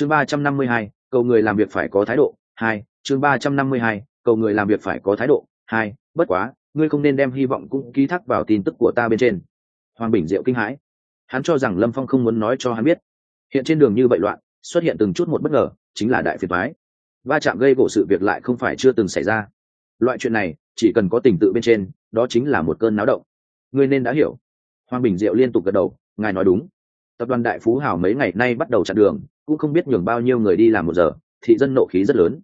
chương ba trăm năm mươi hai, cầu người làm việc phải có thái độ. Hai, chương ba trăm năm mươi hai, cầu người làm việc phải có thái độ. Hai, bất quá, ngươi không nên đem hy vọng cũng ký thác vào tin tức của ta bên trên. Hoàng bình diệu kinh hãi. Hắn cho rằng lâm phong không muốn nói cho hắn biết. Hiện trên đường như vậy loạn, xuất hiện từng chút một bất ngờ, chính là đại phiền thoái va chạm gây gỗ sự việc lại không phải chưa từng xảy ra. Loại chuyện này, chỉ cần có tình tự bên trên, đó chính là một cơn náo động. Ngươi nên đã hiểu. Hoàng bình diệu liên tục gật đầu, ngài nói đúng. Tập đoàn đại phú hào mấy ngày nay bắt đầu chặn đường cũng không biết nhường bao nhiêu người đi làm một giờ, thị dân nộ khí rất lớn.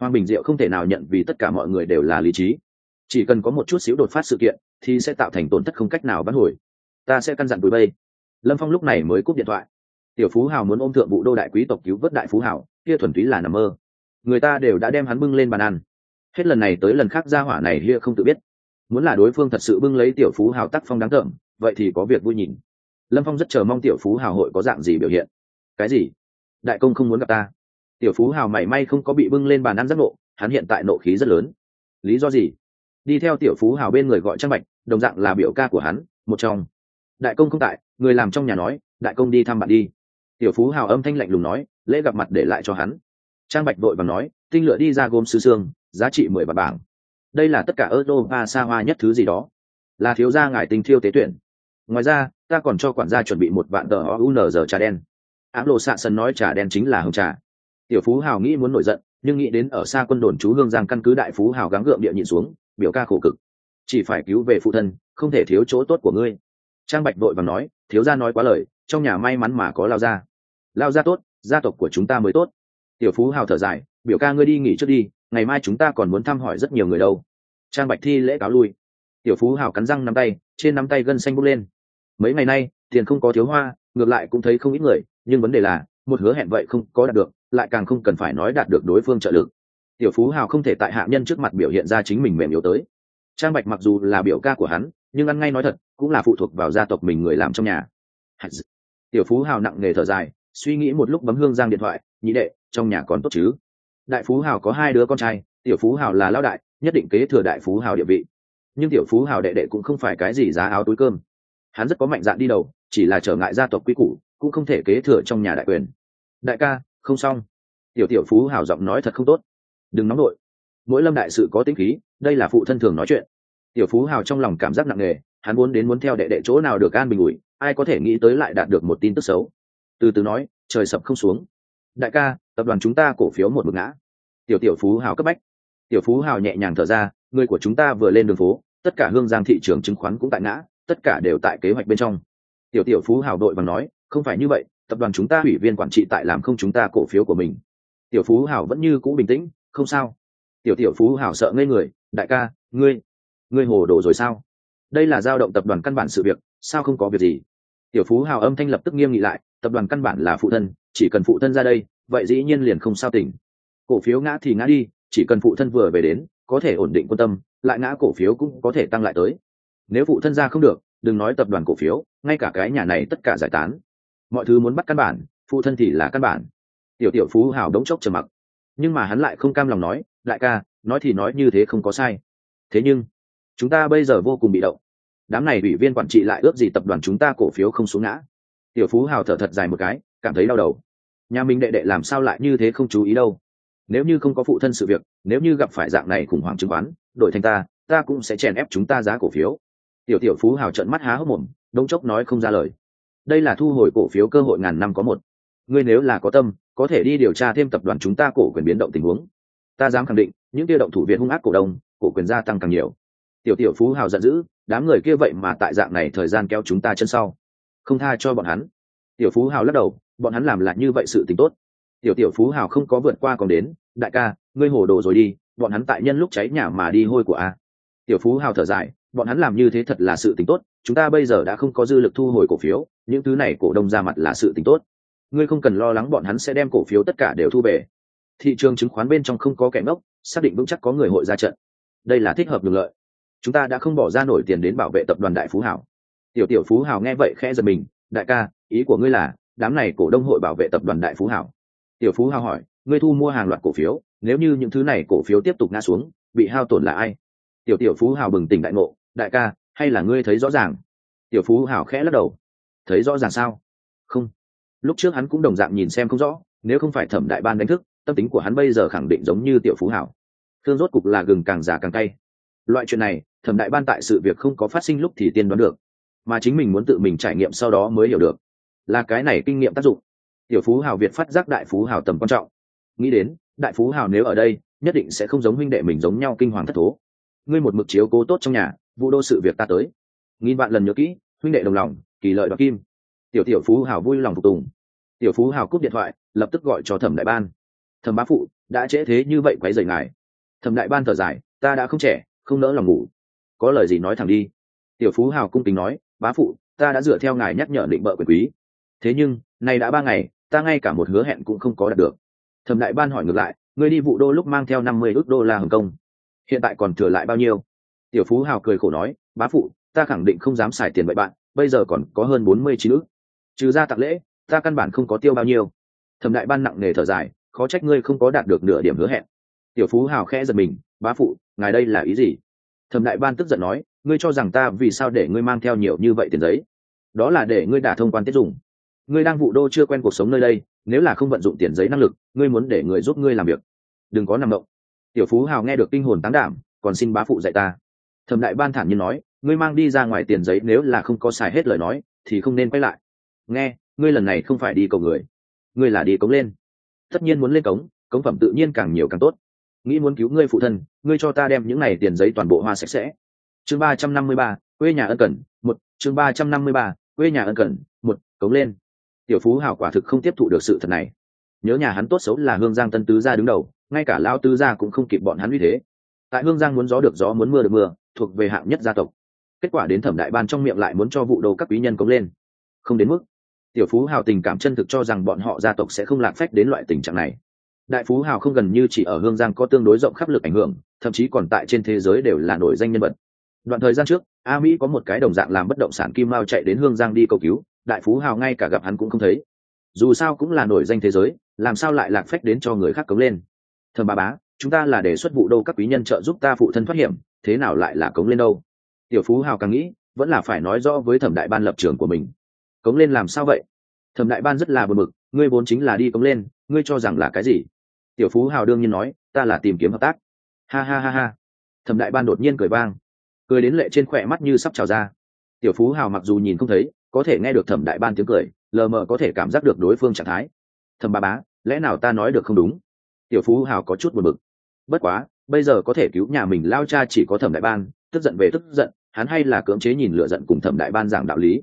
Hoàng bình diệu không thể nào nhận vì tất cả mọi người đều là lý trí. Chỉ cần có một chút xíu đột phát sự kiện, thì sẽ tạo thành tổn thất không cách nào bắt hồi. Ta sẽ căn dặn bụi bây lâm phong lúc này mới cúp điện thoại. Tiểu phú hào muốn ôm thượng vụ đô đại quý tộc cứu vớt đại phú hào, kia thuần túy là nằm mơ. Người ta đều đã đem hắn bưng lên bàn ăn. Hết lần này tới lần khác ra hỏa này hia không tự biết. Muốn là đối phương thật sự bưng lấy tiểu phú hào tác phong đáng tởm vậy thì có việc vui nhìn. Lâm phong rất chờ mong tiểu phú hào hội có dạng gì biểu hiện. Cái gì? Đại công không muốn gặp ta. Tiểu phú hào mảy may không có bị bưng lên bàn ăn rất nộ hắn hiện tại nộ khí rất lớn. Lý do gì? Đi theo tiểu phú hào bên người gọi trang bạch, đồng dạng là biểu ca của hắn, một trong. Đại công không tại, người làm trong nhà nói, đại công đi thăm bạn đi. Tiểu phú hào âm thanh lạnh lùng nói, lễ gặp mặt để lại cho hắn. Trang bạch vội và nói, tinh lựa đi ra gồm sư xương, giá trị mười bạc bảng. Đây là tất cả europa xa hoa nhất thứ gì đó. Là thiếu gia ngài tinh thiêu tế tuyển. Ngoài ra, ta còn cho quản gia chuẩn bị một vạn tờ o giờ trà đen ám lộ xạ sân nói trà đen chính là hồng trà. Tiểu phú hào nghĩ muốn nổi giận, nhưng nghĩ đến ở xa quân đồn chú hương giang căn cứ đại phú hào gắng gượng địa nhịn xuống, biểu ca khổ cực. Chỉ phải cứu về phụ thân, không thể thiếu chỗ tốt của ngươi. Trang bạch vội và nói, thiếu gia nói quá lời, trong nhà may mắn mà có lao gia. Lao gia tốt, gia tộc của chúng ta mới tốt. Tiểu phú hào thở dài, biểu ca ngươi đi nghỉ trước đi, ngày mai chúng ta còn muốn thăm hỏi rất nhiều người đâu. Trang bạch thi lễ cáo lui. Tiểu phú hào cắn răng nắm tay, trên nắm tay gân xanh bốc lên. Mấy ngày nay, tiền không có thiếu hoa, ngược lại cũng thấy không ít người nhưng vấn đề là, một hứa hẹn vậy không có đạt được, lại càng không cần phải nói đạt được đối phương trợ lực. Tiểu phú hào không thể tại hạ nhân trước mặt biểu hiện ra chính mình mềm yếu tới. Trang bạch mặc dù là biểu ca của hắn, nhưng ăn ngay nói thật, cũng là phụ thuộc vào gia tộc mình người làm trong nhà. Tiểu phú hào nặng nề thở dài, suy nghĩ một lúc bấm hương giang điện thoại, nhị đệ, trong nhà còn tốt chứ? Đại phú hào có hai đứa con trai, tiểu phú hào là lao đại, nhất định kế thừa đại phú hào địa vị. Nhưng tiểu phú hào đệ đệ cũng không phải cái gì giá áo túi cơm. Hắn rất có mạnh dạn đi đầu, chỉ là trở ngại gia tộc quy củ cũng không thể kế thừa trong nhà đại quyền. Đại ca, không xong. Tiểu tiểu phú hào giọng nói thật không tốt. Đừng nóng nội. Mỗi lâm đại sự có tính khí, đây là phụ thân thường nói chuyện. Tiểu phú hào trong lòng cảm giác nặng nề, hắn muốn đến muốn theo đệ đệ chỗ nào được an bình ủi, ai có thể nghĩ tới lại đạt được một tin tức xấu. Từ từ nói, trời sập không xuống. Đại ca, tập đoàn chúng ta cổ phiếu một mực ngã. Tiểu tiểu phú hào cấp bách. Tiểu phú hào nhẹ nhàng thở ra, người của chúng ta vừa lên đường phố, tất cả hương giang thị trường chứng khoán cũng tại ngã, tất cả đều tại kế hoạch bên trong. Tiểu tiểu phú hào đội bằng nói không phải như vậy, tập đoàn chúng ta ủy viên quản trị tại làm không chúng ta cổ phiếu của mình. Tiểu phú Hảo vẫn như cũ bình tĩnh, không sao. Tiểu tiểu phú Hảo sợ ngây người, đại ca, ngươi ngươi hồ đồ rồi sao? Đây là giao động tập đoàn căn bản sự việc, sao không có việc gì? Tiểu phú hào âm thanh lập tức nghiêm nghị lại, tập đoàn căn bản là phụ thân, chỉ cần phụ thân ra đây, vậy dĩ nhiên liền không sao tỉnh. Cổ phiếu ngã thì ngã đi, chỉ cần phụ thân vừa về đến, có thể ổn định quan tâm, lại ngã cổ phiếu cũng có thể tăng lại tới. Nếu phụ thân ra không được, đừng nói tập đoàn cổ phiếu, ngay cả cái nhà này tất cả giải tán mọi thứ muốn bắt căn bản, phụ thân thì là căn bản. Tiểu tiểu phú hào đống chốc trầm mặc. Nhưng mà hắn lại không cam lòng nói, đại ca, nói thì nói như thế không có sai. Thế nhưng, chúng ta bây giờ vô cùng bị động. Đám này ủy viên quản trị lại ước gì tập đoàn chúng ta cổ phiếu không xuống ngã. Tiểu phú hào thở thật dài một cái, cảm thấy đau đầu. Nhà mình đệ đệ làm sao lại như thế không chú ý đâu? Nếu như không có phụ thân sự việc, nếu như gặp phải dạng này khủng hoảng chứng khoán, đổi thành ta ta cũng sẽ chèn ép chúng ta giá cổ phiếu. Tiểu tiểu phú hào trận mắt há hốc mồm đông chốc nói không ra lời đây là thu hồi cổ phiếu cơ hội ngàn năm có một. Ngươi nếu là có tâm, có thể đi điều tra thêm tập đoàn chúng ta cổ quyền biến động tình huống. Ta dám khẳng định, những kia động thủ viện hung ác cổ đông, cổ quyền gia tăng càng nhiều. Tiểu tiểu phú hào giận dữ, đám người kia vậy mà tại dạng này thời gian kéo chúng ta chân sau. Không tha cho bọn hắn. Tiểu phú hào lắc đầu, bọn hắn làm lại như vậy sự t ì n h tốt. Tiểu tiểu phú hào không có vượt qua còn đến, đại ca, ngươi hồ đồ rồi đi, bọn hắn tại nhân lúc cháy nhà mà đi hôi của a. Tiểu phú hào thở dài, bọn hắn làm như thế thật là sự t ì n h tốt chúng ta bây giờ đã không có dư lực thu hồi cổ phiếu, những thứ này cổ đông ra mặt là sự t ì n h tốt. Ngươi không cần lo lắng bọn hắn sẽ đem cổ phiếu tất cả đều thu về. Thị trường chứng khoán bên trong không có kẻ ngốc, xác định vững chắc có người hội ra trận. Đây là thích hợp được lợi. Chúng ta đã không bỏ ra nổi tiền đến bảo vệ tập đoàn đại phú hảo. Tiểu tiểu phú hảo nghe vậy khẽ giật mình, đại ca, ý của ngươi là, đám này cổ đông hội bảo vệ tập đoàn đại phú hảo? Tiểu phú hảo hỏi, ngươi thu mua hàng loạt cổ phiếu, nếu như những thứ này cổ phiếu tiếp tục ngã xuống, bị hao tổn là ai? Tiểu tiểu phú hào bừng tỉnh đại ngộ, đại ca hay là ngươi thấy rõ ràng? Tiểu phú Hảo khẽ lắc đầu. Thấy rõ ràng sao? Không. Lúc trước hắn cũng đồng dạng nhìn xem không rõ, nếu không phải thẩm đại ban đánh thức, tâm tính của hắn bây giờ khẳng định giống như tiểu phú hảo. Thương rốt cục là gừng càng già càng cay. Loại chuyện này, thẩm đại ban tại sự việc không có phát sinh lúc thì tiên đoán được. Mà chính mình muốn tự mình trải nghiệm sau đó mới hiểu được. Là cái này kinh nghiệm tác dụng. Tiểu phú hào việt phát giác đại phú hào tầm quan trọng. Nghĩ đến, đại phú hào nếu ở đây, nhất định sẽ không giống huynh đệ mình giống nhau kinh hoàng thất thố. Ngươi một mực chiếu cố tốt trong nhà vụ đô sự việc ta tới. Nghìn vạn lần nhớ kỹ, huynh đệ đồng lòng, kỳ lợi đoạt kim. Tiểu tiểu phú hào vui lòng phục tùng. Tiểu phú hào cúp điện thoại, lập tức gọi cho thẩm đại ban. Thẩm bá phụ, đã trễ thế như vậy quấy rầy ngài. Thẩm đại ban thở dài, ta đã không trẻ, không nỡ lòng ngủ. Có lời gì nói thẳng đi. Tiểu phú hào cung kính nói, bá phụ, ta đã dựa theo ngài nhắc nhở định bợ quyền quý. Thế nhưng, nay đã ba ngày, ta ngay cả một hứa hẹn cũng không có đạt được. Thẩm đại ban hỏi ngược lại, ngươi đi vụ đô lúc mang theo năm mươi ước đô la hồng kông. Hiện tại còn thừa lại bao nhiêu? Tiểu phú hào cười khổ nói, bá phụ, ta khẳng định không dám xài tiền vậy bạn, bây giờ còn có hơn bốn mươi chín ước trừ ra tặng lễ, ta căn bản không có tiêu bao nhiêu. Thẩm đại ban nặng nề thở dài, khó trách ngươi không có đạt được nửa điểm hứa hẹn. Tiểu phú hào khẽ giật mình, bá phụ, ngài đây là ý gì? Thẩm đại ban tức giận nói, ngươi cho rằng ta vì sao để ngươi mang theo nhiều như vậy tiền giấy? Đó là để ngươi đả thông quan tiết dùng. Ngươi đang vụ đô chưa quen cuộc sống nơi đây, nếu là không vận dụng tiền giấy năng lực, ngươi muốn để người giúp ngươi làm việc. Đừng có nằm động. Tiểu phú hào nghe được kinh hồn tán đảm, còn xin bá phụ dạy ta thẩm đại ban thản nhiên nói, ngươi mang đi ra ngoài tiền giấy nếu là không có xài hết lời nói, thì không nên quay lại. Nghe, ngươi lần này không phải đi cầu người, ngươi là đi cống lên. Tất nhiên muốn lên cống cống phẩm tự nhiên càng nhiều càng tốt. Nghĩ muốn cứu ngươi phụ thân, ngươi cho ta đem những này tiền giấy toàn bộ hoa sạch sẽ. Chương ba trăm năm mươi ba, quê nhà ân cần, một, chương ba trăm năm mươi ba, quê nhà ân cần, một, cống lên. Tiểu phú hào quả thực không tiếp thụ được sự thật này. Nhớ nhà hắn tốt xấu là hương giang tân tứ gia đứng đầu, ngay cả lao tứ gia cũng không kịp bọn hắn uy thế. Tại hương giang muốn gió được gió, muốn mưa được mưa thuộc về hạng nhất gia tộc. Kết quả đến thẩm đại ban trong miệng lại muốn cho vụ đầu các quý nhân cống lên. Không đến mức. Tiểu phú hào tình cảm chân thực cho rằng bọn họ gia tộc sẽ không lạc phách đến loại tình trạng này. Đại phú hào không gần như chỉ ở hương giang có tương đối rộng khắp lực ảnh hưởng, thậm chí còn tại trên thế giới đều là nổi danh nhân vật. Đoạn thời gian trước, a mỹ có một cái đồng dạng làm bất động sản kim mao chạy đến hương giang đi cầu cứu, đại phú hào ngay cả gặp hắn cũng không thấy. Dù sao cũng là nổi danh thế giới, làm sao lại lạc phách đến cho người khác cống lên? Thầm ba bá, chúng ta là đề xuất vụ đâu các quý nhân trợ giúp ta phụ thân thoát hiểm thế nào lại là cống lên đâu? Tiểu phú hào càng nghĩ, vẫn là phải nói rõ với thẩm đại ban lập trường của mình. Cống lên làm sao vậy? Thẩm đại ban rất là buồn bực, ngươi vốn chính là đi cống lên, ngươi cho rằng là cái gì? Tiểu phú hào đương nhiên nói, ta là tìm kiếm hợp tác. Ha ha ha ha. Thẩm đại ban đột nhiên cười vang. Cười đến lệ trên khỏe mắt như sắp trào ra. Tiểu phú hào mặc dù nhìn không thấy, có thể nghe được thẩm đại ban tiếng cười, lờ mờ có thể cảm giác được đối phương trạng thái. Thẩm ba bá, lẽ nào ta nói được không đúng? Tiểu phú hào có chút buồn bực. Bất quá bây giờ có thể cứu nhà mình lao cha chỉ có thẩm đại ban, tức giận về tức giận, hắn hay là cưỡng chế nhìn lựa giận cùng thẩm đại ban giảng đạo lý.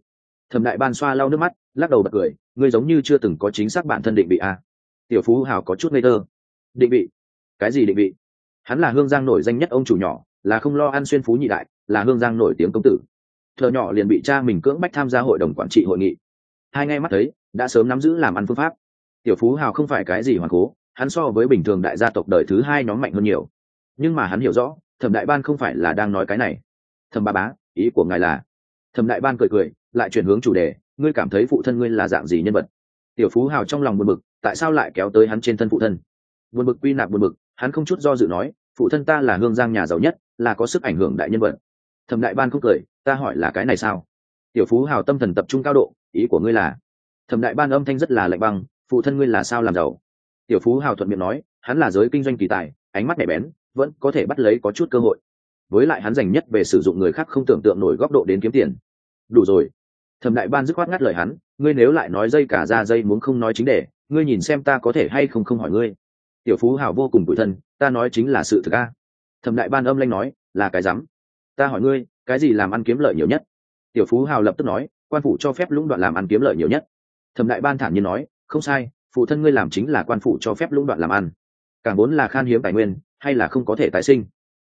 Thẩm đại ban xoa lau nước mắt, lắc đầu bật cười, ngươi giống như chưa từng có chính xác bản thân định vị a à. tiểu phú hào có chút ngây thơ. Định vị? Cái gì định vị? Hắn là hương giang nổi danh nhất ông chủ nhỏ, là không lo ăn xuyên phú nhị đại, là hương giang nổi tiếng công tử. Thợ nhỏ liền bị cha mình cưỡng bách tham gia hội đồng quản trị hội nghị. Hai ngay mắt thấy, đã sớm nắm giữ làm ăn phương pháp. Tiểu phú hào không phải cái gì hoàn cố, hắn so với bình thường đại gia tộc đời thứ hai nhóm mạnh hơn nhiều nhưng mà hắn hiểu rõ, thẩm đại ban không phải là đang nói cái này. Thẩm ba bá, ý của ngài là? Thẩm đại ban cười cười, lại chuyển hướng chủ đề, ngươi cảm thấy phụ thân ngươi là dạng gì nhân vật? Tiểu phú hào trong lòng buồn bực, tại sao lại kéo tới hắn trên thân phụ thân? Buồn bực quy nạp buồn bực, hắn không chút do dự nói, phụ thân ta là hương giang nhà giàu nhất, là có sức ảnh hưởng đại nhân vật. Thẩm đại ban không cười, ta hỏi là cái này sao? Tiểu phú hào tâm thần tập trung cao độ, ý của ngươi là? Thẩm đại ban âm thanh rất là lạnh băng, phụ thân ngươi là sao làm giàu? Tiểu phú hào thuận miệng nói, hắn là giới kinh doanh kỳ tài, ánh mắt nhạy bén vẫn có thể bắt lấy có chút cơ hội. Với lại hắn dành nhất về sử dụng người khác không tưởng tượng nổi góc độ đến kiếm tiền. Đủ rồi. Thẩm đại ban dứt khoát ngắt lời hắn, ngươi nếu lại nói dây cả ra dây muốn không nói chính để ngươi nhìn xem ta có thể hay không không hỏi ngươi. Tiểu phú hào vô cùng tủi thân, ta nói chính là sự thực a. Thẩm đại ban âm lanh nói, là cái rắm. Ta hỏi ngươi, cái gì làm ăn kiếm lợi nhiều nhất? Tiểu phú hào lập tức nói, quan phủ cho phép lũng đoạn làm ăn kiếm lợi nhiều nhất. Thẩm đại ban thản nhiên nói, không sai, phụ thân ngươi làm chính là quan phủ cho phép lũng đoạn làm ăn. Càng vốn là khan hiếm tài nguyên hay là không có thể tái sinh?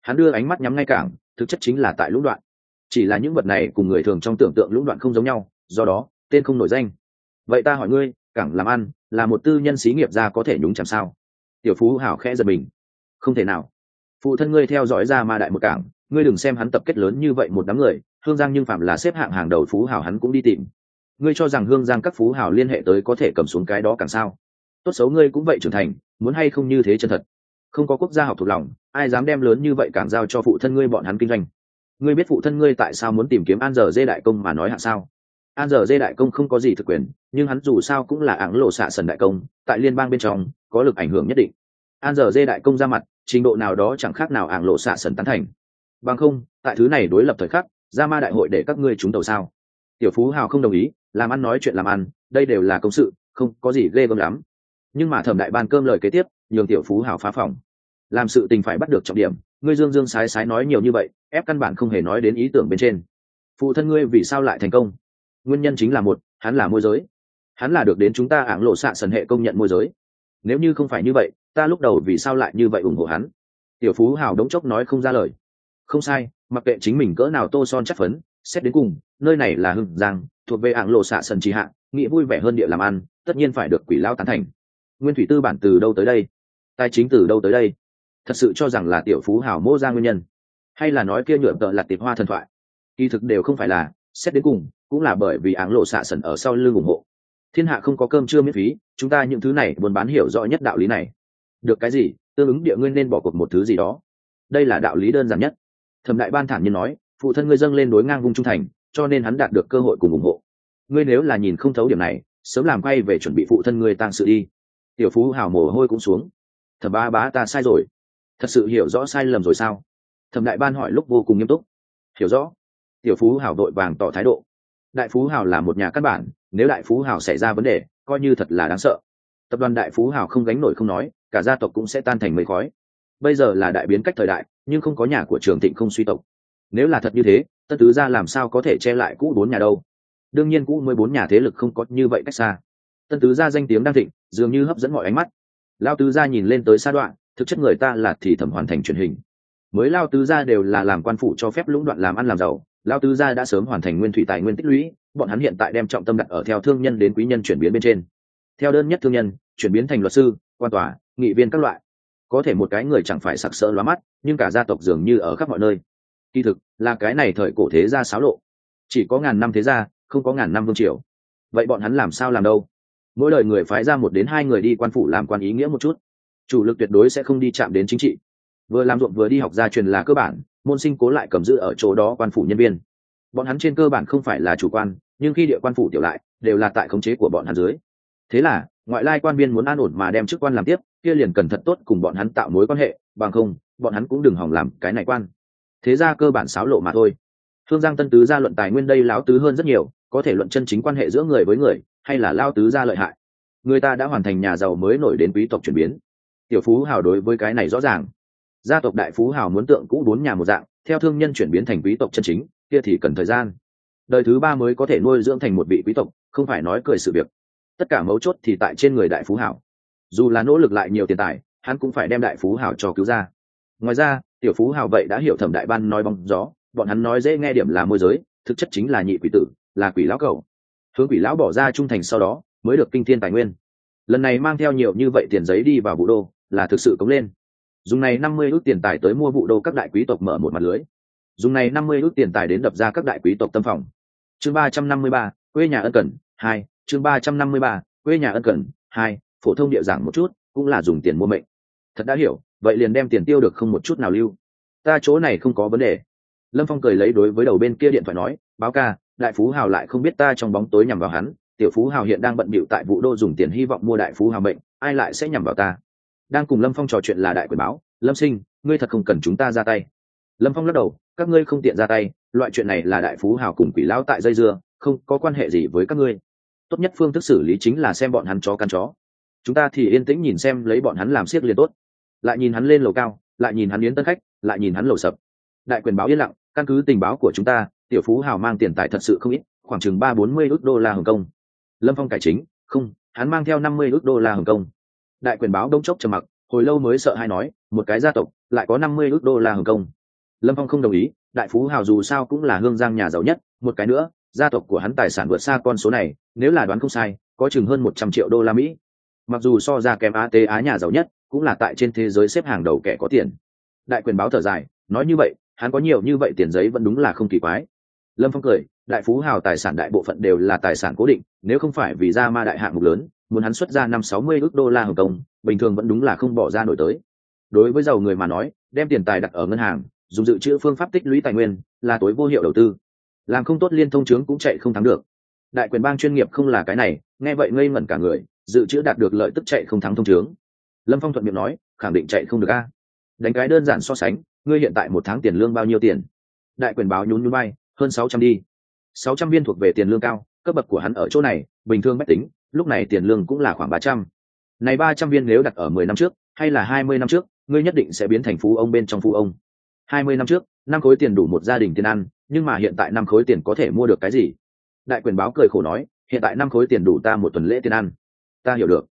Hắn đưa ánh mắt nhắm ngay cảng, thực chất chính là tại lũng đoạn. Chỉ là những vật này cùng người thường trong tưởng tượng lũng đoạn không giống nhau, do đó, tên không nổi danh. Vậy ta hỏi ngươi, cảng làm ăn, là một tư nhân xí nghiệp ra có thể nhúng chạm sao? Tiểu phú hảo khẽ giật mình. Không thể nào. Phụ thân ngươi theo dõi ra ma đại một cảng, ngươi đừng xem hắn tập kết lớn như vậy một đám người, hương giang nhưng phạm là xếp hạng hàng đầu phú hảo hắn cũng đi tìm. Ngươi cho rằng hương giang các phú hảo liên hệ tới có thể cầm xuống cái đó càng sao? Tốt xấu ngươi cũng vậy trưởng thành, muốn hay không như thế chân thật? Không có quốc gia học thuộc lòng, ai dám đem lớn như vậy càng giao cho phụ thân ngươi bọn hắn kinh doanh? Ngươi biết phụ thân ngươi tại sao muốn tìm kiếm an giờ dê đại công mà nói hạ sao? An giờ dê đại công không có gì thực quyền, nhưng hắn dù sao cũng là ảng lộ xạ sần đại công, tại liên bang bên trong, có lực ảnh hưởng nhất định. An giờ dê đại công ra mặt, trình độ nào đó chẳng khác nào ảng lộ xạ sần tán thành. Bằng không, tại thứ này đối lập thời khắc ra ma đại hội để các ngươi trúng tàu sao? Tiểu phú hào không đồng ý, làm ăn nói chuyện làm ăn, đây đều là công sự, không có gì ghê gớm lắm nhưng mà thẩm đại ban cơm lời kế tiếp, nhường tiểu phú hào phá phòng. Làm sự tình phải bắt được trọng điểm, ngươi dương dương sái sái nói nhiều như vậy, ép căn bản không hề nói đến ý tưởng bên trên. Phụ thân ngươi vì sao lại thành công? Nguyên nhân chính là một, hắn là môi giới. Hắn là được đến chúng ta ảng lộ xạ sần hệ công nhận môi giới. Nếu như không phải như vậy, ta lúc đầu vì sao lại như vậy ủng hộ hắn? Tiểu phú hào đống chốc nói không ra lời. Không sai, mặc kệ chính mình cỡ nào tô son chắc phấn, xét đến cùng, nơi này là hưng giang, thuộc về ảng lộ xạ sần trì hạ, nghĩ vui vẻ hơn địa làm ăn, tất nhiên phải được quỷ lao tán thành nguyên thủy tư bản từ đâu tới đây? Tài chính từ đâu tới đây? Thật sự cho rằng là tiểu phú hào mô ra nguyên nhân? Hay là nói kia nhựa tợ là tiệp hoa thần thoại? Kỳ thực đều không phải là, xét đến cùng, cũng là bởi vì áng lộ xạ sần ở sau lưng ủng hộ. Thiên hạ không có cơm chưa miễn phí, chúng ta những thứ này buôn bán hiểu rõ nhất đạo lý này. Được cái gì? Tương ứng địa nguyên nên bỏ cuộc một thứ gì đó. Đây là đạo lý đơn giản nhất. Thẩm đại ban thản nhiên nói, phụ thân ngươi dâng lên đối ngang vùng trung thành, cho nên hắn đạt được cơ hội cùng ủng hộ. Ngươi nếu là nhìn không thấu điểm này, sớm làm quay về chuẩn bị phụ thân ngươi tăng sự đi tiểu phú hào mồ hôi cũng xuống. Thẩm ba bá ta sai rồi. Thật sự hiểu rõ sai lầm rồi sao? Thẩm đại ban hỏi lúc vô cùng nghiêm túc. Hiểu rõ. Tiểu phú hào đội vàng tỏ thái độ. Đại phú hào là một nhà căn bản, nếu đại phú hào xảy ra vấn đề, coi như thật là đáng sợ. Tập đoàn đại phú hào không gánh nổi không nói, cả gia tộc cũng sẽ tan thành mây khói. Bây giờ là đại biến cách thời đại, nhưng không có nhà của trường thịnh không suy tộc. Nếu là thật như thế tân tứ gia làm sao có thể che lại cũ bốn nhà đâu? Đương nhiên cũ mười bốn nhà thế lực không có như vậy cách xa. Tân tứ gia danh tiếng đang thịnh dường như hấp dẫn mọi ánh mắt. Lao tứ gia nhìn lên tới sa đoạn, thực chất người ta là thì thẩm hoàn thành truyền hình. Mới lao tứ gia đều là làm quan phụ cho phép lũng đoạn làm ăn làm giàu. Lao tứ gia đã sớm hoàn thành nguyên thủy tài nguyên tích lũy, bọn hắn hiện tại đem trọng tâm đặt ở theo thương nhân đến quý nhân chuyển biến bên trên. Theo đơn nhất thương nhân, chuyển biến thành luật sư, quan tòa, nghị viên các loại. Có thể một cái người chẳng phải sặc sỡ lóa mắt, nhưng cả gia tộc dường như ở khắp mọi nơi. Kỳ thực, là cái này thời cổ thế gia xáo lộ. Chỉ có ngàn năm thế gia, không có ngàn năm vương triều. Vậy bọn hắn làm sao làm đâu? Mỗi lời người phái ra một đến hai người đi quan phủ làm quan ý nghĩa một chút. Chủ lực tuyệt đối sẽ không đi chạm đến chính trị. Vừa làm ruộng vừa đi học gia truyền là cơ bản, môn sinh cố lại cầm giữ ở chỗ đó quan phủ nhân viên. Bọn hắn trên cơ bản không phải là chủ quan, nhưng khi địa quan phủ tiểu lại, đều là tại khống chế của bọn hắn dưới. Thế là, ngoại lai quan viên muốn an ổn mà đem chức quan làm tiếp, kia liền cần thật tốt cùng bọn hắn tạo mối quan hệ, bằng không, bọn hắn cũng đừng hỏng làm cái này quan. Thế ra cơ bản xáo lộ mà thôi. Thương giang tân tứ gia luận tài nguyên đây láo tứ hơn rất nhiều, có thể luận chân chính quan hệ giữa người với người hay là lao tứ gia lợi hại? Người ta đã hoàn thành nhà giàu mới nổi đến quý tộc chuyển biến. Tiểu phú hào đối với cái này rõ ràng. Gia tộc đại phú hào muốn tượng cũ bốn nhà một dạng, theo thương nhân chuyển biến thành quý tộc chân chính, kia thì cần thời gian. Đời thứ ba mới có thể nuôi dưỡng thành một vị quý tộc, không phải nói cười sự việc. Tất cả mấu chốt thì tại trên người đại phú hảo dù là nỗ lực lại nhiều tiền tài, hắn cũng phải đem đại phú hảo cho cứu ra. Ngoài ra, tiểu phú hảo vậy đã hiểu thẩm đại ban nói bóng gió, bọn hắn nói dễ nghe điểm là môi giới, thực chất chính là nhị quỷ tử, là quỷ lão cầu hướng quỷ lão bỏ ra trung thành sau đó, mới được kinh thiên tài nguyên. Lần này mang theo nhiều như vậy tiền giấy đi vào vụ đô, là thực sự cống lên. Dùng này năm mươi ước tiền tài tới mua vụ đô các đại quý tộc mở một mặt lưới. Dùng này năm mươi ước tiền tài đến đập ra các đại quý tộc tâm phòng. Chương ba trăm năm mươi ba, quê nhà ân cần, hai, chương ba trăm năm mươi ba, quê nhà ân cần, hai, phổ thông địa giảng một chút, cũng là dùng tiền mua mệnh. Thật đã hiểu, vậy liền đem tiền tiêu được không một chút nào lưu. Ta chỗ này không có vấn đề. Lâm phong cười lấy đối với đầu bên kia điện thoại nói, báo ca đại phú hào lại không biết ta trong bóng tối nhằm vào hắn, tiểu phú hào hiện đang bận bịu tại vụ đô dùng tiền hy vọng mua đại phú hào mệnh, ai lại sẽ nhằm vào ta? Đang cùng lâm phong trò chuyện là đại quyền báo, lâm sinh, ngươi thật không cần chúng ta ra tay. Lâm phong lắc đầu, các ngươi không tiện ra tay, loại chuyện này là đại phú hào cùng quỷ lão tại dây dưa, không có quan hệ gì với các ngươi. Tốt nhất phương thức xử lý chính là xem bọn hắn chó căn chó. Chúng ta thì yên tĩnh nhìn xem lấy bọn hắn làm siếc liền tốt. Lại nhìn hắn lên lầu cao, lại nhìn hắn yến tân khách, lại nhìn hắn lầu sập. Đại quyền báo yên lặng, căn cứ tình báo của chúng ta tiểu phú hào mang tiền tài thật sự không ít, khoảng chừng ba bốn mươi ước đô la hồng kông. Lâm phong cải chính, không, hắn mang theo năm mươi ước đô la hồng kông. Đại quyền báo đông chốc trầm mặc, hồi lâu mới sợ hay nói, một cái gia tộc, lại có năm mươi ước đô la hồng kông. Lâm phong không đồng ý, đại phú hào dù sao cũng là hương giang nhà giàu nhất, một cái nữa, gia tộc của hắn tài sản vượt xa con số này, nếu là đoán không sai, có chừng hơn một trăm triệu đô la mỹ. Mặc dù so ra kém at á nhà giàu nhất, cũng là tại trên thế giới xếp hàng đầu kẻ có tiền. Đại quyền báo thở dài, nói như vậy, hắn có nhiều như vậy tiền giấy vẫn đúng là không kỳ quái lâm phong cười, đại phú hào tài sản đại bộ phận đều là tài sản cố định, nếu không phải vì ra ma đại hạng mục lớn, muốn hắn xuất ra năm sáu mươi ước đô la hồng kông, bình thường vẫn đúng là không bỏ ra nổi tới. Đối với giàu người mà nói, đem tiền tài đặt ở ngân hàng, dùng dự trữ phương pháp tích lũy tài nguyên, là tối vô hiệu đầu tư. Làm không tốt liên thông chứng cũng chạy không thắng được. Đại quyền bang chuyên nghiệp không là cái này, nghe vậy ngây ngẩn cả người, dự trữ đạt được lợi tức chạy không thắng thông trướng lâm phong thuận miệng nói, khẳng định chạy không được a. Đánh cái đơn giản so sánh, ngươi hiện tại một tháng tiền lương bao nhiêu tiền? Đại quyền báo nhún nhún bay hơn sáu trăm đi. Sáu trăm viên thuộc về tiền lương cao, cấp bậc của hắn ở chỗ này, bình thường mách tính, lúc này tiền lương cũng là khoảng ba trăm. Này ba trăm viên nếu đặt ở mười năm trước, hay là hai mươi năm trước, ngươi nhất định sẽ biến thành phú ông bên trong phú ông. Hai mươi năm trước, năm khối tiền đủ một gia đình tiền ăn, nhưng mà hiện tại năm khối tiền có thể mua được cái gì? Đại quyền báo cười khổ nói, hiện tại năm khối tiền đủ ta một tuần lễ tiền ăn. Ta hiểu được.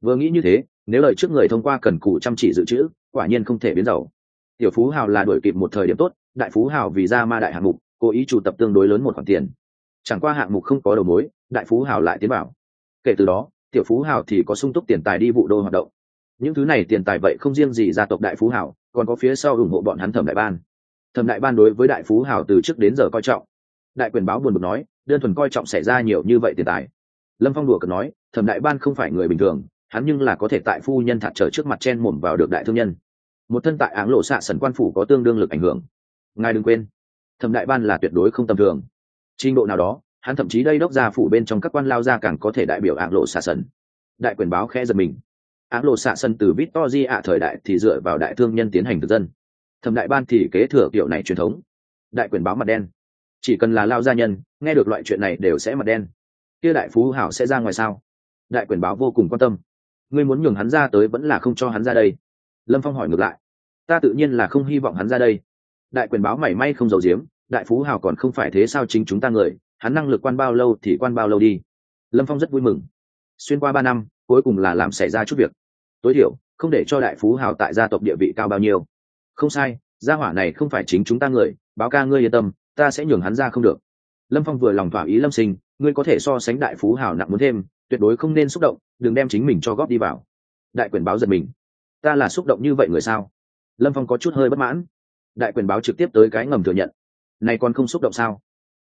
Vừa nghĩ như thế, nếu lời trước người thông qua cần cù chăm chỉ dự trữ, quả nhiên không thể biến giàu. Tiểu phú hào là đuổi kịp một thời điểm tốt, đại phú hào vì ra ma đại hạng mục cố ý chủ tập tương đối lớn một khoản tiền. Chẳng qua hạng mục không có đầu mối, đại phú hào lại tiến bảo kể từ đó, tiểu phú hào thì có sung túc tiền tài đi vụ đô hoạt động. Những thứ này tiền tài vậy không riêng gì gia tộc đại phú hào, còn có phía sau ủng hộ bọn hắn thẩm đại ban. Thẩm đại ban đối với đại phú hào từ trước đến giờ coi trọng. Đại quyền báo buồn bực nói, đơn thuần coi trọng xảy ra nhiều như vậy tiền tài. Lâm phong đùa cợt nói, thẩm đại ban không phải người bình thường, hắn nhưng là có thể tại phu nhân thạt trở trước mặt chen mồm vào được đại thương nhân. Một thân tại áng lộ xạ sần quan phủ có tương đương lực ảnh hưởng. Ngài đừng quên thẩm đại ban là tuyệt đối không tầm thường. Trình độ nào đó, hắn thậm chí đây đốc gia phủ bên trong các quan lao gia càng có thể đại biểu ảng lộ xạ sần. Đại quyền báo khẽ giật mình. Ảng lộ xạ sần từ victory ạ thời đại thì dựa vào đại thương nhân tiến hành thực dân. Thẩm đại ban thì kế thừa kiểu này truyền thống. Đại quyền báo mặt đen. Chỉ cần là lao gia nhân, nghe được loại chuyện này đều sẽ mặt đen. Kia đại phú hảo sẽ ra ngoài sao? Đại quyền báo vô cùng quan tâm. Ngươi muốn nhường hắn ra tới vẫn là không cho hắn ra đây. Lâm phong hỏi ngược lại. Ta tự nhiên là không hy vọng hắn ra đây đại quyền báo mảy may không giàu giếm, đại phú hào còn không phải thế sao chính chúng ta người, hắn năng lực quan bao lâu thì quan bao lâu đi. Lâm phong rất vui mừng. Xuyên qua ba năm, cuối cùng là làm xảy ra chút việc. Tối thiểu, không để cho đại phú hào tại gia tộc địa vị cao bao nhiêu. Không sai, gia hỏa này không phải chính chúng ta người, báo ca ngươi yên tâm, ta sẽ nhường hắn ra không được. Lâm phong vừa lòng thỏa ý lâm sinh, ngươi có thể so sánh đại phú hào nặng muốn thêm, tuyệt đối không nên xúc động, đừng đem chính mình cho góp đi vào. Đại quyền báo giật mình. Ta là xúc động như vậy người sao? Lâm phong có chút hơi bất mãn đại quyền báo trực tiếp tới cái ngầm thừa nhận. Này còn không xúc động sao?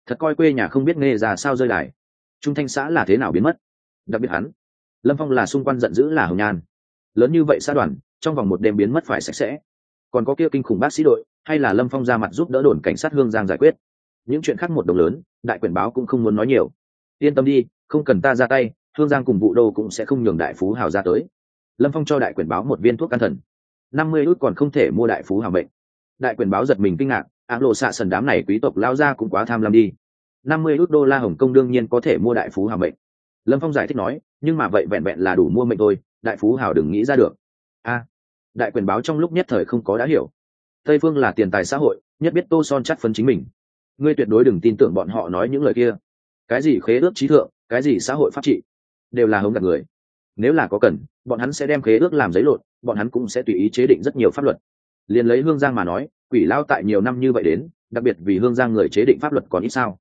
Thật coi quê nhà không biết nghe ra sao rơi đài. Trung thanh xã là thế nào biến mất? Đặc biệt hắn. Lâm phong là xung quanh giận dữ là hồng nhan. Lớn như vậy xã đoàn, trong vòng một đêm biến mất phải sạch sẽ. Còn có kia kinh khủng bác sĩ đội, hay là lâm phong ra mặt giúp đỡ đồn cảnh sát hương giang giải quyết. Những chuyện khác một đồng lớn, đại quyền báo cũng không muốn nói nhiều. Yên tâm đi, không cần ta ra tay, hương giang cùng vụ đô cũng sẽ không nhường đại phú hào ra tới. Lâm phong cho đại quyền báo một viên thuốc can thần. Năm mươi út còn không thể mua đại phú hào bệnh đại quyền báo giật mình kinh ngạc áng lộ xạ sần đám này quý tộc lao ra cũng quá tham lam đi. Năm mươi ước đô la hồng kông đương nhiên có thể mua đại phú hào mệnh. lâm phong giải thích nói, nhưng mà vậy vẹn vẹn là đủ mua mệnh thôi, đại phú hào đừng nghĩ ra được. A, đại quyền báo trong lúc nhất thời không có đã hiểu. Tây phương là tiền tài xã hội, nhất biết tô son chắc phấn chính mình. Ngươi tuyệt đối đừng tin tưởng bọn họ nói những lời kia. Cái gì khế ước trí thượng, cái gì xã hội pháp trị, đều là hống gạt người. Nếu là có cần, bọn hắn sẽ đem khế ước làm giấy lộn, bọn hắn cũng sẽ tùy ý chế định rất nhiều pháp luật liền lấy hương giang mà nói, quỷ lao tại nhiều năm như vậy đến, đặc biệt vì hương giang người chế định pháp luật còn ít sao.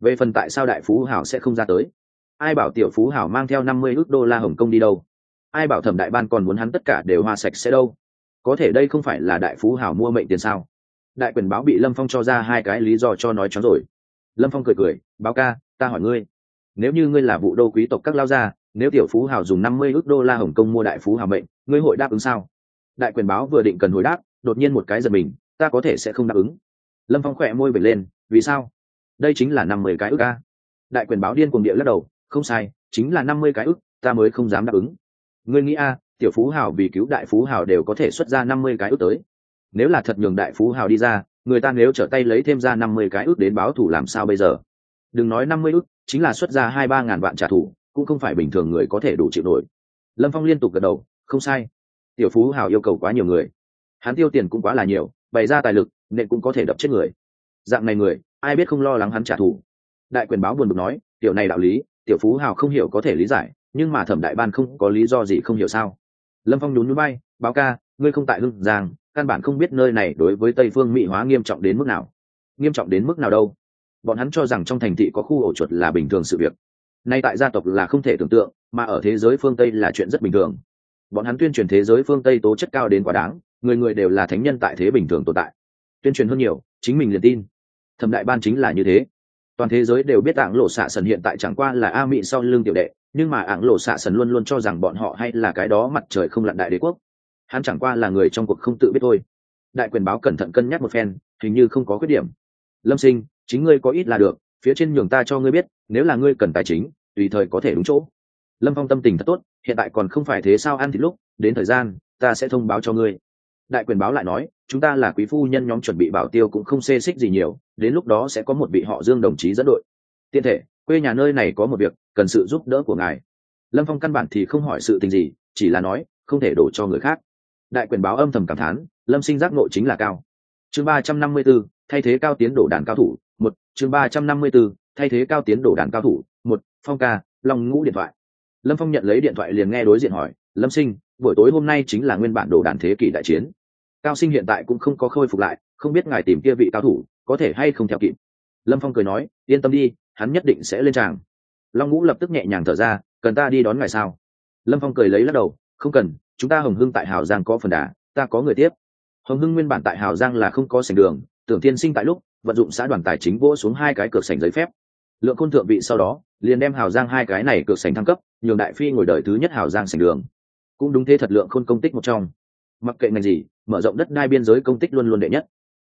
Về phần tại sao đại phú hảo sẽ không ra tới? Ai bảo tiểu phú hảo mang theo năm mươi ước đô la hồng kông đi đâu? Ai bảo thẩm đại ban còn muốn hắn tất cả đều hoa sạch sẽ đâu? Có thể đây không phải là đại phú hảo mua mệnh tiền sao? Đại quyền báo bị lâm phong cho ra hai cái lý do cho nói chóng rồi. Lâm phong cười cười, báo ca, ta hỏi ngươi, nếu như ngươi là vụ đô quý tộc các lao gia, nếu tiểu phú hào dùng năm mươi ước đô la hồng kông mua đại phú hào mệnh, ngươi hội đáp ứng sao? Đại quyền báo vừa định cần hồi đáp đột nhiên một cái giật mình, ta có thể sẽ không đáp ứng. Lâm phong khỏe môi vệt lên, vì sao? Đây chính là năm mươi cái ước ca đại quyền báo điên cuồng địa lắc đầu, không sai, chính là năm mươi cái ước, ta mới không dám đáp ứng. Ngươi nghĩ a, tiểu phú hào vì cứu đại phú hào đều có thể xuất ra năm mươi cái ước tới. Nếu là thật nhường đại phú hào đi ra, người ta nếu trở tay lấy thêm ra năm mươi cái ước đến báo thủ làm sao bây giờ? Đừng nói năm mươi ước, chính là xuất ra hai ba ngàn vạn trả thù, cũng không phải bình thường người có thể đủ chịu nổi. Lâm phong liên tục gật đầu, không sai. Tiểu phú hào yêu cầu quá nhiều người hắn tiêu tiền cũng quá là nhiều, bày ra tài lực, nên cũng có thể đập chết người. Dạng này người, ai biết không lo lắng hắn trả thù. Đại quyền báo buồn bực nói, tiểu này đạo lý, tiểu phú hào không hiểu có thể lý giải, nhưng mà thẩm đại ban không có lý do gì không hiểu sao? Lâm phong nhún núi bay báo ca, ngươi không tại hưng giang, căn bản không biết nơi này đối với tây phương mỹ hóa nghiêm trọng đến mức nào. Nghiêm trọng đến mức nào đâu? Bọn hắn cho rằng trong thành thị có khu ổ chuột là bình thường sự việc. Nay tại gia tộc là không thể tưởng tượng, mà ở thế giới phương tây là chuyện rất bình thường. Bọn hắn tuyên truyền thế giới phương tây tố chất cao đến quá đáng người người đều là thánh nhân tại thế bình thường tồn tại. Tuyên truyền hơn nhiều, chính mình liền tin. Thẩm đại ban chính là như thế. Toàn thế giới đều biết ảng lộ xạ sần hiện tại chẳng qua là a mỹ sau lưng tiểu đệ, nhưng mà ảng lộ xạ sần luôn luôn cho rằng bọn họ hay là cái đó mặt trời không lặn đại đế quốc. Hắn chẳng qua là người trong cuộc không tự biết thôi. Đại quyền báo cẩn thận cân nhắc một phen, hình như không có khuyết điểm. Lâm sinh, chính ngươi có ít là được, phía trên nhường ta cho ngươi biết, nếu là ngươi cần tài chính, tùy thời có thể đúng chỗ. Lâm phong tâm tình thật tốt, hiện tại còn không phải thế sao ăn thì lúc, đến thời gian, ta sẽ thông báo cho ngươi đại quyền báo lại nói, chúng ta là quý phu nhân nhóm chuẩn bị bảo tiêu cũng không xê xích gì nhiều, đến lúc đó sẽ có một vị họ dương đồng chí dẫn đội. Tiện thể, quê nhà nơi này có một việc, cần sự giúp đỡ của ngài. Lâm phong căn bản thì không hỏi sự tình gì, chỉ là nói, không thể đổ cho người khác. Đại quyền báo âm thầm cảm thán, lâm sinh giác nội chính là cao. Chương ba trăm năm mươi b ố thay thế cao tiến đổ đàn cao thủ, một, chương ba trăm năm mươi b ố thay thế cao tiến đổ đàn cao thủ, một, phong ca, long ngũ điện thoại. Lâm phong nhận lấy điện thoại liền nghe đối diện hỏi, lâm sinh, buổi tối hôm nay chính là nguyên bản đồ đàn thế kỷ đại chiến cao sinh hiện tại cũng không có khôi phục lại, không biết ngài tìm kia vị cao thủ có thể hay không theo kịp. Lâm phong cười nói, yên tâm đi, hắn nhất định sẽ lên tràng. Long ngũ lập tức nhẹ nhàng thở ra, cần ta đi đón ngài sao? Lâm phong cười lấy lắc đầu, không cần, chúng ta hồng hưng tại hào giang có phần đà, ta có người tiếp. Hồng hưng nguyên bản tại hào giang là không có sành đường, tưởng tiên sinh tại lúc, vận dụng xã đoàn tài chính vỗ xuống hai cái cược sành giấy phép. Lượng khôn thượng vị sau đó, liền đem hào giang hai cái này cược sành thăng cấp, nhường đại phi ngồi đời thứ nhất hào giang sành đường. Cũng đúng thế thật lượng khôn công tích một trong mặc kệ ngành gì, mở rộng đất đai biên giới công tích luôn luôn đệ nhất.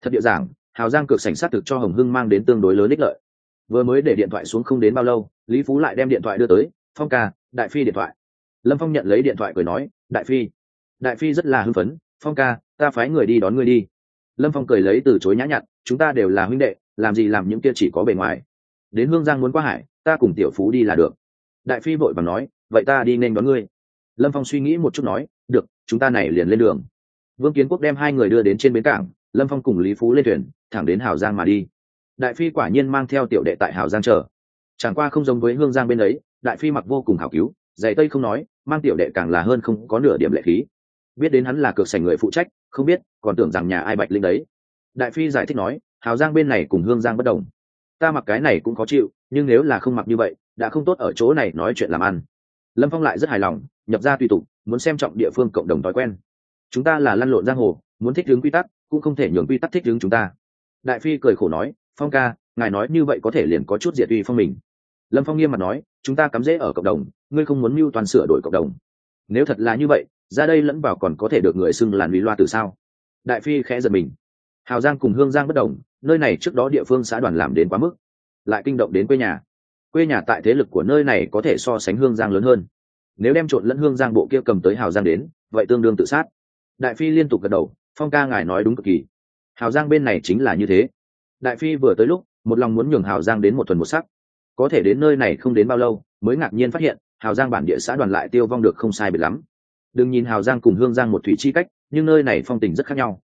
Thật địa giảng, hào giang cược sảnh sát thực cho hồng hưng mang đến tương đối lớn ích lợi. Vừa mới để điện thoại xuống không đến bao lâu, lý phú lại đem điện thoại đưa tới, phong ca, đại phi điện thoại. Lâm phong nhận lấy điện thoại cười nói, đại phi đại phi rất là hưng phấn, phong ca, ta phái người đi đón người đi. Lâm phong cười lấy từ chối nhã nhặn, chúng ta đều là huynh đệ, làm gì làm những kia chỉ có bề ngoài. Đến hương giang muốn qua hải, ta cùng tiểu phú đi là được. Đại phi vội và nói, vậy ta đi nên đón ngươi. Lâm phong suy nghĩ một chút nói chúng ta này liền lên đường. Vương kiến quốc đem hai người đưa đến trên bến cảng, lâm phong cùng lý phú lên thuyền, thẳng đến hào giang mà đi. Đại phi quả nhiên mang theo tiểu đệ tại hào giang chờ. Chẳng qua không giống với hương giang bên ấy, đại phi mặc vô cùng hảo cứu giày tây không nói, mang tiểu đệ càng là hơn không có nửa điểm lệ khí. Biết đến hắn là cược sành người phụ trách, không biết còn tưởng rằng nhà ai bạch linh đấy. Đại phi giải thích nói, hào giang bên này cùng hương giang bất đồng. Ta mặc cái này cũng khó chịu, nhưng nếu là không mặc như vậy, đã không tốt ở chỗ này nói chuyện làm ăn. Lâm phong lại rất hài lòng nhập ra tùy tục muốn xem trọng địa phương cộng đồng thói quen. Chúng ta là lăn lộn giang hồ, muốn thích hướng quy tắc, cũng không thể nhường quy tắc thích hướng chúng ta. Đại phi cười khổ nói, phong ca, ngài nói như vậy có thể liền có chút diệt uy phong mình. Lâm phong nghiêm mặt nói, chúng ta cắm rễ ở cộng đồng, ngươi không muốn mưu toàn sửa đổi cộng đồng. Nếu thật là như vậy, ra đây lẫn vào còn có thể được người xưng làn vì loa từ sao? Đại phi khẽ giật mình. Hào giang cùng hương giang bất đồng, nơi này trước đó địa phương xã đoàn làm đến quá mức, lại kinh động đến quê nhà. Quê nhà tại thế lực của nơi này có thể so sánh hương giang lớn hơn nếu đem trộn lẫn hương giang bộ kia cầm tới hào giang đến, vậy tương đương tự sát. Đại phi liên tục gật đầu, phong ca ngài nói đúng cực kỳ. Hào giang bên này chính là như thế. Đại phi vừa tới lúc, một lòng muốn nhường hào giang đến một tuần một sắc. Có thể đến nơi này không đến bao lâu, mới ngạc nhiên phát hiện, hào giang bản địa xã đoàn lại tiêu vong được không sai biệt lắm. Đừng nhìn hào giang cùng hương giang một thủy chi cách, nhưng nơi này phong tình rất khác nhau.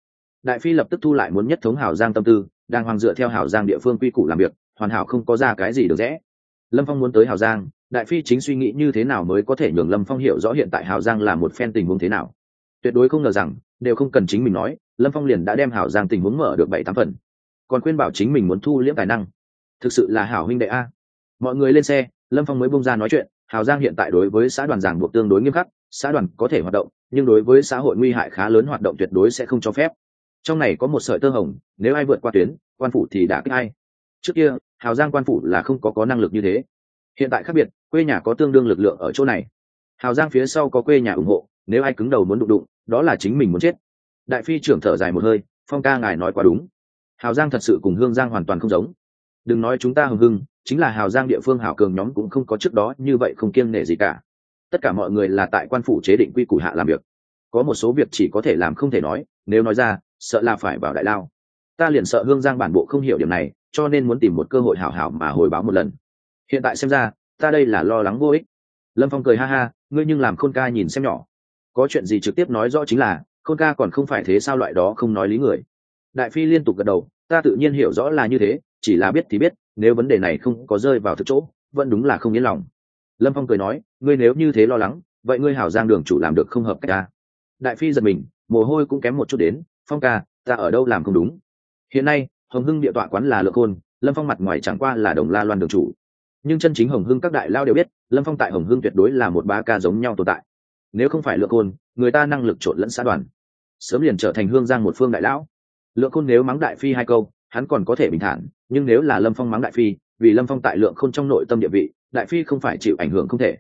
Đại phi lập tức thu lại muốn nhất thống hào giang tâm tư, đang hoàng dựa theo hào giang địa phương quy củ làm việc, hoàn hảo không có ra cái gì được rẽ. Lâm phong muốn tới hào giang đại phi chính suy nghĩ như thế nào mới có thể nhường lâm phong hiểu rõ hiện tại hào giang là một phen tình huống thế nào. Tuyệt đối không ngờ rằng, đều không cần chính mình nói, lâm phong liền đã đem hào giang tình huống mở được bảy tám phần. Còn khuyên bảo chính mình muốn thu liễm tài năng. Thực sự là hảo huynh đệ a. Mọi người lên xe, lâm phong mới bông ra nói chuyện, hào giang hiện tại đối với xã đoàn giảng buộc tương đối nghiêm khắc, xã đoàn có thể hoạt động, nhưng đối với xã hội nguy hại khá lớn hoạt động tuyệt đối sẽ không cho phép. Trong này có một sợi tơ hồng, nếu ai vượt qua tuyến, quan phủ thì đã kích ai. Trước kia, hào giang quan phủ là không có có năng lực như thế. Hiện tại khác biệt quê nhà có tương đương lực lượng ở chỗ này. Hào giang phía sau có quê nhà ủng hộ, nếu ai cứng đầu muốn đụng đụng, đó là chính mình muốn chết. Đại phi trưởng thở dài một hơi, phong ca ngài nói quá đúng. Hào giang thật sự cùng hương giang hoàn toàn không giống. Đừng nói chúng ta hưng hưng, chính là hào giang địa phương hào cường nhóm cũng không có trước đó như vậy không kiêng nể gì cả. Tất cả mọi người là tại quan phủ chế định quy củ hạ làm việc. Có một số việc chỉ có thể làm không thể nói, nếu nói ra, sợ là phải vào đại lao. Ta liền sợ hương giang bản bộ không hiểu điểm này, cho nên muốn tìm một cơ hội hảo hảo mà hồi báo một lần. Hiện tại xem ra ta đây là lo lắng vô ích. Lâm phong cười ha ha, ngươi nhưng làm khôn ca nhìn xem nhỏ. Có chuyện gì trực tiếp nói rõ chính là, khôn ca còn không phải thế sao loại đó không nói lý người. Đại phi liên tục gật đầu, ta tự nhiên hiểu rõ là như thế, chỉ là biết thì biết, nếu vấn đề này không có rơi vào thực chỗ, vẫn đúng là không yên lòng. Lâm phong cười nói, ngươi nếu như thế lo lắng, vậy ngươi hảo giang đường chủ làm được không hợp cách ta. Đại phi giật mình, mồ hôi cũng kém một chút đến, phong ca, ta ở đâu làm không đúng? Hiện nay, hồng hưng địa tọa quán là lượng khôn, lâm phong mặt ngoài chẳng qua là đồng la loan đường chủ nhưng chân chính hồng hưng các đại lao đều biết, lâm phong tại hồng hưng tuyệt đối là một ba ca giống nhau tồn tại. Nếu không phải lượng Côn người ta năng lực trộn lẫn xã đoàn, sớm liền trở thành hương giang một phương đại lão. Lượng Côn nếu mắng đại phi hai câu, hắn còn có thể bình thản, nhưng nếu là lâm phong mắng đại phi, vì lâm phong tại lượng khôn trong nội tâm địa vị, đại phi không phải chịu ảnh hưởng không thể.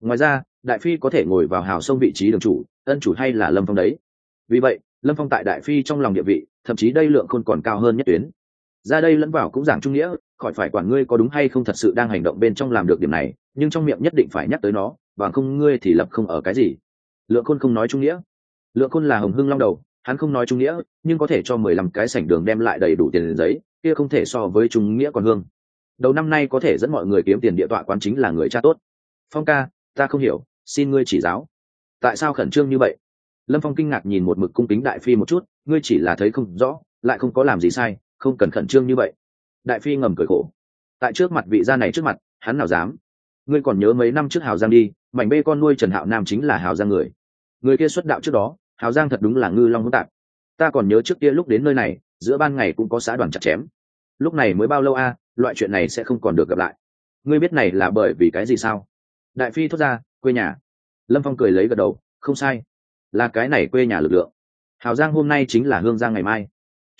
Ngoài ra, đại phi có thể ngồi vào hào sông vị trí đường chủ, ân chủ hay là lâm phong đấy. Vì vậy, lâm phong tại đại phi trong lòng địa vị, thậm chí đây lượng khôn còn cao hơn nhất tuyến ra đây lẫn vào cũng giảng trung nghĩa, khỏi phải quản ngươi có đúng hay không thật sự đang hành động bên trong làm được điểm này, nhưng trong miệng nhất định phải nhắc tới nó và không ngươi thì lập không ở cái gì. Lượng khôn không nói trung nghĩa. Lượng khôn là hồng hưng long đầu, hắn không nói trung nghĩa, nhưng có thể cho mười lăm cái sảnh đường đem lại đầy đủ tiền giấy, kia không thể so với trung nghĩa còn hương. Đầu năm nay có thể dẫn mọi người kiếm tiền địa tọa quán chính là người cha tốt. Phong ca, ta không hiểu, xin ngươi chỉ giáo. Tại sao khẩn trương như vậy? Lâm phong kinh ngạc nhìn một mực cung kính đại phi một chút, ngươi chỉ là thấy không rõ, lại không có làm gì sai không cần khẩn trương như vậy. Đại phi ngầm cười khổ. Tại trước mặt vị gia này trước mặt, hắn nào dám? Ngươi còn nhớ mấy năm trước hào giang đi, mảnh bê con nuôi trần hạo nam chính là hào giang người. Người kia xuất đạo trước đó, hào giang thật đúng là ngư long hỗn tạp. Ta còn nhớ trước kia lúc đến nơi này, giữa ban ngày cũng có xã đoàn chặt chém. Lúc này mới bao lâu a, loại chuyện này sẽ không còn được gặp lại. Ngươi biết này là bởi vì cái gì sao? Đại phi thốt ra, quê nhà. Lâm phong cười lấy gật đầu, không sai. Là cái này quê nhà lực lượng. Hào giang hôm nay chính là hương giang ngày mai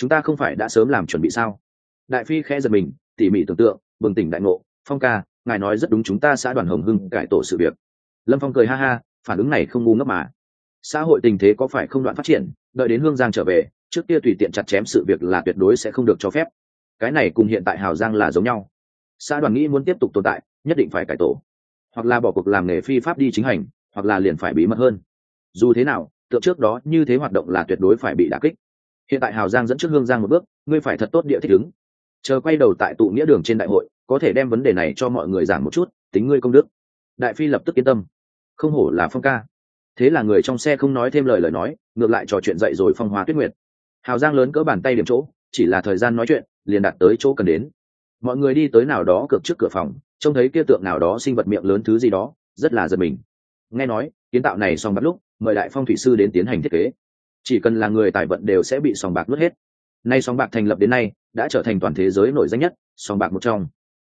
chúng ta không phải đã sớm làm chuẩn bị sao? Đại phi khẽ giật mình, tỉ mỉ tưởng tượng, bừng tỉnh đại ngộ, phong ca, ngài nói rất đúng chúng ta xã đoàn hồng hưng cải tổ sự việc. Lâm phong cười ha ha, phản ứng này không ngu ngốc mà. Xã hội tình thế có phải không đoạn phát triển, đợi đến hương giang trở về, trước kia tùy tiện chặt chém sự việc là tuyệt đối sẽ không được cho phép. Cái này cùng hiện tại hào giang là giống nhau. Xã đoàn nghĩ muốn tiếp tục tồn tại, nhất định phải cải tổ. Hoặc là bỏ cuộc làm nghề phi pháp đi chính hành, hoặc là liền phải bí mật hơn. Dù thế nào, tượng trước đó như thế hoạt động là tuyệt đối phải bị đả kích hiện tại hào giang dẫn trước hương giang một bước, ngươi phải thật tốt địa thích ứng. Chờ quay đầu tại tụ nghĩa đường trên đại hội, có thể đem vấn đề này cho mọi người giảng một chút, tính ngươi công đức. Đại phi lập tức yên tâm. Không hổ là phong ca. Thế là người trong xe không nói thêm lời lời nói, ngược lại trò chuyện dậy rồi phong hóa tuyết nguyệt. Hào giang lớn cỡ bàn tay điểm chỗ, chỉ là thời gian nói chuyện, liền đạt tới chỗ cần đến. Mọi người đi tới nào đó cược trước cửa phòng, trông thấy kia tượng nào đó sinh vật miệng lớn thứ gì đó, rất là giật mình. Nghe nói, kiến tạo này xong bắt lúc, mời đại phong thủy sư đến tiến hành thiết kế chỉ cần là người tài vận đều sẽ bị sòng bạc nuốt hết. Nay sòng bạc thành lập đến nay, đã trở thành toàn thế giới nổi danh nhất, sòng bạc một trong.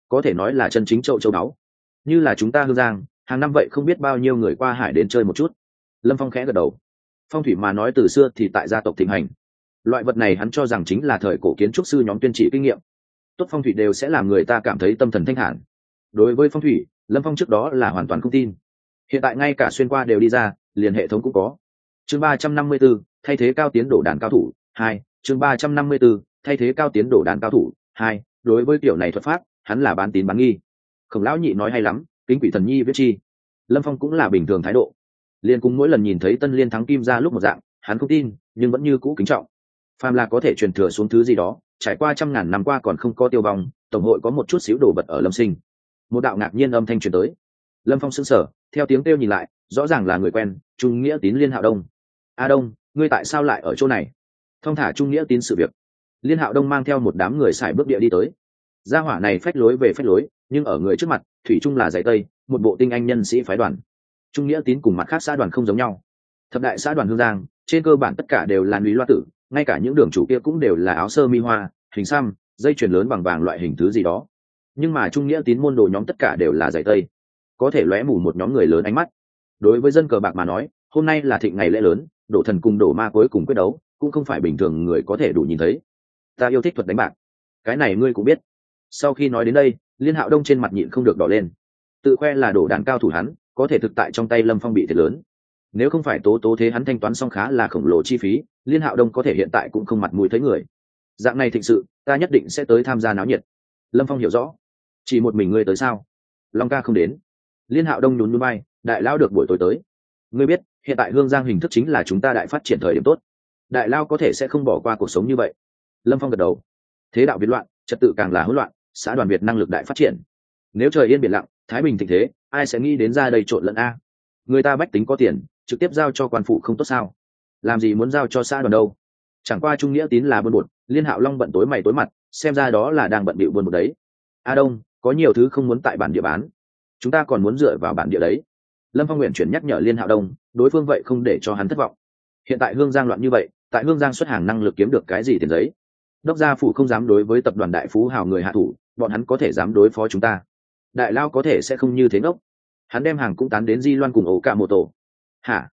Có thể nói là chân chính châu châu đáo như là chúng ta hương giang, hàng năm vậy không biết bao nhiêu người qua hải đến chơi một chút. Lâm phong khẽ gật đầu. Phong thủy mà nói từ xưa thì tại gia tộc thịnh hành. Loại vật này hắn cho rằng chính là thời cổ kiến trúc sư nhóm tuyên trị kinh nghiệm. Tốt phong thủy đều sẽ làm người ta cảm thấy tâm thần thanh hẳn đối với phong thủy, lâm phong trước đó là hoàn toàn không tin. Hiện tại ngay cả xuyên qua đều đi ra, liền hệ thống cũng có. Chương ba trăm năm mươi b ố thay thế cao tiến đổ đàn cao thủ, hai, chương ba trăm năm mươi b ố thay thế cao tiến đổ đàn cao thủ, hai, đối với kiểu này thuật pháp, hắn là bán tín bán nghi. Khổng lão nhị nói hay lắm, kính quỷ thần nhi viết chi. Lâm phong cũng là bình thường thái độ. Liền cùng mỗi lần nhìn thấy tân liên thắng kim ra lúc một dạng, hắn không tin, nhưng vẫn như cũ kính trọng. Phàm là có thể truyền thừa xuống thứ gì đó, trải qua trăm ngàn năm qua còn không có tiêu vong, tổng hội có một chút xíu đồ vật ở lâm sinh. Một đạo ngạc nhiên âm thanh truyền tới. Lâm phong s ữ n g sở theo tiếng kêu nhìn lại, rõ ràng là người quen, trung nghĩa tín liên hạo đông. A đông ngươi tại sao lại ở chỗ này? Thong thả trung nghĩa tín sự việc. Liên hạo đông mang theo một đám người xài bước địa đi tới. Gia hỏa này phách lối về phách lối, nhưng ở người trước mặt, thủy trung là dạy tây, một bộ tinh anh nhân sĩ phái đoàn. Trung nghĩa tín cùng mặt khác xã đoàn không giống nhau. Thập đại xã đoàn hương giang, trên cơ bản tất cả đều là núy loa tử, ngay cả những đường chủ kia cũng đều là áo sơ mi hoa, hình xăm, dây chuyền lớn bằng vàng loại hình thứ gì đó. Nhưng mà trung nghĩa tín môn đồ nhóm tất cả đều là giải tây. Có thể lóe mù một nhóm người lớn ánh mắt. Đối với dân cờ bạc mà nói, hôm nay là thịnh ngày lễ lớn đổ thần cùng đổ ma cuối cùng quyết đấu, cũng không phải bình thường người có thể đủ nhìn thấy. Ta yêu thích thuật đánh bạc. Cái này ngươi cũng biết. Sau khi nói đến đây, liên hạo đông trên mặt nhịn không được đỏ lên. Tự khoe là đổ đàn cao thủ hắn, có thể thực tại trong tay lâm phong bị thiệt lớn. Nếu không phải tố tố thế hắn thanh toán xong khá là khổng lồ chi phí, liên hạo đông có thể hiện tại cũng không mặt mũi thấy người. Dạng này thịnh sự, ta nhất định sẽ tới tham gia náo nhiệt. Lâm phong hiểu rõ. Chỉ một mình ngươi tới sao? Long ca không đến. Liên hạo đông nhún núi bay đại lao được buổi tối tới. Ngươi biết hiện tại hương giang hình thức chính là chúng ta đại phát triển thời điểm tốt. Đại lao có thể sẽ không bỏ qua cuộc sống như vậy. Lâm phong gật đầu. Thế đạo biến loạn, trật tự càng là hỗn loạn, xã đoàn việt năng lực đại phát triển. Nếu trời yên biển lặng, thái bình tình thế, ai sẽ nghĩ đến ra đây trộn lẫn a? Người ta bách tính có tiền, trực tiếp giao cho quan phụ không tốt sao? Làm gì muốn giao cho xã đoàn đâu? Chẳng qua trung nghĩa tín là buôn bột, liên hạo long bận tối mày tối mặt, xem ra đó là đang bận bịu buôn bột đấy. A đông, có nhiều thứ không muốn tại bản địa bán. Chúng ta còn muốn dựa vào bản địa đấy lâm phong nguyện chuyển nhắc nhở liên hạo đông, đối phương vậy không để cho hắn thất vọng. Hiện tại hương giang loạn như vậy, tại hương giang xuất hàng năng lực kiếm được cái gì tiền giấy? Đốc gia phủ không dám đối với tập đoàn đại phú hào người hạ thủ, bọn hắn có thể dám đối phó chúng ta. Đại lao có thể sẽ không như thế ngốc. Hắn đem hàng cũng tán đến di loan cùng ổ ca mô tổ. Hả?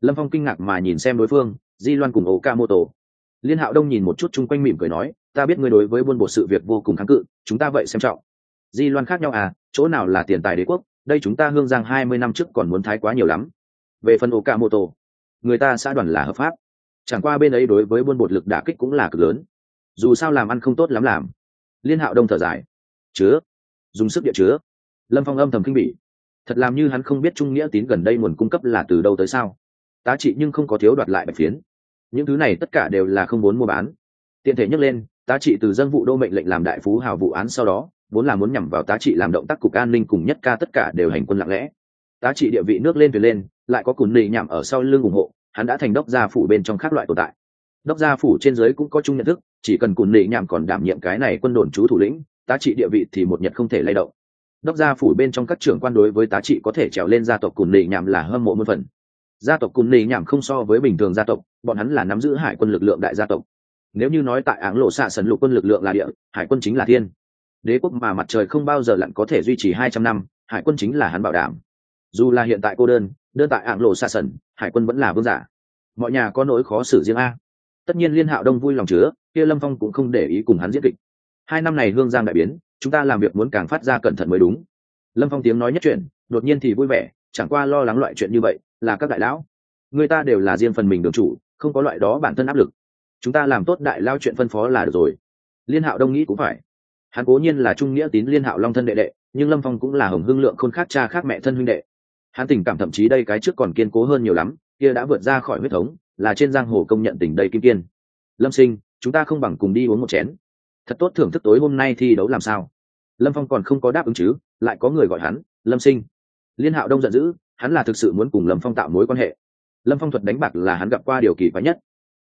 Lâm phong kinh ngạc mà nhìn xem đối phương, di loan cùng ổ ca mô tổ. Liên hạo đông nhìn một chút chung quanh mỉm cười nói, ta biết ngươi đối với buôn bột sự việc vô cùng kháng cự, chúng ta vậy xem trọng. Di loan khác nhau à chỗ nào là tiền tài đế quốc đây chúng ta hương giang hai mươi năm trước còn muốn thái quá nhiều lắm. Về phần ô ca mô tô người ta xã đoàn là hợp pháp. Chẳng qua bên ấy đối với buôn bột lực đả kích cũng là cực lớn. Dù sao làm ăn không tốt lắm làm. Liên hạo đông thở dài. Chứa. Dùng sức địa chứa. Lâm phong âm thầm kinh bỉ. Thật làm như hắn không biết trung nghĩa tín gần đây nguồn cung cấp là từ đâu tới sao. Tá trị nhưng không có thiếu đoạt lại bạch phiến. Những thứ này tất cả đều là không muốn mua bán. Tiện thể nhắc lên, tá trị từ dân vụ đô mệnh lệnh làm đại phú hào vụ án sau đó vốn là muốn nhằm vào tá trị làm động tác cục an ninh cùng nhất ca tất cả đều hành quân lặng lẽ. Tá trị địa vị nước lên thuyền lên, lại có cùn nị nhảm ở sau lưng ủng hộ, hắn đã thành đốc gia phủ bên trong các loại tồn tại. Đốc gia phủ trên dưới cũng có chung nhận thức, chỉ cần cùn nị nhảm còn đảm nhiệm cái này quân đồn chú thủ lĩnh, tá trị địa vị thì một nhật không thể lay động. Đốc gia phủ bên trong các trưởng quan đối với tá trị có thể trèo lên gia tộc cùn nị nhảm là hâm mộ muôn phần. Gia tộc cùn nị nhảm không so với bình thường gia tộc, bọn hắn là nắm giữ hải quân lực lượng đại gia tộc. Nếu như nói tại áng lộ xạ sần lục quân lực lượng là địa, hải quân chính là thiên đế quốc mà mặt trời không bao giờ lặn có thể duy trì hai trăm năm, hải quân chính là hắn bảo đảm. Dù là hiện tại cô đơn đơn tại ạng lộ xa sần, hải quân vẫn là vương giả. Mọi nhà có nỗi khó xử riêng a. Tất nhiên liên hạo đông vui lòng chứa, kia lâm phong cũng không để ý cùng hắn diễn kịch. Hai năm này hương giang đại biến, chúng ta làm việc muốn càng phát ra cẩn thận mới đúng. Lâm phong tiếng nói nhất chuyện đột nhiên thì vui vẻ, chẳng qua lo lắng loại chuyện như vậy là các đại lão. Người ta đều là riêng phần mình đường chủ, không có loại đó bản thân áp lực. Chúng ta làm tốt đại lao chuyện phân phó là được rồi. Liên hạo đông nghĩ cũng phải hắn cố nhiên là trung nghĩa tín liên hạo long thân đệ đệ, nhưng lâm phong cũng là hồng hưng lượng khôn khác cha khác mẹ thân huynh đệ. Hắn tình cảm thậm chí đây cái trước còn kiên cố hơn nhiều lắm, kia đã vượt ra khỏi huyết thống, là trên giang hồ công nhận tình đầy kim kiên. Lâm sinh, chúng ta không bằng cùng đi uống một chén. Thật tốt thưởng thức tối hôm nay thi đấu làm sao? Lâm phong còn không có đáp ứng chứ, lại có người gọi hắn, lâm sinh. Liên hạo đông giận dữ, hắn là thực sự muốn cùng lâm phong tạo mối quan hệ. Lâm phong thuật đánh bạc là hắn gặp qua điều kỳ quái nhất.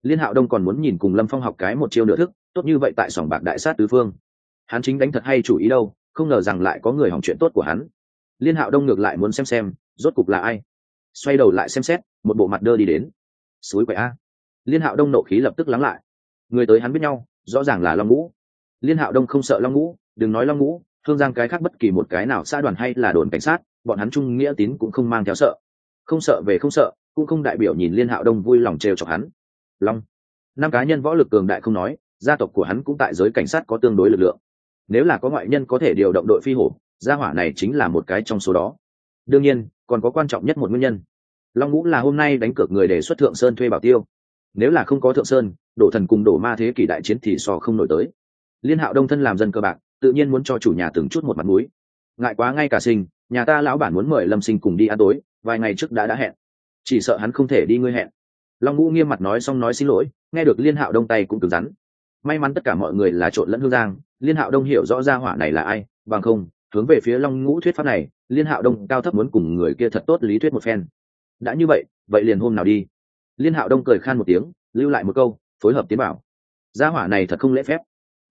Liên hạo đông còn muốn nhìn cùng lâm phong học cái một chiêu nửa thức, tốt như vậy tại sòng bạc đại sát tứ phương hắn chính đánh thật hay chủ ý đâu, không ngờ rằng lại có người hỏng chuyện tốt của hắn. Liên hạo đông ngược lại muốn xem xem, rốt cục là ai. Xoay đầu lại xem xét, một bộ mặt đơ đi đến. Suối quậy a. Liên hạo đông nộ khí lập tức lắng lại. Người tới hắn biết nhau, rõ ràng là long ngũ. Liên hạo đông không sợ long ngũ, đừng nói long ngũ, thương giang cái khác bất kỳ một cái nào, xã đoàn hay là đồn cảnh sát, bọn hắn trung nghĩa tín cũng không mang theo sợ. Không sợ về không sợ, cũng không đại biểu nhìn liên hạo đông vui lòng trêu chọc hắn. Long. Năm cá nhân võ lực cường đại không nói, gia tộc của hắn cũng tại giới cảnh sát có tương đối lực lượng nếu là có ngoại nhân có thể điều động đội phi hổ, gia hỏa này chính là một cái trong số đó. Đương nhiên, còn có quan trọng nhất một nguyên nhân. Long ngũ là hôm nay đánh cược người đề xuất thượng sơn thuê bảo tiêu. Nếu là không có thượng sơn, đổ thần cùng đổ ma thế kỷ đại chiến thì so không nổi tới. Liên hạo đông thân làm dân cơ bạc, tự nhiên muốn cho chủ nhà từng chút một mặt mũi. Ngại quá ngay cả sinh, nhà ta lão bản muốn mời lâm sinh cùng đi ăn tối, vài ngày trước đã đã hẹn. Chỉ sợ hắn không thể đi ngươi hẹn. Long ngũ nghiêm mặt nói xong nói xin lỗi, nghe được liên hạo đông tay cũng cứng rắn may mắn tất cả mọi người là trộn lẫn hương giang, liên hạo đông hiểu rõ ra hỏa này là ai, bằng không, hướng về phía long ngũ thuyết pháp này, liên hạo đông cao thấp muốn cùng người kia thật tốt lý thuyết một phen. Đã như vậy vậy liền hôm nào đi. Liên hạo đông cười khan một tiếng, lưu lại một câu, phối hợp tiến bảo. Gia hỏa này thật không lễ phép.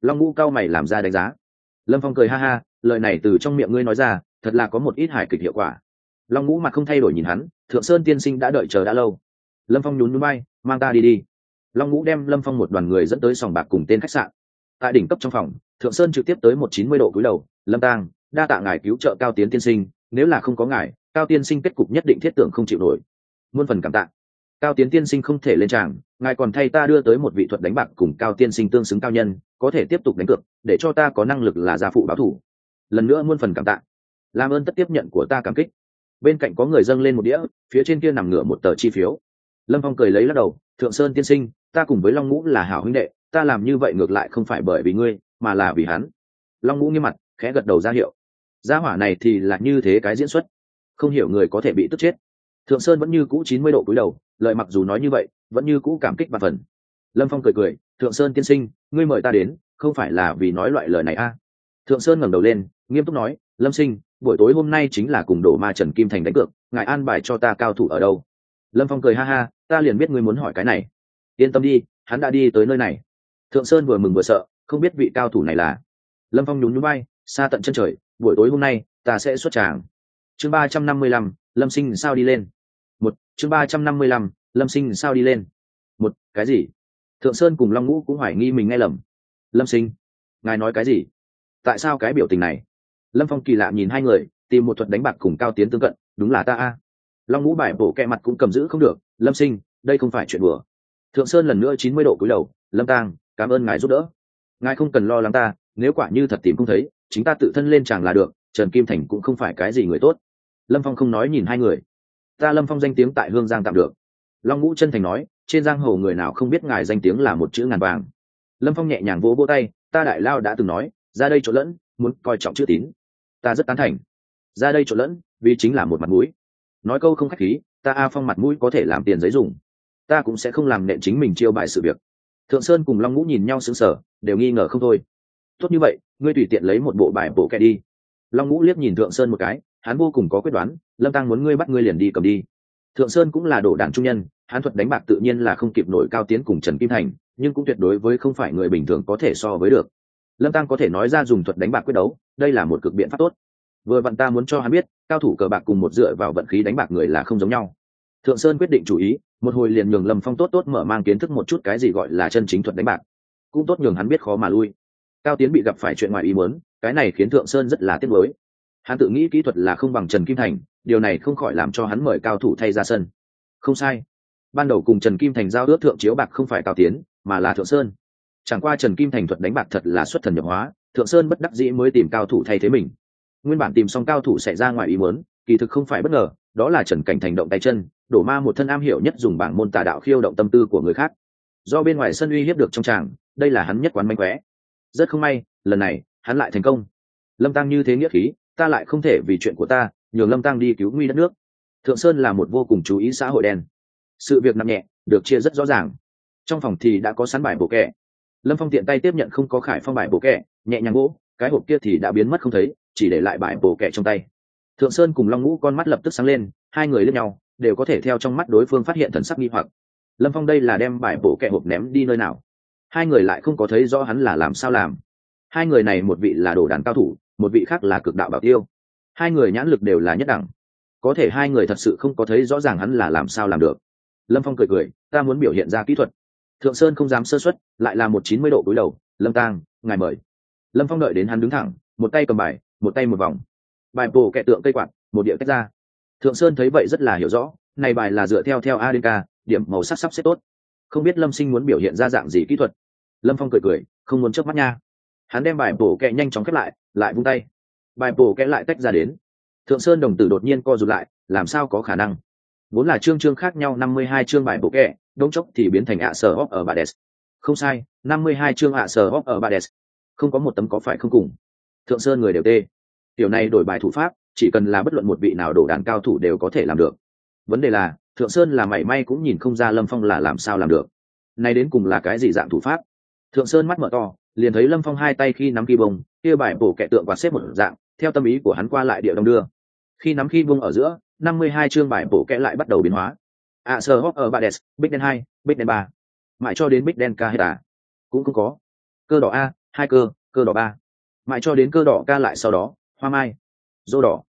Long ngũ cao mày làm ra đánh giá. Lâm phong cười ha ha, lời này từ trong miệng ngươi nói ra, thật là có một ít hài kịch hiệu quả. Long ngũ mặt không thay đổi nhìn hắn, thượng sơn tiên sinh đã đợi chờ đã lâu. Lâm phong nhún núi bay mang ta đi đi long ngũ đem lâm phong một đoàn người dẫn tới sòng bạc cùng tên khách sạn. Tại đỉnh cấp trong phòng, thượng sơn trực tiếp tới một chín mươi độ cúi đầu, lâm tang, đa tạ ngài cứu trợ cao tiến tiên sinh, nếu là không có ngài, cao tiên sinh kết cục nhất định thiết tưởng không chịu nổi. Muôn phần cảm tạ. Cao tiến tiên sinh không thể lên tràng, ngài còn thay ta đưa tới một vị thuật đánh bạc cùng cao tiên sinh tương xứng cao nhân, có thể tiếp tục đánh cược, để cho ta có năng lực là gia phụ báo thủ. Lần nữa muôn phần cảm tạ. Làm ơn tất tiếp nhận của ta cảm kích. Bên cạnh có người dâng lên một đĩa, phía trên kia nằm ngửa một tờ chi phiếu. Lâm phong cười lấy lắc đầu, thượng sơn tiên sinh ta cùng với long ngũ là hảo huynh đệ, ta làm như vậy ngược lại không phải bởi vì ngươi, mà là vì hắn. Long ngũ nghiêm mặt, khẽ gật đầu ra hiệu. Gia hỏa này thì là như thế cái diễn xuất. Không hiểu người có thể bị tức chết. Thượng sơn vẫn như cũ chín mươi độ cúi đầu lợi mặc dù nói như vậy, vẫn như cũ cảm kích và phần. Lâm phong cười cười, thượng sơn tiên sinh, ngươi mời ta đến, không phải là vì nói loại lời này a? À. thượng sơn ngẩng đầu lên, nghiêm túc nói, lâm sinh, buổi tối hôm nay chính là cùng đổ ma trần kim thành đánh cược, ngài an bài cho ta cao thủ ở đâu? Lâm phong cười ha ha, ta liền biết ngươi muốn hỏi cái này yên tâm đi, hắn đã đi tới nơi này. Thượng sơn vừa mừng vừa sợ, không biết vị cao thủ này là. Lâm phong nhún nhún bay xa tận chân trời, buổi tối hôm nay, ta sẽ xuất tràng. Chương ba trăm năm mươi lăm, lâm sinh sao đi lên? Một, chương ba trăm năm mươi lăm, lâm sinh sao đi lên? Một, cái gì? Thượng sơn cùng long ngũ cũng hoài nghi mình nghe lầm. Lâm sinh, ngài nói cái gì? Tại sao cái biểu tình này? Lâm phong kỳ lạ nhìn hai người, tìm một thuật đánh bạc cùng cao tiến tương cận, đúng là ta a. Long ngũ bài bổ kẹ mặt cũng cầm giữ không được, lâm sinh, đây không phải chuyện bừa thượng sơn lần nữa chín mươi độ cúi đầu, lâm tang, cảm ơn ngài giúp đỡ. Ngài không cần lo lắng ta, nếu quả như thật tìm không thấy, chính ta tự thân lên chàng là được, trần kim thành cũng không phải cái gì người tốt. Lâm phong không nói nhìn hai người. Ta lâm phong danh tiếng tại hương giang tạm được. Long ngũ chân thành nói, trên giang hồ người nào không biết ngài danh tiếng là một chữ ngàn vàng. Lâm phong nhẹ nhàng vỗ vỗ tay, ta đại lao đã từng nói, ra đây trộn lẫn, muốn coi trọng chữ tín. Ta rất tán thành. Ra đây trộn lẫn, vì chính là một mặt mũi. Nói câu không khách khí, ta a phong mặt mũi có thể làm tiền giấy dùng ta cũng sẽ không làm nện chính mình chiêu bài sự việc. Thượng sơn cùng long ngũ nhìn nhau sững sờ, đều nghi ngờ không thôi. Tốt như vậy, ngươi tùy tiện lấy một bộ bài bộ kẹ đi. Long ngũ liếc nhìn thượng sơn một cái, hắn vô cùng có quyết đoán, lâm tăng muốn ngươi bắt ngươi liền đi cầm đi. Thượng sơn cũng là đồ đảng trung nhân, hắn thuật đánh bạc tự nhiên là không kịp nổi cao tiến cùng trần kim thành, nhưng cũng tuyệt đối với không phải người bình thường có thể so với được. Lâm tăng có thể nói ra dùng thuật đánh bạc quyết đấu, đây là một cực biện pháp tốt. Vừa vặn ta muốn cho hắn biết, cao thủ cờ bạc cùng một dựa vào vận khí đánh bạc người là không giống nhau. Thượng sơn quyết định chủ ý một hồi liền nhường lâm phong tốt tốt mở mang kiến thức một chút cái gì gọi là chân chính thuật đánh bạc. Cũng tốt nhường hắn biết khó mà lui. Cao tiến bị gặp phải chuyện ngoài ý muốn, cái này khiến thượng sơn rất là tiếc nuối. Hắn tự nghĩ kỹ thuật là không bằng trần kim thành, điều này không khỏi làm cho hắn mời cao thủ thay ra sân. Không sai. Ban đầu cùng trần kim thành giao ước thượng chiếu bạc không phải cao tiến, mà là thượng sơn. Chẳng qua trần kim thành thuật đánh bạc thật là xuất thần nhập hóa, thượng sơn bất đắc dĩ mới tìm cao thủ thay thế mình. Nguyên bản tìm xong cao thủ xảy ra ngoài ý muốn, kỳ thực không phải bất ngờ, đó là trần cảnh thành động tay chân đổ ma một thân am hiểu nhất dùng bảng môn tà đạo khiêu động tâm tư của người khác. Do bên ngoài sân uy hiếp được trong tràng, đây là hắn nhất quán manh khóe. Rất không may, lần này, hắn lại thành công. Lâm tăng như thế nghĩa khí, ta lại không thể vì chuyện của ta, nhường lâm tăng đi cứu nguy đất nước. Thượng sơn là một vô cùng chú ý xã hội đen. Sự việc nặng nhẹ, được chia rất rõ ràng. Trong phòng thì đã có sẵn bài bộ kẹ. Lâm phong tiện tay tiếp nhận không có khải phong bài bộ kẹ, nhẹ nhàng gỗ cái hộp kia thì đã biến mất không thấy, chỉ để lại bài bộ kẹ trong tay. Thượng sơn cùng long ngũ con mắt lập tức sáng lên, hai người lên nhau đều có thể theo trong mắt đối phương phát hiện thần sắc nghi hoặc. Lâm phong đây là đem bài bổ kẹ hộp ném đi nơi nào? Hai người lại không có thấy rõ hắn là làm sao làm. Hai người này một vị là đồ đàn cao thủ, một vị khác là cực đạo bảo tiêu. Hai người nhãn lực đều là nhất đẳng. Có thể hai người thật sự không có thấy rõ ràng hắn là làm sao làm được. Lâm phong cười cười, ta muốn biểu hiện ra kỹ thuật. Thượng sơn không dám sơ xuất lại là một chín mươi độ cúi đầu, lâm tang, ngài mời. Lâm phong đợi đến hắn đứng thẳng, một tay cầm bài, một tay một vòng. Bài bổ kẹ tượng cây quạt, một địa cách ra thượng sơn thấy vậy rất là hiểu rõ, này bài là dựa theo theo a điểm màu sắc sắp xếp tốt. Không biết lâm sinh muốn biểu hiện ra dạng gì kỹ thuật. Lâm phong cười cười, không muốn chớp mắt nha. Hắn đem bài bổ kẹ nhanh chóng khép lại lại vung tay. Bài bổ kẹ lại tách ra đến. Thượng sơn đồng tử đột nhiên co rụt lại, làm sao có khả năng? Vốn là chương chương khác nhau, năm mươi hai chương bài bộ kẹ đông chốc thì biến thành ạ sở hóc ở bà đès không sai, năm mươi hai chương ạ sở hóc ở bà đès không có một tấm có phải không cùng? Thượng sơn người đều tê. Tiểu này đổi bài thủ pháp chỉ cần là bất luận một vị nào đổ đàn cao thủ đều có thể làm được. Vấn đề là, thượng sơn là mảy may cũng nhìn không ra lâm phong là làm sao làm được. Nay đến cùng là cái gì dạng thủ pháp? Thượng sơn mắt mở to, liền thấy lâm phong hai tay khi nắm khi bông, kia bài bổ kẹ tượng và xếp một dạng, theo tâm ý của hắn qua lại địa đông đưa. Khi nắm khi bông ở giữa, năm mươi hai chương bài bổ kẽ lại bắt đầu biến hóa. Ạ sờ hóc ở ba đès bích đen hai, bích đen ba. Mãi cho đến bích đen ca hết à? Cũng không có. Cơ đỏ a, hai cơ cơ đỏ ba. Mãi cho đến cơ đỏ ca lại sau đó, hoa mai dô đỏ.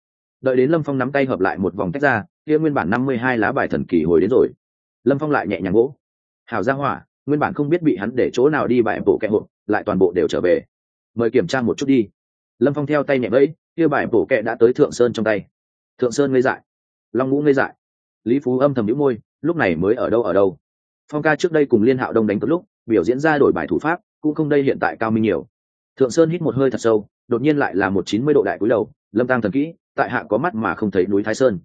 Đợi đến lâm phong nắm tay hợp lại một vòng tách ra, kia nguyên bản năm mươi hai lá bài thần kỳ hồi đến rồi. Lâm phong lại nhẹ nhàng gỗ. Hào ra hỏa, nguyên bản không biết bị hắn để chỗ nào đi bài bộ kẹ hộp, lại toàn bộ đều trở về. Mời kiểm tra một chút đi. Lâm phong theo tay nhẹ vẫy, kia bài bổ kẹ đã tới thượng sơn trong tay. Thượng sơn ngây dại. Long ngũ ngây dại. Lý phú âm thầm nhũ môi, lúc này mới ở đâu ở đâu. Phong ca trước đây cùng liên hạo đông đánh tốt lúc, biểu diễn ra đổi bài thủ pháp, cũng không đây hiện tại cao minh nhiều. Thượng sơn hít một hơi thật sâu, đột nhiên lại là một chín mươi độ đại cúi đầu lâm tăng thần kỹ, tại hạ có mắt mà không thấy núi thái sơn.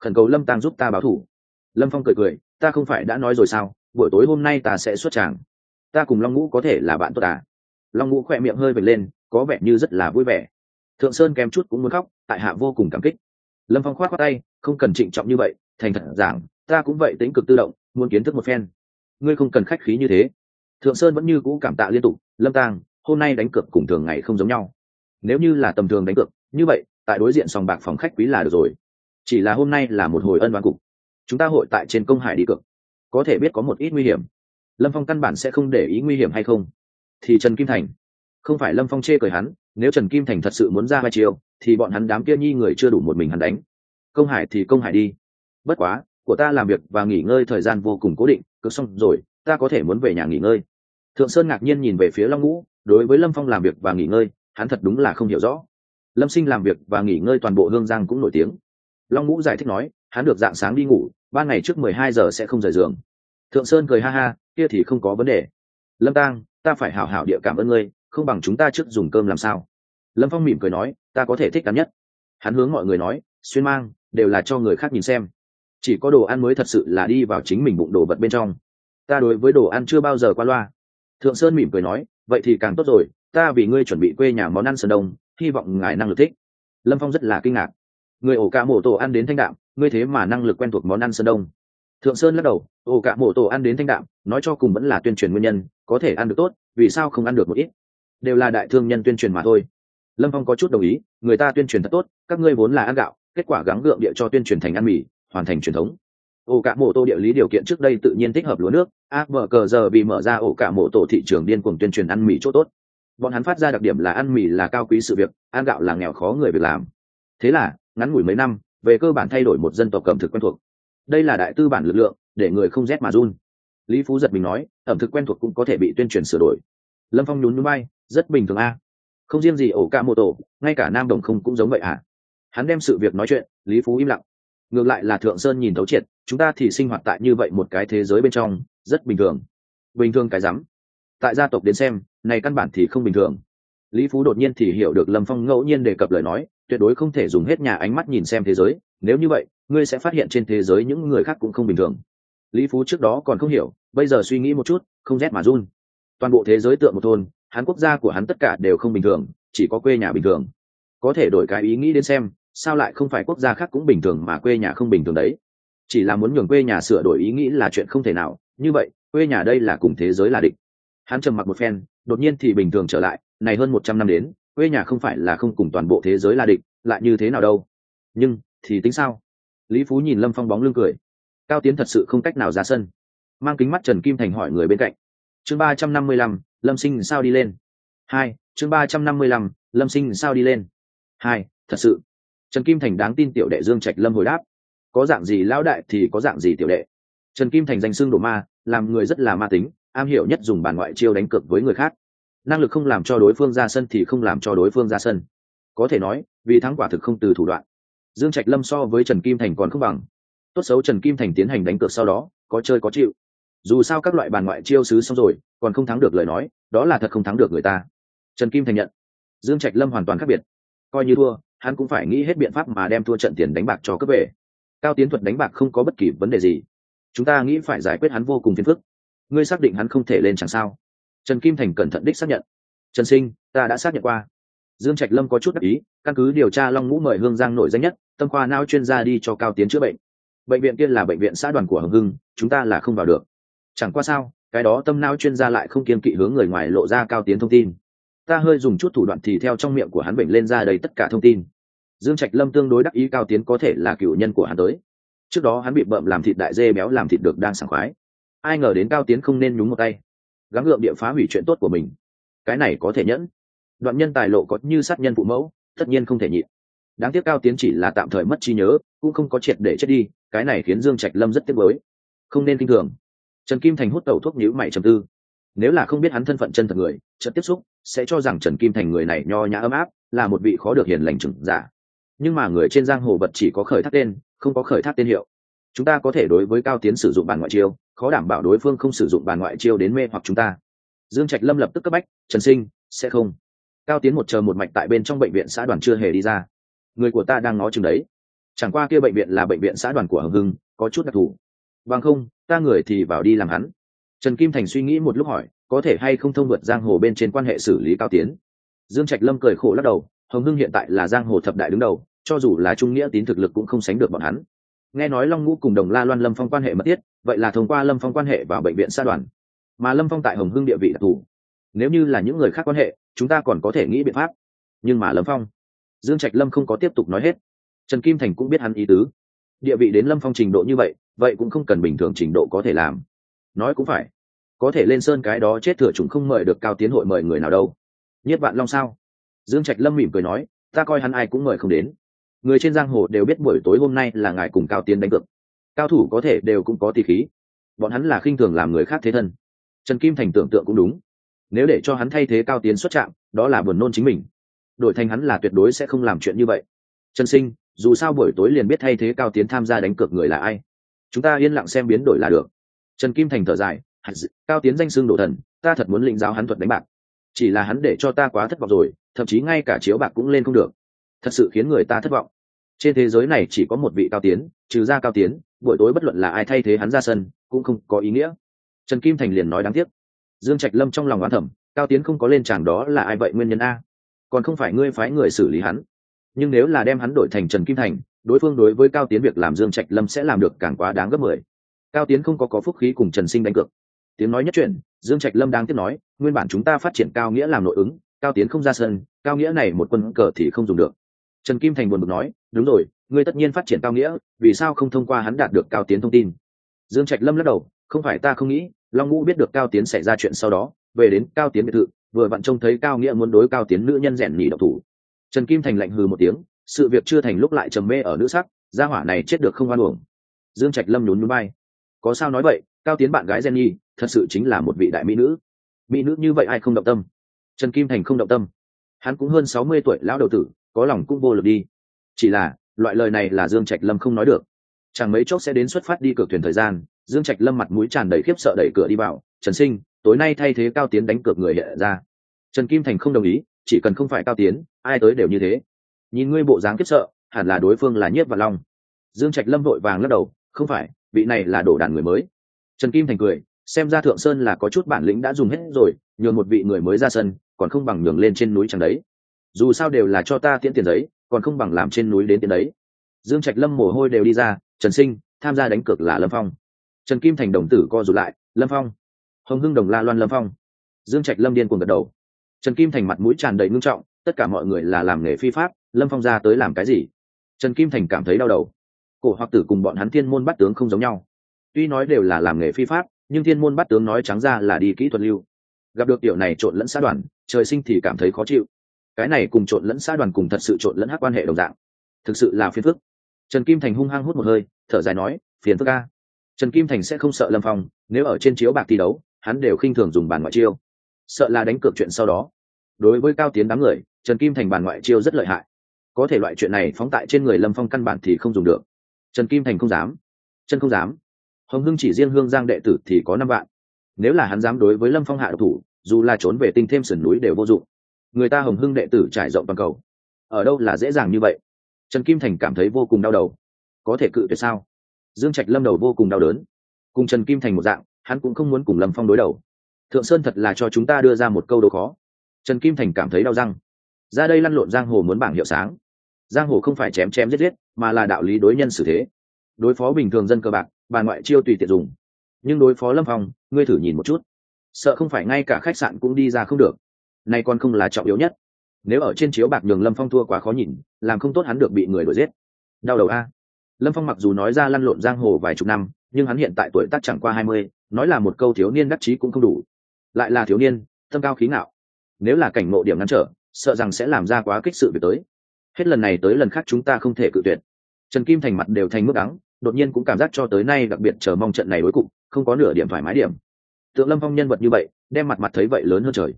Khẩn cầu lâm tăng giúp ta báo thủ. Lâm phong cười cười, ta không phải đã nói rồi sao, buổi tối hôm nay ta sẽ xuất tràng. Ta cùng long ngũ có thể là bạn tốt à? Long ngũ khỏe miệng hơi vệt lên, có vẻ như rất là vui vẻ. Thượng sơn kèm chút cũng muốn khóc, tại hạ vô cùng cảm kích. Lâm phong khoát khoát tay, không cần trịnh trọng như vậy, thành thật giảng, ta cũng vậy tính cực tự động, muốn kiến thức một phen. Ngươi không cần khách khí như thế. Thượng sơn vẫn như cũ cảm tạ liên tục, lâm tang, hôm nay đánh cược cùng thường ngày không giống nhau. Nếu như là tầm thường đánh cược như vậy, tại đối diện sòng bạc phòng khách quý là được rồi. Chỉ là hôm nay là một hồi ân đoán cục. Chúng ta hội tại trên công hải đi cực có thể biết có một ít nguy hiểm. Lâm phong căn bản sẽ không để ý nguy hiểm hay không. Thì trần kim thành. Không phải lâm phong chê cười hắn, nếu trần kim thành thật sự muốn ra hai chiều thì bọn hắn đám kia nhi người chưa đủ một mình hắn đánh. Công hải thì công hải đi. Bất quá, của ta làm việc và nghỉ ngơi thời gian vô cùng cố định cứ xong rồi, ta có thể muốn về nhà nghỉ ngơi. Thượng sơn ngạc nhiên nhìn về phía long ngũ, đối với lâm phong làm việc và nghỉ ngơi, hắn thật đúng là không hiểu rõ lâm sinh làm việc và nghỉ ngơi toàn bộ hương giang cũng nổi tiếng. Long ngũ giải thích nói, hắn được dạng sáng đi ngủ, ba ngày trước mười hai giờ sẽ không rời giường. Thượng sơn cười ha ha, kia thì không có vấn đề. Lâm tang, ta phải hảo hảo địa cảm ơn ngươi, không bằng chúng ta trước dùng cơm làm sao? Lâm phong mỉm cười nói, ta có thể thích đắn nhất. Hắn hướng mọi người nói, xuyên mang, đều là cho người khác nhìn xem. Chỉ có đồ ăn mới thật sự là đi vào chính mình bụng đồ vật bên trong. Ta đối với đồ ăn chưa bao giờ qua loa. Thượng sơn mỉm cười nói, vậy thì càng tốt rồi, ta vì ngươi chuẩn bị quê nhà món ăn sơn đông hy vọng ngài năng lực thích. Lâm phong rất là kinh ngạc. Người ổ cả mổ tổ ăn đến thanh đạm, ngươi thế mà năng lực quen thuộc món ăn sơn đông. Thượng sơn lắc đầu, ổ cả mổ tổ ăn đến thanh đạm, nói cho cùng vẫn là tuyên truyền nguyên nhân, có thể ăn được tốt, vì sao không ăn được một ít? Đều là đại thương nhân tuyên truyền mà thôi. Lâm phong có chút đồng ý, người ta tuyên truyền thật tốt, các ngươi vốn là ăn gạo, kết quả gắng gượng địa cho tuyên truyền thành ăn mì, hoàn thành truyền thống. Ổ cả mổ tổ địa lý điều kiện trước đây tự nhiên thích hợp lúa nước a vợ cờ giờ bị mở ra ổ cả mổ tổ thị trường điên cuồng tuyên truyền ăn mì chỗ tốt bọn hắn phát ra đặc điểm là ăn mì là cao quý sự việc, ăn gạo là nghèo khó người việc làm. Thế là, ngắn ngủi mấy năm, về cơ bản thay đổi một dân tộc ẩm thực quen thuộc. Đây là đại tư bản lực lượng, để người không rét mà run. Lý phú giật mình nói, ẩm thực quen thuộc cũng có thể bị tuyên truyền sửa đổi. Lâm phong nhún núi bay rất bình thường a. Không riêng gì ổ ca mô tổ ngay cả nam đồng không cũng giống vậy à. Hắn đem sự việc nói chuyện, lý phú im lặng. Ngược lại là thượng sơn nhìn thấu triệt, chúng ta thì sinh hoạt tại như vậy một cái thế giới bên trong, rất bình thường. Bình thường cái rắm. Tại gia tộc đến xem này căn bản thì không bình thường. Lý phú đột nhiên thì hiểu được lâm phong ngẫu nhiên đề cập lời nói, tuyệt đối không thể dùng hết nhà ánh mắt nhìn xem thế giới, nếu như vậy, ngươi sẽ phát hiện trên thế giới những người khác cũng không bình thường. Lý phú trước đó còn không hiểu, bây giờ suy nghĩ một chút, không rét mà run. Toàn bộ thế giới tượng một thôn, hắn quốc gia của hắn tất cả đều không bình thường, chỉ có quê nhà bình thường. Có thể đổi cái ý nghĩ đến xem, sao lại không phải quốc gia khác cũng bình thường mà quê nhà không bình thường đấy? Chỉ là muốn nhường quê nhà sửa đổi ý nghĩ là chuyện không thể nào, như vậy, quê nhà đây là cùng thế giới là địch. Hắn trầm mặc một phen đột nhiên thì bình thường trở lại, này hơn một trăm năm đến, quê nhà không phải là không cùng toàn bộ thế giới là địch, lại như thế nào đâu. Nhưng, thì tính sao? Lý phú nhìn lâm phong bóng lưng cười. Cao tiến thật sự không cách nào ra sân. Mang kính mắt trần kim thành hỏi người bên cạnh. Chương ba trăm năm mươi lăm, lâm sinh sao đi lên? Hai, chương ba trăm năm mươi lăm, lâm sinh sao đi lên? Hai, thật sự. Trần kim thành đáng tin tiểu đệ dương trạch lâm hồi đáp. Có dạng gì lão đại thì có dạng gì tiểu đệ. Trần kim thành danh xương đồ ma, làm người rất là ma tính am hiểu nhất dùng bàn ngoại chiêu đánh cược với người khác. Năng lực không làm cho đối phương ra sân thì không làm cho đối phương ra sân. Có thể nói, vì thắng quả thực không từ thủ đoạn. Dương trạch lâm so với trần kim thành còn không bằng. Tốt xấu trần kim thành tiến hành đánh cược sau đó, có chơi có chịu. Dù sao các loại bàn ngoại chiêu xứ xong rồi, còn không thắng được lời nói, đó là thật không thắng được người ta. Trần kim thành nhận. Dương trạch lâm hoàn toàn khác biệt. Coi như thua, hắn cũng phải nghĩ hết biện pháp mà đem thua trận tiền đánh bạc cho cấp về cao tiến thuật đánh bạc không có bất kỳ vấn đề gì. Chúng ta nghĩ phải giải quyết hắn vô cùng phiền phức ngươi xác định hắn không thể lên chẳng sao? Trần kim thành cẩn thận đích xác nhận. Trần sinh, ta đã xác nhận qua. Dương trạch lâm có chút đắc ý, căn cứ điều tra long ngũ mời hương giang nổi danh nhất, tâm khoa não chuyên gia đi cho cao tiến chữa bệnh. Bệnh viện kia là bệnh viện xã đoàn của hồng hưng, chúng ta là không vào được. Chẳng qua sao, cái đó tâm não chuyên gia lại không kiên kỵ hướng người ngoài lộ ra cao tiến thông tin. Ta hơi dùng chút thủ đoạn thì theo trong miệng của hắn bệnh lên ra đầy tất cả thông tin. Dương trạch lâm tương đối đắc ý cao tiến có thể là cựu nhân của hắn tới. Trước đó hắn bị bợm làm thịt đại dê béo làm thịt được đang sảng khoái ai ngờ đến cao tiến không nên nhúng một tay. Gắng gượng địa phá hủy chuyện tốt của mình. Cái này có thể nhẫn. Đoạn nhân tài lộ có như sát nhân phụ mẫu, tất nhiên không thể nhịn. Đáng tiếc cao tiến chỉ là tạm thời mất trí nhớ, cũng không có triệt để chết đi, cái này khiến dương trạch lâm rất tiếc mới không nên kinh thường. Trần kim thành hút tẩu thuốc nhữ mày trầm tư. Nếu là không biết hắn thân phận chân thật người, chợt tiếp xúc, sẽ cho rằng trần kim thành người này nho nhã ấm áp, là một vị khó được hiền lành trừng giả. Nhưng mà người trên giang hồ vật chỉ có khởi thác tên, không có khởi thác tên hiệu chúng ta có thể đối với cao tiến sử dụng bàn ngoại chiêu, khó đảm bảo đối phương không sử dụng bàn ngoại chiêu đến mê hoặc chúng ta. Dương trạch lâm lập tức cấp bách, trần sinh, sẽ không. Cao tiến một chờ một mạch tại bên trong bệnh viện xã đoàn chưa hề đi ra. Người của ta đang ngó chừng đấy. Chẳng qua kia bệnh viện là bệnh viện xã đoàn của hồng hưng, có chút đặc thù. Bằng không, ta người thì vào đi làm hắn. Trần kim thành suy nghĩ một lúc hỏi, có thể hay không thông vượt giang hồ bên trên quan hệ xử lý cao tiến? Dương trạch lâm cười khổ lắc đầu, hồng hưng hiện tại là giang hồ thập đại đứng đầu, cho dù là trung nghĩa tín thực lực cũng không sánh được bọn hắn nghe nói long ngũ cùng đồng la loan lâm phong quan hệ mật thiết, vậy là thông qua lâm phong quan hệ vào bệnh viện sa đoàn. Mà lâm phong tại hồng hưng địa vị đặc thù. Nếu như là những người khác quan hệ, chúng ta còn có thể nghĩ biện pháp. Nhưng mà lâm phong, dương trạch lâm không có tiếp tục nói hết. Trần kim thành cũng biết hắn ý tứ. Địa vị đến lâm phong trình độ như vậy vậy cũng không cần bình thường trình độ có thể làm. Nói cũng phải. Có thể lên sơn cái đó chết thừa chúng không mời được cao tiến hội mời người nào đâu. Nhất bạn long sao? Dương trạch lâm mỉm cười nói, ta coi hắn ai cũng mời không đến người trên giang hồ đều biết buổi tối hôm nay là ngài cùng cao tiến đánh cược. Cao thủ có thể đều cũng có tỷ khí. Bọn hắn là khinh thường làm người khác thế thân. Trần kim thành tưởng tượng cũng đúng. Nếu để cho hắn thay thế cao tiến xuất trạm, đó là buồn nôn chính mình. Đổi thành hắn là tuyệt đối sẽ không làm chuyện như vậy. Trần sinh, dù sao buổi tối liền biết thay thế cao tiến tham gia đánh cược người là ai. Chúng ta yên lặng xem biến đổi là được. Trần kim thành thở dài cao tiến danh xưng đổ thần, ta thật muốn lĩnh giáo hắn thuật đánh bạc. Chỉ là hắn để cho ta quá thất vọng rồi, thậm chí ngay cả chiếu bạc cũng lên không được. Thật sự khiến người ta thất vọng trên thế giới này chỉ có một vị cao tiến, trừ ra cao tiến, buổi tối bất luận là ai thay thế hắn ra sân, cũng không có ý nghĩa. Trần kim thành liền nói đáng tiếc. Dương trạch lâm trong lòng oán thẩm cao tiến không có lên tràng đó là ai vậy nguyên nhân a? Còn không phải ngươi phái người xử lý hắn. Nhưng nếu là đem hắn đổi thành trần kim thành, đối phương đối với cao tiến việc làm dương trạch lâm sẽ làm được càng quá đáng gấp mười. Cao tiến không có có phúc khí cùng trần sinh đánh cược. Tiếng nói nhất chuyện dương trạch lâm đang tiếp nói, nguyên bản chúng ta phát triển cao nghĩa làm nội ứng, cao tiến không ra sân, cao nghĩa này một quân cờ thì không dùng được. Trần kim thành buồn bực nói đúng rồi, ngươi tất nhiên phát triển cao nghĩa, vì sao không thông qua hắn đạt được cao tiến thông tin? Dương trạch lâm lắc đầu, không phải ta không nghĩ, long ngũ biết được cao tiến xảy ra chuyện sau đó, về đến cao tiến biệt thự, vừa vặn trông thấy cao nghĩa muốn đối cao tiến nữ nhân rèn nhỉ độc thủ. Trần kim thành lạnh hừ một tiếng, sự việc chưa thành lúc lại trầm mê ở nữ sắc, gia hỏa này chết được không oan uổng. Dương trạch lâm nhún nhún bay có sao nói vậy, cao tiến bạn gái jenny, thật sự chính là một vị đại mỹ nữ. Mỹ nữ như vậy ai không động tâm? Trần kim thành không động tâm. Hắn cũng hơn sáu mươi tuổi, lão đầu tử, có lòng cũng vô lực đi chỉ là, loại lời này là dương trạch lâm không nói được. Chẳng mấy chốc sẽ đến xuất phát đi cược thuyền thời gian, dương trạch lâm mặt mũi tràn đầy khiếp sợ đẩy cửa đi vào, trần sinh, tối nay thay thế cao tiến đánh cược người hiện ra. Trần kim thành không đồng ý, chỉ cần không phải cao tiến, ai tới đều như thế. Nhìn ngươi bộ dáng khiếp sợ, hẳn là đối phương là nhiếp và long. Dương trạch lâm vội vàng lắc đầu, không phải, vị này là đổ đàn người mới. Trần kim thành cười, xem ra thượng sơn là có chút bản lĩnh đã dùng hết rồi, nhường một vị người mới ra sân, còn không bằng nhường lên trên núi chẳng đấy. Dù sao đều là cho ta tiễn tiền giấy còn không bằng làm trên núi đến tiền đấy. Dương trạch lâm mồ hôi đều đi ra, trần sinh, tham gia đánh cược là lâm phong. Trần kim thành đồng tử co rụt lại, lâm phong. Hồng hưng đồng la loan lâm phong. Dương trạch lâm điên cuồng gật đầu. Trần kim thành mặt mũi tràn đầy ngưng trọng, tất cả mọi người là làm nghề phi pháp, lâm phong ra tới làm cái gì? Trần kim thành cảm thấy đau đầu. Cổ hoặc tử cùng bọn hắn thiên môn bắt tướng không giống nhau. Tuy nói đều là làm nghề phi pháp, nhưng thiên môn bắt tướng nói trắng ra là đi kỹ thuật lưu. Gặp được tiểu này trộn lẫn xã đoàn, trời sinh thì cảm thấy khó chịu cái này cùng trộn lẫn xã đoàn cùng thật sự trộn lẫn hát quan hệ đồng dạng. Thực sự là phiền phức. Trần kim thành hung hăng hút một hơi, thở dài nói, phiền phức ca trần kim thành sẽ không sợ lâm phong, nếu ở trên chiếu bạc thi đấu, hắn đều khinh thường dùng bàn ngoại chiêu. Sợ là đánh cược chuyện sau đó. Đối với cao tiến đám người, trần kim thành bàn ngoại chiêu rất lợi hại. Có thể loại chuyện này phóng tại trên người lâm phong căn bản thì không dùng được. Trần kim thành không dám. Chân không dám. Hồng hưng chỉ riêng hương giang đệ tử thì có năm vạn. Nếu là hắn dám đối với lâm phong hạ độc thủ, dù là trốn về tinh thêm sườn núi đều vô dụng người ta hồng hưng đệ tử trải rộng toàn cầu. Ở đâu là dễ dàng như vậy? Trần kim thành cảm thấy vô cùng đau đầu. Có thể cự tuyệt sao? Dương trạch lâm đầu vô cùng đau đớn. Cùng trần kim thành một dạng, hắn cũng không muốn cùng lâm phong đối đầu. Thượng sơn thật là cho chúng ta đưa ra một câu đố khó. Trần kim thành cảm thấy đau răng. Ra đây lăn lộn giang hồ muốn bảng hiệu sáng. Giang hồ không phải chém chém giết giết, mà là đạo lý đối nhân xử thế. Đối phó bình thường dân cơ bạc, bà ngoại chiêu tùy tiện dùng. Nhưng đối phó lâm phong, ngươi thử nhìn một chút. Sợ không phải ngay cả khách sạn cũng đi ra không được nay còn không là trọng yếu nhất. Nếu ở trên chiếu bạc nhường lâm phong thua quá khó nhìn, làm không tốt hắn được bị người đuổi giết. Đau đầu a. Lâm phong mặc dù nói ra lăn lộn giang hồ vài chục năm, nhưng hắn hiện tại tuổi tác chẳng qua hai mươi, nói là một câu thiếu niên đắc chí cũng không đủ. Lại là thiếu niên, tâm cao khí ngạo. Nếu là cảnh ngộ điểm ngăn trở, sợ rằng sẽ làm ra quá kích sự việc tới. Hết lần này tới lần khác chúng ta không thể cự tuyệt. Trần kim thành mặt đều thành mức đắng, đột nhiên cũng cảm giác cho tới nay đặc biệt chờ mong trận này đối cục, không có nửa điểm thoải mái điểm. Tượng lâm phong nhân vật như vậy, đem mặt mặt thấy vậy lớn hơn trời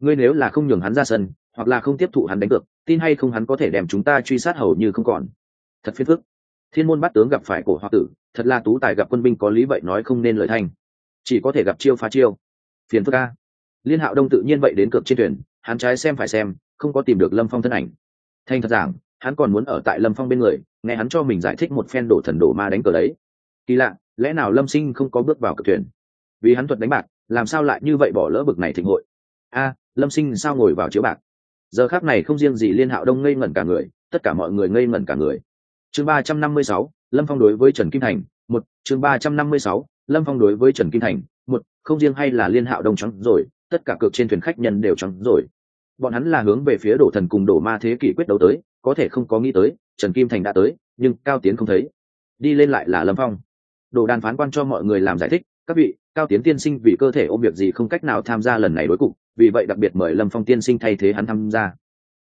ngươi nếu là không nhường hắn ra sân, hoặc là không tiếp thụ hắn đánh cược, tin hay không hắn có thể đem chúng ta truy sát hầu như không còn. Thật phiền phức. Thiên môn bắt tướng gặp phải cổ hoa tử, thật là tú tài gặp quân binh có lý vậy nói không nên lời thanh chỉ có thể gặp chiêu phá chiêu. Phiền phức ca liên hạo đông tự nhiên vậy đến cược trên thuyền, hắn trái xem phải xem, không có tìm được lâm phong thân ảnh. Thanh thật giảng, hắn còn muốn ở tại lâm phong bên người, nghe hắn cho mình giải thích một phen đổ thần đổ ma đánh cờ đấy. Kỳ lạ, lẽ nào lâm sinh không có bước vào cược thuyền? Vì hắn thuật đánh bạc, làm sao lại như vậy bỏ lỡ bực này thịnh hội? A lâm sinh sao ngồi vào chiếu bạc? Giờ khác này không riêng gì liên hạo đông ngây ngẩn cả người, tất cả mọi người ngây ngẩn cả người. Chương ba trăm năm mươi sáu, lâm phong đối với trần kim thành, một. Chương ba trăm năm mươi sáu, lâm phong đối với trần kim thành, một. Không riêng hay là liên hạo đông trắng rồi, tất cả cược trên thuyền khách nhân đều trắng rồi. Bọn hắn là hướng về phía đổ thần cùng đổ ma thế kỷ quyết đấu tới, có thể không có nghĩ tới, trần kim thành đã tới, nhưng cao tiến không thấy. Đi lên lại là lâm phong. Đồ đàn phán quan cho mọi người làm giải thích, các vị, cao tiến tiên sinh vì cơ thể ôm việc gì không cách nào tham gia lần này đối cục vì vậy đặc biệt mời lâm phong tiên sinh thay thế hắn tham gia.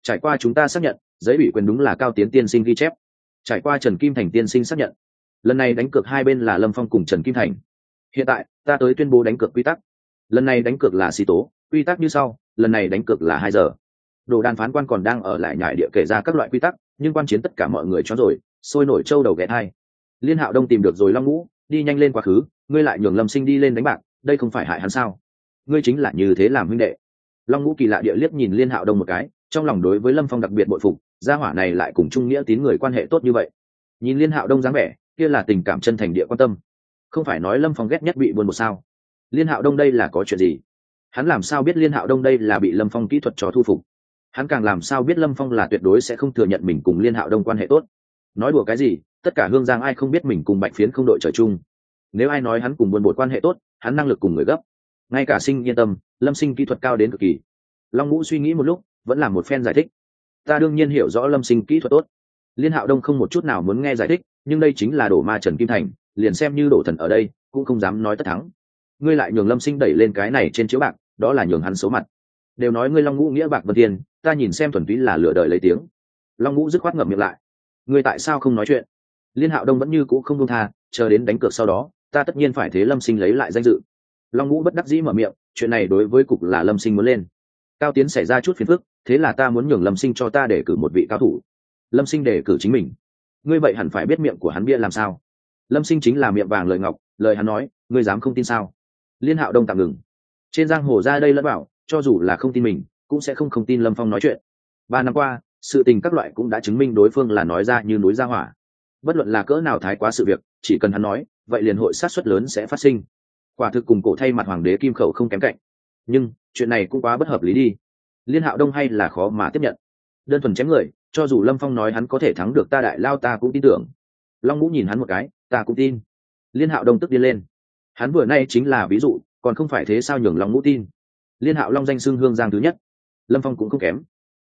Trải qua chúng ta xác nhận, giấy ủy quyền đúng là cao tiến tiên sinh ghi chép. Trải qua trần kim thành tiên sinh xác nhận, lần này đánh cược hai bên là lâm phong cùng trần kim thành. Hiện tại, ta tới tuyên bố đánh cược quy tắc. Lần này đánh cược là xì tố, quy tắc như sau, lần này đánh cược là hai giờ. Đồ đàn phán quan còn đang ở lại nhải địa kể ra các loại quy tắc, nhưng quan chiến tất cả mọi người cho rồi, sôi nổi trâu đầu ghé thai. Liên hạo đông tìm được rồi long ngũ, đi nhanh lên quá khứ, ngươi lại nhường lâm sinh đi lên đánh bạc, đây không phải hại hắn sao? Ngươi chính là như thế làm huynh đệ long ngũ kỳ lạ địa liếc nhìn liên hạo đông một cái, trong lòng đối với lâm phong đặc biệt bội phục, gia hỏa này lại cùng trung nghĩa tín người quan hệ tốt như vậy. Nhìn liên hạo đông dáng vẻ, kia là tình cảm chân thành địa quan tâm. Không phải nói lâm phong ghét nhất bị buồn một sao? Liên hạo đông đây là có chuyện gì? Hắn làm sao biết liên hạo đông đây là bị lâm phong kỹ thuật cho thu phục? Hắn càng làm sao biết lâm phong là tuyệt đối sẽ không thừa nhận mình cùng liên hạo đông quan hệ tốt? Nói đùa cái gì? Tất cả hương giang ai không biết mình cùng bạch phiến không đội trời chung? Nếu ai nói hắn cùng buồn bột quan hệ tốt, hắn năng lực cùng người gấp. Ngay cả sinh yên tâm lâm sinh kỹ thuật cao đến cực kỳ. Long ngũ suy nghĩ một lúc, vẫn là một phen giải thích. Ta đương nhiên hiểu rõ lâm sinh kỹ thuật tốt. Liên hạo đông không một chút nào muốn nghe giải thích, nhưng đây chính là đổ ma trần kim thành, liền xem như đổ thần ở đây, cũng không dám nói tất thắng. Ngươi lại nhường lâm sinh đẩy lên cái này trên chiếu bạc, đó là nhường hắn số mặt. Đều nói ngươi long ngũ nghĩa bạc vân thiên, ta nhìn xem thuần túy là lựa đời lấy tiếng. Long ngũ dứt khoát ngậm miệng lại. Ngươi tại sao không nói chuyện? Liên hạo đông vẫn như cũ không công tha, chờ đến đánh cược sau đó, ta tất nhiên phải thế lâm sinh lấy lại danh dự. Long ngũ bất đắc dĩ mở miệng chuyện này đối với cục là lâm sinh muốn lên. Cao tiến xảy ra chút phiền phức, thế là ta muốn nhường lâm sinh cho ta để cử một vị cao thủ. Lâm sinh để cử chính mình. Ngươi vậy hẳn phải biết miệng của hắn bia làm sao. Lâm sinh chính là miệng vàng lời ngọc, lời hắn nói, ngươi dám không tin sao? Liên hạo đông tạm ngừng. Trên giang hồ ra đây lẫn bảo, cho dù là không tin mình, cũng sẽ không không tin lâm phong nói chuyện. Ba năm qua, sự tình các loại cũng đã chứng minh đối phương là nói ra như núi ra hỏa. Bất luận là cỡ nào thái quá sự việc, chỉ cần hắn nói, vậy liền hội sát xuất lớn sẽ phát sinh quả thực cùng cổ thay mặt hoàng đế kim khẩu không kém cạnh. Nhưng, chuyện này cũng quá bất hợp lý đi. Liên hạo đông hay là khó mà tiếp nhận. Đơn thuần chém người, cho dù lâm phong nói hắn có thể thắng được ta đại lao ta cũng tin tưởng. Long ngũ nhìn hắn một cái, ta cũng tin. Liên hạo đông tức điên lên. Hắn vừa nay chính là ví dụ, còn không phải thế sao nhường long ngũ tin. Liên hạo long danh xưng hương giang thứ nhất. Lâm phong cũng không kém.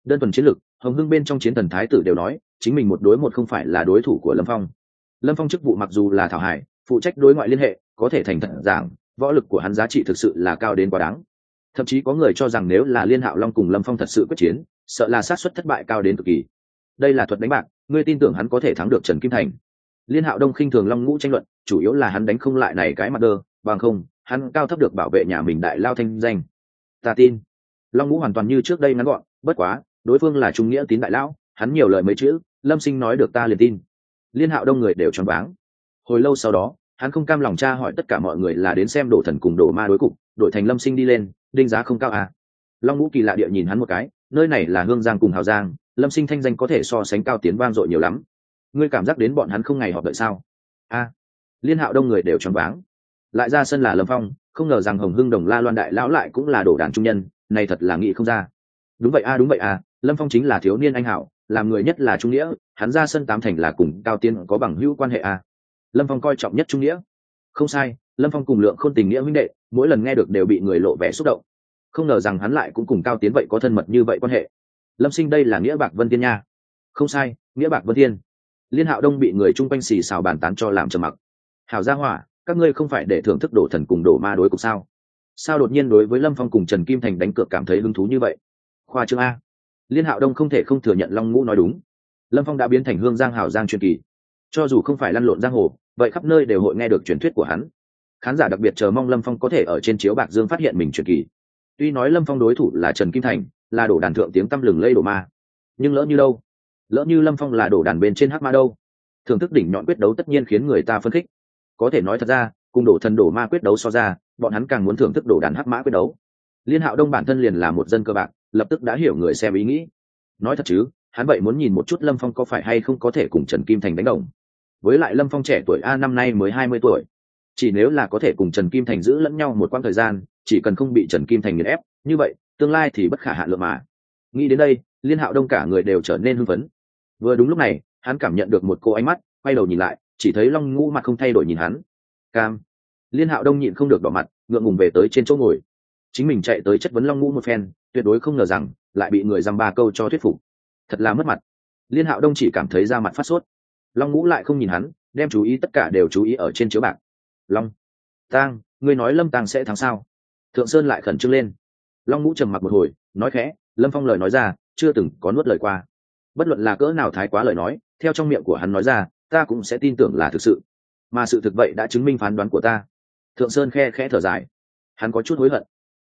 Đơn thuần chiến lược, hồng hưng bên trong chiến thần thái tử đều nói, chính mình một đối một không phải là đối thủ của lâm phong. Lâm phong chức vụ mặc dù là thảo hải, phụ trách đối ngoại liên hệ có thể thành thật giảng, võ lực của hắn giá trị thực sự là cao đến quá đáng. Thậm chí có người cho rằng nếu là liên hạo long cùng lâm phong thật sự quyết chiến, sợ là sát xuất thất bại cao đến cực kỳ. Đây là thuật đánh bạc, ngươi tin tưởng hắn có thể thắng được trần kim thành. Liên hạo đông khinh thường long ngũ tranh luận, chủ yếu là hắn đánh không lại này cái mặt đơ, bằng không, hắn cao thấp được bảo vệ nhà mình đại lao thanh danh. Ta tin. Long ngũ hoàn toàn như trước đây ngắn gọn, bất quá, đối phương là trung nghĩa tín đại lão, hắn nhiều lời mấy chữ, lâm sinh nói được ta liền tin. Liên hạo đông người đều choáng váng. Hồi lâu sau đó hắn không cam lòng tra hỏi tất cả mọi người là đến xem đổ thần cùng đổ ma đối cục đổi thành lâm sinh đi lên, đinh giá không cao à. long ngũ kỳ lạ địa nhìn hắn một cái, nơi này là hương giang cùng hào giang, lâm sinh thanh danh có thể so sánh cao tiến vang dội nhiều lắm. Ngươi cảm giác đến bọn hắn không ngày họp đợi sao? A. Liên hạo đông người đều choáng váng. Lại ra sân là lâm phong, không ngờ rằng hồng hưng đồng la loan đại lão lại cũng là đổ đàn trung nhân, này thật là nghĩ không ra. Đúng vậy a, đúng vậy a, lâm phong chính là thiếu niên anh hảo, làm người nhất là trung nghĩa, hắn ra sân tám thành là cùng cao tiên có bằng hữu quan hệ a lâm phong coi trọng nhất trung nghĩa. Không sai, lâm phong cùng lượng k h ô n tình nghĩa huynh đệ, mỗi lần nghe được đều bị người lộ vẻ xúc động. Không ngờ rằng hắn lại cũng cùng cao tiến vậy có thân mật như vậy quan hệ. Lâm sinh đây là nghĩa bạc vân tiên nha. Không sai, nghĩa bạc vân tiên liên hạo đông bị người chung quanh xì xào bàn tán cho làm trầm mặc. Hảo gia hỏa, các ngươi không phải để thưởng thức đổ thần cùng đổ ma đối cục sao? Sao đột nhiên đối với lâm phong cùng trần kim thành đánh cược cảm thấy hứng thú như vậy? Khoa chương a. Liên hạo đông không thể không thừa nhận long ngũ nói đúng. Lâm phong đã biến thành hương giang hảo giang truyền kỳ. Cho dù không phải lăn lộn giang hồ vậy khắp nơi đều hội nghe được truyền thuyết của hắn. Khán giả đặc biệt chờ mong lâm phong có thể ở trên chiếu bạc dương phát hiện mình truyền kỳ. Tuy nói lâm phong đối thủ là trần kim thành, là đổ đàn thượng tiếng tăm lừng lây đổ ma. Nhưng lỡ như đâu? Lỡ như lâm phong là đổ đàn bên trên hắc ma đâu? Thưởng thức đỉnh nhọn quyết đấu tất nhiên khiến người ta phân khích. Có thể nói thật ra, cùng đổ thần đổ ma quyết đấu so ra, bọn hắn càng muốn thưởng thức đổ đàn hắc mã quyết đấu. Liên hạo đông bản thân liền là một dân cơ bạc, lập tức đã hiểu người xem ý nghĩ. Nói thật chứ, hắn vậy muốn nhìn một chút lâm phong có phải hay không có thể cùng trần kim thành đánh đồng với lại lâm phong trẻ tuổi a năm nay mới hai mươi tuổi. Chỉ nếu là có thể cùng trần kim thành giữ lẫn nhau một quãng thời gian, chỉ cần không bị trần kim thành nghiền ép, như vậy, tương lai thì bất khả hạ lượng mà. Nghĩ đến đây, liên hạo đông cả người đều trở nên hưng phấn. Vừa đúng lúc này, hắn cảm nhận được một cô ánh mắt, quay đầu nhìn lại, chỉ thấy long ngũ mặt không thay đổi nhìn hắn. Cam. Liên hạo đông nhịn không được đỏ mặt, ngượng ngùng về tới trên chỗ ngồi. Chính mình chạy tới chất vấn long ngũ một phen, tuyệt đối không ngờ rằng, lại bị người dăm ba câu cho thuyết phục. Thật là mất mặt. Liên hạo đông chỉ cảm thấy da mặt phát sốt long ngũ lại không nhìn hắn, đem chú ý tất cả đều chú ý ở trên chiếu bạc. Long tang, ngươi nói lâm tang sẽ thắng sao? Thượng sơn lại khẩn trương lên. Long ngũ trầm mặc một hồi, nói khẽ, lâm phong lời nói ra, chưa từng có nuốt lời qua. Bất luận là cỡ nào thái quá lời nói, theo trong miệng của hắn nói ra, ta cũng sẽ tin tưởng là thực sự. Mà sự thực vậy đã chứng minh phán đoán của ta. Thượng sơn khe khẽ thở dài. Hắn có chút hối hận.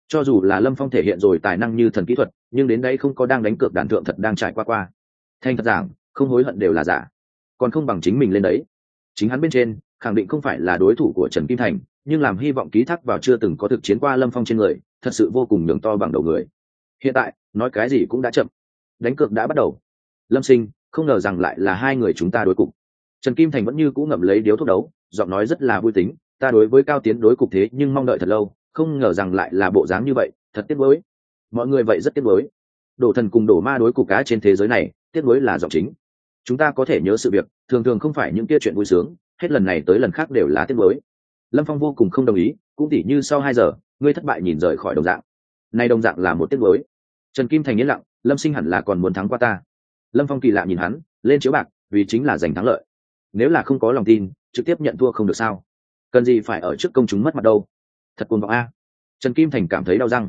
Cho dù là lâm phong thể hiện rồi tài năng như thần kỹ thuật, nhưng đến đây không có đang đánh cược đàn thượng thật đang trải qua qua. Thanh thật giảng, không hối hận đều là giả còn không bằng chính mình lên đấy. Chính hắn bên trên, khẳng định không phải là đối thủ của trần kim thành, nhưng làm hy vọng ký thác vào chưa từng có thực chiến qua lâm phong trên người, thật sự vô cùng nhường to bằng đầu người. Hiện tại, nói cái gì cũng đã chậm. Đánh cược đã bắt đầu. Lâm sinh, không ngờ rằng lại là hai người chúng ta đối cục. Trần kim thành vẫn như cũ ngậm lấy điếu thuốc đấu, giọng nói rất là vui tính, ta đối với cao tiến đối cục thế, nhưng mong đợi thật lâu, không ngờ rằng lại là bộ dáng như vậy, thật tiếc nuối. Mọi người vậy rất tiếc nuối. Đổ thần cùng đổ ma đối cục cá trên thế giới này, tiếc nuối là giọng chính chúng ta có thể nhớ sự việc, thường thường không phải những kia chuyện vui sướng, hết lần này tới lần khác đều là tiếc mới lâm phong vô cùng không đồng ý, cũng tỉ như sau hai giờ, ngươi thất bại nhìn rời khỏi đồng dạng. Nay đồng dạng là một tiếc mới trần kim thành yên lặng, lâm sinh hẳn là còn muốn thắng qua ta. Lâm phong kỳ lạ nhìn hắn, lên chiếu bạc, vì chính là giành thắng lợi. Nếu là không có lòng tin, trực tiếp nhận thua không được sao? Cần gì phải ở trước công chúng mất mặt đâu? Thật cuồng vọng a. Trần kim thành cảm thấy đau răng.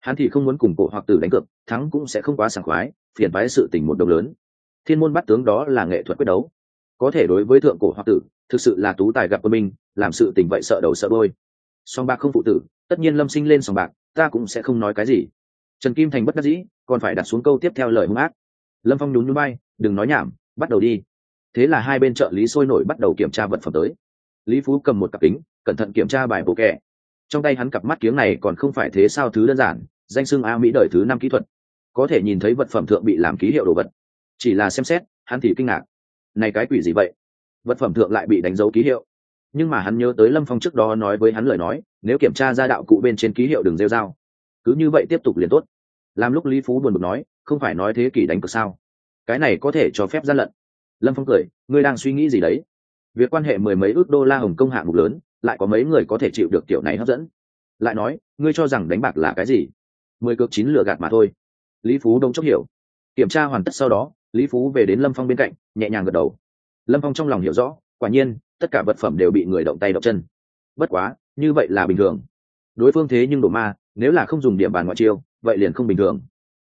Hắn thì không muốn cùng cổ hoặc tử đánh cược, thắng cũng sẽ không quá sảng khoái, phiền phái sự tình một đồng lớn thiên môn bắt tướng đó là nghệ thuật quyết đấu. Có thể đối với thượng cổ hoặc tử, thực sự là tú tài gặp quân minh làm sự tình vậy sợ đầu sợ đôi song bạc không phụ tử, tất nhiên lâm sinh lên sòng bạc, ta cũng sẽ không nói cái gì. Trần kim thành bất đắc dĩ, còn phải đặt xuống câu tiếp theo lời hung ác. Lâm phong nhún núi bay đừng nói nhảm, bắt đầu đi. Thế là hai bên trợ lý sôi nổi bắt đầu kiểm tra vật phẩm tới. Lý phú cầm một cặp kính, cẩn thận kiểm tra bài bộ kẻ. Trong tay hắn cặp mắt kiếng này còn không phải thế sao thứ đơn giản, danh xưng a mỹ đời thứ năm kỹ thuật. Có thể nhìn thấy vật phẩm thượng bị làm ký hiệu đồ vật chỉ là xem xét, hắn thì kinh ngạc. Này cái quỷ gì vậy? Vật phẩm thượng lại bị đánh dấu ký hiệu. Nhưng mà hắn nhớ tới lâm phong trước đó nói với hắn lời nói, nếu kiểm tra ra đạo cụ bên trên ký hiệu đừng rêu dao cứ như vậy tiếp tục liền tốt. Làm lúc lý phú buồn bực nói, không phải nói thế kỷ đánh cược sao? Cái này có thể cho phép gian lận. Lâm phong cười, ngươi đang suy nghĩ gì đấy? Việc quan hệ mười mấy ước đô la hồng công hạng mục lớn, lại có mấy người có thể chịu được kiểu này hấp dẫn? Lại nói, ngươi cho rằng đánh bạc là cái gì? Mười cược chín lừa gạt mà thôi. Lý phú đông chốc hiểu kiểm tra hoàn tất sau đó, lý phú về đến lâm phong bên cạnh, nhẹ nhàng gật đầu. Lâm phong trong lòng hiểu rõ, quả nhiên, tất cả vật phẩm đều bị người động tay động chân. Bất quá, như vậy là bình thường. Đối phương thế nhưng đổ ma, nếu là không dùng điểm bàn ngoại chiêu, vậy liền không bình thường.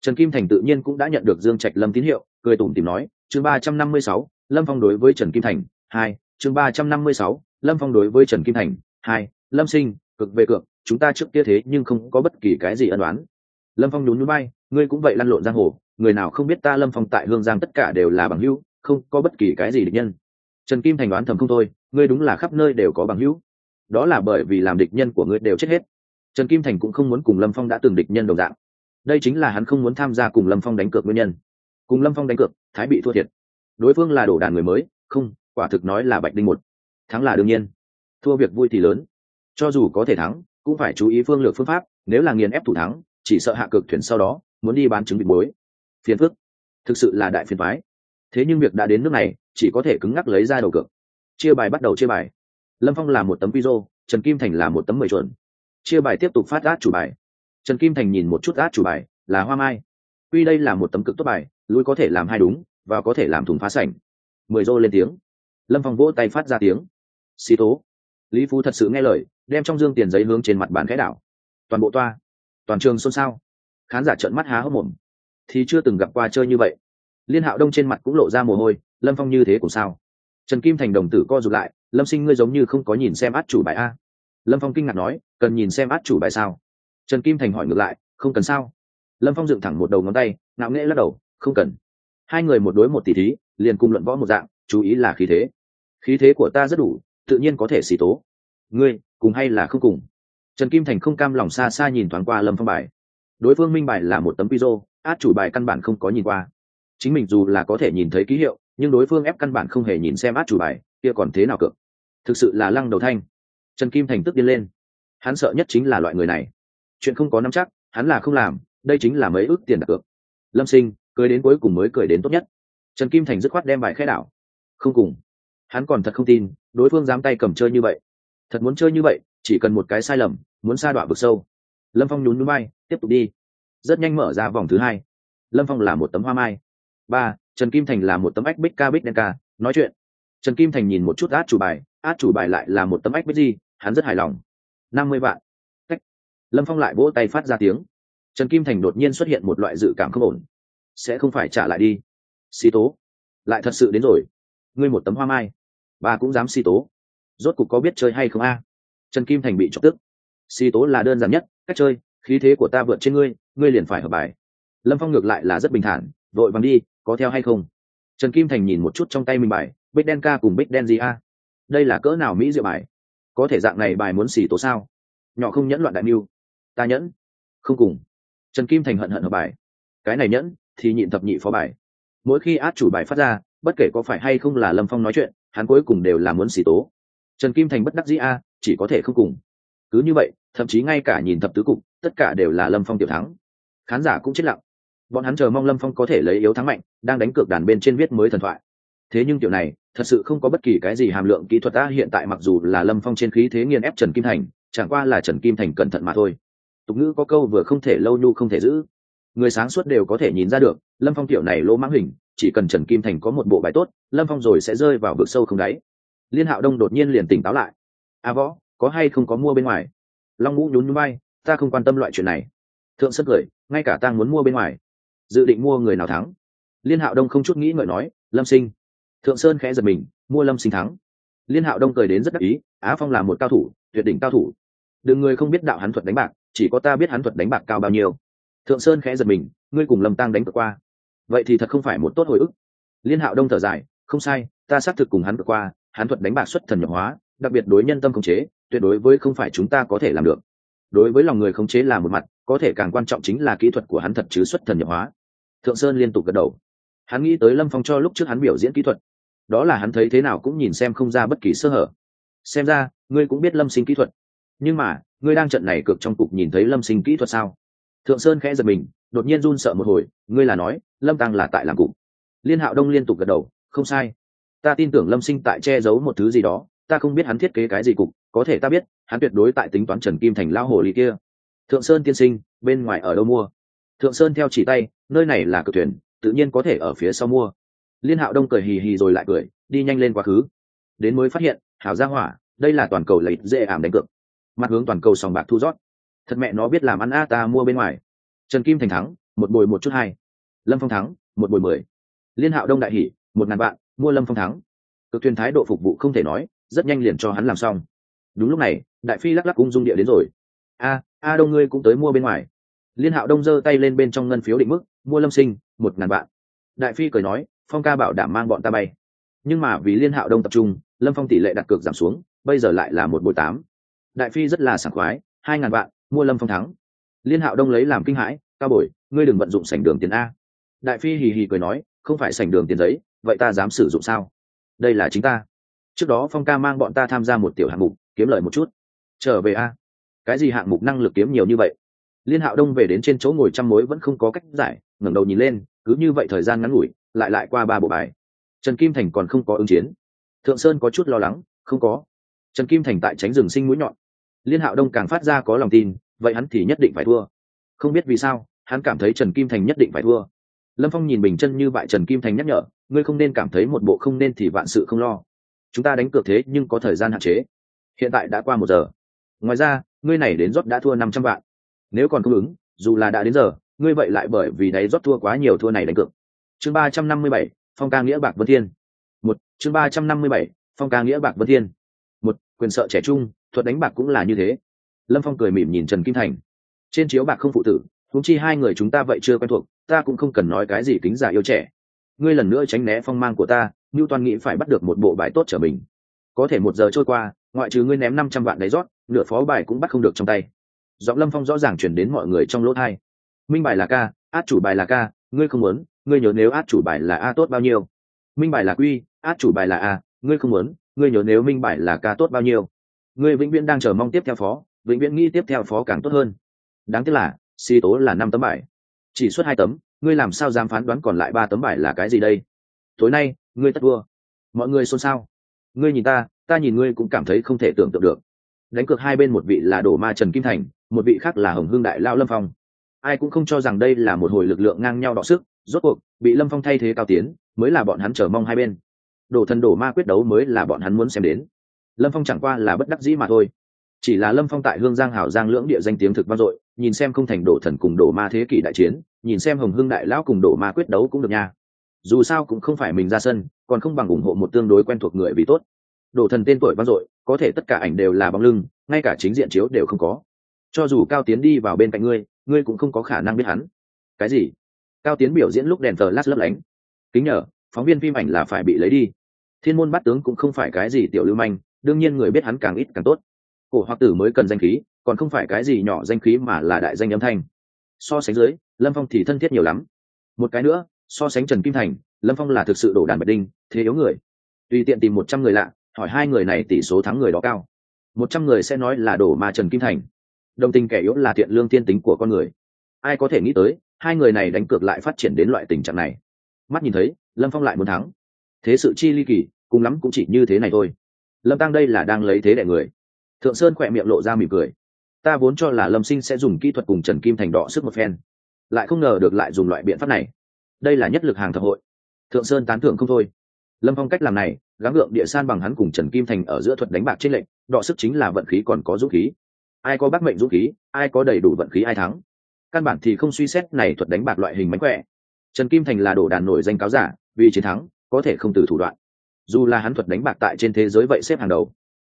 Trần kim thành tự nhiên cũng đã nhận được dương trạch lâm tín hiệu, cười tủm tìm nói, chương ba trăm năm mươi sáu, lâm phong đối với trần kim thành, hai, chương ba trăm năm mươi sáu, lâm phong đối với trần kim thành, hai, lâm sinh, cực về cược chúng ta trước kia thế nhưng không có bất kỳ cái gì ân đoán lâm phong nhún núi bay ngươi cũng vậy lăn lộn giang hồ người nào không biết ta lâm phong tại hương giang tất cả đều là bằng hữu, không có bất kỳ cái gì địch nhân. Trần kim thành đoán thầm không thôi, ngươi đúng là khắp nơi đều có bằng hữu. Đó là bởi vì làm địch nhân của ngươi đều chết hết. Trần kim thành cũng không muốn cùng lâm phong đã từng địch nhân đồng dạng. Đây chính là hắn không muốn tham gia cùng lâm phong đánh cược nguyên nhân. Cùng lâm phong đánh cược, thái bị thua thiệt. Đối phương là đổ đàn người mới, không, quả thực nói là bạch đinh một. Thắng là đương nhiên. Thua việc vui thì lớn. Cho dù có thể thắng, cũng phải chú ý phương lược phương pháp, nếu là nghiền ép thủ thắng, chỉ sợ hạ cực thuyền sau đó, muốn đi bán trứng bị bối phiền phức. Thực sự là đại phiền phái thế nhưng việc đã đến nước này, chỉ có thể cứng ngắc lấy ra đầu cược. Chia bài bắt đầu chia bài. Lâm phong là một tấm video, trần kim thành là một tấm mười chuẩn. Chia bài tiếp tục phát át chủ bài. Trần kim thành nhìn một chút át chủ bài, là hoa mai. Tuy đây là một tấm cực tốt bài lui có thể làm hai đúng, và có thể làm thùng phá sảnh. Mười rô lên tiếng. Lâm phong vỗ tay phát ra tiếng. Xí tố. Lý phú thật sự nghe lời, đem trong dương tiền giấy hướng trên mặt bàn khẽ đảo. Toàn bộ toa. Toàn trường xôn xao. Khán giả trợn mắt há hốc mồm thì chưa từng gặp qua chơi như vậy. Liên hạo đông trên mặt cũng lộ ra mồ hôi, lâm phong như thế cũng sao? Trần kim thành đồng tử co rụt lại, lâm sinh ngươi giống như không có nhìn xem át chủ bài a. Lâm phong kinh ngạc nói, cần nhìn xem át chủ bài sao? Trần kim thành hỏi ngược lại, không cần sao? Lâm phong dựng thẳng một đầu ngón tay, ngạo nghễ lắc đầu, không cần. Hai người một đối một tỷ thí, liền cùng luận võ một dạng, chú ý là khí thế. Khí thế của ta rất đủ, tự nhiên có thể xì tố. Ngươi, cùng hay là không cùng? Trần kim thành không cam lòng xa xa nhìn thoáng qua lâm phong bài. Đối phương minh bài là một tấm piso át chủ bài căn bản không có nhìn qua. Chính mình dù là có thể nhìn thấy ký hiệu, nhưng đối phương ép căn bản không hề nhìn xem át chủ bài, kia còn thế nào cược? Thực sự là lăng đầu thanh. Trần kim thành tức điên lên. Hắn sợ nhất chính là loại người này. Chuyện không có nắm chắc, hắn là không làm, đây chính là mấy ước tiền đặt cược. Lâm sinh, cười đến cuối cùng mới cười đến tốt nhất. Trần kim thành dứt khoát đem bài khai đảo. Không cùng. Hắn còn thật không tin, đối phương dám tay cầm chơi như vậy. Thật muốn chơi như vậy, chỉ cần một cái sai lầm, muốn sa đọa vực sâu. Lâm phong nhún núi bay tiếp tục đi rất nhanh mở ra vòng thứ hai. Lâm phong là một tấm hoa mai. Ba, trần kim thành là một tấm ách bích ca bích đen ca. Nói chuyện. Trần kim thành nhìn một chút át chủ bài, át chủ bài lại là một tấm ách bích gì, hắn rất hài lòng. Năm mươi vạn. Cách. lâm phong lại vỗ tay phát ra tiếng. Trần kim thành đột nhiên xuất hiện một loại dự cảm không ổn. Sẽ không phải trả lại đi. Xì tố. Lại thật sự đến rồi. Ngươi một tấm hoa mai. Bà cũng dám xì tố. Rốt cục có biết chơi hay không a? Trần kim thành bị chọc tức. Xì tố là đơn giản nhất. Cách chơi. Khí thế của ta vượt trên ngươi ngươi liền phải hợp bài. Lâm phong ngược lại là rất bình thản, vội vàng đi, có theo hay không? Trần kim thành nhìn một chút trong tay mình bài, bích đen ca cùng bích đen gì a. Đây là cỡ nào mỹ diệu bài? Có thể dạng này bài muốn xỉ tố sao? Nhỏ không nhẫn loạn đại mưu. Ta nhẫn. Không cùng. Trần kim thành hận hận hợp bài. Cái này nhẫn, thì nhịn thập nhị phó bài. Mỗi khi át chủ bài phát ra, bất kể có phải hay không là lâm phong nói chuyện, hắn cuối cùng đều là muốn xỉ tố. Trần kim thành bất đắc dĩ a, chỉ có thể không cùng. Cứ như vậy thậm chí ngay cả nhìn thập tứ cục, tất cả đều là lâm phong tiểu thắng. Khán giả cũng chết lặng. Bọn hắn chờ mong lâm phong có thể lấy yếu thắng mạnh, đang đánh cược đàn bên trên viết mới thần thoại. Thế nhưng kiểu này, thật sự không có bất kỳ cái gì hàm lượng kỹ thuật ta hiện tại mặc dù là lâm phong trên khí thế nghiền ép trần kim thành, chẳng qua là trần kim thành cẩn thận mà thôi. Tục ngữ có câu vừa không thể lâu nhu không thể giữ. Người sáng suốt đều có thể nhìn ra được, lâm phong tiểu này lỗ mãng hình, chỉ cần trần kim thành có một bộ bài tốt, lâm phong rồi sẽ rơi vào vực sâu không đáy. Liên hạo đông đột nhiên liền tỉnh táo lại. A à võ, có hay không có mua bên ngoài? Long ngũ nhún nhún bay ta không quan tâm loại chuyện này. Thượng sân cười, ngay cả ta muốn mua bên ngoài, dự định mua người nào thắng? Liên hạo đông không chút nghĩ ngợi nói, lâm sinh. Thượng sơn khẽ giật mình, mua lâm sinh thắng. Liên hạo đông cười đến rất đắc ý, á phong là một cao thủ, tuyệt đỉnh cao thủ. Đừng người không biết đạo hắn thuật đánh bạc, chỉ có ta biết hắn thuật đánh bạc cao bao nhiêu. Thượng sơn khẽ giật mình, ngươi cùng lâm tăng đánh vượt qua. Vậy thì thật không phải một tốt hồi ức. Liên hạo đông thở dài, không sai, ta xác thực cùng hắn vượt qua, hắn thuật đánh bạc xuất thần nhập hóa, đặc biệt đối nhân tâm khống chế tuyệt đối với không phải chúng ta có thể làm được. Đối với lòng người khống chế là một mặt, có thể càng quan trọng chính là kỹ thuật của hắn thật chứ xuất thần nhập hóa. Thượng sơn liên tục gật đầu. Hắn nghĩ tới lâm phong cho lúc trước hắn biểu diễn kỹ thuật. Đó là hắn thấy thế nào cũng nhìn xem không ra bất kỳ sơ hở. Xem ra, ngươi cũng biết lâm sinh kỹ thuật. Nhưng mà, ngươi đang trận này cược trong cục nhìn thấy lâm sinh kỹ thuật sao? Thượng sơn khẽ giật mình, đột nhiên run sợ một hồi, ngươi là nói, lâm tăng là tại làm cục. Liên hạo đông liên tục gật đầu, không sai. Ta tin tưởng lâm sinh tại che giấu một thứ gì đó ta không biết hắn thiết kế cái gì cục, có thể ta biết, hắn tuyệt đối tại tính toán trần kim thành lao hồ ly kia. Thượng sơn tiên sinh, bên ngoài ở đâu mua? Thượng sơn theo chỉ tay, nơi này là cửa thuyền, tự nhiên có thể ở phía sau mua. Liên hạo đông cười hì hì rồi lại cười, đi nhanh lên quá khứ. Đến mới phát hiện, hảo gia hỏa, đây là toàn cầu lấy dễ ảm đánh cược. Mặt hướng toàn cầu sòng bạc thu rót. Thật mẹ nó biết làm ăn a, ta mua bên ngoài. Trần kim thành thắng, một bồi một chút hai. Lâm phong thắng, một bồi mười. Liên hạo đông đại hỷ một ngàn bạn mua lâm phong thắng. Cực thuyền thái độ phục vụ không thể nói rất nhanh liền cho hắn làm xong. Đúng lúc này đại phi lắc lắc ung dung địa đến rồi. A a đông ngươi cũng tới mua bên ngoài. Liên hạo đông giơ tay lên bên trong ngân phiếu định mức mua lâm sinh một ngàn vạn. đại phi cười nói phong ca bảo đảm mang bọn ta bay. Nhưng mà vì liên hạo đông tập trung lâm phong tỷ lệ đặt cược giảm xuống bây giờ lại là một bội tám. Đại phi rất là sảng khoái hai ngàn vạn, mua lâm phong thắng. Liên hạo đông lấy làm kinh hãi cao bồi ngươi đừng vận dụng sảnh đường tiền a. Đại phi hì hì cười nói không phải sảnh đường tiền giấy vậy ta dám sử dụng sao? Đây là chính ta trước đó phong ca mang bọn ta tham gia một tiểu hạng mục, kiếm lời một chút. Trở về a. Cái gì hạng mục năng lực kiếm nhiều như vậy? Liên hạo đông về đến trên chỗ ngồi trăm mối vẫn không có cách giải, ngẩng đầu nhìn lên, cứ như vậy thời gian ngắn ngủi, lại lại qua ba bộ bài. Trần kim thành còn không có ứng chiến. Thượng sơn có chút lo lắng, không có. Trần kim thành tại tránh rừng sinh mũi nhọn. Liên hạo đông càng phát ra có lòng tin, vậy hắn thì nhất định phải thua. Không biết vì sao, hắn cảm thấy trần kim thành nhất định phải thua. Lâm phong nhìn bình chân như bại trần kim thành nhắc nhở, ngươi không nên cảm thấy một bộ không nên thì vạn sự không lo chúng ta đánh cược thế nhưng có thời gian hạn chế. Hiện tại đã qua một giờ. Ngoài ra, ngươi này đến rót đã thua năm trăm vạn. Nếu còn không ứng, dù là đã đến giờ, ngươi vậy lại bởi vì đáy rót thua quá nhiều thua này đánh cược. Chương ba trăm năm mươi bảy, phong ca nghĩa bạc vân thiên. Một, chương ba trăm năm mươi bảy, phong ca nghĩa bạc vân thiên. Một, quyền sợ trẻ trung, thuật đánh bạc cũng là như thế. Lâm phong cười mỉm nhìn trần kim thành. Trên chiếu bạc không phụ tử thúng chi hai người chúng ta vậy chưa quen thuộc, ta cũng không cần nói cái gì kính giả yêu trẻ. Ngươi lần nữa tránh né phong mang của ta ngưu toàn nghĩ phải bắt được một bộ bài tốt trở mình. Có thể một giờ trôi qua, ngoại trừ ngươi ném năm trăm vạn đáy rót, nửa phó bài cũng bắt không được trong tay. Giọng lâm phong rõ ràng chuyển đến mọi người trong lỗ thai minh bài là ca, át chủ bài là ca, ngươi không muốn, ngươi nhớ nếu át chủ bài là a tốt bao nhiêu. Minh bài là quy, át chủ bài là a, ngươi không muốn, ngươi nhớ nếu minh bài là ca tốt bao nhiêu. Ngươi vĩnh viễn đang chờ mong tiếp theo phó, vĩnh viễn nghĩ tiếp theo phó càng tốt hơn. Đáng tiếc là, si tố là năm tấm bài. Chỉ xuất hai tấm, ngươi làm sao dám phán đoán còn lại ba tấm bài là cái gì đây? Tối nay ngươi tất vua mọi người xôn xao. Ngươi nhìn ta ta nhìn ngươi cũng cảm thấy không thể tưởng tượng được. Đánh cược hai bên một vị là đổ ma trần kim thành, một vị khác là hồng hương đại lao lâm phong. Ai cũng không cho rằng đây là một hồi lực lượng ngang nhau đọ sức, rốt cuộc, bị lâm phong thay thế cao tiến, mới là bọn hắn chờ mong hai bên. Đổ thần đổ ma quyết đấu mới là bọn hắn muốn xem đến. Lâm phong chẳng qua là bất đắc dĩ mà thôi. Chỉ là lâm phong tại hương giang hảo giang lưỡng địa danh tiếng thực vang dội, nhìn xem không thành đổ thần cùng đổ ma thế kỷ đại chiến, nhìn xem hồng hương đại lão cùng đổ ma quyết đấu cũng được nha dù sao cũng không phải mình ra sân, còn không bằng ủng hộ một tương đối quen thuộc người vì tốt. Đổ thần tên tuổi vang dội, có thể tất cả ảnh đều là bóng lưng, ngay cả chính diện chiếu đều không có. Cho dù cao tiến đi vào bên cạnh ngươi ngươi cũng không có khả năng biết hắn. Cái gì? Cao tiến biểu diễn lúc đèn tờ lát lấp lánh. Kính nhờ, phóng viên phim ảnh là phải bị lấy đi. Thiên môn bát tướng cũng không phải cái gì tiểu lưu manh, đương nhiên người biết hắn càng ít càng tốt. Cổ hoặc tử mới cần danh khí, còn không phải cái gì nhỏ danh khí mà là đại danh âm thanh. So sánh dưới, lâm phong thì thân thiết nhiều lắm. Một cái nữa so sánh trần kim thành, lâm phong là thực sự đổ đàn bạch đinh, thế yếu người. Tùy tiện tìm một trăm người lạ, hỏi hai người này tỷ số thắng người đó cao. Một trăm người sẽ nói là đổ mà trần kim thành. Đồng tình kẻ yếu là thiện lương tiên tính của con người. Ai có thể nghĩ tới, hai người này đánh cược lại phát triển đến loại tình trạng này. Mắt nhìn thấy, lâm phong lại muốn thắng. Thế sự chi ly kỳ, cùng lắm cũng chỉ như thế này thôi. Lâm tăng đây là đang lấy thế đại người. Thượng sơn khỏe miệng lộ ra mỉm cười. Ta vốn cho là lâm sinh sẽ dùng kỹ thuật cùng trần kim thành đỏ sức một phen. Lại không ngờ được lại dùng loại biện pháp này đây là nhất lực hàng thập hội. Thượng sơn tán thưởng không thôi. Lâm phong cách làm này, gắng gượng địa san bằng hắn cùng trần kim thành ở giữa thuật đánh bạc trên lệnh đọ sức chính là vận khí còn có dũng khí. Ai có bác mệnh dũng khí, ai có đầy đủ vận khí ai thắng. Căn bản thì không suy xét này thuật đánh bạc loại hình mánh khỏe. Trần kim thành là đổ đàn nổi danh cáo giả, vì chiến thắng, có thể không từ thủ đoạn. Dù là hắn thuật đánh bạc tại trên thế giới vậy xếp hàng đầu.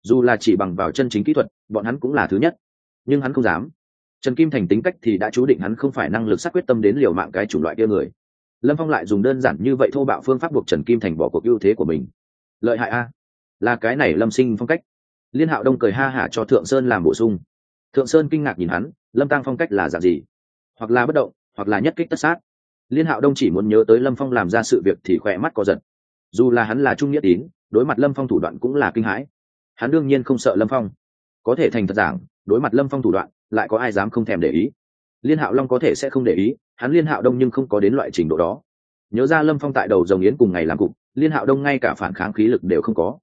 Dù là chỉ bằng vào chân chính kỹ thuật, bọn hắn cũng là thứ nhất. Nhưng hắn không dám. Trần kim thành tính cách thì đã chú định hắn không phải năng lực xác quyết tâm đến liều mạng cái chủng loại kia người lâm phong lại dùng đơn giản như vậy thô bạo phương pháp buộc trần kim thành bỏ cuộc ưu thế của mình. Lợi hại a. Là cái này lâm sinh phong cách. Liên hạo đông cười ha hả cho thượng sơn làm bổ sung. Thượng sơn kinh ngạc nhìn hắn, lâm tăng phong cách là dạng gì? Hoặc là bất động, hoặc là nhất kích tất sát. Liên hạo đông chỉ muốn nhớ tới lâm phong làm ra sự việc thì khỏe mắt có giật. Dù là hắn là trung nghĩa tín, đối mặt lâm phong thủ đoạn cũng là kinh hãi. Hắn đương nhiên không sợ lâm phong. Có thể thành thật giảng, đối mặt lâm phong thủ đoạn, lại có ai dám không thèm để ý? Liên hạo long có thể sẽ không để ý, hắn liên hạo đông nhưng không có đến loại trình độ đó. Nhớ ra lâm phong tại đầu dòng yến cùng ngày làm cục, liên hạo đông ngay cả phản kháng khí lực đều không có.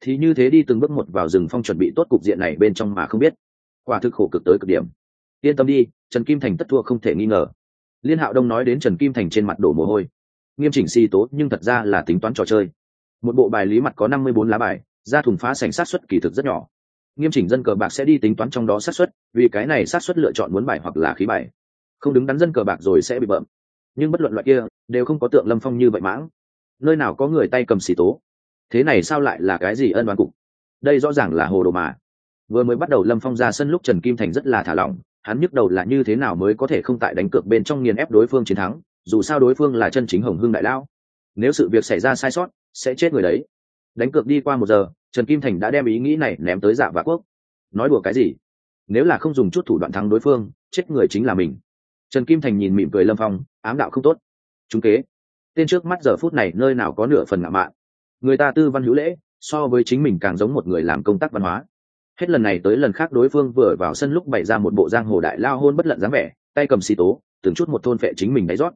Thì như thế đi từng bước một vào rừng phong chuẩn bị tốt cục diện này bên trong mà không biết. Quả thực khổ cực tới cực điểm. Yên tâm đi, trần kim thành tất thua không thể nghi ngờ. Liên hạo đông nói đến trần kim thành trên mặt đổ mồ hôi. Nghiêm chỉnh si tố, nhưng thật ra là tính toán trò chơi. Một bộ bài lý mặt có năm mươi bốn lá bài, ra thùng phá sành sát xuất kỳ thực rất nhỏ nghiêm chỉnh dân cờ bạc sẽ đi tính toán trong đó sát xuất vì cái này sát xuất lựa chọn muốn bài hoặc là khí bài. Không đứng đắn dân cờ bạc rồi sẽ bị bợm. Nhưng bất luận loại kia, đều không có tượng lâm phong như vậy mãng. Nơi nào có người tay cầm xì tố? Thế này sao lại là cái gì ân đoán cục? Đây rõ ràng là hồ đồ mà. Vừa mới bắt đầu lâm phong ra sân lúc trần kim thành rất là thả lỏng, hắn nhức đầu là như thế nào mới có thể không tại đánh cược bên trong nghiền ép đối phương chiến thắng, dù sao đối phương là chân chính hồng hưng đại lao nếu sự việc xảy ra sai sót, sẽ chết người đấy. Đánh cược đi qua một giờ trần kim thành đã đem ý nghĩ này ném tới dạ vạ quốc. Nói đùa cái gì? Nếu là không dùng chút thủ đoạn thắng đối phương, chết người chính là mình. Trần kim thành nhìn mỉm cười lâm phong, ám đạo không tốt. Chúng kế. Tên trước mắt giờ phút này nơi nào có nửa phần ngạo mạn? Người ta tư văn hữu lễ, so với chính mình càng giống một người làm công tác văn hóa. Hết lần này tới lần khác đối phương vừa vào sân lúc bày ra một bộ giang hồ đại lao hôn bất lận dáng vẻ, tay cầm xì tố, từng chút một thôn phệ chính mình đáy rót.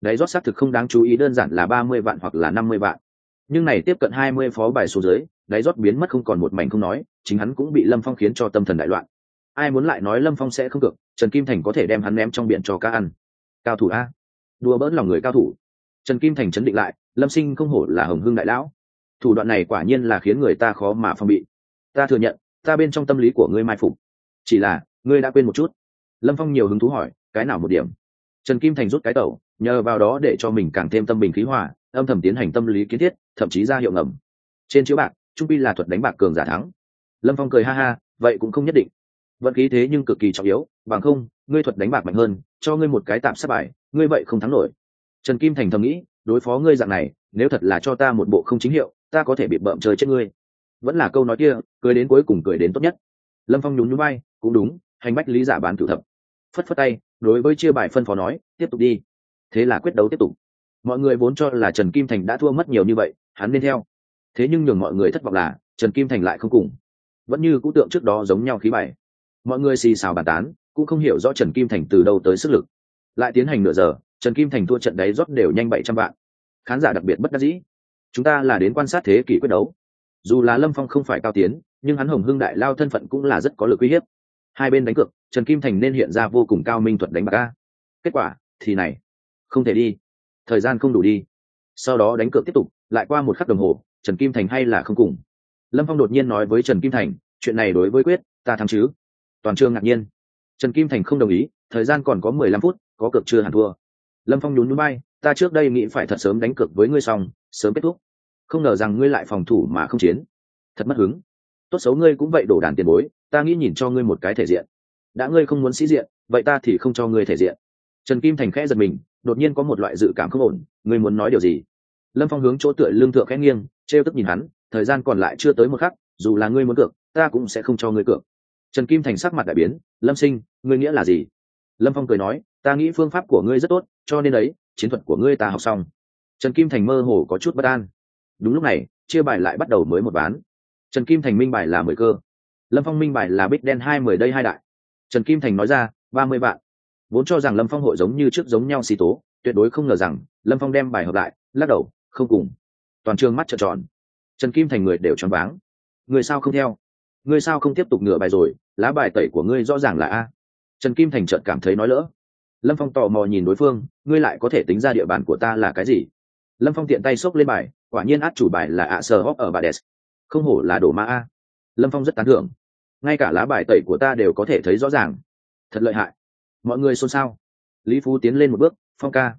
Đáy rót xác thực không đáng chú ý, đơn giản là ba mươi vạn hoặc là năm mươi vạn nhưng này tiếp cận hai mươi phó bài số dưới, đáy rót biến mất không còn một mảnh không nói, chính hắn cũng bị lâm phong khiến cho tâm thần đại loạn. Ai muốn lại nói lâm phong sẽ không cực trần kim thành có thể đem hắn ném trong biển cho cá ăn. Cao thủ a. Đùa bỡn lòng người cao thủ. Trần kim thành chấn định lại, lâm sinh không hổ là hồng hưng đại lão. Thủ đoạn này quả nhiên là khiến người ta khó mà phong bị. Ta thừa nhận, ta bên trong tâm lý của ngươi mai phục. Chỉ là, ngươi đã quên một chút. Lâm phong nhiều hứng thú hỏi, cái nào một điểm? Trần kim thành rút cái tẩu, nhờ vào đó để cho mình càng thêm tâm bình khí hòa, âm thầm tiến hành tâm lý kiến thiết thậm chí ra hiệu ngầm. Trên chiếu bạc, trung pi là thuật đánh bạc cường giả thắng. Lâm phong cười ha ha, vậy cũng không nhất định. Vận khí thế nhưng cực kỳ trọng yếu, bằng không, ngươi thuật đánh bạc mạnh hơn, cho ngươi một cái tạm sát bài, ngươi vậy không thắng nổi. Trần kim thành thầm nghĩ, đối phó ngươi dạng này, nếu thật là cho ta một bộ không chính hiệu, ta có thể bị bợm chơi chết ngươi. Vẫn là câu nói kia, cười đến cuối cùng cười đến tốt nhất. Lâm phong nhún nhún bay cũng đúng, hành bách lý giả bán cửu thập. Phất phất tay, đối với chia bài phân phó nói, tiếp tục đi. Thế là quyết đấu tiếp tục. Mọi người vốn cho là trần kim thành đã thua mất nhiều như vậy hắn nên theo. Thế nhưng nhường mọi người thất vọng là, trần kim thành lại không cùng. Vẫn như cũ tượng trước đó giống nhau khí bài mọi người xì xào bàn tán, cũng không hiểu rõ trần kim thành từ đâu tới sức lực. Lại tiến hành nửa giờ, trần kim thành thua trận đáy rót đều nhanh bảy trăm vạn. Khán giả đặc biệt bất đắc dĩ. Chúng ta là đến quan sát thế kỷ quyết đấu. Dù là lâm phong không phải cao tiến, nhưng hắn hồng hưng đại lao thân phận cũng là rất có lực uy hiếp. Hai bên đánh cược, trần kim thành nên hiện ra vô cùng cao minh thuật đánh bạc ca kết quả, thì này. Không thể đi. Thời gian không đủ đi sau đó đánh cược tiếp tục, lại qua một khắc đồng hồ, trần kim thành hay là không cùng. Lâm phong đột nhiên nói với trần kim thành, chuyện này đối với quyết, ta thắng chứ. Toàn trường ngạc nhiên. Trần kim thành không đồng ý, thời gian còn có mười lăm phút, có cược chưa hẳn thua. Lâm phong nhún núi bay ta trước đây nghĩ phải thật sớm đánh cược với ngươi xong, sớm kết thúc. Không ngờ rằng ngươi lại phòng thủ mà không chiến. Thật mất hứng. Tốt xấu ngươi cũng vậy đổ đàn tiền bối, ta nghĩ nhìn cho ngươi một cái thể diện. Đã ngươi không muốn sĩ diện, vậy ta thì không cho ngươi thể diện. Trần kim thành khẽ giật mình đột nhiên có một loại dự cảm không ổn ngươi muốn nói điều gì? Lâm phong hướng chỗ tựa lương thượng khẽ nghiêng t r e o tức nhìn hắn thời gian còn lại chưa tới một khắc dù là ngươi muốn cược ta cũng sẽ không cho ngươi cược. Trần kim thành sắc mặt đại biến lâm sinh ngươi nghĩa là gì? Lâm phong cười nói ta nghĩ phương pháp của ngươi rất tốt cho nên ấy, chiến thuật của ngươi ta học xong. Trần kim thành mơ hồ có chút bất an. Đúng lúc này chia bài lại bắt đầu mới một ván. Trần kim thành minh bài là mười cơ. Lâm phong minh bài là bích đen hai mười đây hai đại. Trần kim thành nói ra ba mươi vạn vốn cho rằng lâm phong hội giống như trước giống nhau xì tố, tuyệt đối không ngờ rằng lâm phong đem bài hợp lại, lắc đầu, không cùng. Toàn trường mắt trợn tròn. Trần kim thành người đều choáng váng. Người sao không theo? Người sao không tiếp tục ngửa bài rồi, lá bài tẩy của ngươi rõ ràng là a. Trần kim thành trợn cảm thấy nói lỡ. Lâm phong tò mò nhìn đối phương, ngươi lại có thể tính ra địa bàn của ta là cái gì? Lâm phong tiện tay xốc lên bài, quả nhiên át chủ bài là ạ sờ hóc ở bà đès không hổ là đổ ma a. Lâm phong rất tán thưởng. Ngay cả lá bài tẩy của ta đều có thể thấy rõ ràng. Thật lợi hại mọi người xôn xao. Lý phú tiến lên một bước, phong ca.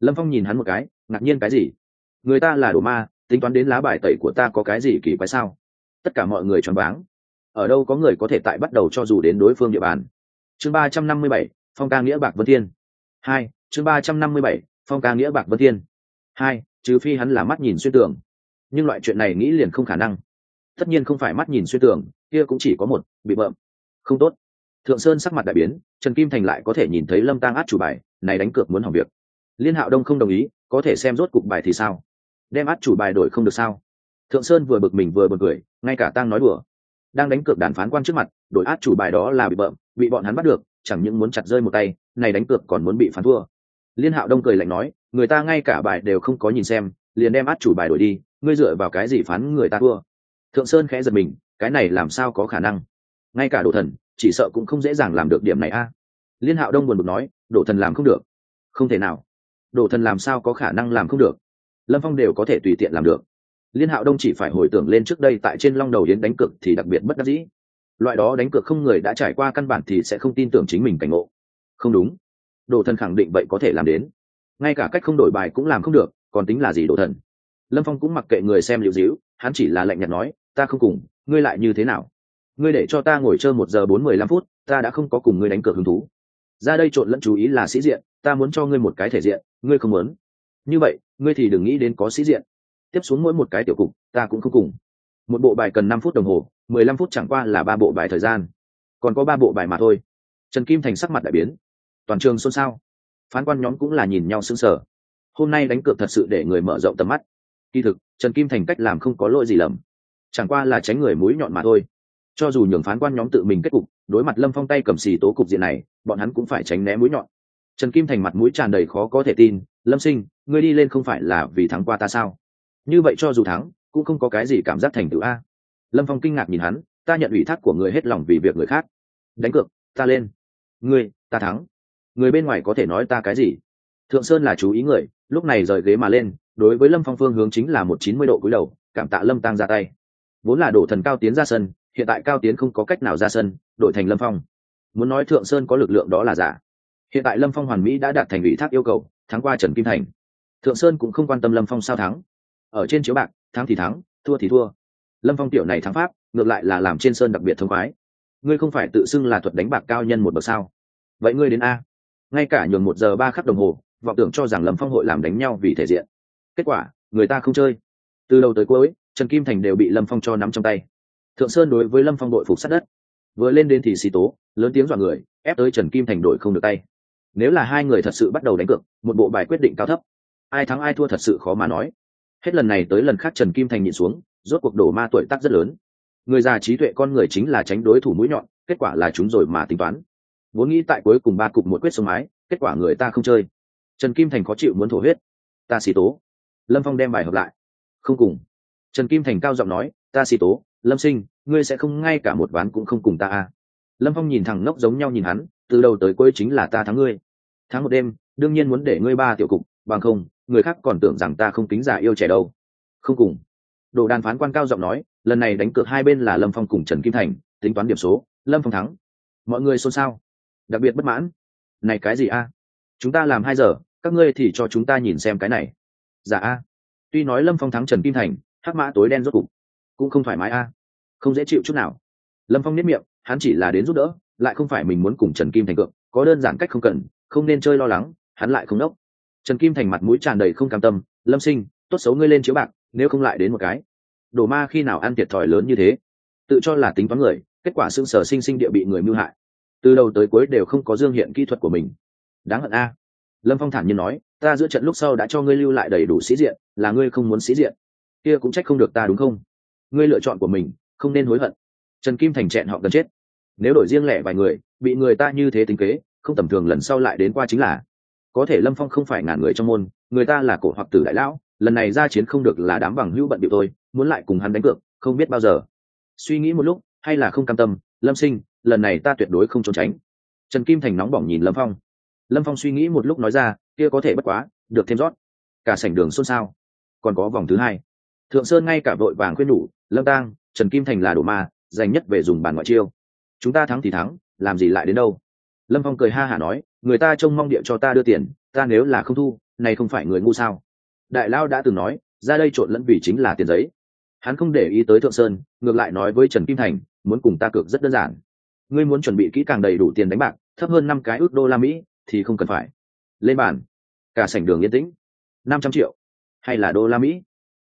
Lâm phong nhìn hắn một cái, ngạc nhiên cái gì? Người ta là đồ ma, tính toán đến lá bài tẩy của ta có cái gì kỳ quái sao? Tất cả mọi người choáng váng. Ở đâu có người có thể tại bắt đầu cho dù đến đối phương địa bàn. Chương ba trăm năm mươi bảy, phong ca nghĩa bạc vân thiên. Hai, chương ba trăm năm mươi bảy, phong ca nghĩa bạc vân thiên. Hai, trừ phi hắn là mắt nhìn xuyên tường. Nhưng loại chuyện này nghĩ liền không khả năng. Tất nhiên không phải mắt nhìn xuyên tường, kia cũng chỉ có một, bị bợm. Không tốt thượng sơn sắc mặt đại biến, trần kim thành lại có thể nhìn thấy lâm tang át chủ bài, này đánh cược muốn hỏng việc. Liên hạo đông không đồng ý, có thể xem rốt cục bài thì sao? Đem át chủ bài đổi không được sao? Thượng sơn vừa bực mình vừa bực cười, ngay cả tang nói đùa. Đang đánh cược đàn phán quan trước mặt, đổi át chủ bài đó là bị bợm, bị bọn hắn bắt được, chẳng những muốn chặt rơi một tay, này đánh cược còn muốn bị phán thua. Liên hạo đông cười lạnh nói, người ta ngay cả bài đều không có nhìn xem, liền đem át chủ bài đổi đi, ngươi dựa vào cái gì phán người ta thua? Thượng sơn khẽ giật mình, cái này làm sao có khả năng? Ngay cả đồ thần chỉ sợ cũng không dễ dàng làm được điểm này a. Liên hạo đông buồn bực nói, đổ thần làm không được. Không thể nào. Đổ thần làm sao có khả năng làm không được? Lâm phong đều có thể tùy tiện làm được. Liên hạo đông chỉ phải hồi tưởng lên trước đây tại trên long đầu yến đánh cực thì đặc biệt bất đắc dĩ. Loại đó đánh cược không người đã trải qua căn bản thì sẽ không tin tưởng chính mình cảnh ngộ. Không đúng. Đồ thần khẳng định vậy có thể làm đến. Ngay cả cách không đổi bài cũng làm không được, còn tính là gì đồ thần? Lâm phong cũng mặc kệ người xem liệu dĩu hắn chỉ là lạnh nhạt nói, ta không cùng, ngươi lại như thế nào? Ngươi để cho ta ngồi chơi một giờ bốn mười lăm phút, ta đã không có cùng ngươi đánh cược hứng thú. Ra đây trộn lẫn chú ý là sĩ diện, ta muốn cho ngươi một cái thể diện, ngươi không muốn. Như vậy, ngươi thì đừng nghĩ đến có sĩ diện. Tiếp xuống mỗi một cái tiểu cục, ta cũng không cùng. Một bộ bài cần năm phút đồng hồ, mười lăm phút chẳng qua là ba bộ bài thời gian. Còn có ba bộ bài mà thôi. Trần kim thành sắc mặt đại biến. Toàn trường xôn xao. Phán quan nhóm cũng là nhìn nhau sững sờ. Hôm nay đánh cược thật sự để người mở rộng tầm mắt. Kỳ thực, trần kim thành cách làm không có lỗi gì lầm. Chẳng qua là tránh người mũi nhọn mà thôi cho dù nhường phán quan nhóm tự mình kết cục, đối mặt lâm phong tay cầm xì tố cục diện này, bọn hắn cũng phải tránh né mũi nhọn. Trần kim thành mặt mũi tràn đầy khó có thể tin, lâm sinh, ngươi đi lên không phải là vì thắng qua ta sao? Như vậy cho dù thắng, cũng không có cái gì cảm giác thành tựu a. Lâm phong kinh ngạc nhìn hắn, ta nhận ủy thác của người hết lòng vì việc người khác. Đánh cược, ta lên. Ngươi, ta thắng. Người bên ngoài có thể nói ta cái gì? Thượng sơn là chú ý người, lúc này rời ghế mà lên, đối với lâm phong phương hướng chính là một chín mươi độ cúi đầu, cảm tạ lâm tăng ra tay vốn là đổ thần cao tiến ra sân, hiện tại cao tiến không có cách nào ra sân, đổi thành lâm phong. Muốn nói thượng sơn có lực lượng đó là giả. Hiện tại lâm phong hoàn mỹ đã đạt thành ủy thác yêu cầu, thắng qua trần kim thành. Thượng sơn cũng không quan tâm lâm phong sao thắng. Ở trên chiếu bạc, thắng thì thắng, thua thì thua. Lâm phong tiểu này thắng pháp, ngược lại là làm trên sơn đặc biệt thông khoái. Ngươi không phải tự xưng là thuật đánh bạc cao nhân một bậc sao? Vậy ngươi đến a. Ngay cả nhường một giờ ba khắc đồng hồ, vọng tưởng cho rằng lâm phong hội làm đánh nhau vì thể diện. Kết quả, người ta không chơi. Từ đầu tới cuối trần kim thành đều bị lâm phong cho nắm trong tay. Thượng sơn đối với lâm phong đội phục sát đất. Vừa lên đến thì xì tố, lớn tiếng dọa người, ép tới trần kim thành đội không được tay. Nếu là hai người thật sự bắt đầu đánh cược, một bộ bài quyết định cao thấp. Ai thắng ai thua thật sự khó mà nói. Hết lần này tới lần khác trần kim thành nhịn xuống, rốt cuộc đổ ma tuổi tác rất lớn. Người già trí tuệ con người chính là tránh đối thủ mũi nhọn, kết quả là chúng rồi mà tính toán. Vốn nghĩ tại cuối cùng ba cục một quyết sông mái, kết quả người ta không chơi. Trần kim thành khó chịu muốn thổ huyết. Ta xì tố. Lâm phong đem bài hợp lại. Không cùng trần kim thành cao giọng nói, ta xì tố, lâm sinh, ngươi sẽ không ngay cả một ván cũng không cùng ta à. lâm phong nhìn thẳng ngốc giống nhau nhìn hắn, từ đầu tới cuối chính là ta thắng ngươi. Thắng một đêm, đương nhiên muốn để ngươi ba tiểu cục, bằng không, người khác còn tưởng rằng ta không tính giả yêu trẻ đâu. Không cùng. Đồ đàn phán quan cao giọng nói, lần này đánh cược hai bên là lâm phong cùng trần kim thành, tính toán điểm số, lâm phong thắng. Mọi người xôn xao. Đặc biệt bất mãn. Này cái gì a? Chúng ta làm hai giờ, các ngươi thì cho chúng ta nhìn xem cái này. Dạ a. Tuy nói lâm phong thắng trần kim thành hắc mã tối đen rốt cục. Cũng không thoải mái a. Không dễ chịu chút nào. Lâm phong nếp miệng, hắn chỉ là đến giúp đỡ, lại không phải mình muốn cùng trần kim thành cược, có đơn giản cách không cần, không nên chơi lo lắng, hắn lại không đốc. Trần kim thành mặt mũi tràn đầy không cam tâm, lâm sinh, tốt xấu ngươi lên chiếu bạc, nếu không lại đến một cái. Đồ ma khi nào ăn thiệt thòi lớn như thế? Tự cho là tính toán người, kết quả xương sở sinh sinh địa bị người mưu hại. Từ đầu tới cuối đều không có dương hiện kỹ thuật của mình. Đáng hận a. Lâm phong thản nhiên nói, ta giữa trận lúc sau đã cho ngươi lưu lại đầy đủ sĩ diện, là ngươi không muốn sĩ diện kia cũng trách không được ta đúng không? Ngươi lựa chọn của mình, không nên hối hận. Trần kim thành trẹn họ gần chết. Nếu đổi riêng lẻ vài người, bị người ta như thế tính kế, không tầm thường lần sau lại đến qua chính là. Có thể lâm phong không phải ngàn người trong môn, người ta là cổ hoặc tử đại lão, lần này ra chiến không được là đám bằng hữu bận điệu tôi muốn lại cùng hắn đánh cược, không biết bao giờ. Suy nghĩ một lúc, hay là không cam tâm, lâm sinh, lần này ta tuyệt đối không trốn tránh. Trần kim thành nóng bỏng nhìn lâm phong. Lâm phong suy nghĩ một lúc nói ra, kia có thể bất quá, được thêm rót. Cả sảnh đường xôn xao. Còn có vòng thứ hai thượng sơn ngay cả vội vàng khuyên nhủ, lâm tang, trần kim thành là đồ ma, dành nhất về dùng bàn ngoại chiêu. Chúng ta thắng thì thắng, làm gì lại đến đâu? Lâm phong cười ha hả nói, người ta trông mong địa cho ta đưa tiền, ta nếu là không thu, này không phải người ngu sao? Đại lao đã từng nói, ra đây trộn lẫn vì chính là tiền giấy. Hắn không để ý tới thượng sơn, ngược lại nói với trần kim thành, muốn cùng ta cược rất đơn giản. Ngươi muốn chuẩn bị kỹ càng đầy đủ tiền đánh bạc, thấp hơn năm cái ước đô la mỹ, thì không cần phải. Lên bàn. Cả sảnh đường yên tĩnh. Năm trăm triệu. Hay là đô la mỹ?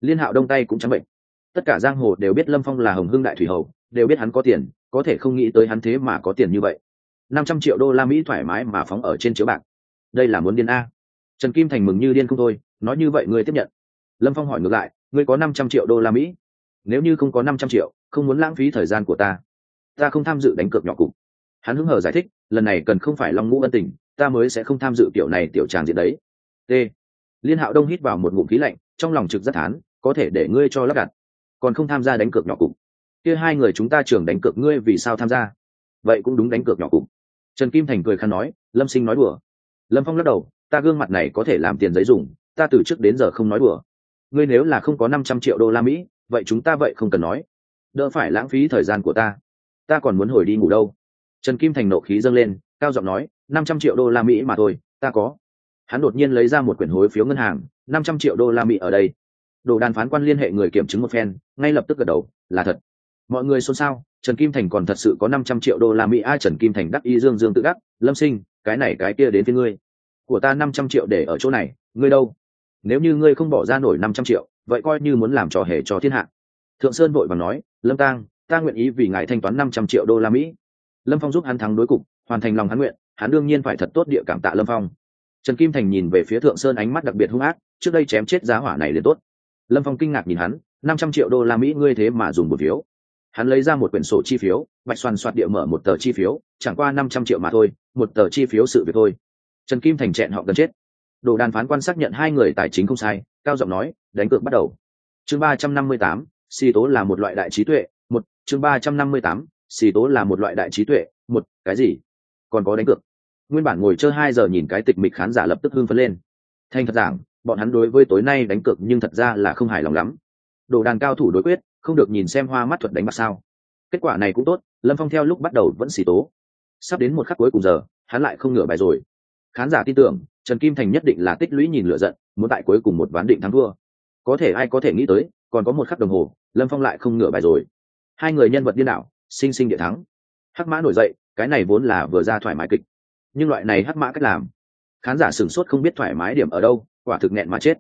Liên hạo đông tay cũng trắng bệnh. Tất cả giang hồ đều biết lâm phong là hồng hưng đại thủy hầu, đều biết hắn có tiền, có thể không nghĩ tới hắn thế mà có tiền như vậy. Năm trăm triệu đô la mỹ thoải mái mà phóng ở trên chiếu bạc. Đây là muốn điên a. Trần kim thành mừng như điên không thôi, nói như vậy ngươi tiếp nhận. Lâm phong hỏi ngược lại, ngươi có năm trăm triệu đô la mỹ? Nếu như không có năm trăm triệu, không muốn lãng phí thời gian của ta. Ta không tham dự đánh cược nhỏ cục. Hắn hứng hờ giải thích, lần này cần không phải long ngũ ân tình, ta mới sẽ không tham dự tiểu này tiểu tràng diện đấy. T. Liên hạo đông hít vào một ngụm khí lạnh, trong lòng trực rất thán có thể để ngươi cho lắp đặt, còn không tham gia đánh cược nhỏ cục. Kia hai người chúng ta trưởng đánh cược ngươi vì sao tham gia? Vậy cũng đúng đánh cược nhỏ cục. Trần kim thành cười khăn nói, lâm sinh nói đùa. Lâm phong lắc đầu, ta gương mặt này có thể làm tiền giấy dùng, ta từ trước đến giờ không nói đùa. Ngươi nếu là không có năm trăm triệu đô la mỹ, vậy chúng ta vậy không cần nói. Đỡ phải lãng phí thời gian của ta. Ta còn muốn hồi đi ngủ đâu? Trần kim thành nộ khí dâng lên, cao giọng nói, năm trăm triệu đô la mỹ mà thôi, ta có. Hắn đột nhiên lấy ra một quyển hối phiếu ngân hàng, năm trăm triệu đô la mỹ ở đây đồ đàn phán quan liên hệ người kiểm chứng một phen, ngay lập tức gật đầu, là thật. Mọi người xôn xao, trần kim thành còn thật sự có năm trăm triệu đô la mỹ, ai trần kim thành đắc y dương dương tự đắc, lâm sinh, cái này cái kia đến với ngươi. Của ta năm trăm triệu để ở chỗ này, ngươi đâu? Nếu như ngươi không bỏ ra nổi năm trăm triệu, vậy coi như muốn làm trò hề cho thiên hạ. Thượng sơn vội và nói, lâm tang, ta nguyện ý vì ngài thanh toán năm trăm triệu đô la mỹ. Lâm phong giúp hắn thắng đối cục, hoàn thành lòng hắn nguyện, hắn đương nhiên phải thật tốt địa cảm tạ lâm phong. Trần kim thành nhìn về phía thượng sơn ánh mắt đặc biệt hung ác, trước đây chém chết giá hỏa này liền tốt lâm phong kinh ngạc nhìn hắn, năm trăm triệu đô la mỹ ngươi thế mà dùng một phiếu. Hắn lấy ra một quyển sổ chi phiếu, bạch soàn soạt địa mở một tờ chi phiếu, chẳng qua năm trăm triệu mà thôi, một tờ chi phiếu sự việc thôi. Trần kim thành chẹn họ gần chết. Đồ đàn phán quan xác nhận hai người tài chính không sai, cao giọng nói, đánh cược bắt đầu. Chương ba trăm năm mươi tám si tố là một loại đại trí tuệ, một. Chương ba trăm năm mươi tám si tố là một loại đại trí tuệ, một. Cái gì? Còn có đánh cược. Nguyên bản ngồi chơi hai giờ nhìn cái tịch mịch khán giả lập tức hưng phấn lên. Thành thật giảng bọn hắn đối với tối nay đánh cược nhưng thật ra là không hài lòng lắm. Đồ đàn cao thủ đối quyết, không được nhìn xem hoa mắt thuật đánh bạc sao. Kết quả này cũng tốt, lâm phong theo lúc bắt đầu vẫn xì tố. Sắp đến một khắc cuối cùng giờ, hắn lại không ngửa bài rồi. Khán giả tin tưởng, trần kim thành nhất định là tích lũy nhìn lựa giận, muốn tại cuối cùng một ván định thắng thua. Có thể ai có thể nghĩ tới, còn có một khắc đồng hồ, lâm phong lại không ngửa bài rồi. Hai người nhân vật điên đảo, sinh sinh địa thắng. Hắc mã nổi dậy, cái này vốn là vừa ra thoải mái kịch. Nhưng loại này hắc mã cách làm, khán giả sửng sốt không biết thoải mái điểm ở đâu quả thực nghẹn mà chết.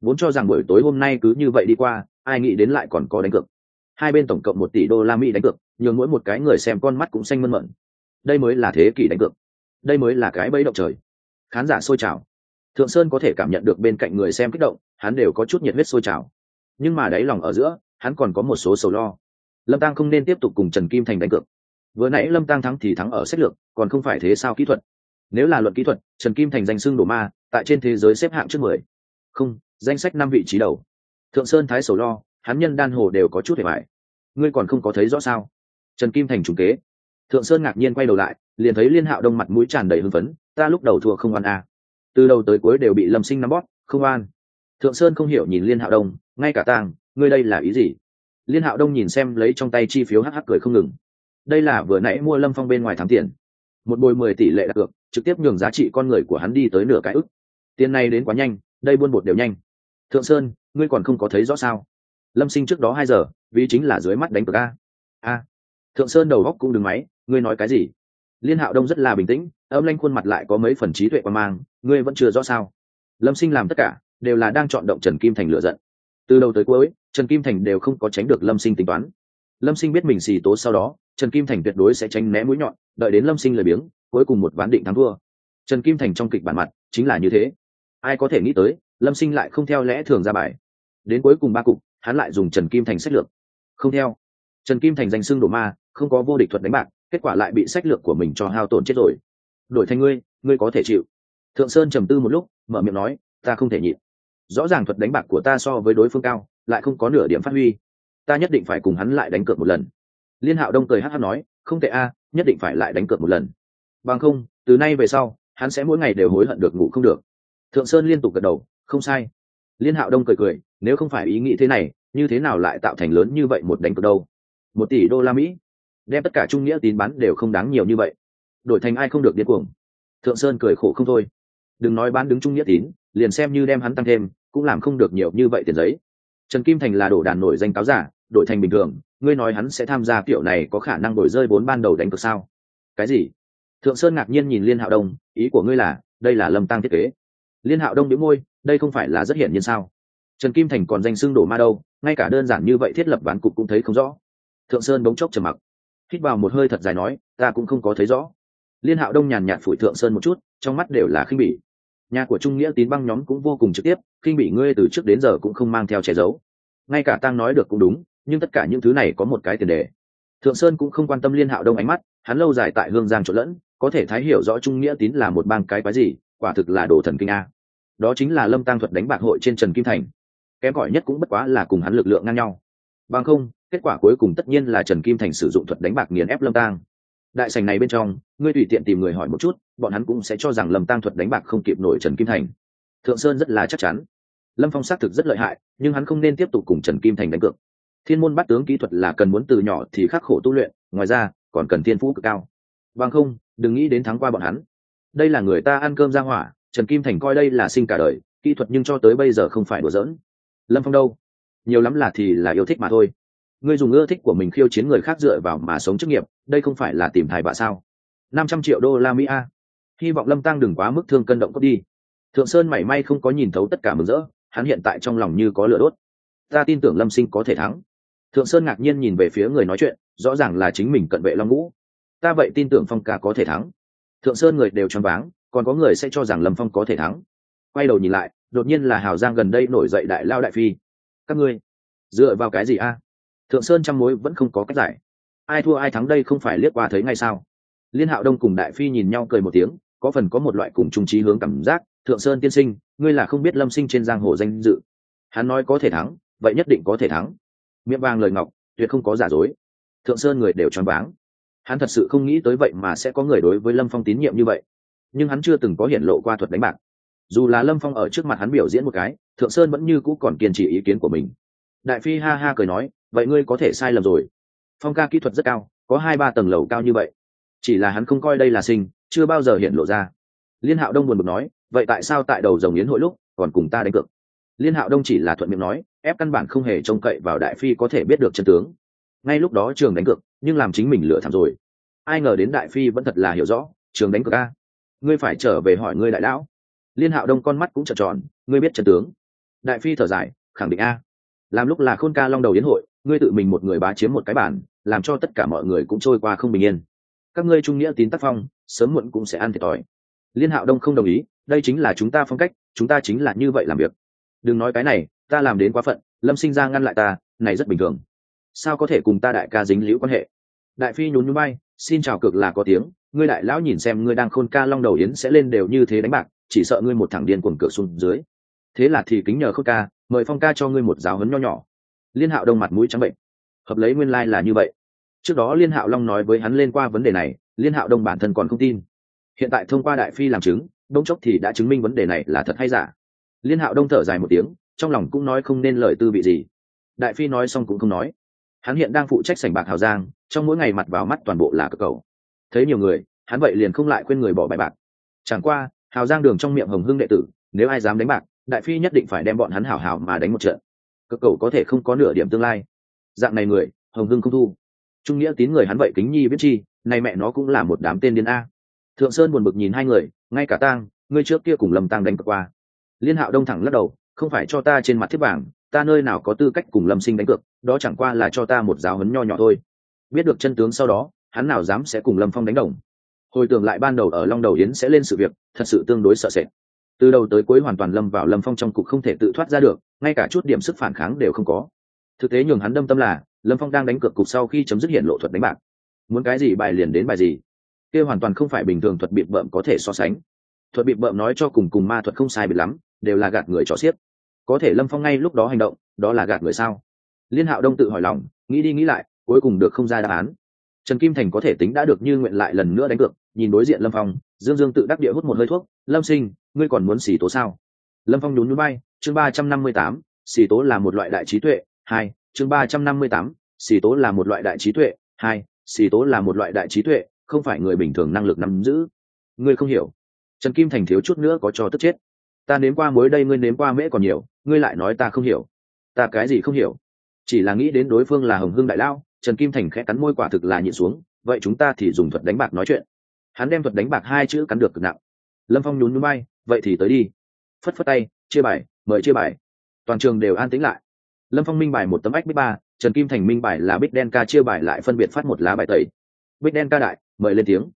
Vốn cho rằng buổi tối hôm nay cứ như vậy đi qua, ai nghĩ đến lại còn có đánh cược. Hai bên tổng cộng một tỷ đô la mỹ đánh cược, nhường mỗi một cái người xem con mắt cũng xanh mơn mận đây mới là thế kỷ đánh cược. Đây mới là cái bẫy động trời. Khán giả sôi trào. Thượng sơn có thể cảm nhận được bên cạnh người xem kích động, hắn đều có chút nhiệt huyết sôi trào. Nhưng mà đáy lòng ở giữa, hắn còn có một số sầu lo. Lâm tăng không nên tiếp tục cùng trần kim thành đánh cược. Vừa nãy lâm tăng thắng thì thắng ở sách lược, còn không phải thế sao kỹ thuật? Nếu là luận kỹ thuật, trần kim thành danh xưng đổ ma, tại trên thế giới xếp hạng trước mười. Không, danh sách năm vị trí đầu. Thượng sơn thái sầu lo, hắn nhân đan hồ đều có chút hề mại ngươi còn không có thấy rõ sao? Trần kim thành trùng kế. Thượng sơn ngạc nhiên quay đầu lại, liền thấy liên hạo đông mặt mũi tràn đầy hưng phấn, ta lúc đầu thua không oan a từ đầu tới cuối đều bị lâm sinh nắm bóp, không oan. Thượng sơn không hiểu nhìn liên hạo đông, ngay cả tàng ngươi đây là ý gì? Liên hạo đông nhìn xem lấy trong tay chi phiếu hh cười không ngừng. Đây là vừa nãy mua lâm phong bên ngoài thắng tiền. Một bồi mười tỷ lệ đặt cược trực tiếp nhường giá trị con người của hắn đi tới nửa cái ức. Tiền này đến quá nhanh, đây buôn bột đều nhanh. Thượng sơn, ngươi còn không có thấy rõ sao? Lâm sinh trước đó hai giờ, vì chính là dưới mắt đánh cược a. A. Thượng sơn đầu góc cũng đừng máy, ngươi nói cái gì? Liên hạo đông rất là bình tĩnh, âm lanh khuôn mặt lại có mấy phần trí tuệ quan mang, ngươi vẫn chưa rõ sao? Lâm sinh làm tất cả, đều là đang chọn động trần kim thành lựa giận. Từ đầu tới cuối, trần kim thành đều không có tránh được lâm sinh tính toán. Lâm sinh biết mình xì tố sau đó, trần kim thành tuyệt đối sẽ tránh né mũi nhọn, đợi đến lâm sinh lời biếng cuối cùng một ván định thắng thua. Trần kim thành trong kịch bản mặt chính là như thế. Ai có thể nghĩ tới, lâm sinh lại không theo lẽ thường ra bài. Đến cuối cùng ba cục, hắn lại dùng trần kim thành sách lược. Không theo. Trần kim thành danh xưng đổ ma, không có vô địch thuật đánh bạc, kết quả lại bị sách lược của mình cho hao tổn chết rồi. Đổi thành ngươi ngươi có thể chịu. Thượng sơn trầm tư một lúc, mở miệng nói, ta không thể nhịn. Rõ ràng thuật đánh bạc của ta so với đối phương cao, lại không có nửa điểm phát huy. Ta nhất định phải cùng hắn lại đánh cược một lần. Liên hạo đông cười hát hát nói, không tệ a, nhất định phải lại đánh cược một lần bằng không, từ nay về sau, hắn sẽ mỗi ngày đều hối hận được ngủ không được. Thượng sơn liên tục gật đầu, không sai. Liên hạo đông cười cười, nếu không phải ý nghĩ thế này, như thế nào lại tạo thành lớn như vậy một đánh cược đâu? Một tỷ đô la mỹ. Đem tất cả trung nghĩa tín bán đều không đáng nhiều như vậy. Đổi thành ai không được điên cuồng? Thượng sơn cười khổ không thôi. Đừng nói bán đứng trung nghĩa tín, liền xem như đem hắn tăng thêm, cũng làm không được nhiều như vậy tiền giấy. Trần kim thành là đổ đàn nổi danh cáo giả, đổi thành bình thường, ngươi nói hắn sẽ tham gia kiểu này có khả năng đổi rơi bốn ban đầu đánh cược sao? Cái gì? Thượng sơn ngạc nhiên nhìn liên hạo đông, ý của ngươi là, đây là lâm tăng thiết kế. Liên hạo đông đĩu môi, đây không phải là rất hiển nhiên sao? Trần kim thành còn danh xưng đổ ma đâu, ngay cả đơn giản như vậy thiết lập ván cục cũng thấy không rõ. Thượng sơn bỗng chốc trầm mặc. Hít vào một hơi thật dài nói, ta cũng không có thấy rõ. Liên hạo đông nhàn nhạt phủi thượng sơn một chút, trong mắt đều là khinh bỉ. Nhà của trung nghĩa tín băng nhóm cũng vô cùng trực tiếp, khinh bỉ ngươi từ trước đến giờ cũng không mang theo che giấu. Ngay cả tăng nói được cũng đúng, nhưng tất cả những thứ này có một cái tiền đề. Thượng sơn cũng không quan tâm liên hạo đông ánh mắt, hắn lâu dài tại hương giang trộn lẫn có thể thái hiểu rõ trung nghĩa tín là một bang cái quái gì, quả thực là đồ thần kinh a. Đó chính là lâm tăng thuật đánh bạc hội trên trần kim thành. Kém gọi nhất cũng bất quá là cùng hắn lực lượng ngang nhau. Bằng không, kết quả cuối cùng tất nhiên là trần kim thành sử dụng thuật đánh bạc nghiền ép lâm tăng. Đại sành này bên trong, ngươi tùy tiện tìm người hỏi một chút, bọn hắn cũng sẽ cho rằng lâm tăng thuật đánh bạc không kịp nổi trần kim thành. Thượng sơn rất là chắc chắn. Lâm phong xác thực rất lợi hại, nhưng hắn không nên tiếp tục cùng trần kim thành đánh cược. Thiên môn bắt tướng kỹ thuật là cần muốn từ nhỏ thì khắc khổ tu luyện, ngoài ra, còn cần thiên phú cực cao. Bằng không đừng nghĩ đến thắng qua bọn hắn. Đây là người ta ăn cơm ra hỏa, trần kim thành coi đây là sinh cả đời, kỹ thuật nhưng cho tới bây giờ không phải đùa giỡn. Lâm phong đâu? Nhiều lắm là thì là yêu thích mà thôi. Ngươi dùng ưa thích của mình khiêu chiến người khác dựa vào mà sống chức nghiệp, đây không phải là tìm thải bạ sao? Năm trăm triệu đô la mỹ a. Hy vọng lâm tăng đừng quá mức thương cân động cốt đi. Thượng sơn mảy may không có nhìn thấu tất cả mừng rỡ, hắn hiện tại trong lòng như có lửa đốt. Ta tin tưởng lâm sinh có thể thắng. Thượng sơn ngạc nhiên nhìn về phía người nói chuyện, rõ ràng là chính mình cận vệ long ngũ ta vậy tin tưởng phong ca có thể thắng. Thượng sơn người đều choáng váng, còn có người sẽ cho rằng lâm phong có thể thắng. Quay đầu nhìn lại, đột nhiên là hào giang gần đây nổi dậy đại lao đại phi. Các ngươi, dựa vào cái gì a? Thượng sơn trong mối vẫn không có cách giải. Ai thua ai thắng đây không phải liếc qua thấy ngay sao? Liên hạo đông cùng đại phi nhìn nhau cười một tiếng, có phần có một loại cùng trung trí hướng cảm giác. Thượng sơn tiên sinh, ngươi là không biết lâm sinh trên giang hồ danh dự. Hắn nói có thể thắng, vậy nhất định có thể thắng. Miệng vàng lời ngọc, tuyệt không có giả dối. Thượng sơn người đều choáng váng hắn thật sự không nghĩ tới vậy mà sẽ có người đối với lâm phong tín nhiệm như vậy. Nhưng hắn chưa từng có hiện lộ qua thuật đánh bạc. Dù là lâm phong ở trước mặt hắn biểu diễn một cái, thượng sơn vẫn như cũ còn kiên trì ý kiến của mình. Đại phi ha ha cười nói, vậy ngươi có thể sai lầm rồi. Phong ca kỹ thuật rất cao, có hai ba tầng lầu cao như vậy. Chỉ là hắn không coi đây là sinh, chưa bao giờ hiện lộ ra. Liên hạo đông buồn bực nói, vậy tại sao tại đầu dòng yến hội lúc, còn cùng ta đánh cược? Liên hạo đông chỉ là thuận miệng nói, ép căn bản không hề trông cậy vào đại phi có thể biết được chân tướng. Ngay lúc đó trường đánh cược nhưng làm chính mình lựa thảm rồi. Ai ngờ đến đại phi vẫn thật là hiểu rõ, trường đánh cược a. Ngươi phải trở về hỏi ngươi đại lão. Liên hạo đông con mắt cũng trợn tròn, ngươi biết trận tướng. Đại phi thở dài, khẳng định a. Làm lúc là khôn ca long đầu yến hội, ngươi tự mình một người bá chiếm một cái bản làm cho tất cả mọi người cũng trôi qua không bình yên. Các ngươi trung nghĩa tín tác phong, sớm muộn cũng sẽ ăn thiệt thòi. Liên hạo đông không đồng ý, đây chính là chúng ta phong cách, chúng ta chính là như vậy làm việc. Đừng nói cái này, ta làm đến quá phận, lâm sinh ra ngăn lại ta, này rất bình thường sao có thể cùng ta đại ca dính liễu quan hệ? Đại phi nhún nhún bay, xin chào cực là có tiếng, ngươi đại lão nhìn xem ngươi đang khôn ca long đầu yến sẽ lên đều như thế đánh bạc, chỉ sợ ngươi một thằng điên cuồng cửa xuống dưới. Thế là thì kính nhờ khôn ca, mời phong ca cho ngươi một giáo huấn nho nhỏ. Liên hạo đông mặt mũi trắng bệnh. Hợp lấy nguyên lai là như vậy. Trước đó liên hạo long nói với hắn lên qua vấn đề này, liên hạo đông bản thân còn không tin. Hiện tại thông qua đại phi làm chứng đông chốc thì đã chứng minh vấn đề này là thật hay giả. Liên hạo đông thở dài một tiếng, trong lòng cũng nói không nên lời tư vị gì. Đại phi nói xong cũng không nói hắn hiện đang phụ trách sảnh bạc hào giang, trong mỗi ngày mặt vào mắt toàn bộ là cờ cầu. Thấy nhiều người, hắn vậy liền không lại khuyên người bỏ bài bạc. Chẳng qua, hào giang đường trong miệng hồng hưng đệ tử, nếu ai dám đánh bạc, đại phi nhất định phải đem bọn hắn hảo hảo mà đánh một trận. Cờ cầu có thể không có nửa điểm tương lai. Dạng này người, hồng hưng không thu. Trung nghĩa tín người hắn vậy kính nhi biết chi nay mẹ nó cũng là một đám tên điên a. Thượng sơn buồn bực nhìn hai người, ngay cả tang, ngươi trước kia cùng lầm tang đánh cược qua. Liên hạo đông thẳng lắc đầu, không phải cho ta trên mặt thiết bảng ta nơi nào có tư cách cùng lâm sinh đánh cược, đó chẳng qua là cho ta một giáo hấn nho nhỏ thôi. Biết được chân tướng sau đó, hắn nào dám sẽ cùng lâm phong đánh đồng. Hồi tưởng lại ban đầu ở long đầu yến sẽ lên sự việc, thật sự tương đối sợ sệt. Từ đầu tới cuối hoàn toàn lâm vào lâm phong trong cục không thể tự thoát ra được, ngay cả chút điểm sức phản kháng đều không có. Thực tế nhường hắn đâm tâm là, lâm phong đang đánh cược cục sau khi chấm dứt hiện lộ thuật đánh bạc. Muốn cái gì bài liền đến bài gì. Kia hoàn toàn không phải bình thường thuật bị bợm có thể so sánh. Thuật bị bợm nói cho cùng cùng ma thuật không sai biệt lắm, đều là gạt người trò xiếc có thể lâm phong ngay lúc đó hành động, đó là gạt người sao? Liên hạo đông tự hỏi lòng, nghĩ đi nghĩ lại, cuối cùng được không ra đáp án. Trần kim thành có thể tính đã được như nguyện lại lần nữa đánh cược, nhìn đối diện lâm phong, dương dương tự đắc địa hút một hơi thuốc, lâm sinh, ngươi còn muốn xì tố sao? Lâm phong nhún núi bay chương ba trăm năm mươi tám, xì tố là một loại đại trí tuệ, hai, chương ba trăm năm mươi tám, xì tố là một loại đại trí tuệ, hai, xì tố là một loại đại trí tuệ, không phải người bình thường năng lực nắm giữ. Ngươi không hiểu. Trần kim thành thiếu chút nữa có cho tức chết ta nếm qua mới đây ngươi nếm qua mễ còn nhiều, ngươi lại nói ta không hiểu. Ta cái gì không hiểu? Chỉ là nghĩ đến đối phương là hồng hưng đại lao, trần kim thành khẽ cắn môi quả thực là nhịn xuống, vậy chúng ta thì dùng thuật đánh bạc nói chuyện. Hắn đem thuật đánh bạc hai chữ cắn được cực nặng. Lâm phong nhún núi bay vậy thì tới đi. Phất phất tay, chia bài, mời chia bài. Toàn trường đều an tĩnh lại. Lâm phong minh bài một tấm ách bích ba, trần kim thành minh bài là bích đen ca chia bài lại phân biệt phát một lá bài tẩy. Bích đen ca đại, mời lên tiếng.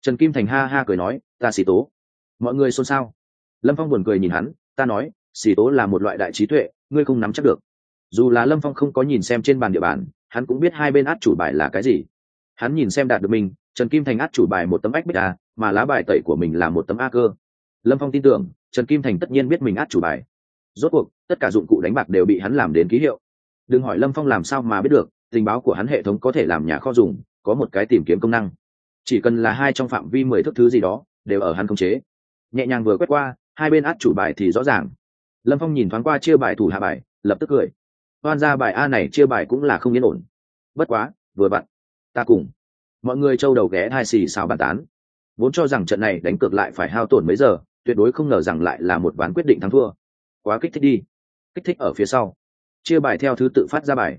Trần kim thành ha ha cười nói, ta xì tố. Mọi người xôn xao lâm phong buồn cười nhìn hắn, ta nói xì tố là một loại đại trí tuệ, ngươi không nắm chắc được. Dù là lâm phong không có nhìn xem trên bàn địa bàn, hắn cũng biết hai bên át chủ bài là cái gì. Hắn nhìn xem đạt được mình, trần kim thành át chủ bài một tấm ách bích a, mà lá bài tẩy của mình là một tấm a cơ. Lâm phong tin tưởng, trần kim thành tất nhiên biết mình át chủ bài. Rốt cuộc, tất cả dụng cụ đánh bạc đều bị hắn làm đến ký hiệu. Đừng hỏi lâm phong làm sao mà biết được, tình báo của hắn hệ thống có thể làm nhà kho dùng, có một cái tìm kiếm công năng. Chỉ cần là hai trong phạm vi mười thước thứ gì đó, đều ở hắn khống chế. Nhẹ nhàng vừa quét qua hai bên át chủ bài thì rõ ràng. Lâm phong nhìn thoáng qua chia bài thủ hạ bài, lập tức cười. Oan ra bài a này chia bài cũng là không yên ổn. Bất quá, vừa vặn ta cùng. Mọi người trâu đầu ghé hai xì xào bàn tán. Vốn cho rằng trận này đánh cược lại phải hao tổn mấy giờ, tuyệt đối không ngờ rằng lại là một ván quyết định thắng thua. Quá kích thích đi. Kích thích ở phía sau. Chia bài theo thứ tự phát ra bài.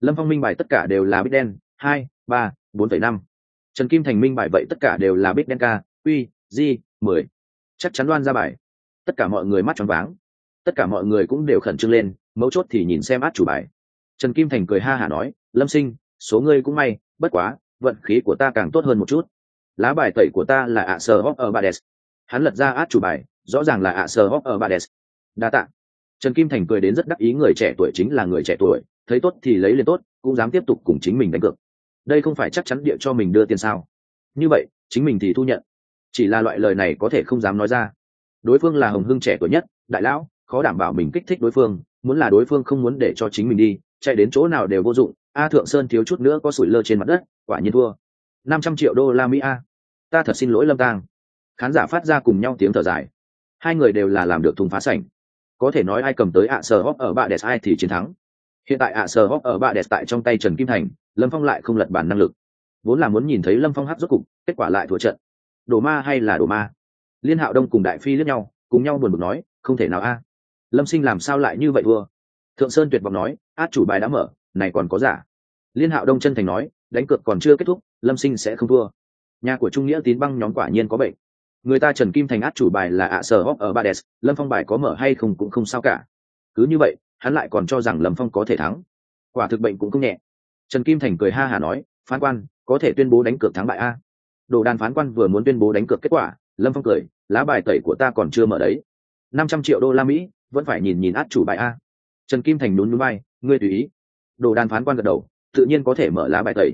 Lâm phong minh bài tất cả đều là bít đen, hai, ba, bốn phẩy năm. Trần kim thành minh bài vậy tất cả đều là bít đen k uy g mười. Chắc chắn đoan ra bài tất cả mọi người mắt tròn váng. Tất cả mọi người cũng đều khẩn trương lên, mấu chốt thì nhìn xem át chủ bài. Trần kim thành cười ha hả nói, lâm sinh, số ngươi cũng may, bất quá, vận khí của ta càng tốt hơn một chút. Lá bài tẩy của ta là ạ sờ hóc ở bades hắn lật ra át chủ bài, rõ ràng là ạ sờ hóc ở bades đa t ạ trần kim thành cười đến rất đắc ý, người trẻ tuổi chính là người trẻ tuổi, thấy tốt thì lấy lên tốt, cũng dám tiếp tục cùng chính mình đánh cược. Đây không phải chắc chắn địa cho mình đưa tiền sao? Như vậy, chính mình thì thu nhận. Chỉ là loại lời này có thể không dám nói ra đối phương là hồng hưng trẻ tuổi nhất, đại lão, khó đảm bảo mình kích thích đối phương, muốn là đối phương không muốn để cho chính mình đi, chạy đến chỗ nào đều vô dụng, a thượng sơn thiếu chút nữa có sủi lơ trên mặt đất, quả nhiên thua. năm trăm triệu đô la mỹ a. Ta thật xin lỗi lâm tang. Khán giả phát ra cùng nhau tiếng thở dài. Hai người đều là làm được thùng phá sảnh. Có thể nói ai cầm tới ạ sờ hóc ở bạ đẹp ai thì chiến thắng. Hiện tại ạ sờ hóc ở bạ đẹp tại trong tay trần kim thành, lâm phong lại không lật bản năng lực. Vốn là muốn nhìn thấy lâm phong hát rốt cục, kết quả lại thua trận. Đồ ma hay là đồ ma? Liên hạo đông cùng đại phi lướt nhau, cùng nhau buồn bực nói, không thể nào a. Lâm sinh làm sao lại như vậy thua? Thượng sơn tuyệt vọng nói, át chủ bài đã mở, này còn có giả. Liên hạo đông chân thành nói, đánh cược còn chưa kết thúc, lâm sinh sẽ không thua. Nhà của trung nghĩa tín băng nhóm quả nhiên có bệnh. Người ta trần kim thành át chủ bài là ạ sở hóc ở bades, lâm phong bài có mở hay không cũng không sao cả. Cứ như vậy, hắn lại còn cho rằng lâm phong có thể thắng. Quả thực bệnh cũng không nhẹ. Trần kim thành cười ha hà nói, phán quan, có thể tuyên bố đánh cược thắng bại a. Đồ đàn phán quan vừa muốn tuyên bố đánh cược kết quả, lâm phong cười lá bài tẩy của ta còn chưa mở đấy. Năm trăm triệu đô la mỹ, vẫn phải nhìn nhìn át chủ bài a. Trần kim thành nhún núi bay ngươi tùy ý. Đồ đàn phán quan gật đầu, tự nhiên có thể mở lá bài tẩy.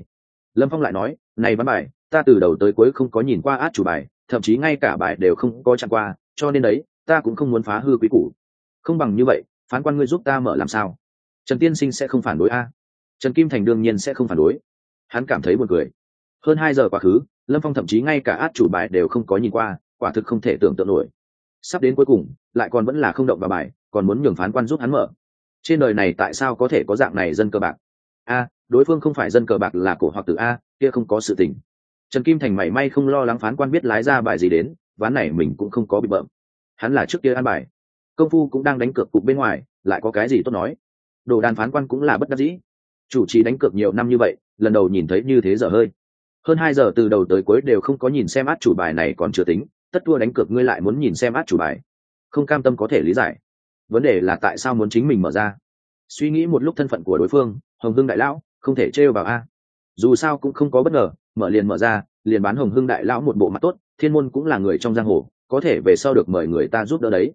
Lâm phong lại nói, này ván bài, ta từ đầu tới cuối không có nhìn qua át chủ bài, thậm chí ngay cả bài đều không có chặn qua, cho nên đấy, ta cũng không muốn phá hư quý củ. Không bằng như vậy, phán quan ngươi giúp ta mở làm sao? Trần tiên sinh sẽ không phản đối a. Trần kim thành đương nhiên sẽ không phản đối. Hắn cảm thấy buồn cười. Hơn hai giờ quá khứ, lâm phong thậm chí ngay cả át chủ bài đều không có nhìn qua quả thực không thể tưởng tượng nổi. Sắp đến cuối cùng, lại còn vẫn là không động vào bài, còn muốn nhường phán quan giúp hắn mở. Trên đời này tại sao có thể có dạng này dân cờ bạc? A, đối phương không phải dân cờ bạc là cổ hoặc tử a, kia không có sự tình. Trần kim thành mảy may không lo lắng phán quan biết lái ra bài gì đến, ván này mình cũng không có bị bợm. Hắn là trước kia ăn bài. Công phu cũng đang đánh cược cục bên ngoài, lại có cái gì tốt nói? Đồ đàn phán quan cũng là bất đắc dĩ. Chủ trì đánh cược nhiều năm như vậy, lần đầu nhìn thấy như thế giờ hơi. Hơn hai giờ từ đầu tới cuối đều không có nhìn xem át chủ bài này còn chưa tính tất thua đánh cược ngươi lại muốn nhìn xem át chủ bài. Không cam tâm có thể lý giải. Vấn đề là tại sao muốn chính mình mở ra? Suy nghĩ một lúc thân phận của đối phương, hồng hưng đại lão, không thể trêu vào a. Dù sao cũng không có bất ngờ, mở liền mở ra, liền bán hồng hưng đại lão một bộ mặt tốt, thiên môn cũng là người trong giang hồ, có thể về sau được mời người ta giúp đỡ đấy.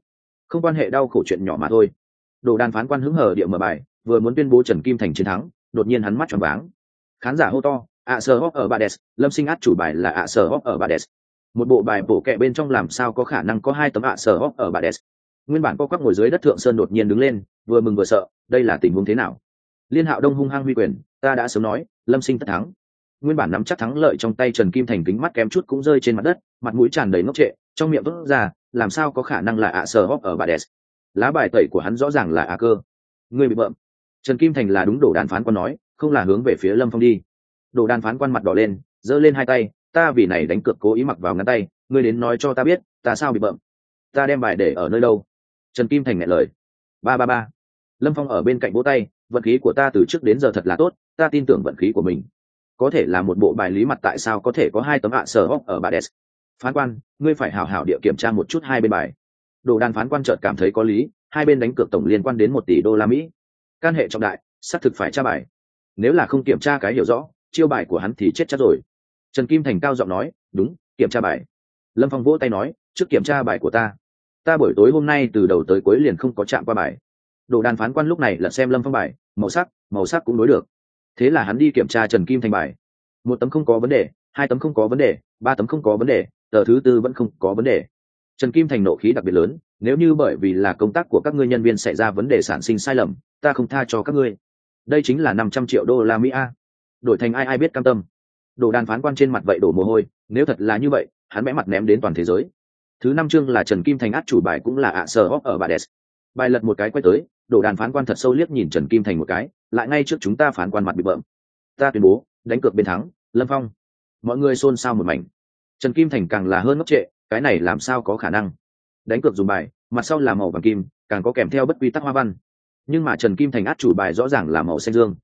Không quan hệ đau khổ chuyện nhỏ mà thôi. Đồ đàn phán quan hứng hờ địa mở bài, vừa muốn tuyên bố trần kim thành chiến thắng, đột nhiên hắn mắt tròn váng. Khán giả hô to ạ sơ hóc ở bades, lâm sinh át chủ bài là ạ sơ hóc ở bades một bộ bài bổ kẹ bên trong làm sao có khả năng có hai tấm ạ sở hóc ở bades nguyên bản co quắp ngồi dưới đất thượng sơn đột nhiên đứng lên, vừa mừng vừa sợ, đây là tình huống thế nào? Liên hạo đông hung hăng huy quyền, ta đã sớm nói, lâm sinh tất thắng. Nguyên bản nắm chắc thắng lợi trong tay trần kim thành kính mắt kém chút cũng rơi trên mặt đất, mặt mũi tràn đầy ngốc trệ, trong miệng vỡ ra, làm sao có khả năng là ạ sở hóc ở bades lá bài tẩy của hắn rõ ràng là ạ cơ. Người bị bợm. Trần kim thành là đúng đổ đàn phán quan nói, không là hướng về phía lâm phong đi. Đồ đàn phán quan mặt đỏ lên, giơ lên hai tay ta vì này đánh cược cố ý mặc vào ngăn tay, ngươi đến nói cho ta biết, ta sao bị bậm ta đem bài để ở nơi đâu? Trần kim thành ngại lời. Ba ba ba. Lâm phong ở bên cạnh vỗ tay, vận khí của ta từ trước đến giờ thật là tốt, ta tin tưởng vận khí của mình. Có thể là một bộ bài lý mặt tại sao có thể có hai tấm ạ sờ hóc ở bà đès phán quan, ngươi phải hào hào địa kiểm tra một chút hai bên bài. Đồ đàn phán quan chợt cảm thấy có lý, hai bên đánh cược tổng liên quan đến một tỷ đô la mỹ. Can hệ trọng đại, xác thực phải tra bài. Nếu là không kiểm tra cái hiểu rõ, chiêu bài của hắn thì chết chắc rồi trần kim thành cao giọng nói, đúng, kiểm tra bài. Lâm phong vỗ tay nói, trước kiểm tra bài của ta. Ta buổi tối hôm nay từ đầu tới cuối liền không có chạm qua bài. Đồ đàn phán quan lúc này là xem lâm phong bài, màu sắc màu sắc cũng đối được. Thế là hắn đi kiểm tra trần kim thành bài. Một tấm không có vấn đề, hai tấm không có vấn đề, ba tấm không có vấn đề, tờ thứ tư vẫn không có vấn đề. Trần kim thành nộ khí đặc biệt lớn, nếu như bởi vì là công tác của các ngươi nhân viên xảy ra vấn đề sản sinh sai lầm, ta không tha cho các ngươi. Đây chính là năm trăm triệu đô la mỹ a. Đổi thành ai ai biết cam tâm đồ đàn phán quan trên mặt vậy đổ mồ hôi, nếu thật là như vậy, hắn vẽ mặt ném đến toàn thế giới. Thứ năm chương là trần kim thành át chủ bài cũng là ạ sờ hóc ở bà đès bài lật một cái quay tới, đồ đàn phán quan thật sâu liếc nhìn trần kim thành một cái, lại ngay trước chúng ta phán quan mặt bị bợm. Ta tuyên bố, đánh cược bên thắng, lâm phong. Mọi người xôn xao một mảnh. Trần kim thành càng là hơn ngốc trệ, cái này làm sao có khả năng? Đánh cược dùng bài, mặt sau là màu vàng kim, càng có kèm theo bất quy tắc hoa văn. Nhưng mà trần kim thành át chủ bài rõ ràng là màu xanh dương.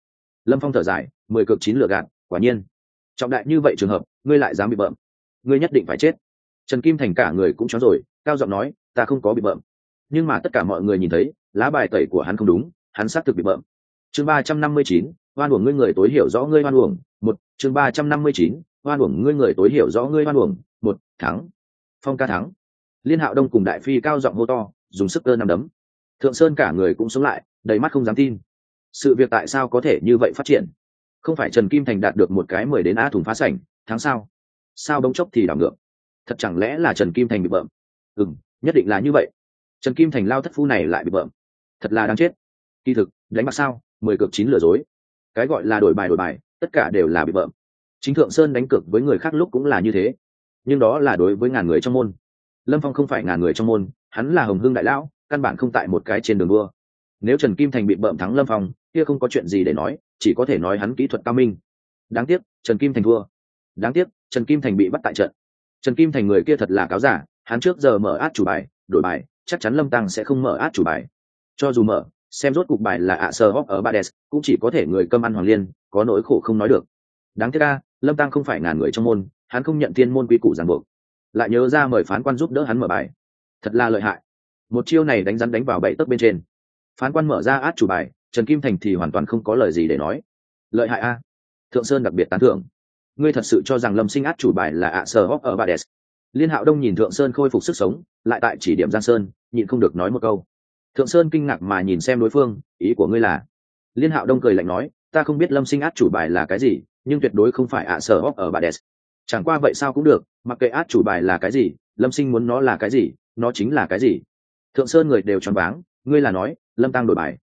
Lâm phong thở dài, mười cực chín lựa gạt, quả nhiên trọng đại như vậy trường hợp, ngươi lại dám bị bợm. Ngươi nhất định phải chết. Trần kim thành cả người cũng chó rồi, cao giọng nói, ta không có bị bợm. Nhưng mà tất cả mọi người nhìn thấy, lá bài tẩy của hắn không đúng, hắn xác thực bị bợm. Chương ba trăm năm mươi chín, oan uổng ngươi người tối hiểu rõ ngươi oan uổng. Một, chương ba trăm năm mươi chín, oan uổng ngươi người tối hiểu rõ ngươi oan uổng. Một, thắng. Phong ca thắng. Liên hạo đông cùng đại phi cao giọng hô to, dùng sức cơ nằm đấm. Thượng sơn cả người cũng sống lại, đầy mắt không dám tin. Sự việc tại sao có thể như vậy phát triển? Không phải trần kim thành đạt được một cái mười đến a thùng phá sảnh, tháng sau. Sao bỗng chốc thì đảo ngược? Thật chẳng lẽ là trần kim thành bị bợm? Ừ m nhất định là như vậy. Trần kim thành lao thất phu này lại bị bợm. Thật là đáng chết. Kỳ thực, đánh bạc sao? Mười cược chín lừa dối. Cái gọi là đổi bài đổi bài, tất cả đều là bị bợm. Chính thượng sơn đánh cược với người khác lúc cũng là như thế. Nhưng đó là đối với ngàn người trong môn. Lâm phong không phải ngàn người trong môn, hắn là hồng hưng đại lão, căn bản không tại một cái trên đường đua nếu trần kim thành bị bợm thắng lâm phong, kia không có chuyện gì để nói, chỉ có thể nói hắn kỹ thuật cao minh. Đáng tiếc, trần kim thành thua. Đáng tiếc, trần kim thành bị bắt tại trận. Trần kim thành người kia thật là cáo giả, hắn trước giờ mở át chủ bài, đổi bài, chắc chắn lâm tăng sẽ không mở át chủ bài. Cho dù mở, xem rốt cục bài là ạ sơ hóc ở bades, cũng chỉ có thể người cơm ăn hoàng liên, có nỗi khổ không nói được. Đáng tiếc ca lâm tăng không phải ngàn người trong môn, hắn không nhận thiên môn quy củ ràng buộc. Lại nhớ ra mời phán quan giúp đỡ hắn mở bài. Thật là lợi hại. Một chiêu này đánh rắn đánh vào bậy tấc bên trên phán quan mở ra át chủ bài, trần kim thành thì hoàn toàn không có lời gì để nói. Lợi hại a. Thượng sơn đặc biệt tán thưởng. Ngươi thật sự cho rằng lâm sinh át chủ bài là ạ sờ hóc ở bades. Liên hạo đông nhìn thượng sơn khôi phục sức sống, lại tại chỉ điểm giang sơn, nhịn không được nói một câu. Thượng sơn kinh ngạc mà nhìn xem đối phương, ý của ngươi là? Liên hạo đông cười lạnh nói, ta không biết lâm sinh át chủ bài là cái gì, nhưng tuyệt đối không phải ạ sở hóc ở bades. Chẳng qua vậy sao cũng được, mặc kệ át chủ bài là cái gì, lâm sinh muốn nó là cái gì, nó chính là cái gì. Thượng sơn người đều choáng váng ngươi là nói, lâm tăng đổi bài.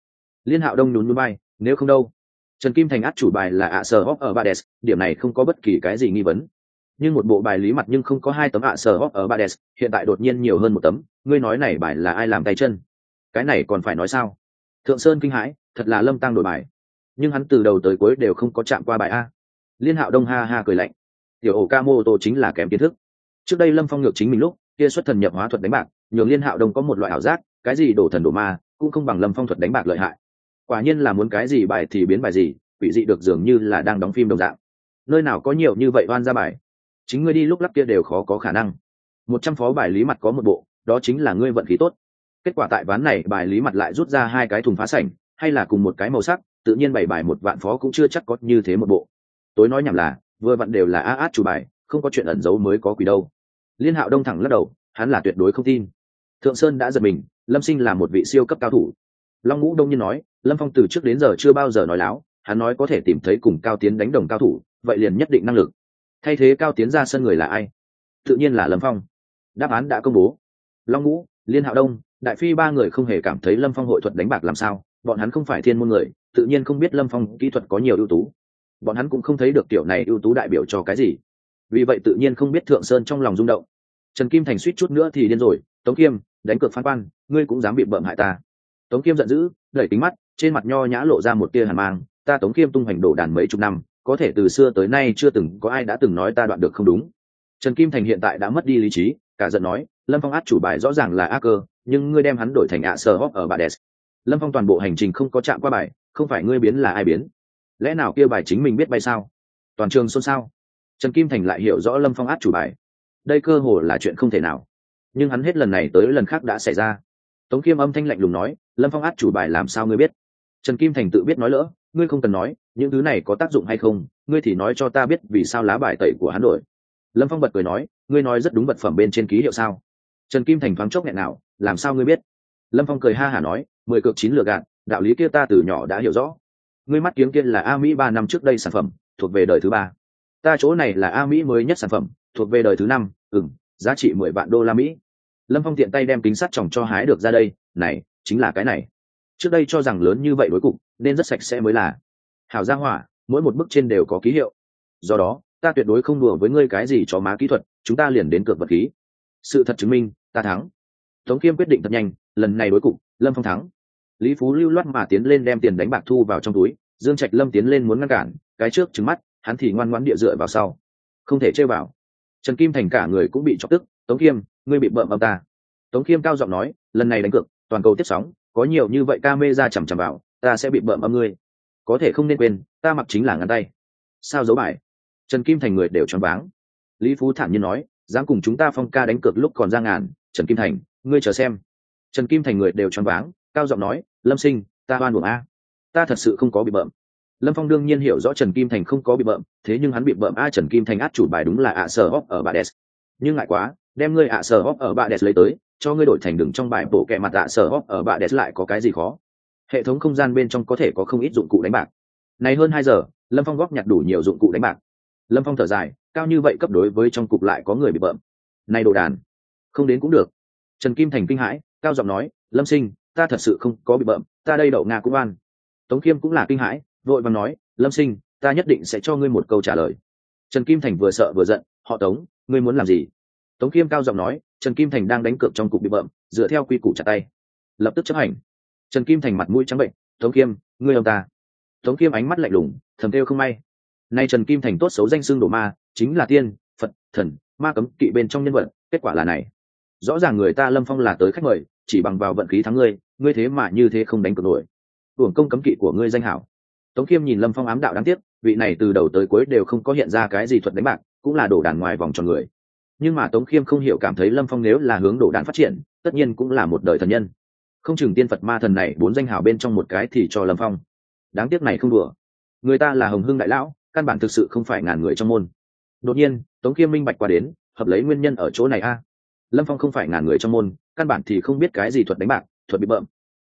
Liên hạo đông nhún núi bay nếu không đâu? Trần kim thành át chủ bài là ạ sờ hóc ở bades, điểm này không có bất kỳ cái gì nghi vấn. Nhưng một bộ bài lý mặt nhưng không có hai tấm ạ sờ hóc ở bades, hiện tại đột nhiên nhiều hơn một tấm, ngươi nói này bài là ai làm tay chân? Cái này còn phải nói sao? Thượng sơn kinh hãi, thật là lâm tăng đổi bài. Nhưng hắn từ đầu tới cuối đều không có chạm qua bài a. Liên hạo đông ha ha cười lạnh. Tiểu ổ ca mô tô chính là kém kiến thức. Trước đây lâm phong ngược chính mình lúc, kia xuất thần nhập hóa thuật đánh bạc nhường liên hạo đông có một loại ảo giác cái gì đổ thần đổ ma, cũng không bằng lâm phong thuật đánh bạc lợi hại. Quả nhiên là muốn cái gì bài thì biến bài gì, quỷ dị được dường như là đang đóng phim đồng dạng. Nơi nào có nhiều như vậy oan ra bài? Chính ngươi đi lúc lắp kia đều khó có khả năng. Một trăm phó bài lý mặt có một bộ, đó chính là ngươi vận khí tốt. Kết quả tại ván này bài lý mặt lại rút ra hai cái thùng phá sảnh, hay là cùng một cái màu sắc, tự nhiên bảy bài một vạn phó cũng chưa chắc có như thế một bộ. Tối nói nhảm là, vừa vặn đều là a át chủ bài, không có chuyện ẩn giấu mới có quỷ đâu. Liên hạo đông thẳng lắc đầu, hắn là tuyệt đối không tin. Thượng sơn đã giật mình lâm sinh là một vị siêu cấp cao thủ. Long ngũ đông nhiên nói, lâm phong từ trước đến giờ chưa bao giờ nói láo, hắn nói có thể tìm thấy cùng cao tiến đánh đồng cao thủ, vậy liền nhất định năng lực. Thay thế cao tiến ra sân người là ai? Tự nhiên là lâm phong. Đáp án đã công bố. Long ngũ, liên hạo đông, đại phi ba người không hề cảm thấy lâm phong hội thuật đánh bạc làm sao, bọn hắn không phải thiên môn người, tự nhiên không biết lâm phong kỹ thuật có nhiều ưu tú. Bọn hắn cũng không thấy được tiểu này ưu tú đại biểu cho cái gì. Vì vậy tự nhiên không biết thượng sơn trong lòng rung động. Trần kim thành suýt chút nữa thì điên rồi tống kiêm, đánh cược phan quan, ngươi cũng dám bị bợm hại ta. Tống kiêm giận dữ, đẩy kính mắt, trên mặt nho nhã lộ ra một tia hàn mang. Ta tống kiêm tung hoành đổ đàn mấy chục năm, có thể từ xưa tới nay chưa từng có ai đã từng nói ta đoạn được không đúng. Trần kim thành hiện tại đã mất đi lý trí, cả giận nói, lâm phong át chủ bài rõ ràng là a cơ, nhưng ngươi đem hắn đổi thành ạ sờ hóc ở bà đès lâm phong toàn bộ hành trình không có chạm qua bài, không phải ngươi biến là ai biến? Lẽ nào kia bài chính mình biết bay sao? Toàn trường xôn xao. Trần kim thành lại hiểu rõ lâm phong át chủ bài. Đây cơ hồ là chuyện không thể nào nhưng hắn hết lần này tới lần khác đã xảy ra. Tống kim âm thanh lạnh lùng nói, lâm phong át chủ bài làm sao ngươi biết? Trần kim thành tự biết nói lỡ, ngươi không cần nói, những thứ này có tác dụng hay không, ngươi thì nói cho ta biết vì sao lá bài tẩy của hắn đổi. Lâm phong bật cười nói, ngươi nói rất đúng vật phẩm bên trên ký hiệu sao? Trần kim thành thoáng chốc nghẹn nào, làm sao ngươi biết? Lâm phong cười ha hả nói, mười cược chín lựa gạt, đạo lý kia ta từ nhỏ đã hiểu rõ. Ngươi mắt kiếm kia là a mỹ ba năm trước đây sản phẩm, thuộc về đời thứ ba. Ta chỗ này là a mỹ mới nhất sản phẩm, thuộc về đời thứ năm ừ m giá trị mười vạn đô la mỹ. Lâm phong tiện tay đem kính sắt trồng cho hái được ra đây, này, chính là cái này. Trước đây cho rằng lớn như vậy đối cục, nên rất sạch sẽ mới là. Hảo gia hỏa, mỗi một bức trên đều có ký hiệu. Do đó, ta tuyệt đối không đùa với ngươi cái gì cho má kỹ thuật, chúng ta liền đến cược vật khí. Sự thật chứng minh, ta thắng. Tống kiêm quyết định thật nhanh, lần này đối cục, lâm phong thắng. Lý phú lưu loát mà tiến lên đem tiền đánh bạc thu vào trong túi, dương trạch lâm tiến lên muốn ngăn cản, cái trước trứng mắt, hắn thì ngoan ngoãn địa dựa vào sau. Không thể chơi vào trần kim thành cả người cũng bị chọc tức, tống kiêm ngươi bị bợm âm ta. Tống kiêm cao giọng nói, lần này đánh cược, toàn cầu tiếp sóng, có nhiều như vậy ca mê ra chằm chằm vào, ta sẽ bị bợm âm ngươi. Có thể không nên quên, ta mặc chính là ngắn tay. Sao giấu bài? Trần kim thành người đều choáng váng. Lý phú thản nhiên nói, dám cùng chúng ta phong ca đánh cược lúc còn ra ngàn, trần kim thành, ngươi chờ xem. Trần kim thành người đều choáng váng, cao giọng nói, lâm sinh, ta oan buồng a. Ta thật sự không có bị bợm lâm phong đương nhiên hiểu rõ trần kim thành không có bị bợm, thế nhưng hắn bị bợm, a, trần kim thành át chủ bài đúng là ạ sở hóc ở bà đès nhưng ngại quá, đem ngươi ạ sở hóc ở bà đès lấy tới, cho ngươi đổi thành đừng trong bài bổ kẹ mặt ạ sở hóc ở bà đès lại có cái gì khó. Hệ thống không gian bên trong có thể có không ít dụng cụ đánh bạc. Này hơn hai giờ, lâm phong góp nhặt đủ nhiều dụng cụ đánh bạc. Lâm phong thở dài, cao như vậy cấp đối với trong cục lại có người bị bợm. Này đồ đàn, không đến cũng được. Trần kim thành kinh hãi, cao giọng nói, lâm sinh, ta thật sự không có bị bợm, ta đây đậu nga cũng an tống kim cũng là kinh hãi vội vàng nói, lâm sinh, ta nhất định sẽ cho ngươi một câu trả lời. Trần kim thành vừa sợ vừa giận, họ tống, ngươi muốn làm gì? Tống kim cao giọng nói, trần kim thành đang đánh cược trong cục bị bợm, dựa theo quy củ chặt tay. Lập tức chấp hành. Trần kim thành mặt mũi trắng bệnh, tống kim ngươi ông ta. Tống kim ánh mắt lạnh lùng, thầm kêu không may. Nay trần kim thành tốt xấu danh xưng đổ ma, chính là tiên, phật, thần, ma cấm kỵ bên trong nhân vật, kết quả là này. Rõ ràng người ta lâm phong là tới khách mời, chỉ bằng vào vận khí thắng ngươi ngươi thế mà như thế không đánh cược nổi. Hưởng công cấm kỵ của ngươi danh hảo tống khiêm nhìn lâm phong ám đạo đáng tiếc, vị này từ đầu tới cuối đều không có hiện ra cái gì thuật đánh bạc, cũng là đổ đàn ngoài vòng tròn người. Nhưng mà tống khiêm không hiểu cảm thấy lâm phong nếu là hướng đổ đàn phát triển, tất nhiên cũng là một đời thần nhân. Không chừng tiên phật ma thần này bốn danh hào bên trong một cái thì cho lâm phong. Đáng tiếc này không đùa. Người ta là hồng hưng đại lão, căn bản thực sự không phải ngàn người trong môn. Đột nhiên, tống khiêm minh bạch qua đến, hợp lấy nguyên nhân ở chỗ này a. Lâm phong không phải ngàn người trong môn, căn bản thì không biết cái gì thuật đánh bạc, thuật bị bợm.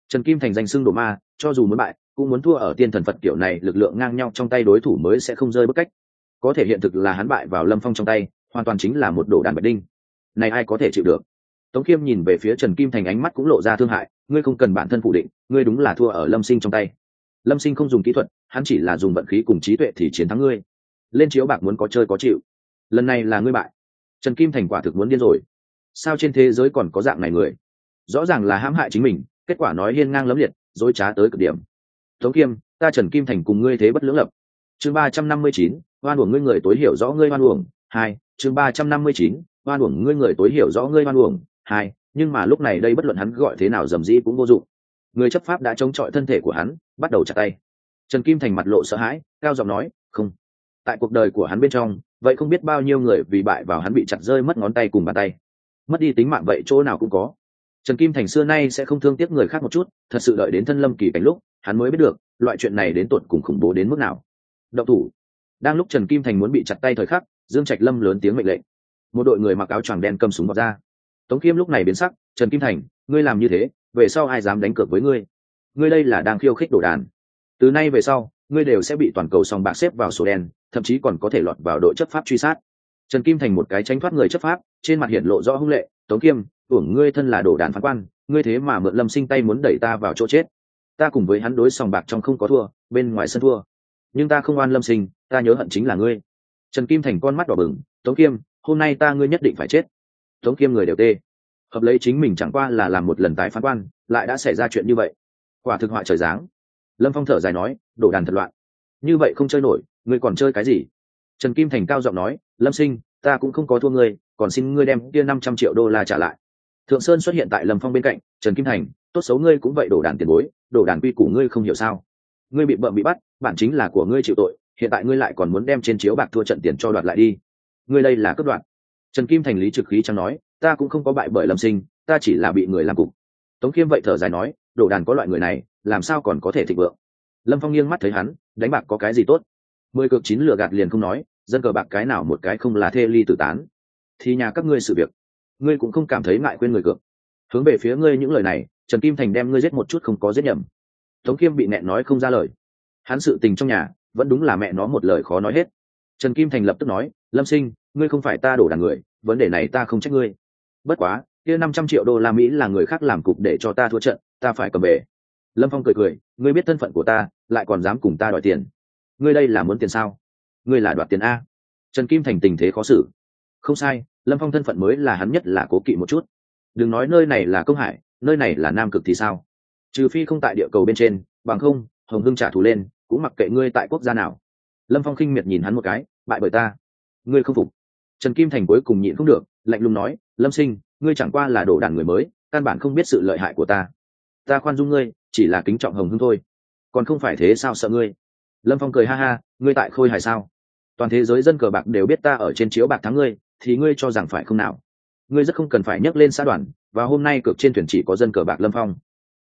Trần kim thành danh xưng đồ ma, cho dù muốn bại cũng muốn thua ở tiên thần phật kiểu này, lực lượng ngang nhau trong tay đối thủ mới sẽ không rơi bất cách. Có thể hiện thực là hắn bại vào lâm phong trong tay, hoàn toàn chính là một đồ đàn bạch đinh. Này ai có thể chịu được? Tống khiêm nhìn về phía trần kim thành ánh mắt cũng lộ ra thương hại, ngươi không cần bản thân phủ định, ngươi đúng là thua ở lâm sinh trong tay. Lâm sinh không dùng kỹ thuật, hắn chỉ là dùng vận khí cùng trí tuệ thì chiến thắng ngươi. Lên chiếu bạc muốn có chơi có chịu. Lần này là ngươi bại. Trần kim thành quả thực muốn điên rồi. Sao trên thế giới còn có dạng này người? Rõ ràng là hãm hại chính mình, kết quả nói hiên ngang lấm liệt, dối trá tới cực điểm tống kiêm, ta trần kim thành cùng ngươi thế bất lưỡng lập. Chương ba trăm năm mươi chín, oan uổng ngươi người tối hiểu rõ ngươi oan uổng. Hai, chương ba trăm năm mươi chín, oan uổng ngươi người tối hiểu rõ ngươi oan uổng. Hai, nhưng mà lúc này đây bất luận hắn gọi thế nào dầm dĩ cũng vô dụng. Người chấp pháp đã chống chọi thân thể của hắn, bắt đầu chặt tay. Trần kim thành mặt lộ sợ hãi, cao giọng nói, không. Tại cuộc đời của hắn bên trong, vậy không biết bao nhiêu người vì bại vào hắn bị chặt rơi mất ngón tay cùng bàn tay. Mất đi tính mạng vậy chỗ nào cũng có trần kim thành xưa nay sẽ không thương tiếc người khác một chút, thật sự đợi đến thân lâm kỳ cảnh lúc, hắn mới biết được, loại chuyện này đến tột cùng khủng bố đến mức nào. Động thủ. Đang lúc trần kim thành muốn bị chặt tay thời khắc, dương trạch lâm lớn tiếng mệnh lệnh. Một đội người mặc áo choàng đen cầm súng vào ra. Tống Kiêm lúc này biến sắc, trần kim thành, ngươi làm như thế, về sau ai dám đánh cược với ngươi? Ngươi đây là đang khiêu khích đồ đàn. Từ nay về sau, ngươi đều sẽ bị toàn cầu sòng bạc xếp vào sổ đen, thậm chí còn có thể lọt vào đội chấp pháp truy sát. Trần kim thành một cái tránh thoát người chấp pháp, trên mặt hiện lộ rõ hung lệ, tống kiêm tưởng ngươi thân là đồ đàn phán quan, ngươi thế mà mượn lâm sinh tay muốn đẩy ta vào chỗ chết. Ta cùng với hắn đối sòng bạc trong không có thua, bên ngoài sân thua. Nhưng ta không oan lâm sinh, ta nhớ hận chính là ngươi. Trần kim thành con mắt đỏ bừng, tống kiêm, hôm nay ta ngươi nhất định phải chết. Tống kiêm người đều tê. Hợp lấy chính mình chẳng qua là làm một lần tái phán quan, lại đã xảy ra chuyện như vậy. Quả thực họa trời giáng. Lâm phong thở dài nói đổ đàn thật loạn. Như vậy không chơi nổi, ngươi còn chơi cái gì? Trần kim thành cao giọng nói, lâm sinh, ta cũng không có thua ngươi, còn xin ngươi đem kia năm trăm triệu đô la trả lại thượng sơn xuất hiện tại lâm phong bên cạnh, trần kim thành, tốt xấu ngươi cũng vậy đổ đàn tiền bối, đổ đàn quy củ ngươi không hiểu sao? Ngươi bị bợm bị bắt bản chính là của ngươi chịu tội, hiện tại ngươi lại còn muốn đem trên chiếu bạc thua trận tiền cho đoạt lại đi. Ngươi đây là cướp đoạt. Trần kim thành lý trực khí chẳng nói, ta cũng không có bại bởi lâm sinh, ta chỉ là bị người làm cục. Tống khiêm vậy thở dài nói, đổ đàn có loại người này, làm sao còn có thể thịnh vượng? Lâm phong nghiêng mắt thấy hắn, đánh bạc có cái gì tốt? Mười cược chín lừa gạt liền không nói, dân cờ bạc cái nào một cái không là thê ly tử tán. Thì nhà các ngươi sự việc ngươi cũng không cảm thấy ngại quên người cược. Hướng về phía ngươi những lời này, trần kim thành đem ngươi giết một chút không có giết nhầm. Tống kim bị nẹn nói không ra lời. Hắn sự tình trong nhà, vẫn đúng là mẹ nó một lời khó nói hết. Trần kim thành lập tức nói, lâm sinh, ngươi không phải ta đổ đàn người, vấn đề này ta không trách ngươi. Bất quá, kia năm trăm triệu đô la mỹ là người khác làm cục để cho ta thua trận, ta phải cầm về. Lâm phong cười cười, ngươi biết thân phận của ta, lại còn dám cùng ta đòi tiền. Ngươi đây là muốn tiền sao? Ngươi là đoạt tiền a. Trần kim thành tình thế khó xử. Không sai lâm phong thân phận mới là hắn nhất là cố kỵ một chút. Đừng nói nơi này là công hải, nơi này là nam cực thì sao? Trừ phi không tại địa cầu bên trên, bằng không, hồng hưng trả thù lên, cũng mặc kệ ngươi tại quốc gia nào. Lâm phong khinh miệt nhìn hắn một cái, bại bởi ta. Ngươi không phục. Trần kim thành cuối cùng nhịn không được, lạnh lùng nói, lâm sinh, ngươi chẳng qua là đồ đàn người mới, căn bản không biết sự lợi hại của ta. Ta khoan dung ngươi, chỉ là kính trọng hồng hưng thôi. Còn không phải thế sao sợ ngươi? Lâm phong cười ha ha, ngươi tại khôi hài sao? Toàn thế giới dân cờ bạc đều biết ta ở trên chiếu bạc thắng ngươi thì ngươi cho rằng phải không nào? Ngươi rất không cần phải nhắc lên xã đoàn, và hôm nay cược trên thuyền chỉ có dân cờ bạc lâm phong.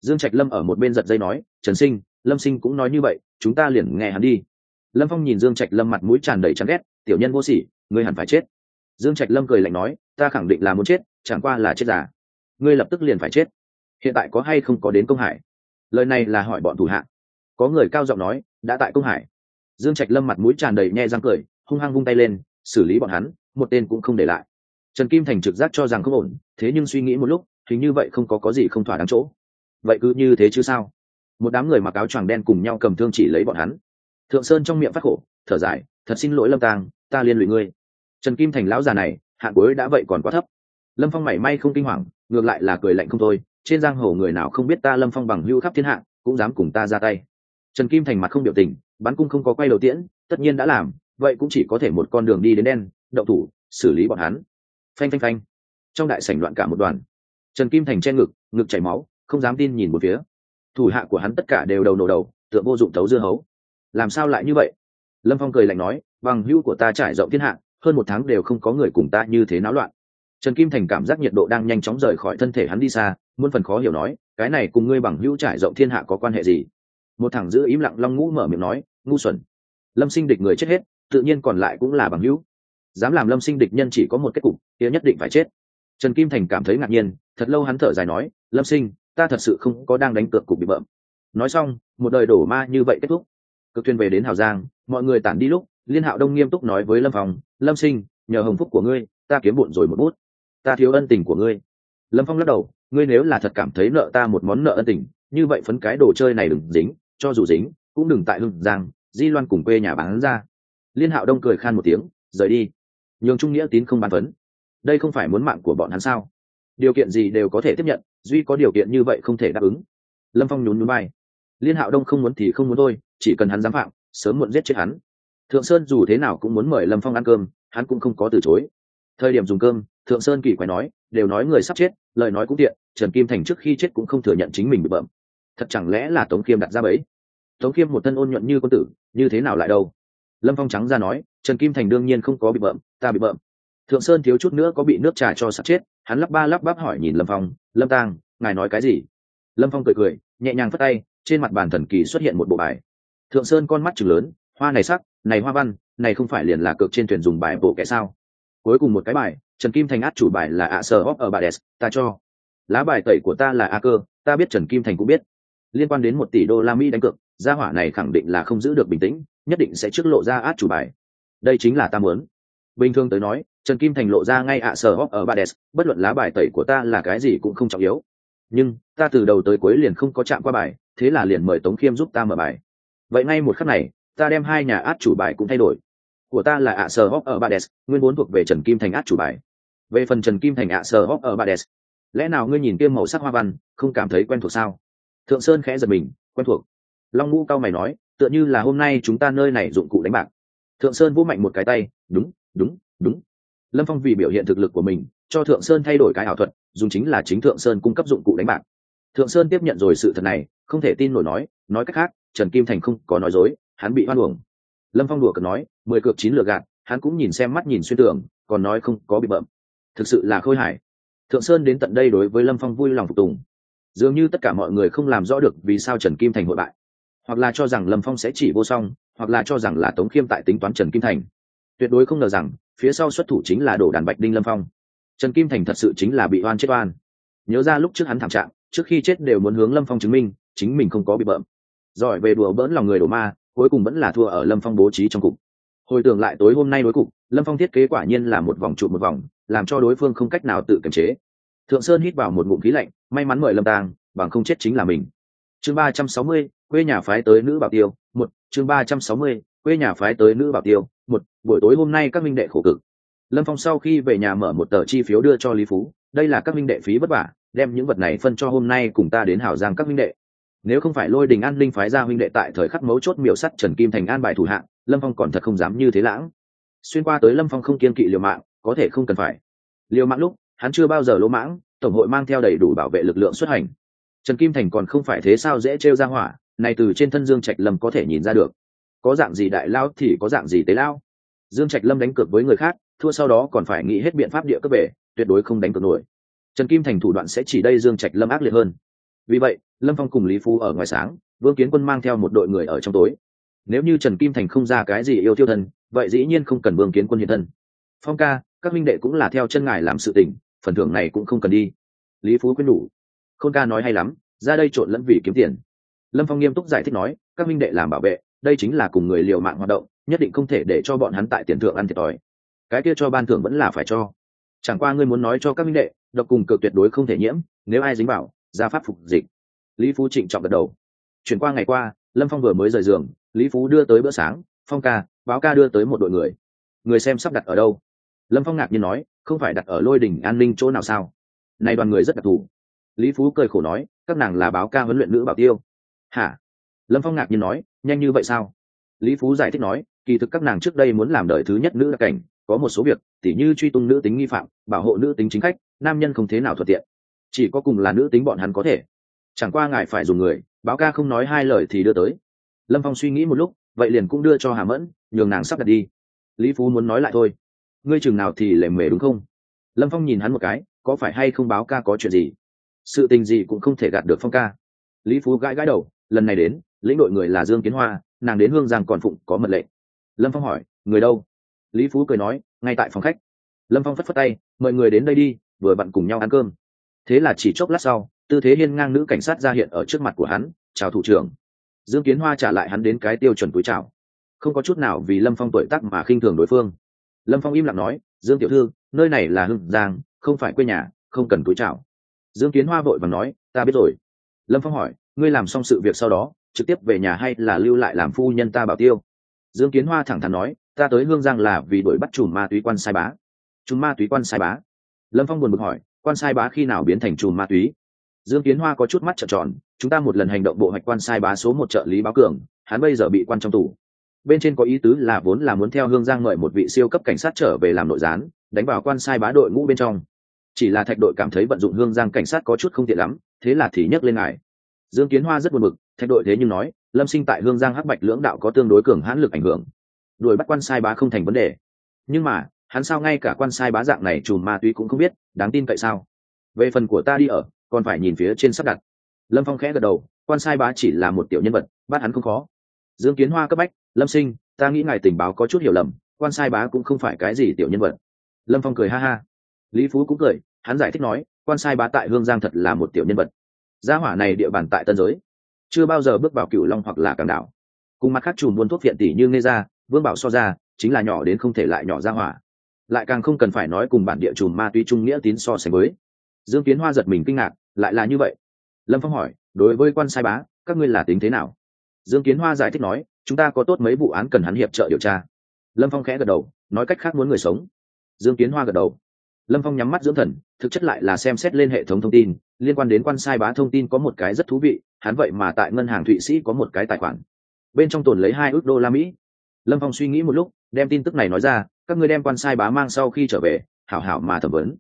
Dương trạch lâm ở một bên giật dây nói, trần sinh, lâm sinh cũng nói như vậy, chúng ta liền nghe hắn đi. Lâm phong nhìn dương trạch lâm mặt mũi tràn đầy chán ghét, tiểu nhân vô sỉ, ngươi hẳn phải chết. Dương trạch lâm cười lạnh nói, ta khẳng định là muốn chết, chẳng qua là chết giả ngươi lập tức liền phải chết. Hiện tại có hay không có đến công hải? Lời này là hỏi bọn thủ hạ. Có người cao giọng nói, đã tại công hải. Dương trạch lâm mặt mũi tràn đầy nhe răng cười, hung hăng vung tay lên, xử lý bọn hắn một tên cũng không để lại. Trần kim thành trực giác cho rằng không ổn, thế nhưng suy nghĩ một lúc, thì như vậy không có có gì không thỏa đáng chỗ. Vậy cứ như thế chứ sao? Một đám người mặc áo choàng đen cùng nhau cầm thương chỉ lấy bọn hắn. Thượng sơn trong miệng phát khổ, thở dài, thật xin lỗi lâm tàng, ta liên lụy ngươi. Trần kim thành lão già này hạn cuối đã vậy còn quá thấp. Lâm phong mảy may không kinh hoàng, ngược lại là cười lạnh không thôi, trên giang hồ người nào không biết ta lâm phong bằng hưu khắp thiên hạ, cũng dám cùng ta ra tay. Trần kim thành mặt không biểu tình, bắn cung không có quay đầu tiễn, tất nhiên đã làm, vậy cũng chỉ có thể một con đường đi đến đen đậu thủ, xử lý bọn hắn. Phanh phanh phanh. Trong đại sảnh loạn cả một đoàn. Trần kim thành che ngực ngực chảy máu, không dám tin nhìn một phía. Thủ hạ của hắn tất cả đều đầu nổ đầu, tựa vô dụng tấu dưa hấu. Làm sao lại như vậy? Lâm phong cười lạnh nói, bằng hữu của ta trải rộng thiên hạ, hơn một tháng đều không có người cùng ta như thế náo loạn. Trần kim thành cảm giác nhiệt độ đang nhanh chóng rời khỏi thân thể hắn đi xa, muôn phần khó hiểu nói, cái này cùng ngươi bằng hữu trải rộng thiên hạ có quan hệ gì? Một thằng giữ im lặng long ngũ mở miệng nói, ngu xuẩn. Lâm sinh địch người chết hết, tự nhiên còn lại cũng là bằng hữu dám làm lâm sinh địch nhân chỉ có một kết cục, kia nhất định phải chết. Trần kim thành cảm thấy ngạc nhiên, thật lâu hắn thở dài nói, lâm sinh, ta thật sự không có đang đánh cược cục bị bợm. Nói xong, một đời đổ ma như vậy kết thúc. Cực thuyền về đến hào giang, mọi người tản đi lúc, liên hạo đông nghiêm túc nói với lâm phong, lâm sinh, nhờ hồng phúc của ngươi, ta kiếm bụn rồi một bút. Ta thiếu ân tình của ngươi. Lâm phong lắc đầu, ngươi nếu là thật cảm thấy nợ ta một món nợ ân tình, như vậy phấn cái đồ chơi này đừng dính, cho dù dính, cũng đừng tại hưng giang, di loan cùng quê nhà bán ra. Liên hạo đông cười khan một tiếng, rời đi nhường trung nghĩa tín không bàn phấn. Đây không phải muốn mạng của bọn hắn sao? Điều kiện gì đều có thể tiếp nhận, duy có điều kiện như vậy không thể đáp ứng. Lâm phong nhún núi bay liên hạo đông không muốn thì không muốn thôi, chỉ cần hắn dám phạm, sớm muộn giết chết hắn. Thượng sơn dù thế nào cũng muốn mời lâm phong ăn cơm, hắn cũng không có từ chối. Thời điểm dùng cơm, thượng sơn kỳ quái nói, đều nói người sắp chết, lời nói cũng tiện, trần kim thành trước khi chết cũng không thừa nhận chính mình bị bẩm thật chẳng lẽ là tống khiêm đặt ra bẫy? Tống khiêm một thân ôn nhuận như quân tử, như thế nào lại đâu? Lâm phong trắng ra nói, trần kim thành đương nhiên không có bị bợm, ta bị bợm. Thượng sơn thiếu chút nữa có bị nước trà cho sắp chết, hắn lắp ba lắp bắp hỏi nhìn lâm phong, lâm tang, ngài nói cái gì? Lâm phong cười cười, nhẹ nhàng phất tay, trên mặt bàn thần kỳ xuất hiện một bộ bài. Thượng sơn con mắt chừng lớn, hoa này sắc, này hoa văn, này không phải liền là cược trên thuyền dùng bài bộ kẻ sao? Cuối cùng một cái bài, trần kim thành át chủ bài là ạ sờ hóc ở bà đès ta cho. Lá bài tẩy của ta là a cơ, ta biết trần kim thành cũng biết. Liên quan đến một tỷ đô la mỹ đánh cược, gia hỏa này khẳng định là không giữ được bình tĩnh nhất định sẽ trước lộ ra át chủ bài. Đây chính là ta muốn. Bình thường tới nói, trần kim thành lộ ra ngay ạ sở hóc ở bades, bất luận lá bài tẩy của ta là cái gì cũng không trọng yếu. Nhưng, ta từ đầu tới cuối liền không có chạm qua bài, thế là liền mời tống khiêm giúp ta mở bài. Vậy ngay một khắc này, ta đem hai nhà át chủ bài cũng thay đổi. Của ta là ạ sở hóc ở bades, nguyên vốn thuộc về trần kim thành át chủ bài. Về phần trần kim thành ạ sở hóc ở bades, lẽ nào ngươi nhìn tiêm màu sắc hoa văn, không cảm thấy quen thuộc sao? Thượng sơn khẽ giật mình, quen thuộc. Long ngũ cao mày nói tựa như là hôm nay chúng ta nơi này dụng cụ đánh bạc. Thượng sơn vũ mạnh một cái tay, đúng đúng đúng. Lâm phong vì biểu hiện thực lực của mình, cho thượng sơn thay đổi cái ảo thuật, dùng chính là chính thượng sơn cung cấp dụng cụ đánh bạc. Thượng sơn tiếp nhận rồi sự thật này, không thể tin nổi nói nói cách khác, trần kim thành không có nói dối, hắn bị hoan hưởng lâm phong đùa cợt nói, mười cược chín lừa gạt, hắn cũng nhìn xem mắt nhìn xuyên tưởng còn nói không có bị bợm. Thực sự là khôi hài. Thượng sơn đến tận đây đối với lâm phong vui lòng phục tùng. Dường như tất cả mọi người không làm rõ được vì sao trần kim thành hội bại hoặc là cho rằng lâm phong sẽ chỉ vô song, hoặc là cho rằng là tống khiêm tại tính toán trần kim thành. Tuyệt đối không ngờ rằng, phía sau xuất thủ chính là đổ đàn bạch đinh lâm phong. Trần kim thành thật sự chính là bị oan chết oan. Nhớ ra lúc trước hắn thảm trạng, trước khi chết đều muốn hướng lâm phong chứng minh, chính mình không có bị bợm. Giỏi về đùa bỡn lòng người đổ ma, cuối cùng vẫn là thua ở lâm phong bố trí trong cục. Hồi tưởng lại tối hôm nay đối cục, lâm phong thiết kế quả nhiên là một vòng trụ một vòng, làm cho đối phương không cách nào tự kiềm chế. Thượng sơn hít vào một ngụm khí lạnh, may mắn mời lâm tàng, bằng không chết chính là mình. Chương ba trăm sáu mươi quê nhà phái tới nữ bảo tiêu, một, chương ba trăm sáu mươi, quê nhà phái tới nữ bảo tiêu, một, buổi tối hôm nay các minh đệ khổ cực. Lâm phong sau khi về nhà mở một tờ chi phiếu đưa cho lý phú, đây là các minh đệ phí vất vả, đem những vật này phân cho hôm nay cùng ta đến hảo giang các minh đệ. Nếu không phải lôi đình an linh phái ra huynh đệ tại thời khắc mấu chốt miểu sắt trần kim thành an bài thủ hạng, lâm phong còn thật không dám như thế lãng. Xuyên qua tới lâm phong không kiên kỵ liều mạng, có thể không cần phải. Liều mạng lúc, hắn chưa bao giờ lỗ mãng, tổng hội mang theo đầy đủ bảo vệ lực lượng xuất hành. Trần kim thành còn không phải thế sao dễ trêu ra hỏa này từ trên thân dương trạch lâm có thể nhìn ra được. Có dạng gì đại lao thì có dạng gì tế lao. Dương trạch lâm đánh cược với người khác, thua sau đó còn phải nghĩ hết biện pháp địa cấp về tuyệt đối không đánh cược nổi. Trần kim thành thủ đoạn sẽ chỉ đây dương trạch lâm ác liệt hơn. Vì vậy, lâm phong cùng lý phú ở ngoài sáng, vương kiến quân mang theo một đội người ở trong tối. Nếu như trần kim thành không ra cái gì yêu tiêu thân vậy dĩ nhiên không cần vương kiến quân hiện thân. Phong ca, các minh đệ cũng là theo chân ngài làm sự tình, phần thưởng này cũng không cần đi. Lý phú quyết nhủ. Khôn ca nói hay lắm, ra đây trộn lẫn vì kiếm tiền lâm phong nghiêm túc giải thích nói, các minh đệ làm bảo vệ, đây chính là cùng người liều mạng hoạt động, nhất định không thể để cho bọn hắn tại tiền thượng ăn thiệt thòi. Cái kia cho ban thưởng vẫn là phải cho. Chẳng qua ngươi muốn nói cho các minh đệ, độc cùng cực tuyệt đối không thể nhiễm, nếu ai dính bảo ra pháp phục dịch. Lý phú trịnh trọng gật đầu. Chuyển qua ngày qua, lâm phong vừa mới rời giường, lý phú đưa tới bữa sáng, phong ca, báo ca đưa tới một đội người. Người xem sắp đặt ở đâu? Lâm phong ngạc nhiên nói, không phải đặt ở lôi đình an ninh chỗ nào sao? Này đoàn người rất đặc thù. Lý phú cười khổ nói, các nàng là báo ca huấn luyện nữ bảo tiêu hả? Lâm phong ngạc nhiên nói, nhanh như vậy sao? Lý phú giải thích nói, kỳ thực các nàng trước đây muốn làm đời thứ nhất nữ đặc cảnh, có một số việc, tỉ như truy tung nữ tính nghi phạm, bảo hộ nữ tính chính khách, nam nhân không thế nào thuận tiện. Chỉ có cùng là nữ tính bọn hắn có thể. Chẳng qua ngài phải dùng người, báo ca không nói hai lời thì đưa tới. Lâm phong suy nghĩ một lúc, vậy liền cũng đưa cho hà mẫn, nhường nàng sắp đặt đi. Lý phú muốn nói lại thôi. Ngươi chừng nào thì lệ mề đúng không? Lâm phong nhìn hắn một cái, có phải hay không báo ca có chuyện gì? Sự tình gì cũng không thể gạt được phong ca. Lý phú gãi gãi đầu lần này đến, lĩnh đội người là dương kiến hoa, nàng đến hương giang còn phụng có mật lệnh. Lâm phong hỏi, người đâu? Lý phú cười nói, ngay tại phòng khách. Lâm phong phất phất tay, mời người đến đây đi, vừa vặn cùng nhau ăn cơm. Thế là chỉ chốc lát sau, tư thế hiên ngang nữ cảnh sát ra hiện ở trước mặt của hắn, chào thủ trưởng. Dương kiến hoa trả lại hắn đến cái tiêu chuẩn túi chào. Không có chút nào vì lâm phong tuổi tác mà khinh thường đối phương. Lâm phong im lặng nói, dương tiểu thư, nơi này là hưng giang, không phải quê nhà, không cần túi chào. Dương kiến hoa vội và nói, ta biết rồi. Lâm phong hỏi ngươi làm xong sự việc sau đó, trực tiếp về nhà hay là lưu lại làm phu nhân ta bảo tiêu? Dương kiến hoa thẳng thắn nói, ta tới hương giang là vì đuổi bắt chùm ma túy quan sai bá. Chùm ma túy quan sai bá? Lâm phong buồn bực hỏi, quan sai bá khi nào biến thành chùm ma túy? Dương kiến hoa có chút mắt trợn tròn, chúng ta một lần hành động bộ hoạch quan sai bá số một trợ lý báo cường, hắn bây giờ bị quan trong tù. Bên trên có ý tứ là vốn là muốn theo hương giang mời một vị siêu cấp cảnh sát trở về làm nội gián, đánh vào quan sai bá đội ngũ bên trong. Chỉ là thạch đội cảm thấy vận dụng hương giang cảnh sát có chút không tiện lắm, thế là thì nhấc lên ngài dương kiến hoa rất buồn bực thạch đội thế nhưng nói, lâm sinh tại hương giang hắc bạch lưỡng đạo có tương đối cường hãn lực ảnh hưởng. Đuổi bắt quan sai bá không thành vấn đề. Nhưng mà, hắn sao ngay cả quan sai bá dạng này chùm ma túy cũng không biết, đáng tin cậy sao? Về phần của ta đi ở, còn phải nhìn phía trên sắp đặt. Lâm phong khẽ gật đầu, quan sai bá chỉ là một tiểu nhân vật, bắt hắn không khó. Dương kiến hoa cấp bách, lâm sinh, ta nghĩ ngài tình báo có chút hiểu lầm, quan sai bá cũng không phải cái gì tiểu nhân vật. Lâm phong cười ha ha. Lý phú cũng cười, hắn giải thích nói, quan sai bá tại hương giang thật là một tiểu nhân vật gia hỏa này địa bàn tại tân giới. Chưa bao giờ bước vào cựu long hoặc là cảng đảo. Cùng mặt khác chùm buôn thuốc phiện tỷ như nghe ra vương bảo so ra, chính là nhỏ đến không thể lại nhỏ ra hỏa. Lại càng không cần phải nói cùng bản địa chùm ma túy trung nghĩa tín so sánh với. Dương kiến hoa giật mình kinh ngạc, lại là như vậy. Lâm phong hỏi, đối với quan sai bá, các ngươi là tính thế nào? Dương kiến hoa giải thích nói, chúng ta có tốt mấy vụ án cần hắn hiệp trợ điều tra. Lâm phong khẽ gật đầu, nói cách khác muốn người sống. Dương kiến hoa gật đầu lâm phong nhắm mắt dưỡng thần, thực chất lại là xem xét lên hệ thống thông tin, liên quan đến quan sai bá thông tin có một cái rất thú vị, hắn vậy mà tại ngân hàng thụy sĩ có một cái tài khoản. Bên trong tồn lấy hai ước đô la mỹ. Lâm phong suy nghĩ một lúc, đem tin tức này nói ra, các ngươi đem quan sai bá mang sau khi trở về, hảo hảo mà thẩm vấn.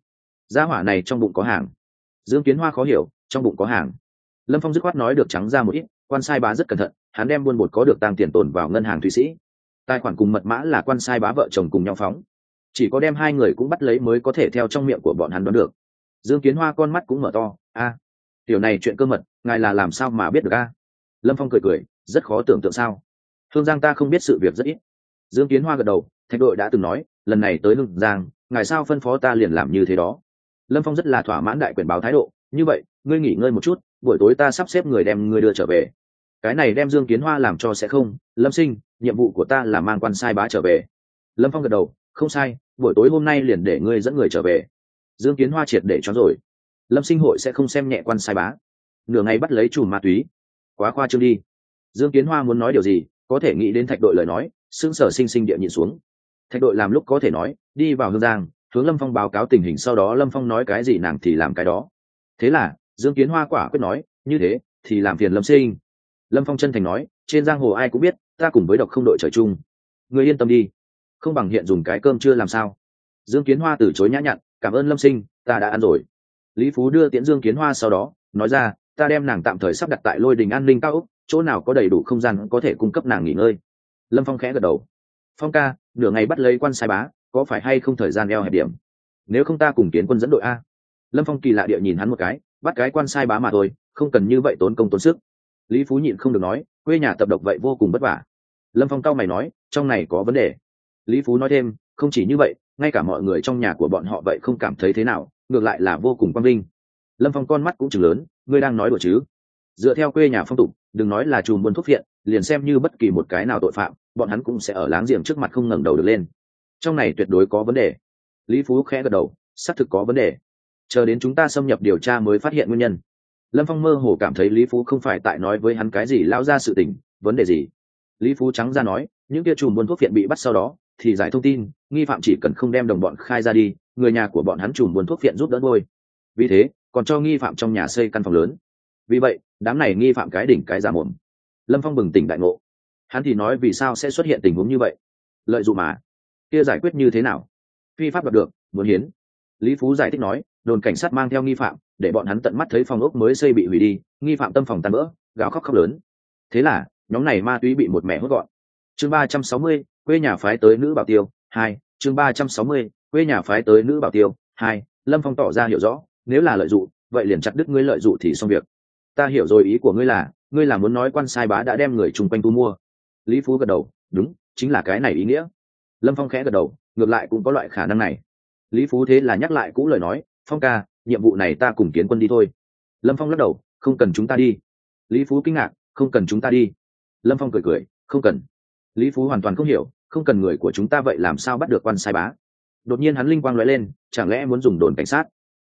Gia hỏa này trong bụng có hàng. Dương kiến hoa khó hiểu, trong bụng có hàng. Lâm phong dứt khoát nói được trắng ra một ít, quan sai bá rất cẩn thận, hắn đem buôn bột có được tăng tiền tồn vào ngân hàng thụy sĩ. Tài khoản cùng mật mã là quan sai bá vợ chồng cùng nhau phóng chỉ có đem hai người cũng bắt lấy mới có thể theo trong miệng của bọn hắn đoán được. Dương kiến hoa con mắt cũng mở to, a, tiểu này chuyện cơ mật, ngài là làm sao mà biết được a? Lâm phong cười cười, rất khó tưởng tượng sao? Hương giang ta không biết sự việc rất ít. Dương kiến hoa gật đầu, thạch đội đã từng nói, lần này tới hương giang, ngài sao phân phó ta liền làm như thế đó? Lâm phong rất là thỏa mãn đại quyền báo thái độ, như vậy, ngươi nghỉ ngơi một chút, buổi tối ta sắp xếp người đem ngươi đưa trở về. Cái này đem dương kiến hoa làm cho sẽ không, lâm sinh, nhiệm vụ của ta là mang quan sai bá trở về. Lâm phong gật đầu, không sai buổi tối hôm nay liền để ngươi dẫn người trở về. Dương kiến hoa triệt để cho rồi. Lâm sinh hội sẽ không xem nhẹ quan sai bá. Nửa ngày bắt lấy chùm ma túy. Quá khoa trương đi. Dương kiến hoa muốn nói điều gì, có thể nghĩ đến thạch đội lời nói xương sở sinh sinh địa nhịn xuống. Thạch đội làm lúc có thể nói, đi vào hương giang, hướng lâm phong báo cáo tình hình, sau đó lâm phong nói cái gì nàng thì làm cái đó. Thế là, dương kiến hoa quả quyết nói, như thế, thì làm phiền lâm sinh. Lâm phong chân thành nói, trên giang hồ ai cũng biết, ta cùng với độc không đội trời chung. Người yên tâm đi không bằng hiện dùng cái cơm chưa làm sao? Dương kiến hoa từ chối nhã nhặn, cảm ơn lâm sinh, ta đã ăn rồi. Lý phú đưa tiễn dương kiến hoa sau đó, nói ra, ta đem nàng tạm thời sắp đặt tại lôi đình an ninh cao úc chỗ nào có đầy đủ không gian có thể cung cấp nàng nghỉ ngơi. Lâm phong khẽ gật đầu. Phong ca, nửa ngày bắt lấy quan sai bá, có phải hay không thời gian eo hẹp điểm? Nếu không ta cùng kiến quân dẫn đội a. Lâm phong kỳ lạ địa nhìn hắn một cái, bắt cái quan sai bá mà thôi, không cần như vậy tốn công tốn sức. Lý phú nhịn không được nói, quê nhà tập độc vậy vô cùng vất vả. Lâm phong cao mày nói, trong này có vấn đề lý phú nói thêm không chỉ như vậy ngay cả mọi người trong nhà của bọn họ vậy không cảm thấy thế nào ngược lại là vô cùng quang vinh. Lâm phong con mắt cũng chừng lớn ngươi đang nói đùa chứ? Dựa theo quê nhà phong tục đừng nói là chùm buôn thuốc phiện, liền xem như bất kỳ một cái nào tội phạm bọn hắn cũng sẽ ở láng giềng trước mặt không ngẩng đầu được lên. Trong này tuyệt đối có vấn đề. Lý phú khẽ gật đầu xác thực có vấn đề. Chờ đến chúng ta xâm nhập điều tra mới phát hiện nguyên nhân. Lâm phong mơ hồ cảm thấy lý phú không phải tại nói với hắn cái gì lao ra sự tình vấn đề gì? Lý phú trắng ra nói những kia chùm buôn thuốc phiện bị bắt sau đó thì giải thông tin, nghi phạm chỉ cần không đem đồng bọn khai ra đi, người nhà của bọn hắn chùm buôn thuốc viện giúp đỡ ngôi vì thế, còn cho nghi phạm trong nhà xây căn phòng lớn. Vì vậy, đám này nghi phạm cái đỉnh cái giả mồm. Lâm phong bừng tỉnh đại ngộ. Hắn thì nói vì sao sẽ xuất hiện tình huống như vậy? Lợi dụng mà. Kia giải quyết như thế nào? Phi pháp đoạt được, muốn hiến. Lý phú giải thích nói, đồn cảnh sát mang theo nghi phạm, để bọn hắn tận mắt thấy phòng ốc mới xây bị hủy đi, nghi phạm tâm phòng tan vỡ, gào khóc khóc lớn. Thế là, nhóm này ma túy bị một mẹ hốt gọn. Chương ba trăm sáu mươi quê nhà phái tới nữ bảo tiêu, hai, chương ba trăm sáu mươi, quê nhà phái tới nữ bảo tiêu, hai, lâm phong tỏ ra hiểu rõ, nếu là lợi dụng, vậy liền chặt đứt ngươi lợi dụng thì xong việc. Ta hiểu rồi ý của ngươi là ngươi là muốn nói quan sai bá đã đem người chung quanh thu mua. Lý phú gật đầu, đúng, chính là cái này ý nghĩa. Lâm phong khẽ gật đầu, ngược lại cũng có loại khả năng này. Lý phú thế là nhắc lại cũ lời nói, phong ca, nhiệm vụ này ta cùng kiến quân đi thôi. Lâm phong lắc đầu, không cần chúng ta đi. Lý phú kinh ngạc, không cần chúng ta đi. Lâm phong cười cười, không cần lý phú hoàn toàn không hiểu, không cần người của chúng ta vậy làm sao bắt được quan sai bá? Đột nhiên hắn linh quang nói lên, chẳng lẽ muốn dùng đồn cảnh sát?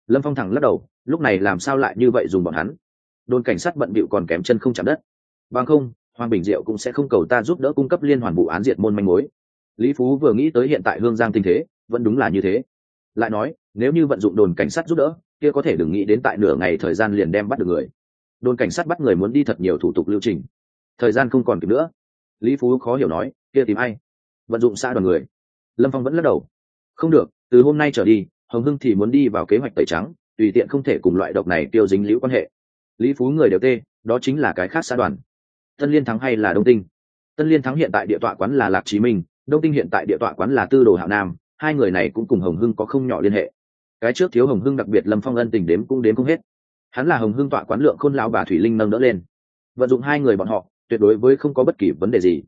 Lâm phong thẳng lắc đầu, lúc này làm sao lại như vậy dùng bọn hắn? Đồn cảnh sát bận bịu còn kém chân không chạm đất. Bằng không, hoàng bình diệu cũng sẽ không cầu ta giúp đỡ cung cấp liên hoàn vụ án diệt môn manh mối. Lý phú vừa nghĩ tới hiện tại hương giang tình thế, vẫn đúng là như thế. Lại nói, nếu như vận dụng đồn cảnh sát giúp đỡ, kia có thể đừng nghĩ đến tại nửa ngày thời gian liền đem bắt được người. Đồn cảnh sát bắt người muốn đi thật nhiều thủ tục lưu trình. Thời gian không còn kịp nữa lý phú khó hiểu nói, kia tìm ai? Vận dụng xa đoàn người. Lâm phong vẫn lắc đầu. Không được, từ hôm nay trở đi, hồng hưng thì muốn đi vào kế hoạch tẩy trắng, tùy tiện không thể cùng loại độc này tiêu dính liễu quan hệ. Lý phú người đều tê, đó chính là cái khác xã đoàn. Tân liên thắng hay là đông tinh? Tân liên thắng hiện tại địa tọa quán là lạc chí minh, đông tinh hiện tại địa tọa quán là tư đồ hạo nam, hai người này cũng cùng hồng hưng có không nhỏ liên hệ. Cái trước thiếu hồng hưng đặc biệt lâm phong ân tình đếm cũng đếm không hết. Hắn là hồng hưng tọa quán lượng khôn lão bà thủy linh nâng đỡ lên. Vận dụng hai người bọn họ tuyệt đối với không có bất kỳ vấn đề gì.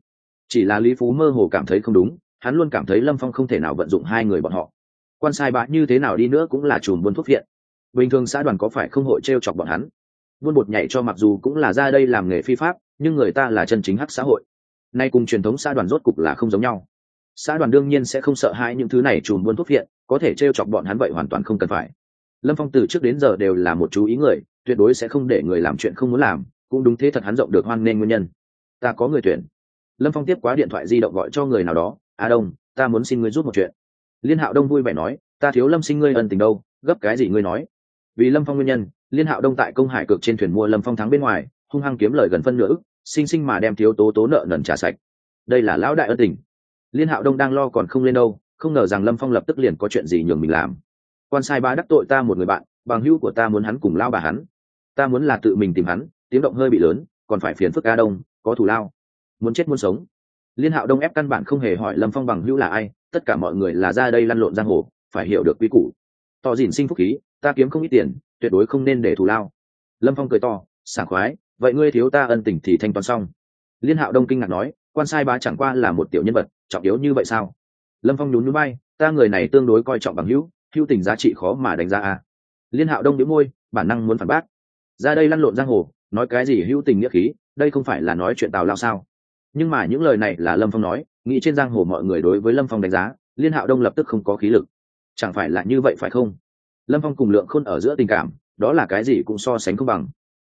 Chỉ là lý phú mơ hồ cảm thấy không đúng, hắn luôn cảm thấy lâm phong không thể nào vận dụng hai người bọn họ. Quan sai bạ như thế nào đi nữa cũng là chùm buôn thuốc viện. Bình thường xã đoàn có phải không hội t r e o chọc bọn hắn? Buôn bột nhảy cho mặc dù cũng là ra đây làm nghề phi pháp, nhưng người ta là chân chính hắc xã hội. Nay cùng truyền thống xã đoàn rốt cục là không giống nhau. Xã đoàn đương nhiên sẽ không sợ hãi những thứ này chùm buôn thuốc viện, có thể t r e o chọc bọn hắn vậy hoàn toàn không cần phải. Lâm phong từ trước đến giờ đều là một chú ý người, tuyệt đối sẽ không để người làm chuyện không muốn làm cũng đúng thế thật hắn rộng được hoan nghênh nguyên nhân. Ta có người tuyển. Lâm phong tiếp quá điện thoại di động gọi cho người nào đó. A đông, ta muốn xin ngươi giúp một chuyện. Liên hạo đông vui vẻ nói, ta thiếu lâm sinh ngươi ân tình đâu, gấp cái gì ngươi nói. Vì lâm phong nguyên nhân, liên hạo đông tại công hải cực trên thuyền mua lâm phong thắng bên ngoài, hung hăng kiếm lời gần phân nửa ức, sinh sinh mà đem thiếu tố tố nợ nần trả sạch. Đây là lão đại ân tình. Liên hạo đông đang lo còn không lên đâu, không ngờ rằng lâm phong lập tức liền có chuyện gì nhường mình làm. Quan sai ba đắc tội ta một người bạn, bằng hữu của ta muốn hắn cùng lao bà hắn. Ta muốn là tự mình tìm hắn tiếng động hơi bị lớn, còn phải phiền phức a đông, có thủ lao. Muốn chết muốn sống. Liên hạo đông ép căn bản không hề hỏi lâm phong bằng hữu là ai, tất cả mọi người là ra đây lăn lộn giang hồ, phải hiểu được quy củ. Tỏ dìn sinh phúc khí, ta kiếm không ít tiền, tuyệt đối không nên để thù lao. Lâm phong cười to, sảng khoái, vậy ngươi thiếu ta ân tình thì thanh toán xong. Liên hạo đông kinh ngạc nói, quan sai bá chẳng qua là một tiểu nhân vật, trọng yếu như vậy sao? Lâm phong nhún núi bay ta người này tương đối coi trọng bằng hữu hữu tình giá trị khó mà đánh giá à. liên hạo đông đĩu môi, bản năng muốn phản bác. Ra đây lăn lộn giang hồ nói cái gì hữu tình nghĩa khí, đây không phải là nói chuyện tào lao sao? Nhưng mà những lời này là lâm phong nói, nghĩ trên giang hồ mọi người đối với lâm phong đánh giá, liên hạo đông lập tức không có khí lực. Chẳng phải là như vậy phải không? Lâm phong cùng lượng khôn ở giữa tình cảm, đó là cái gì cũng so sánh không bằng.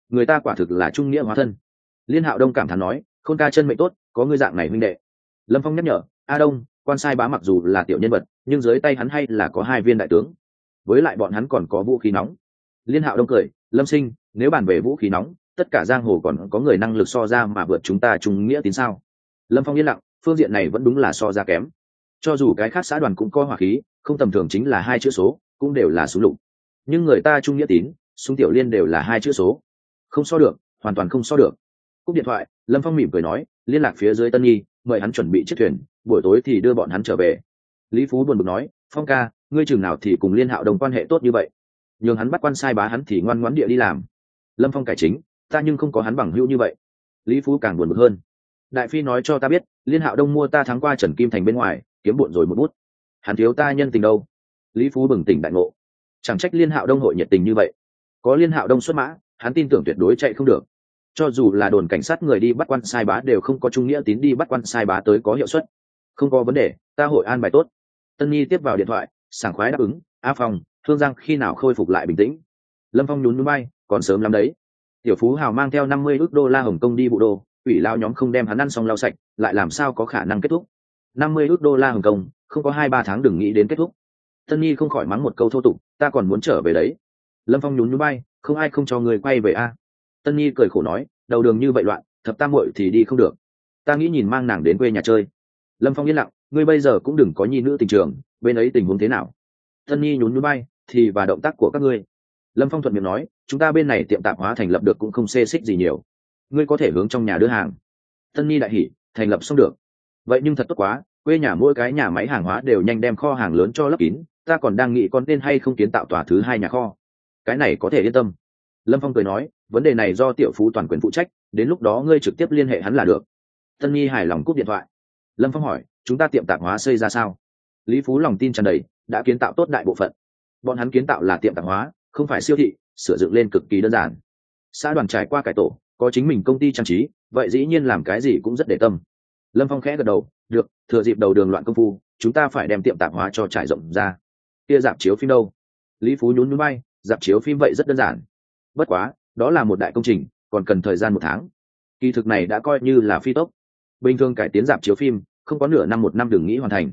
Người ta quả thực là trung nghĩa hóa thân. Liên hạo đông cảm thán nói, khôn ca chân mệnh tốt, có ngươi dạng này huynh đệ. Lâm phong nhắc nhở, a đông, quan sai bá mặc dù là tiểu nhân vật, nhưng dưới tay hắn hay là có hai viên đại tướng. Với lại bọn hắn còn có vũ khí nóng. Liên hạo đông cười, lâm sinh, nếu bàn về vũ khí nóng tất cả giang hồ còn có người năng lực so ra mà vượt chúng ta trung nghĩa tín sao? Lâm phong yên lặng, phương diện này vẫn đúng là so ra kém. Cho dù cái khác xã đoàn cũng có hỏa khí, không tầm thường chính là hai chữ số, cũng đều là súng lục. Nhưng người ta trung nghĩa tín, súng tiểu liên đều là hai chữ số. Không so được, hoàn toàn không so được. Cúp điện thoại, lâm phong mỉm cười nói, liên lạc phía dưới tân nhi, mời hắn chuẩn bị chiếc thuyền, buổi tối thì đưa bọn hắn trở về. Lý phú buồn bực nói, phong ca, ngươi chừng nào thì cùng liên hạo đồng quan hệ tốt như vậy? Nhường hắn bắt quan sai bá hắn thì ngoan ngoãn địa đi làm. Lâm phong cải chính ta nhưng không có hắn bằng hữu như vậy. Lý phú càng buồn bực hơn. Đại phi nói cho ta biết, liên hạo đông mua ta thắng qua trần kim thành bên ngoài, kiếm bụn rồi một bút. Hắn thiếu ta nhân tình đâu? Lý phú bừng tỉnh đại ngộ. Chẳng trách liên hạo đông hội nhiệt tình như vậy. Có liên hạo đông xuất mã, hắn tin tưởng tuyệt đối chạy không được. Cho dù là đồn cảnh sát người đi bắt quan sai bá đều không có trung nghĩa tín đi bắt quan sai bá tới có hiệu suất. Không có vấn đề, ta hội an bài tốt. Tân nhi tiếp vào điện thoại, sảng khoái đáp ứng, a phong, thương giang khi nào khôi phục lại bình tĩnh? Lâm phong nhún núi bay, còn sớm lắm đấy tiểu phú hào mang theo năm mươi ước đô la hồng kông đi bộ đô, ủy lao nhóm không đem hắn ăn xong lau sạch, lại làm sao có khả năng kết thúc? Năm mươi ước đô la hồng kông, không có hai ba tháng đừng nghĩ đến kết thúc. Tân nhi không khỏi mắng một câu thô tục, ta còn muốn trở về đấy. Lâm phong nhún nhún bay không ai không cho người quay về a. À? Tân nhi cười khổ nói, đầu đường như vậy loạn, thập tam muội thì đi không được. Ta nghĩ nhìn mang nàng đến quê nhà chơi. Lâm phong yên lặng, ngươi bây giờ cũng đừng có nhi nữ tình trường, bên ấy tình huống thế nào? Tân nhi nhún nhún bay thì và động tác của các ngươi lâm phong thuận miệng nói, chúng ta bên này tiệm tạp hóa thành lập được cũng không xê xích gì nhiều. Ngươi có thể hướng trong nhà đưa hàng. Tân nhi đại hỷ thành lập xong được. Vậy nhưng thật tốt quá, quê nhà mỗi cái nhà máy hàng hóa đều nhanh đem kho hàng lớn cho lấp kín, ta còn đang nghĩ con nên hay không kiến tạo tòa thứ hai nhà kho. Cái này có thể yên tâm. Lâm phong cười nói, vấn đề này do tiểu phú toàn quyền phụ trách, đến lúc đó ngươi trực tiếp liên hệ hắn là được. Tân nhi hài lòng cúp điện thoại. Lâm phong hỏi, chúng ta tiệm tạp hóa xây ra sao? Lý phú lòng tin tràn đầy, đã kiến tạo tốt đại bộ phận. Bọn hắn kiến tạo là tiệm tạp hóa không phải siêu thị sửa dựng lên cực kỳ đơn giản. Xã đoàn trải qua cải tổ, có chính mình công ty trang trí, vậy dĩ nhiên làm cái gì cũng rất để tâm. Lâm phong khẽ gật đầu, được, thừa dịp đầu đường loạn công phu, chúng ta phải đem tiệm tạp hóa cho trải rộng ra. Kia dạp chiếu phim đâu? Lý phú nhún nhún bay dạp chiếu phim vậy rất đơn giản. Bất quá, đó là một đại công trình, còn cần thời gian một tháng. Kỳ thực này đã coi như là phi tốc. Bình thường cải tiến dạp chiếu phim, không có nửa năm một năm đừng nghĩ hoàn thành.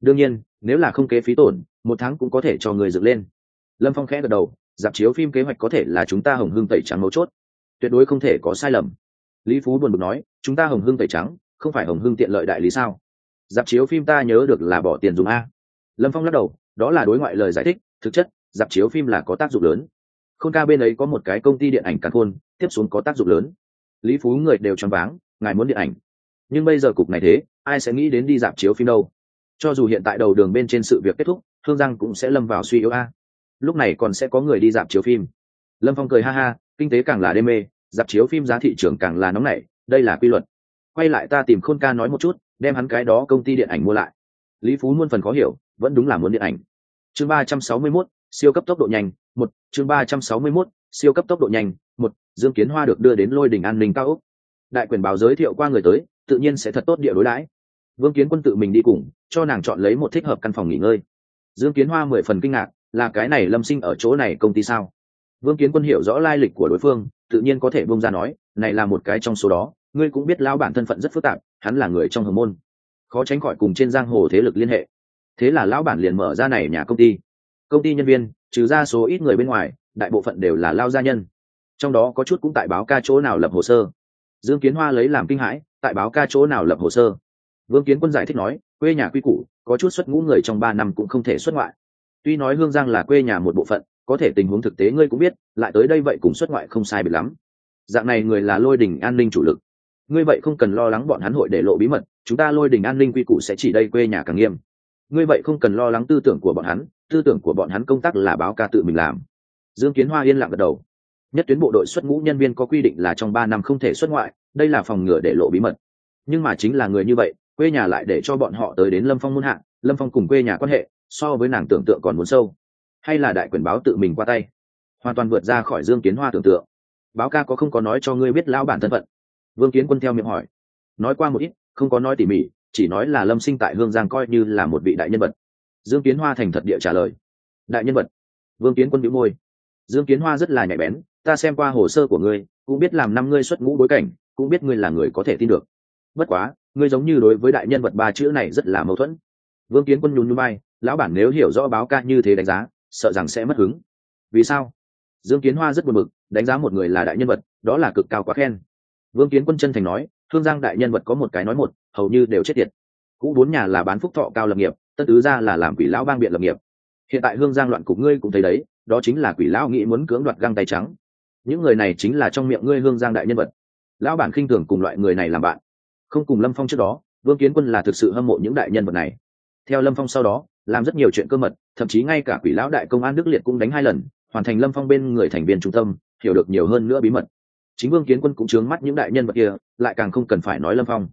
Đương nhiên, nếu là không kế phí tổn, một tháng cũng có thể cho người dựng lên lâm phong khẽ gật đầu, dạp chiếu phim kế hoạch có thể là chúng ta hồng hương tẩy trắng mấu chốt. Tuyệt đối không thể có sai lầm. Lý phú buồn bực nói, chúng ta hồng hương tẩy trắng, không phải hồng hương tiện lợi đại lý sao? Dạp chiếu phim ta nhớ được là bỏ tiền dùng a. Lâm phong lắc đầu, đó là đối ngoại lời giải thích, thực chất, dạp chiếu phim là có tác dụng lớn. Khôn ca bên ấy có một cái công ty điện ảnh càn khôn, tiếp xuống có tác dụng lớn. Lý phú người đều choáng váng, ngài muốn điện ảnh. Nhưng bây giờ cục này thế, ai sẽ nghĩ đến đi dạp chiếu phim đâu? Cho dù hiện tại đầu đường bên trên sự việc kết thúc, thương giang cũng sẽ lâm vào suy yếu a lúc này còn sẽ có người đi dạp chiếu phim. Lâm phong cười ha ha, kinh tế càng là đê mê, dạp chiếu phim giá thị trường càng là nóng nảy, đây là quy luật. Quay lại ta tìm khôn ca nói một chút, đem hắn cái đó công ty điện ảnh mua lại. Lý phú muôn phần khó hiểu, vẫn đúng là muốn điện ảnh. Chương ba trăm sáu mươi mốt, siêu cấp tốc độ nhanh, một, chương ba trăm sáu mươi mốt, siêu cấp tốc độ nhanh, một, dương kiến hoa được đưa đến lôi đình an ninh cao úc đại quyền báo giới thiệu qua người tới, tự nhiên sẽ thật tốt địa đối đãi. Vương kiến quân tự mình đi cùng, cho nàng chọn lấy một thích hợp căn phòng nghỉ ngơi. Dương kiến hoa mười phần kinh ngạc là cái này lâm sinh ở chỗ này công ty sao? Vương kiến quân hiểu rõ lai lịch của đối phương, tự nhiên có thể bông ra nói, này là một cái trong số đó, ngươi cũng biết lão bản thân phận rất phức tạp, hắn là người trong hồng môn. Khó tránh khỏi cùng trên giang hồ thế lực liên hệ. Thế là lão bản liền mở ra này nhà công ty. Công ty nhân viên, trừ ra số ít người bên ngoài, đại bộ phận đều là lao gia nhân. Trong đó có chút cũng tại báo ca chỗ nào lập hồ sơ. Dương kiến hoa lấy làm kinh hãi, tại báo ca chỗ nào lập hồ sơ? Vương kiến quân giải thích nói, quê nhà quy củ, có chút xuất ngũ người trong ba năm cũng không thể xuất ngoại tuy nói hương giang là quê nhà một bộ phận, có thể tình huống thực tế ngươi cũng biết, lại tới đây vậy cùng xuất ngoại không sai biệt lắm. Dạng này người là lôi đình an ninh chủ lực. Ngươi vậy không cần lo lắng bọn hắn hội để lộ bí mật, chúng ta lôi đình an ninh quy củ sẽ chỉ đây quê nhà càng nghiêm. Ngươi vậy không cần lo lắng tư tưởng của bọn hắn, tư tưởng của bọn hắn công tác là báo ca tự mình làm. Dương kiến hoa yên lặng gật đầu. Nhất tuyến bộ đội xuất ngũ nhân viên có quy định là trong ba năm không thể xuất ngoại, đây là phòng ngừa để lộ bí mật. Nhưng mà chính là người như vậy, quê nhà lại để cho bọn họ tới đến lâm phong muôn hạng lâm phong cùng quê nhà quan hệ so với nàng tưởng tượng còn muốn sâu. Hay là đại quyền báo tự mình qua tay. Hoàn toàn vượt ra khỏi dương kiến hoa tưởng tượng. Báo ca có không có nói cho ngươi biết lão bản thân phận? Vương kiến quân theo miệng hỏi. Nói qua một ít, không có nói tỉ mỉ, chỉ nói là lâm sinh tại hương giang coi như là một vị đại nhân vật. Dương kiến hoa thành thật địa trả lời. Đại nhân vật. Vương kiến quân bị môi. Dương kiến hoa rất là nhạy bén, ta xem qua hồ sơ của ngươi, cũng biết làm năm ngươi xuất ngũ bối cảnh, cũng biết ngươi là người có thể tin được. Bất quá, ngươi giống như đối với đại nhân vật ba chữ này rất là mâu thuẫn. Vương kiến quân nhún nhún bay lão bản nếu hiểu rõ báo ca như thế đánh giá, sợ rằng sẽ mất hứng. Vì sao? Dương kiến hoa rất buồn bực, đánh giá một người là đại nhân vật, đó là cực cao quá khen. Vương kiến quân chân thành nói, thương giang đại nhân vật có một cái nói một, hầu như đều chết tiệt. Cũ bốn nhà là bán phúc thọ cao lập nghiệp, tân tứ ra là làm quỷ lão bang biện lập nghiệp. Hiện tại hương giang loạn cục ngươi cũng thấy đấy, đó chính là quỷ lão nghĩ muốn cưỡng đoạt găng tay trắng. Những người này chính là trong miệng ngươi hương giang đại nhân vật. Lão bản khinh thường cùng loại người này làm bạn. Không cùng lâm phong trước đó, vương kiến quân là thực sự hâm mộ những đại nhân vật này. Theo lâm phong sau đó làm rất nhiều chuyện cơ mật, thậm chí ngay cả quỷ lão đại công an đức liệt cũng đánh hai lần, hoàn thành lâm phong bên người thành viên trung tâm, hiểu được nhiều hơn nữa bí mật. Chính vương kiến quân cũng chướng mắt những đại nhân vật kia, lại càng không cần phải nói lâm phong.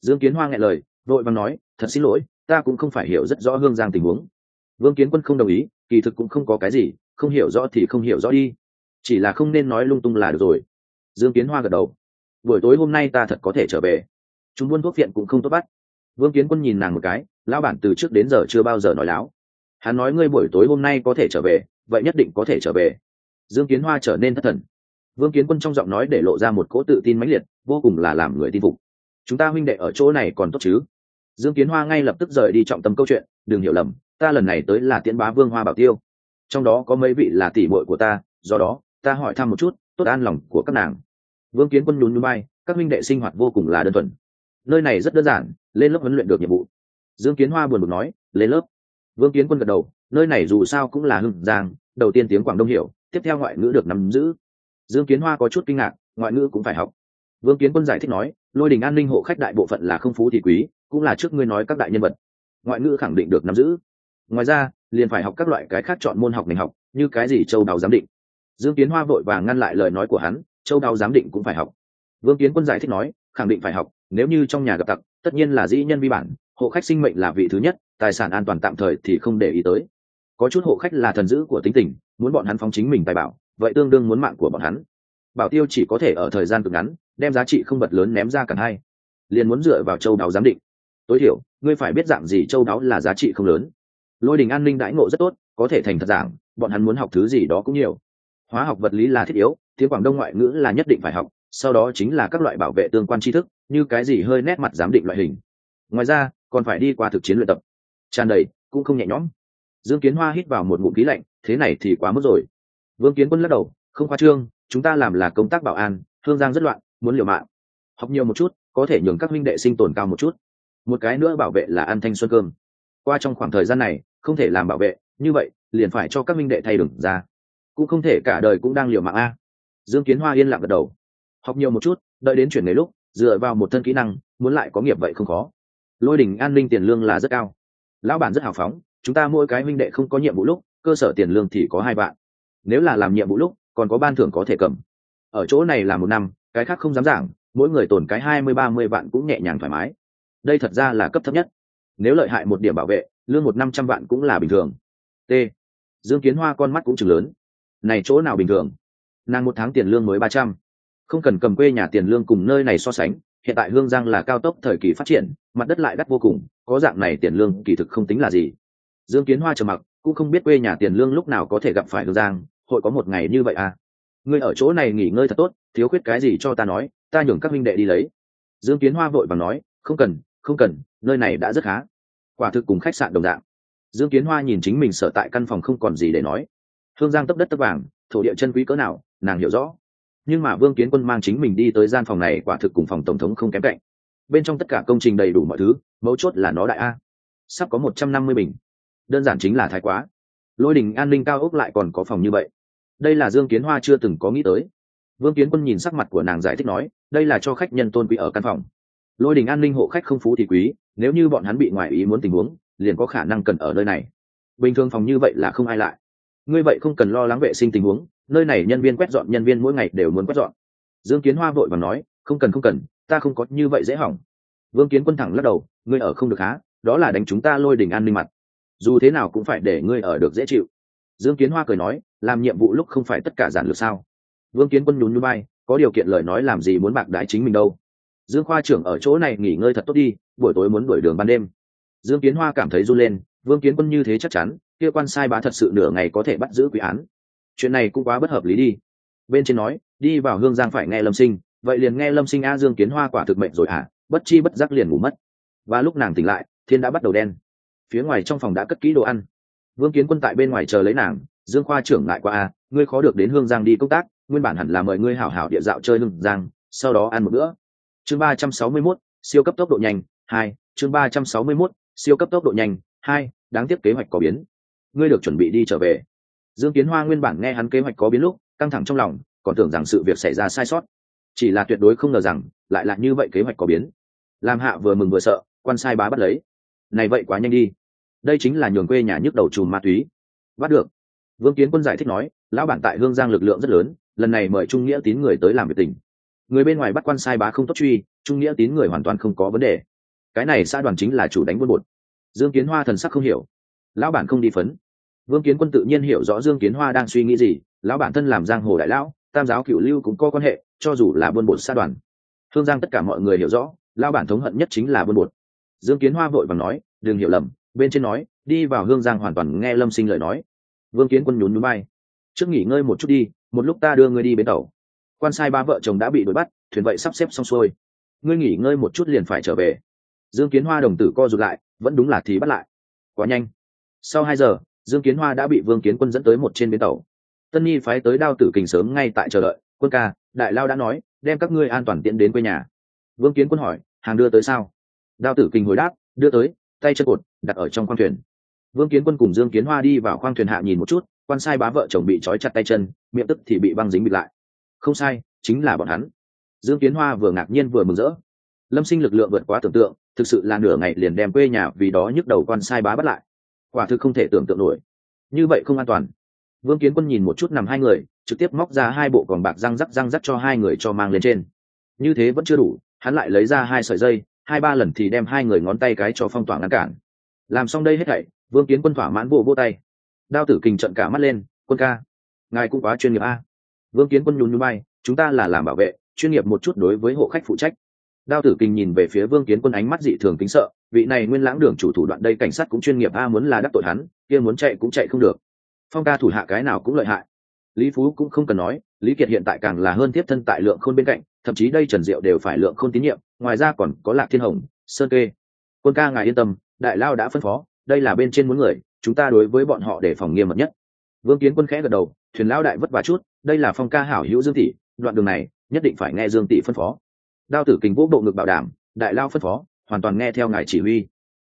Dương kiến hoa nghe lời, vội vàng nói, thật xin lỗi, ta cũng không phải hiểu rất rõ hương giang tình huống. Vương kiến quân không đồng ý, kỳ thực cũng không có cái gì, không hiểu rõ thì không hiểu rõ đi. Chỉ là không nên nói lung tung là được rồi. Dương kiến hoa gật đầu. Buổi tối hôm nay ta thật có thể trở về. Chúng buôn thuốc viện cũng không tốt bắt. Vương kiến quân nhìn nàng một cái lão bản từ trước đến giờ chưa bao giờ nói láo. Hắn nói ngươi buổi tối hôm nay có thể trở về, vậy nhất định có thể trở về. Dương kiến hoa trở nên thất thần. Vương kiến quân trong giọng nói để lộ ra một cỗ tự tin mãnh liệt, vô cùng là làm người tin phục. Chúng ta huynh đệ ở chỗ này còn tốt chứ? Dương kiến hoa ngay lập tức rời đi trọng tâm câu chuyện, đừng hiểu lầm, ta lần này tới là tiễn bá vương hoa bảo tiêu. Trong đó có mấy vị là tỷ muội của ta, do đó, ta hỏi thăm một chút, tốt an lòng của các nàng. Vương kiến quân nhún nhún bay, các huynh đệ sinh hoạt vô cùng là đơn thuần. Nơi này rất đơn giản, lên lớp huấn luyện được nhiệm vụ dương kiến hoa buồn bực nói, lên lớp. Vương kiến quân gật đầu, nơi này dù sao cũng là hưng giang, đầu tiên tiếng quảng đông hiểu, tiếp theo ngoại ngữ được nắm giữ. Dương kiến hoa có chút kinh ngạc, ngoại ngữ cũng phải học. Vương kiến quân giải thích nói, lôi đình an ninh hộ khách đại bộ phận là không phú thì quý, cũng là trước ngươi nói các đại nhân vật. Ngoại ngữ khẳng định được nắm giữ. Ngoài ra, liền phải học các loại cái khác chọn môn học ngành học, như cái gì châu đào giám định. Dương kiến hoa vội vàng ngăn lại lời nói của hắn, châu đào giám định cũng phải học. Vương kiến quân giải thích nói, khẳng định phải học, nếu như trong nhà gặp tặc, tất nhiên là dĩ nhân vi bản hộ khách sinh mệnh là vị thứ nhất, tài sản an toàn tạm thời thì không để ý tới. Có chút hộ khách là thần dữ của tính tình, muốn bọn hắn phóng chính mình tài bảo, vậy tương đương muốn mạng của bọn hắn. Bảo tiêu chỉ có thể ở thời gian cực ngắn, đem giá trị không bật lớn ném ra cả hai liền muốn dựa vào châu đáo giám định. Tối thiểu, ngươi phải biết dạng gì châu đáo là giá trị không lớn. Lôi đình an ninh đãi ngộ rất tốt, có thể thành thật giảng, bọn hắn muốn học thứ gì đó cũng nhiều. Hóa học vật lý là thiết yếu, tiếng quảng đông ngoại ngữ là nhất định phải học, sau đó chính là các loại bảo vệ tương quan tri thức, như cái gì hơi nét mặt giám định loại hình. Ngoài ra còn phải đi qua thực chiến luyện tập. Tràn đầy, cũng không nhẹ nhõm. Dương kiến hoa hít vào một ngụm khí lạnh, thế này thì quá mức rồi. Vương kiến quân lắc đầu, không khoa trương, chúng ta làm là công tác bảo an thương giang rất loạn, muốn liều mạng. Học nhiều một chút, có thể nhường các minh đệ sinh tồn cao một chút. Một cái nữa bảo vệ là ăn thanh xuân cơm. Qua trong khoảng thời gian này, không thể làm bảo vệ, như vậy, liền phải cho các minh đệ thay đừng ra. Cũng không thể cả đời cũng đang liều mạng a. Dương kiến hoa yên lặng gật đầu. Học nhiều một chút, đợi đến chuyển nghề lúc, dựa vào một thân kỹ năng, muốn lại có nghiệp vậy không khó lôi đình an ninh tiền lương là rất cao. Lão bản rất hào phóng, chúng ta mỗi cái minh đệ không có nhiệm vụ lúc, cơ sở tiền lương thì có hai vạn. Nếu là làm nhiệm vụ lúc, còn có ban thưởng có thể cầm. Ở chỗ này là một năm, cái khác không dám giảng, mỗi người tồn cái hai mươi, ba mươi vạn cũng nhẹ nhàng thoải mái. Đây thật ra là cấp thấp nhất. Nếu lợi hại một điểm bảo vệ, lương một năm trăm vạn cũng là bình thường. T. Dương kiến hoa con mắt cũng chừng lớn. Này chỗ nào bình thường? Nàng một tháng tiền lương mới ba trăm. Không cần cầm quê nhà tiền lương cùng nơi này so sánh hiện tại hương giang là cao tốc thời kỳ phát triển, mặt đất lại đắt vô cùng, có dạng này tiền lương kỳ thực không tính là gì. Dương kiến hoa trầm mặc, cũng không biết quê nhà tiền lương lúc nào có thể gặp phải hương giang, hội có một ngày như vậy à? Ngươi ở chỗ này nghỉ ngơi thật tốt, thiếu khuyết cái gì cho ta nói, ta nhường các minh đệ đi lấy. Dương kiến hoa vội và nói, không cần không cần, nơi này đã rất khá. Quả thực cùng khách sạn đồng dạng. Dương kiến hoa nhìn chính mình sở tại căn phòng không còn gì để nói. Hương giang tấp đất tấp vàng, thổ địa chân quý cỡ nào, nàng hiểu rõ nhưng mà vương kiến quân mang chính mình đi tới gian phòng này quả thực cùng phòng tổng thống không kém cạnh. Bên trong tất cả công trình đầy đủ mọi thứ, mấu chốt là nó đại a. Sắp có một trăm năm mươi bình. Đơn giản chính là thái quá. Lôi đình an ninh cao ốc lại còn có phòng như vậy. Đây là dương kiến hoa chưa từng có nghĩ tới. Vương kiến quân nhìn sắc mặt của nàng giải thích nói, đây là cho khách nhân tôn quý ở căn phòng. Lôi đình an ninh hộ khách không phú thì quý, nếu như bọn hắn bị ngoại ý muốn tình huống, liền có khả năng cần ở nơi này. Bình thường phòng như vậy là không ai lại. Ngươi vậy không cần lo lắng vệ sinh tình huống nơi này nhân viên quét dọn nhân viên mỗi ngày đều muốn quét dọn. Dương kiến hoa vội và nói, không cần không cần, ta không có như vậy dễ hỏng. Vương kiến quân thẳng lắc đầu, ngươi ở không được há, đó là đánh chúng ta lôi đình an ninh mặt. Dù thế nào cũng phải để ngươi ở được dễ chịu. Dương kiến hoa cười nói, làm nhiệm vụ lúc không phải tất cả giản lược sao? Vương kiến quân nhún như bay có điều kiện lời nói làm gì muốn bạc đái chính mình đâu. Dương khoa trưởng ở chỗ này nghỉ ngơi thật tốt đi, buổi tối muốn đuổi đường ban đêm. Dương kiến hoa cảm thấy run lên, vương kiến quân như thế chắc chắn, kia quan sai bá thật sự nửa ngày có thể bắt giữ quý án chuyện này cũng quá bất hợp lý đi. Bên trên nói đi vào hương giang phải nghe lâm sinh vậy liền nghe lâm sinh a dương kiến hoa quả thực mệnh rồi hả? Bất chi bất giác liền ngủ mất. Và lúc nàng tỉnh lại thiên đã bắt đầu đen. Phía ngoài trong phòng đã cất kỹ đồ ăn. Vương kiến quân tại bên ngoài chờ lấy nàng dương khoa trưởng lại qua a à, ngươi khó được đến hương giang đi công tác nguyên bản hẳn là mời ngươi hảo hảo địa dạo chơi hương giang sau đó ăn một bữa. Chương ba trăm sáu mươi 361, siêu cấp tốc độ nhanh hai chương ba trăm sáu mươi 361, siêu cấp tốc độ nhanh hai đáng tiếc kế hoạch có biến. Ngươi được chuẩn bị đi trở về dương kiến hoa nguyên bản nghe hắn kế hoạch có biến lúc, căng thẳng trong lòng, còn tưởng rằng sự việc xảy ra sai sót. Chỉ là tuyệt đối không ngờ rằng, lại là như vậy kế hoạch có biến. Làm hạ vừa mừng vừa sợ, quan sai bá bắt lấy. Này vậy quá nhanh đi. Đây chính là nhường quê nhà nhức đầu chùm ma túy. Bắt được. Vương kiến quân giải thích nói, lão bản tại hương giang lực lượng rất lớn, lần này mời trung nghĩa tín người tới làm việc tình. Người bên ngoài bắt quan sai bá không tốt truy, trung nghĩa tín người hoàn toàn không có vấn đề. Cái này xã đoàn chính là chủ đánh buôn bột. Dương kiến hoa thần sắc không hiểu. Lão bản không đi phấn vương kiến quân tự nhiên hiểu rõ dương kiến hoa đang suy nghĩ gì, lão bản thân làm giang hồ đại lão, tam giáo cựu lưu cũng có quan hệ, cho dù là buôn bột xa đoàn. Hương giang tất cả mọi người hiểu rõ, lão bản thống hận nhất chính là buôn bột. Dương kiến hoa vội và nói, đừng hiểu lầm. Bên trên nói, đi vào hương giang hoàn toàn nghe lâm sinh lời nói. Vương kiến quân nhún núi bay trước nghỉ ngơi một chút đi, một lúc ta đưa ngươi đi bến tàu. Quan sai ba vợ chồng đã bị đuổi bắt, thuyền vậy sắp xếp xong xuôi. Ngươi nghỉ ngơi một chút liền phải trở về. Dương kiến hoa đồng tử co rụt lại, vẫn đúng là thì bắt lại. Quá nhanh. Sau hai giờ dương kiến hoa đã bị vương kiến quân dẫn tới một trên bến tàu. Tân nhi phái tới đao tử kình sớm ngay tại chờ đợi, quân ca, đại lao đã nói, đem các ngươi an toàn tiễn đến quê nhà. Vương kiến quân hỏi, hàng đưa tới sao? Đao tử kình hồi đáp, đưa tới, tay chân cột, đặt ở trong khoang thuyền. Vương kiến quân cùng dương kiến hoa đi vào khoang thuyền hạ nhìn một chút, quan sai bá vợ chồng bị trói chặt tay chân, miệng tức thì bị băng dính bịt lại. Không sai, chính là bọn hắn. Dương kiến hoa vừa ngạc nhiên vừa mừng rỡ. Lâm sinh lực lượng vượt quá tưởng tượng, thực sự là nửa ngày liền đem quê nhà vì đó nhức đầu quan sai bá bắt lại quả thực không thể tưởng tượng nổi. Như vậy không an toàn. Vương kiến quân nhìn một chút nằm hai người, trực tiếp móc ra hai bộ còn bạc răng rắc răng rắc cho hai người cho mang lên trên. Như thế vẫn chưa đủ, hắn lại lấy ra hai sợi dây, hai ba lần thì đem hai người ngón tay cái cho phong tỏa ngăn cản. Làm xong đây hết thảy, vương kiến quân thỏa mãn bộ vô tay. Đao tử kình trận cả mắt lên, quân ca, ngài cũng quá chuyên nghiệp a. Vương kiến quân nhún nhún bay, chúng ta là làm bảo vệ, chuyên nghiệp một chút đối với hộ khách phụ trách đao tử Kinh nhìn về phía vương kiến quân ánh mắt dị thường kính sợ, vị này nguyên lãng đường chủ thủ đoạn đây cảnh sát cũng chuyên nghiệp, a muốn là đắc tội hắn, kia muốn chạy cũng chạy không được. Phong ca thủ hạ cái nào cũng lợi hại. Lý phú cũng không cần nói, lý kiệt hiện tại càng là hơn tiếp thân tại lượng khôn bên cạnh, thậm chí đây trần diệu đều phải lượng khôn tín nhiệm, ngoài ra còn có lạc thiên hồng, sơn kê. Quân ca ngài yên tâm, đại lao đã phân phó, đây là bên trên muốn người, chúng ta đối với bọn họ để phòng nghiêm mật nhất. Vương kiến quân khẽ gật đầu, thuyền lao đại vất vả chút, đây là phong ca hảo hữu dương tỷ, đoạn đường này, nhất định phải nghe dương tỷ phân phó đao tử kình vũ bộ ngực bảo đảm, đại lao phân phó, hoàn toàn nghe theo ngài chỉ huy.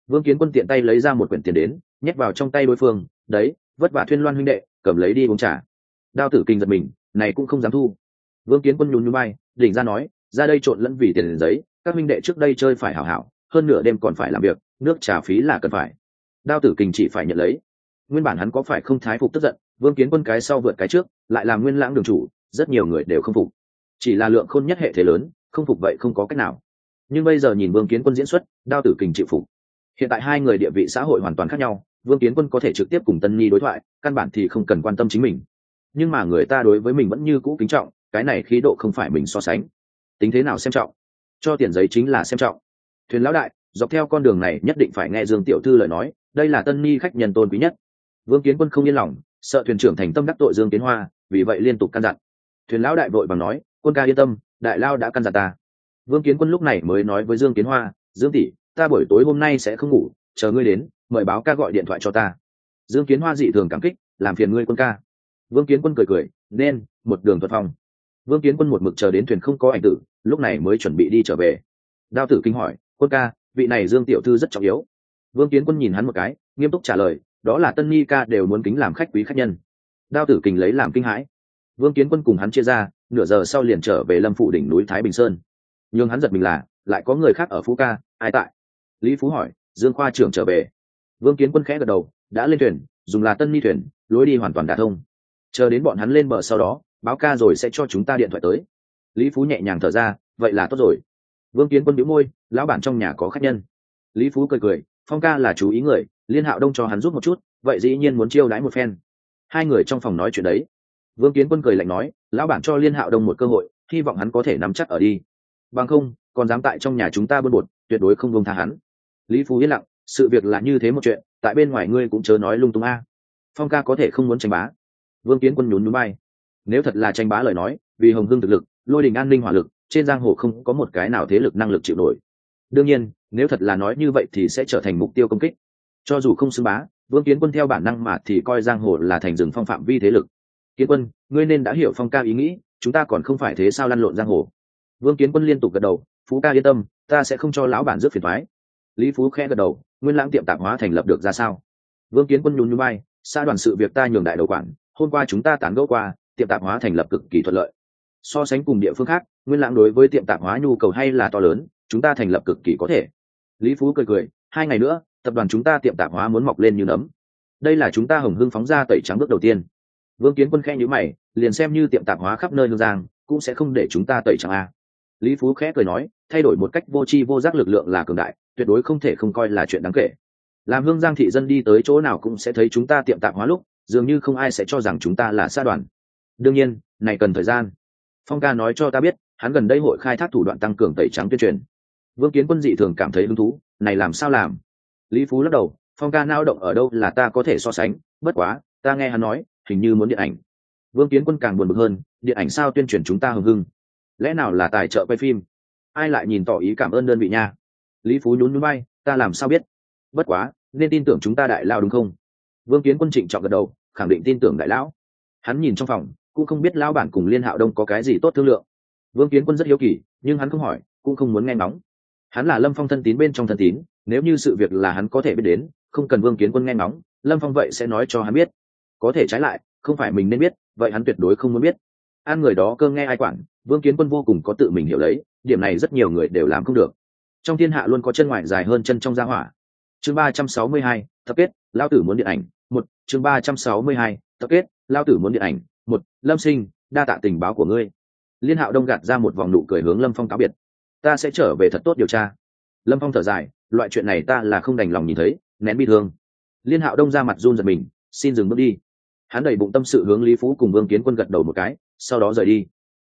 Vương kiến quân tiện tay lấy ra một quyển tiền đến, nhét vào trong tay đối phương, đấy, vất vả thuyên loan huynh đệ, cầm lấy đi uống trà. Đao tử kinh giật mình, này cũng không dám thu. Vương kiến quân nhún nhún bay đỉnh ra nói, ra đây trộn lẫn vì tiền giấy, các huynh đệ trước đây chơi phải hảo hảo, hơn nửa đêm còn phải làm việc, nước trà phí là cần phải. Đao tử kình chỉ phải nhận lấy. Nguyên bản hắn có phải không thái phục tức giận, vương kiến quân cái sau vượt cái trước, lại làm nguyên lãng đường chủ, rất nhiều người đều không phục. Chỉ là lượng khôn nhất hệ thế lớn không phục vậy không có cách nào. Nhưng bây giờ nhìn vương kiến quân diễn xuất, đao tử kình chịu phục. Hiện tại hai người địa vị xã hội hoàn toàn khác nhau, vương kiến quân có thể trực tiếp cùng tân nhi đối thoại, căn bản thì không cần quan tâm chính mình. Nhưng mà người ta đối với mình vẫn như cũ kính trọng, cái này khí độ không phải mình so sánh. Tính thế nào xem trọng? Cho tiền giấy chính là xem trọng. Thuyền lão đại, dọc theo con đường này nhất định phải nghe dương tiểu thư lời nói, đây là tân nhi khách nhân tôn quý nhất. Vương kiến quân không yên lòng, sợ thuyền trưởng thành tâm đắc tội dương kiến hoa, vì vậy liên tục căn dặn. Thuyền lão đại vội bằng nói, quân ca yên tâm đại lao đã căn dặn ta. Vương kiến quân lúc này mới nói với dương kiến hoa, dương tỷ, ta buổi tối hôm nay sẽ không ngủ, chờ ngươi đến, mời báo ca gọi điện thoại cho ta. Dương kiến hoa dị thường cảm kích, làm phiền ngươi quân ca. Vương kiến quân cười cười, nên, một đường thuật phòng. vương kiến quân một mực chờ đến thuyền không có ảnh tử, lúc này mới chuẩn bị đi trở về. Đao tử kinh hỏi, quân ca, vị này dương tiểu thư rất trọng yếu. Vương kiến quân nhìn hắn một cái, nghiêm túc trả lời, đó là tân ni ca đều muốn kính làm khách quý khách nhân. Đao tử kinh lấy làm kinh hãi. Vương kiến quân cùng hắn chia ra nửa giờ sau liền trở về lâm phủ đỉnh núi thái bình sơn. Nhưng hắn giật mình là, lại có người khác ở phú ca, ai tại? Lý phú hỏi, dương khoa trưởng trở về. Vương kiến quân khẽ gật đầu, đã lên thuyền, dùng là tân ni thuyền, lối đi hoàn toàn đả thông. Chờ đến bọn hắn lên bờ sau đó, báo ca rồi sẽ cho chúng ta điện thoại tới. Lý phú nhẹ nhàng thở ra, vậy là tốt rồi. Vương kiến quân biếu môi, lão bản trong nhà có khách nhân. Lý phú cười cười, phong ca là chú ý người, liên hạo đông cho hắn giúp một chút, vậy dĩ nhiên muốn chiêu đãi một phen. Hai người trong phòng nói chuyện đấy vương kiến quân cười lạnh nói, lão bản cho liên hạo đông một cơ hội, hy vọng hắn có thể nắm chắc ở đi. Bằng không, còn dám tại trong nhà chúng ta bơn bột, tuyệt đối không vông tha hắn. Lý phú yên lặng, sự việc là như thế một chuyện, tại bên ngoài ngươi cũng chớ nói lung tung a. Phong ca có thể không muốn tranh bá. Vương kiến quân nhún núi bay nếu thật là tranh bá lời nói, vì hồng hưng thực lực, lôi đình an ninh hỏa lực, trên giang hồ không có một cái nào thế lực năng lực chịu nổi. Đương nhiên, nếu thật là nói như vậy thì sẽ trở thành mục tiêu công kích. Cho dù không xưng bá, vương kiến quân theo bản năng mà thì coi giang hồ là thành rừng phong phạm vi thế lực kiến quân, ngươi nên đã hiểu phong ca ý nghĩ, chúng ta còn không phải thế sao lăn lộn giang hồ. Vương kiến quân liên tục gật đầu, phú ca yên tâm, ta sẽ không cho lão bản rước phiền thoái lý phú khẽ gật đầu, nguyên lãng tiệm tạp hóa thành lập được ra sao? Vương kiến quân nhún nhún bay xa đoàn sự việc ta nhường đại đầu quản, hôm qua chúng ta tán gẫu qua, tiệm tạp hóa thành lập cực kỳ thuận lợi. So sánh cùng địa phương khác, nguyên lãng đối với tiệm tạp hóa nhu cầu hay là to lớn, chúng ta thành lập cực kỳ có thể. Lý phú cười cười, hai ngày nữa, tập đoàn chúng ta tiệm tạp hóa muốn mọc lên như nấm. Đây là chúng ta hồng hưng phóng ra tẩy trắng bước đầu tiên vương kiến quân khẽ nhữ mày, liền xem như tiệm tạp hóa khắp nơi hương giang, cũng sẽ không để chúng ta tẩy trắng a. Lý phú khẽ cười nói, thay đổi một cách vô tri vô giác lực lượng là cường đại, tuyệt đối không thể không coi là chuyện đáng kể. Làm hương giang thị dân đi tới chỗ nào cũng sẽ thấy chúng ta tiệm tạp hóa lúc, dường như không ai sẽ cho rằng chúng ta là xa đoàn. Đương nhiên, này cần thời gian. Phong ca nói cho ta biết, hắn gần đây hội khai thác thủ đoạn tăng cường tẩy trắng tuyên truyền. Vương kiến quân dị thường cảm thấy hứng thú, này làm sao làm? Lý phú lắc đầu, phong ca nao động ở đâu là ta có thể so sánh, bất quá, ta nghe hắn nói hình như muốn điện ảnh. Vương kiến quân càng buồn bực hơn, điện ảnh sao tuyên truyền chúng ta hưng hưng? Lẽ nào là tài trợ quay phim? Ai lại nhìn tỏ ý cảm ơn đơn vị nha? Lý phú nhún núi bay ta làm sao biết? Bất quá, nên tin tưởng chúng ta đại lao đúng không? Vương kiến quân trịnh trọng gật đầu, khẳng định tin tưởng đại lão. Hắn nhìn trong phòng, cũng không biết lão bản cùng liên hạo đông có cái gì tốt thương lượng. Vương kiến quân rất hiếu kỳ, nhưng hắn không hỏi, cũng không muốn nghe ngóng. Hắn là lâm phong thân tín bên trong thân tín, nếu như sự việc là hắn có thể biết đến, không cần vương kiến quân nghe ngóng, lâm phong vậy sẽ nói cho hắn biết có thể trái lại, không phải mình nên biết, vậy hắn tuyệt đối không muốn biết. An người đó cơ nghe ai quản, vương kiến quân vô cùng có tự mình hiểu lấy, điểm này rất nhiều người đều làm không được. Trong thiên hạ luôn có chân ngoại dài hơn chân trong gia hỏa. Chương ba trăm sáu mươi hai, tập kết, lao tử muốn điện ảnh, một, chương ba trăm sáu mươi hai, tập kết, lao tử muốn điện ảnh, một, lâm sinh, đa tạ tình báo của ngươi. Liên hạo đông gạt ra một vòng nụ cười hướng lâm phong cáo biệt. Ta sẽ trở về thật tốt điều tra. Lâm phong thở dài, loại chuyện này ta là không đành lòng nhìn thấy, nén bi thương. Liên hạo đông ra mặt run giật mình, xin dừng bước đi hắn đẩy bụng tâm sự hướng lý phú cùng vương kiến quân gật đầu một cái, sau đó rời đi.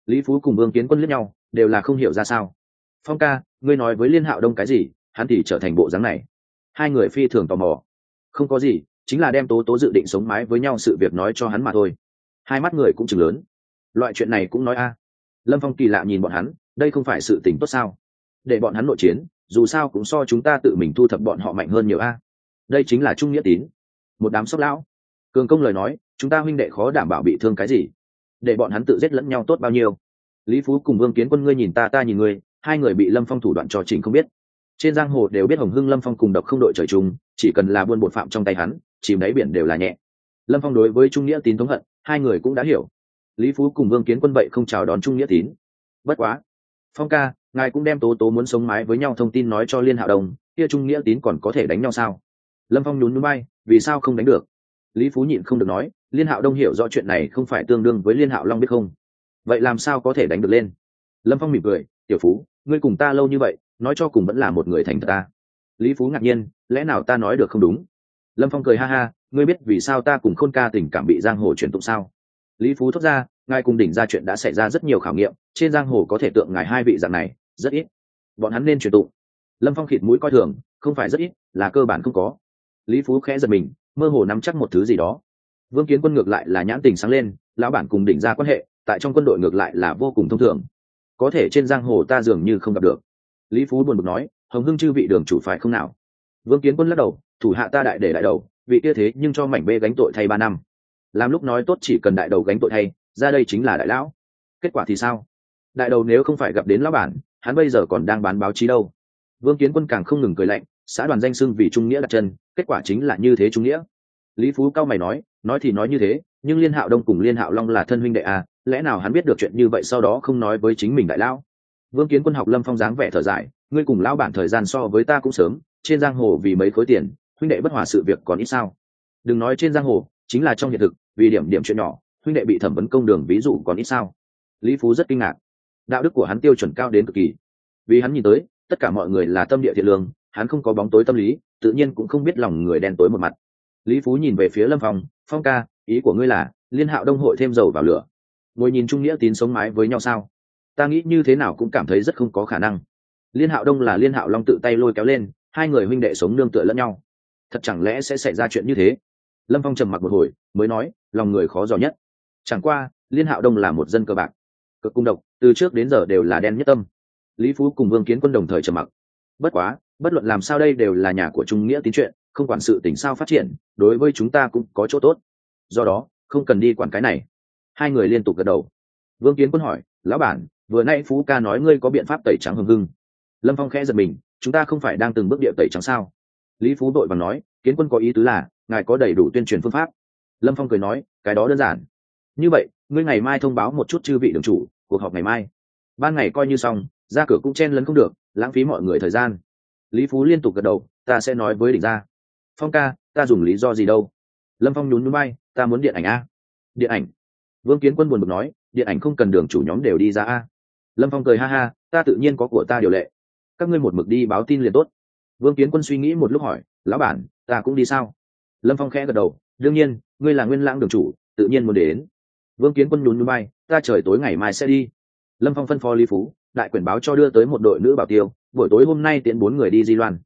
Lý phú cùng vương kiến quân lướt nhau, đều là không hiểu ra sao. Phong ca, ngươi nói với liên hạo đông cái gì, hắn thì trở thành bộ dáng này. Hai người phi thường tò mò. Không có gì, chính là đem tố tố dự định sống mái với nhau sự việc nói cho hắn mà thôi. Hai mắt người cũng chừng lớn. Loại chuyện này cũng nói a. Lâm phong kỳ lạ nhìn bọn hắn, đây không phải sự tình tốt sao? Để bọn hắn nội chiến, dù sao cũng so chúng ta tự mình thu thập bọn họ mạnh hơn nhiều a. Đây chính là trung nghĩa tín. Một đám sốc lão. Cường công lời nói chúng ta huynh đệ khó đảm bảo bị thương cái gì? Để bọn hắn tự giết lẫn nhau tốt bao nhiêu? Lý phú cùng vương kiến quân, ngươi nhìn ta ta nhìn ngươi. Hai người bị lâm phong thủ đoạn trò trình không biết. Trên giang hồ đều biết hồng hưng, lâm phong cùng độc không đội trời chung, chỉ cần là buôn bột phạm trong tay hắn, chìm đáy biển đều là nhẹ. Lâm phong đối với trung nghĩa tín thống hận, hai người cũng đã hiểu. Lý phú cùng vương kiến quân vậy không chào đón trung nghĩa tín. Bất quá, phong ca, ngài cũng đem tố tố muốn sống mái với nhau thông tin nói cho liên hạo đồng, kia trung nghĩa tín còn có thể đánh nhau sao? Lâm phong nhún núi bay, vì sao không đánh được? Lý phú nhịn không được nói liên hạo đông hiểu rõ chuyện này không phải tương đương với liên hạo long biết không? Vậy làm sao có thể đánh được lên? Lâm phong mỉm cười, tiểu phú, ngươi cùng ta lâu như vậy, nói cho cùng vẫn là một người thành thật ta. Lý phú ngạc nhiên, lẽ nào ta nói được không đúng? Lâm phong cười ha ha, ngươi biết vì sao ta cùng khôn ca tình cảm bị giang hồ truyền tụng sao? Lý phú thốt ra, ngài cùng đỉnh ra chuyện đã xảy ra rất nhiều khảo nghiệm, trên giang hồ có thể tượng ngài hai vị dạng này, rất ít. Bọn hắn nên truyền tụng. Lâm phong khịt mũi coi thường, không phải rất ít, là cơ bản không có. Lý phú khẽ giật mình, mơ hồ nắm chắc một thứ gì đó vương kiến quân ngược lại là nhãn tình sáng lên, lão bản cùng đỉnh ra quan hệ, tại trong quân đội ngược lại là vô cùng thông thường. Có thể trên giang hồ ta dường như không gặp được. Lý phú buồn bực nói, hồng hưng chư vị đường chủ phải không nào? Vương kiến quân lắc đầu, thủ hạ ta đại để đại đầu, vị kia thế nhưng cho mảnh bê gánh tội thay ba năm. Làm lúc nói tốt chỉ cần đại đầu gánh tội thay, ra đây chính là đại lão. Kết quả thì sao? Đại đầu nếu không phải gặp đến lão bản, hắn bây giờ còn đang bán báo chí đâu? Vương kiến quân càng không ngừng cười lạnh, xã đoàn danh xưng vì trung nghĩa đặt chân, kết quả chính là như thế trung nghĩa. Lý phú cao mày nói nói thì nói như thế, nhưng liên hạo đông cùng liên hạo long là thân huynh đệ à lẽ nào hắn biết được chuyện như vậy sau đó không nói với chính mình đại lão vương kiến quân học lâm phong dáng vẻ thở dài, ngươi cùng lão bản thời gian so với ta cũng sớm, trên giang hồ vì mấy khối tiền, huynh đệ bất hòa sự việc còn ít sao? Đừng nói trên giang hồ, chính là trong hiện thực, vì điểm điểm chuyện nhỏ, huynh đệ bị thẩm vấn công đường ví dụ còn ít sao? Lý phú rất kinh ngạc. Đạo đức của hắn tiêu chuẩn cao đến cực kỳ. Vì hắn nhìn tới, tất cả mọi người là tâm địa thiện lương, hắn không có bóng tối tâm lý, tự nhiên cũng không biết lòng người đen tối một mặt lý phú nhìn về phía lâm phong phong ca, ý của ngươi là, liên hạo đông hội thêm dầu vào lửa. Ngồi nhìn trung nghĩa tín sống mái với nhau sao? Ta nghĩ như thế nào cũng cảm thấy rất không có khả năng. Liên hạo đông là liên hạo long tự tay lôi kéo lên, hai người huynh đệ sống nương tựa lẫn nhau. Thật chẳng lẽ sẽ xảy ra chuyện như thế? Lâm phong trầm mặc một hồi, mới nói, lòng người khó dò nhất. Chẳng qua, liên hạo đông là một dân cơ bạc. Cực cung độc, từ trước đến giờ đều là đen nhất tâm. Lý phú cùng vương kiến quân đồng thời trầm mặc. Bất quá, bất luận làm sao đây đều là nhà của trung nghĩa tín chuyện không quản sự tỉnh sao phát triển, đối với chúng ta cũng có chỗ tốt. Do đó, không cần đi quản cái này. Hai người liên tục gật đầu. Vương kiến quân hỏi, lão bản, vừa nay phú ca nói ngươi có biện pháp tẩy trắng hưng hưng. Lâm phong khẽ giật mình, chúng ta không phải đang từng bước địa tẩy trắng sao? Lý phú đội bằng nói, kiến quân có ý tứ là, ngài có đầy đủ tuyên truyền phương pháp. Lâm phong cười nói, cái đó đơn giản. Như vậy, ngươi ngày mai thông báo một chút chư vị đường chủ, cuộc họp ngày mai. Ban ngày coi như xong, ra cửa cũng chen lấn không được, lãng phí mọi người thời gian. Lý phú liên tục gật đầu, ta sẽ nói với đỉnh gia phong ca, ta dùng lý do gì đâu? Lâm phong nhún núi bay ta muốn điện ảnh a. Điện ảnh? Vương kiến quân buồn bực nói, điện ảnh không cần đường chủ nhóm đều đi ra a. Lâm phong cười ha ha, ta tự nhiên có của ta điều lệ. Các ngươi một mực đi báo tin liền tốt. Vương kiến quân suy nghĩ một lúc hỏi, lão bản, ta cũng đi sao? Lâm phong khẽ gật đầu, đương nhiên, ngươi là nguyên lãng đường chủ, tự nhiên muốn đến. Vương kiến quân nhún núi bay ta trời tối ngày mai sẽ đi. Lâm phong phân phó lý phú, đại quyển báo cho đưa tới một đội nữ bảo tiêu, buổi tối hôm nay tiễn bốn người đi di loan.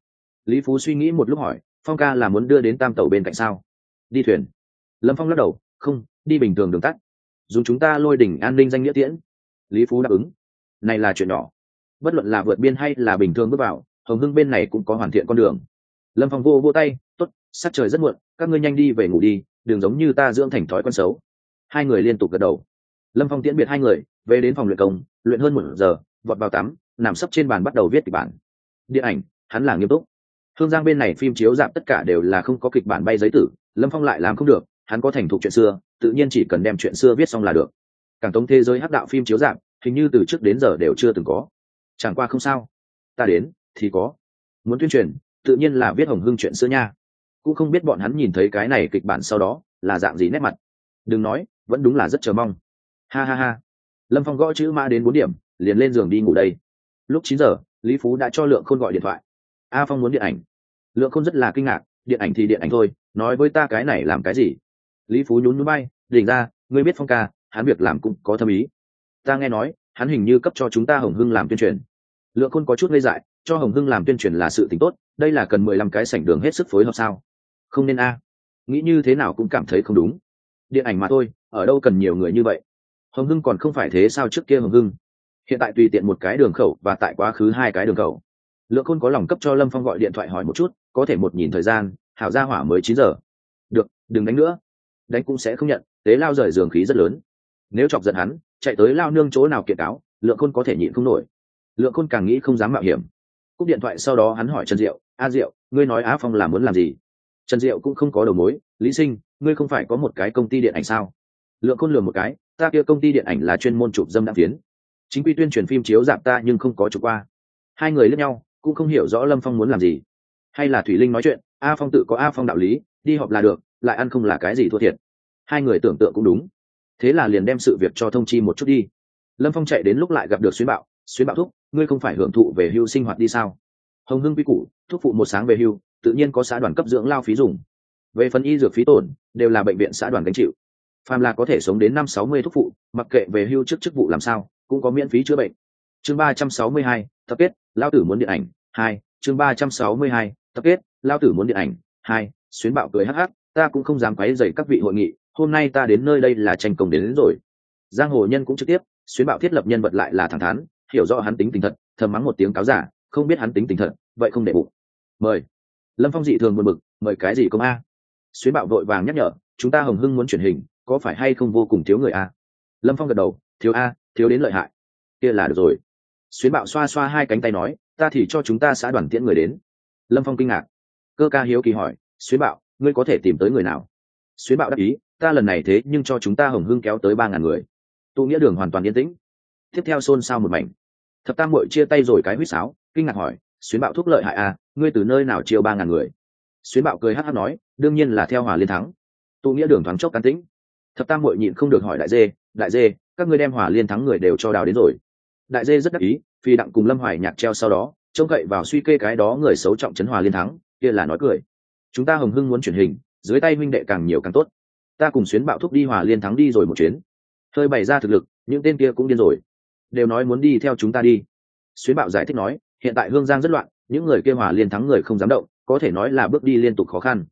Lý phú suy nghĩ một lúc hỏi phong ca là muốn đưa đến tam tàu bên cạnh sao? Đi thuyền. Lâm phong lắc đầu, không, đi bình thường đường tắt. Dùng chúng ta lôi đỉnh an ninh danh nghĩa tiễn. Lý phú đáp ứng. Này là chuyện nhỏ. Bất luận là vượt biên hay là bình thường bước vào, hồng hưng bên này cũng có hoàn thiện con đường. Lâm phong vô vô tay t ố t sắc trời rất muộn, các ngươi nhanh đi về ngủ đi đừng giống như ta dưỡng thành thói quen xấu. Hai người liên tục gật đầu. Lâm phong tiễn biệt hai người, về đến phòng luyện công, luyện hơn một giờ, vọt vào tắm, nằm sấp trên bàn bắt đầu viết kịch bản. Điện ảnh, hắn là nghiêm túc hương giang bên này phim chiếu dạp tất cả đều là không có kịch bản bay giấy tử, lâm phong lại làm không được, hắn có thành thục chuyện xưa, tự nhiên chỉ cần đem chuyện xưa viết xong là được. Càng tống thế giới hắc đạo phim chiếu dạp hình như từ trước đến giờ đều chưa từng có. Chẳng qua không sao. Ta đến, thì có. Muốn tuyên truyền, tự nhiên là viết hồng hưng chuyện xưa nha. Cũng không biết bọn hắn nhìn thấy cái này kịch bản sau đó, là dạng gì nét mặt. Đừng nói, vẫn đúng là rất chờ mong. Ha ha ha. Lâm phong gõ chữ mã đến bốn điểm, liền lên giường đi ngủ đây. Lúc chín giờ, lý phú đã cho lượng khôn gọi điện thoại. A phong muốn điện ảnh lượng khôn rất là kinh ngạc, điện ảnh thì điện ảnh thôi, nói với ta cái này làm cái gì? Lý phú nhún núi bay đỉnh ra ngươi biết phong ca, hắn việc làm cũng có thâm ý. Ta nghe nói, hắn hình như cấp cho chúng ta hồng hưng làm tuyên truyền. Lượng khôn có chút ngây dại, cho hồng hưng làm tuyên truyền là sự t ì n h tốt, đây là cần mười lăm cái sảnh đường hết sức phối hợp sao? Không nên a. Nghĩ như thế nào cũng cảm thấy không đúng. Điện ảnh mà thôi, ở đâu cần nhiều người như vậy? Hồng hưng còn không phải thế sao trước kia hồng hưng? Hiện tại tùy tiện một cái đường khẩu và tại quá khứ hai cái đường khẩu lượng khôn có lòng cấp cho lâm phong gọi điện thoại hỏi một chút, có thể một nhìn thời gian, hảo ra hỏa mới chín giờ. Được, đừng đánh nữa. Đánh cũng sẽ không nhận, tế lao rời giường khí rất lớn. Nếu chọc giận hắn, chạy tới lao nương chỗ nào kiện cáo, lượng khôn có thể nhịn không nổi. Lượng khôn càng nghĩ không dám mạo hiểm. Cúp điện thoại sau đó hắn hỏi trần diệu, a diệu, ngươi nói á phong là muốn làm gì? Trần diệu cũng không có đầu mối, lý sinh, ngươi không phải có một cái công ty điện ảnh sao? Lượng khôn lừa một cái, ta kia công ty điện ảnh là chuyên môn chụp dâm đạm phiến. Chính quy tuyên truyền phim chiếu dạp ta nhưng không có chụp qua. Hai người lẫn nhau cũng không hiểu rõ lâm phong muốn làm gì. Hay là thủy linh nói chuyện, a phong tự có a phong đạo lý, đi họp là được, lại ăn không là cái gì thua thiệt. Hai người tưởng tượng cũng đúng. Thế là liền đem sự việc cho thông chi một chút đi. Lâm phong chạy đến lúc lại gặp được xuyến bạo. Xuyến bạo thúc, ngươi không phải hưởng thụ về hưu sinh hoạt đi sao? Hồng hưng quy củ, thúc phụ một sáng về hưu, tự nhiên có xã đoàn cấp dưỡng lao phí dùng. Về phần y dược phí tổn, đều là bệnh viện xã đoàn gánh chịu. Phàm là có thể sống đến năm sáu mươi thúc phụ, mặc kệ về hưu trước chức vụ làm sao, cũng có miễn phí chữa bệnh. Chương ba trăm sáu mươi hai tập kết lao tử muốn điện ảnh hai chương ba trăm sáu mươi hai tập kết lao tử muốn điện ảnh hai xuyến bạo cười hắc hắc ta cũng không dám quấy dày các vị hội nghị hôm nay ta đến nơi đây là tranh công đến, đến rồi. Giang hồ nhân cũng trực tiếp xuyến bạo thiết lập nhân vật lại là thẳng thắn hiểu rõ hắn tính tình thật thầm mắng một tiếng cáo giả không biết hắn tính tình thật vậy không để bụng. Mời. Lâm phong dị thường buồn bực mời cái gì công a? Xuyến bạo vội vàng nhắc nhở chúng ta hồng hưng muốn truyền hình có phải hay không vô cùng thiếu người a? Lâm phong gật đầu thiếu a thiếu đến lợi hại. Kia là được rồi xuyến bạo xoa xoa hai cánh tay nói, ta thì cho chúng ta xã đoàn tiễn người đến. Lâm phong kinh ngạc. Cơ ca hiếu kỳ hỏi, xuyến bạo, ngươi có thể tìm tới người nào? Xuyến bạo đáp ý, ta lần này thế nhưng cho chúng ta hồng hưng kéo tới ba ngàn người. Tụ nghĩa đường hoàn toàn yên tĩnh. Tiếp theo xôn xao một mảnh. Thập tam mội chia tay rồi cái huýt sáo, kinh ngạc hỏi, xuyến bạo thúc lợi hại à ngươi từ nơi nào chiêu ba ngàn người? Xuyến bạo cười hát hát nói, đương nhiên là theo hòa liên thắng. Tụ nghĩa đường thoáng chốc cán tĩnh. Thập tam mội nhịn không được hỏi đại dê đại dê, các ngươi đem hòa liên thắng người đều cho đào đến rồi đại dê rất đắc ý, phi đặng cùng lâm hoài nhạc treo sau đó, trông cậy vào suy kê cái đó người xấu trọng trấn hòa liên thắng, kia là nói cười. Chúng ta hồng hưng muốn chuyển hình, dưới tay huynh đệ càng nhiều càng tốt. Ta cùng xuyến bạo thúc đi hòa liên thắng đi rồi một chuyến. Hơi bày ra thực lực, những tên kia cũng điên rồi. Đều nói muốn đi theo chúng ta đi. Xuyến bạo giải thích nói, hiện tại hương giang rất loạn, những người kia hòa liên thắng người không dám động, có thể nói là bước đi liên tục khó khăn.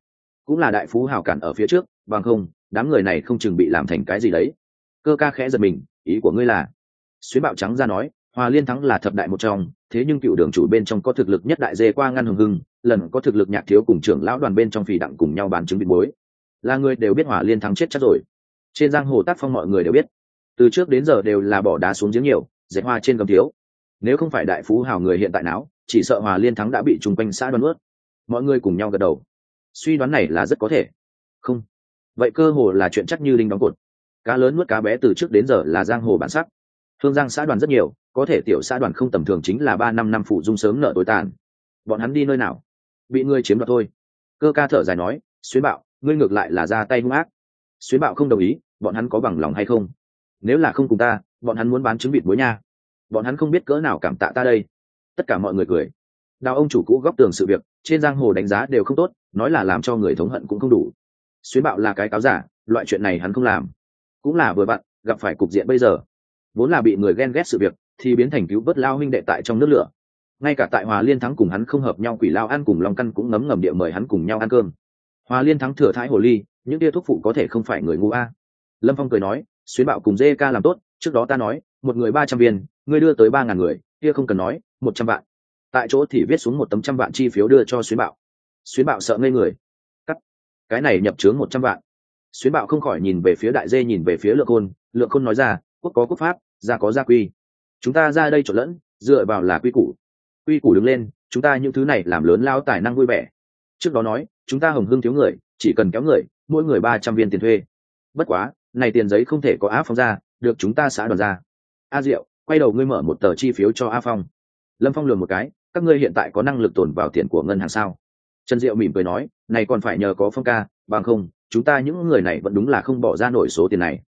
Cũng là đại phú hào cản ở phía trước, bằng không, đám người này không chừng bị làm thành cái gì đấy. Cơ ca khẽ giật mình, ý của ngươi là xuyến bạo trắng ra nói hòa liên thắng là thập đại một trong, thế nhưng cựu đường chủ bên trong có thực lực nhất đại dê qua ngăn hùng hưng, lần có thực lực nhạc thiếu cùng trưởng lão đoàn bên trong phì đặng cùng nhau bán chứng bị bối. Là người đều biết hòa liên thắng chết chắc rồi. Trên giang hồ tác phong mọi người đều biết. Từ trước đến giờ đều là bỏ đá xuống giếng nhiều, dệt hoa trên gầm thiếu. Nếu không phải đại phú hào người hiện tại não chỉ sợ hòa liên thắng đã bị chung quanh xã đoán ướt. Mọi người cùng nhau gật đầu. Suy đoán này là rất có thể. Không. Vậy cơ hồ là chuyện chắc như linh đóng cột. Cá lớn nuốt cá bé từ trước đến giờ là giang hồ bản sắc thương giang xã đoàn rất nhiều, có thể tiểu xã đoàn không tầm thường chính là ba năm năm phụ dung sớm nợ tối tàn. Bọn hắn đi nơi nào? Bị ngươi chiếm đoạt thôi. Cơ ca thở dài nói, xuyến bạo, ngươi ngược lại là ra tay hung ác. Xuyến bạo không đồng ý, bọn hắn có bằng lòng hay không? Nếu là không cùng ta, bọn hắn muốn bán trứng vịt muối nha. Bọn hắn không biết cỡ nào cảm tạ ta đây. Tất cả mọi người cười. Đào ông chủ cũ góc tường sự việc, trên giang hồ đánh giá đều không tốt, nói là làm cho người thống hận cũng không đủ. Xuyến bạo là cái cáo giả, loại chuyện này hắn không làm. Cũng là vừa vặn, gặp phải cục diện bây giờ vốn là bị người ghen ghét sự việc, thì biến thành cứu vớt lao huynh đệ tại trong nước lửa. Ngay cả tại hòa liên thắng cùng hắn không hợp nhau quỷ lao ăn cùng long căn cũng ngấm ngầm địa mời hắn cùng nhau ăn cơm. Hòa liên thắng thừa thái hồ ly, những tia thuốc phụ có thể không phải người ngu a. Lâm phong cười nói, xuyến bạo cùng dê ca làm tốt, trước đó ta nói, một người ba trăm viên, ngươi đưa tới ba ngàn người, kia không cần nói, một trăm vạn. Tại chỗ thì viết xuống một tấm trăm vạn chi phiếu đưa cho xuyến bạo. Xuyến bạo sợ ngây người. Cắt. Cái này nhập chướng một trăm vạn. Xuyến bạo không khỏi nhìn về phía đại dê, nhìn về phía lượng khôn. Lượng khôn nói ra, quốc có quốc pháp gia có gia quy. Chúng ta ra đây trộn lẫn, dựa vào là quy củ. Quy củ đứng lên, chúng ta những thứ này làm lớn lao tài năng vui vẻ. Trước đó nói, chúng ta hồng hưng thiếu người, chỉ cần kéo người, mỗi người ba trăm viên tiền thuê. Bất quá, này tiền giấy không thể có á phong ra, được chúng ta xã đoàn ra. A diệu, quay đầu ngươi mở một tờ chi phiếu cho a phong. Lâm phong lường một cái, các ngươi hiện tại có năng lực tồn vào tiền của ngân hàng sao? Trần diệu mỉm cười nói, này còn phải nhờ có phong ca, bằng không, chúng ta những người này vẫn đúng là không bỏ ra nổi số tiền này.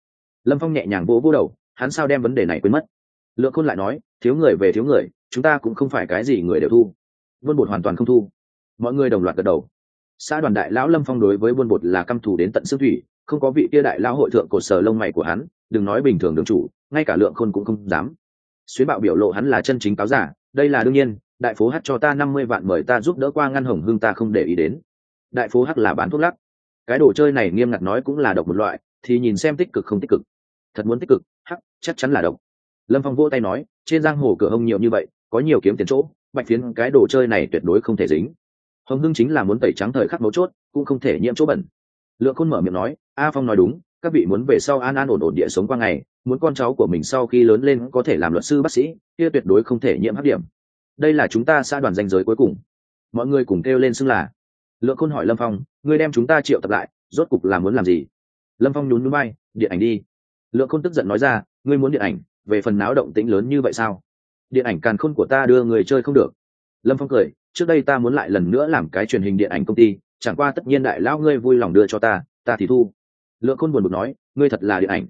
Lâm phong nhẹ nhàng vỗ vỗ đầu hắn sao đem vấn đề này quên mất? Lượng khôn lại nói, thiếu người về thiếu người, chúng ta cũng không phải cái gì người đều thu. Buôn bột hoàn toàn không thu. Mọi người đồng loạt gật đầu. Xã đoàn đại lão lâm phong đối với buôn bột là căm thù đến tận xương thủy, không có vị kia đại lão hội thượng cột sở lông mày của hắn, đừng nói bình thường đường chủ, ngay cả lượng khôn cũng không dám. Xuyến bạo biểu lộ hắn là chân chính cáo giả, đây là đương nhiên, đại phố hát cho ta năm mươi vạn mời ta giúp đỡ qua ngăn hồng hương ta không để ý đến. Đại phố hát là bán thuốc lắc. Cái đồ chơi này nghiêm ngặt nói cũng là độc một loại, thì nhìn xem tích cực không tích cực. Thật muốn tích cực chắc chắn là độc. Lâm phong vỗ tay nói, trên giang hồ cửa hông nhiều như vậy, có nhiều kiếm tiền chỗ, bạch phiến cái đồ chơi này tuyệt đối không thể dính. Hồng hưng chính là muốn tẩy trắng thời khắc mấu chốt, cũng không thể nhiễm chỗ bẩn. Lượng khôn mở miệng nói, a phong nói đúng, các vị muốn về sau an an ổn ổn địa sống qua ngày, muốn con cháu của mình sau khi lớn lên có thể làm luật sư bác sĩ, kia tuyệt đối không thể nhiễm hấp điểm. Đây là chúng ta xã đoàn danh giới cuối cùng. Mọi người cùng kêu lên xưng là. Lượng khôn hỏi lâm phong, ngươi đem chúng ta triệu tập lại, rốt cục là muốn làm gì? Lâm phong nhún núi bay, điện ảnh đi. Lượng khôn tức giận nói ra ngươi muốn điện ảnh, về phần náo động tĩnh lớn như vậy sao? Điện ảnh càn khôn của ta đưa người chơi không được. Lâm phong cười, trước đây ta muốn lại lần nữa làm cái truyền hình điện ảnh công ty, chẳng qua tất nhiên đại lão ngươi vui lòng đưa cho ta ta thì thu. Lượng khôn buồn bực nói, ngươi thật là điện ảnh.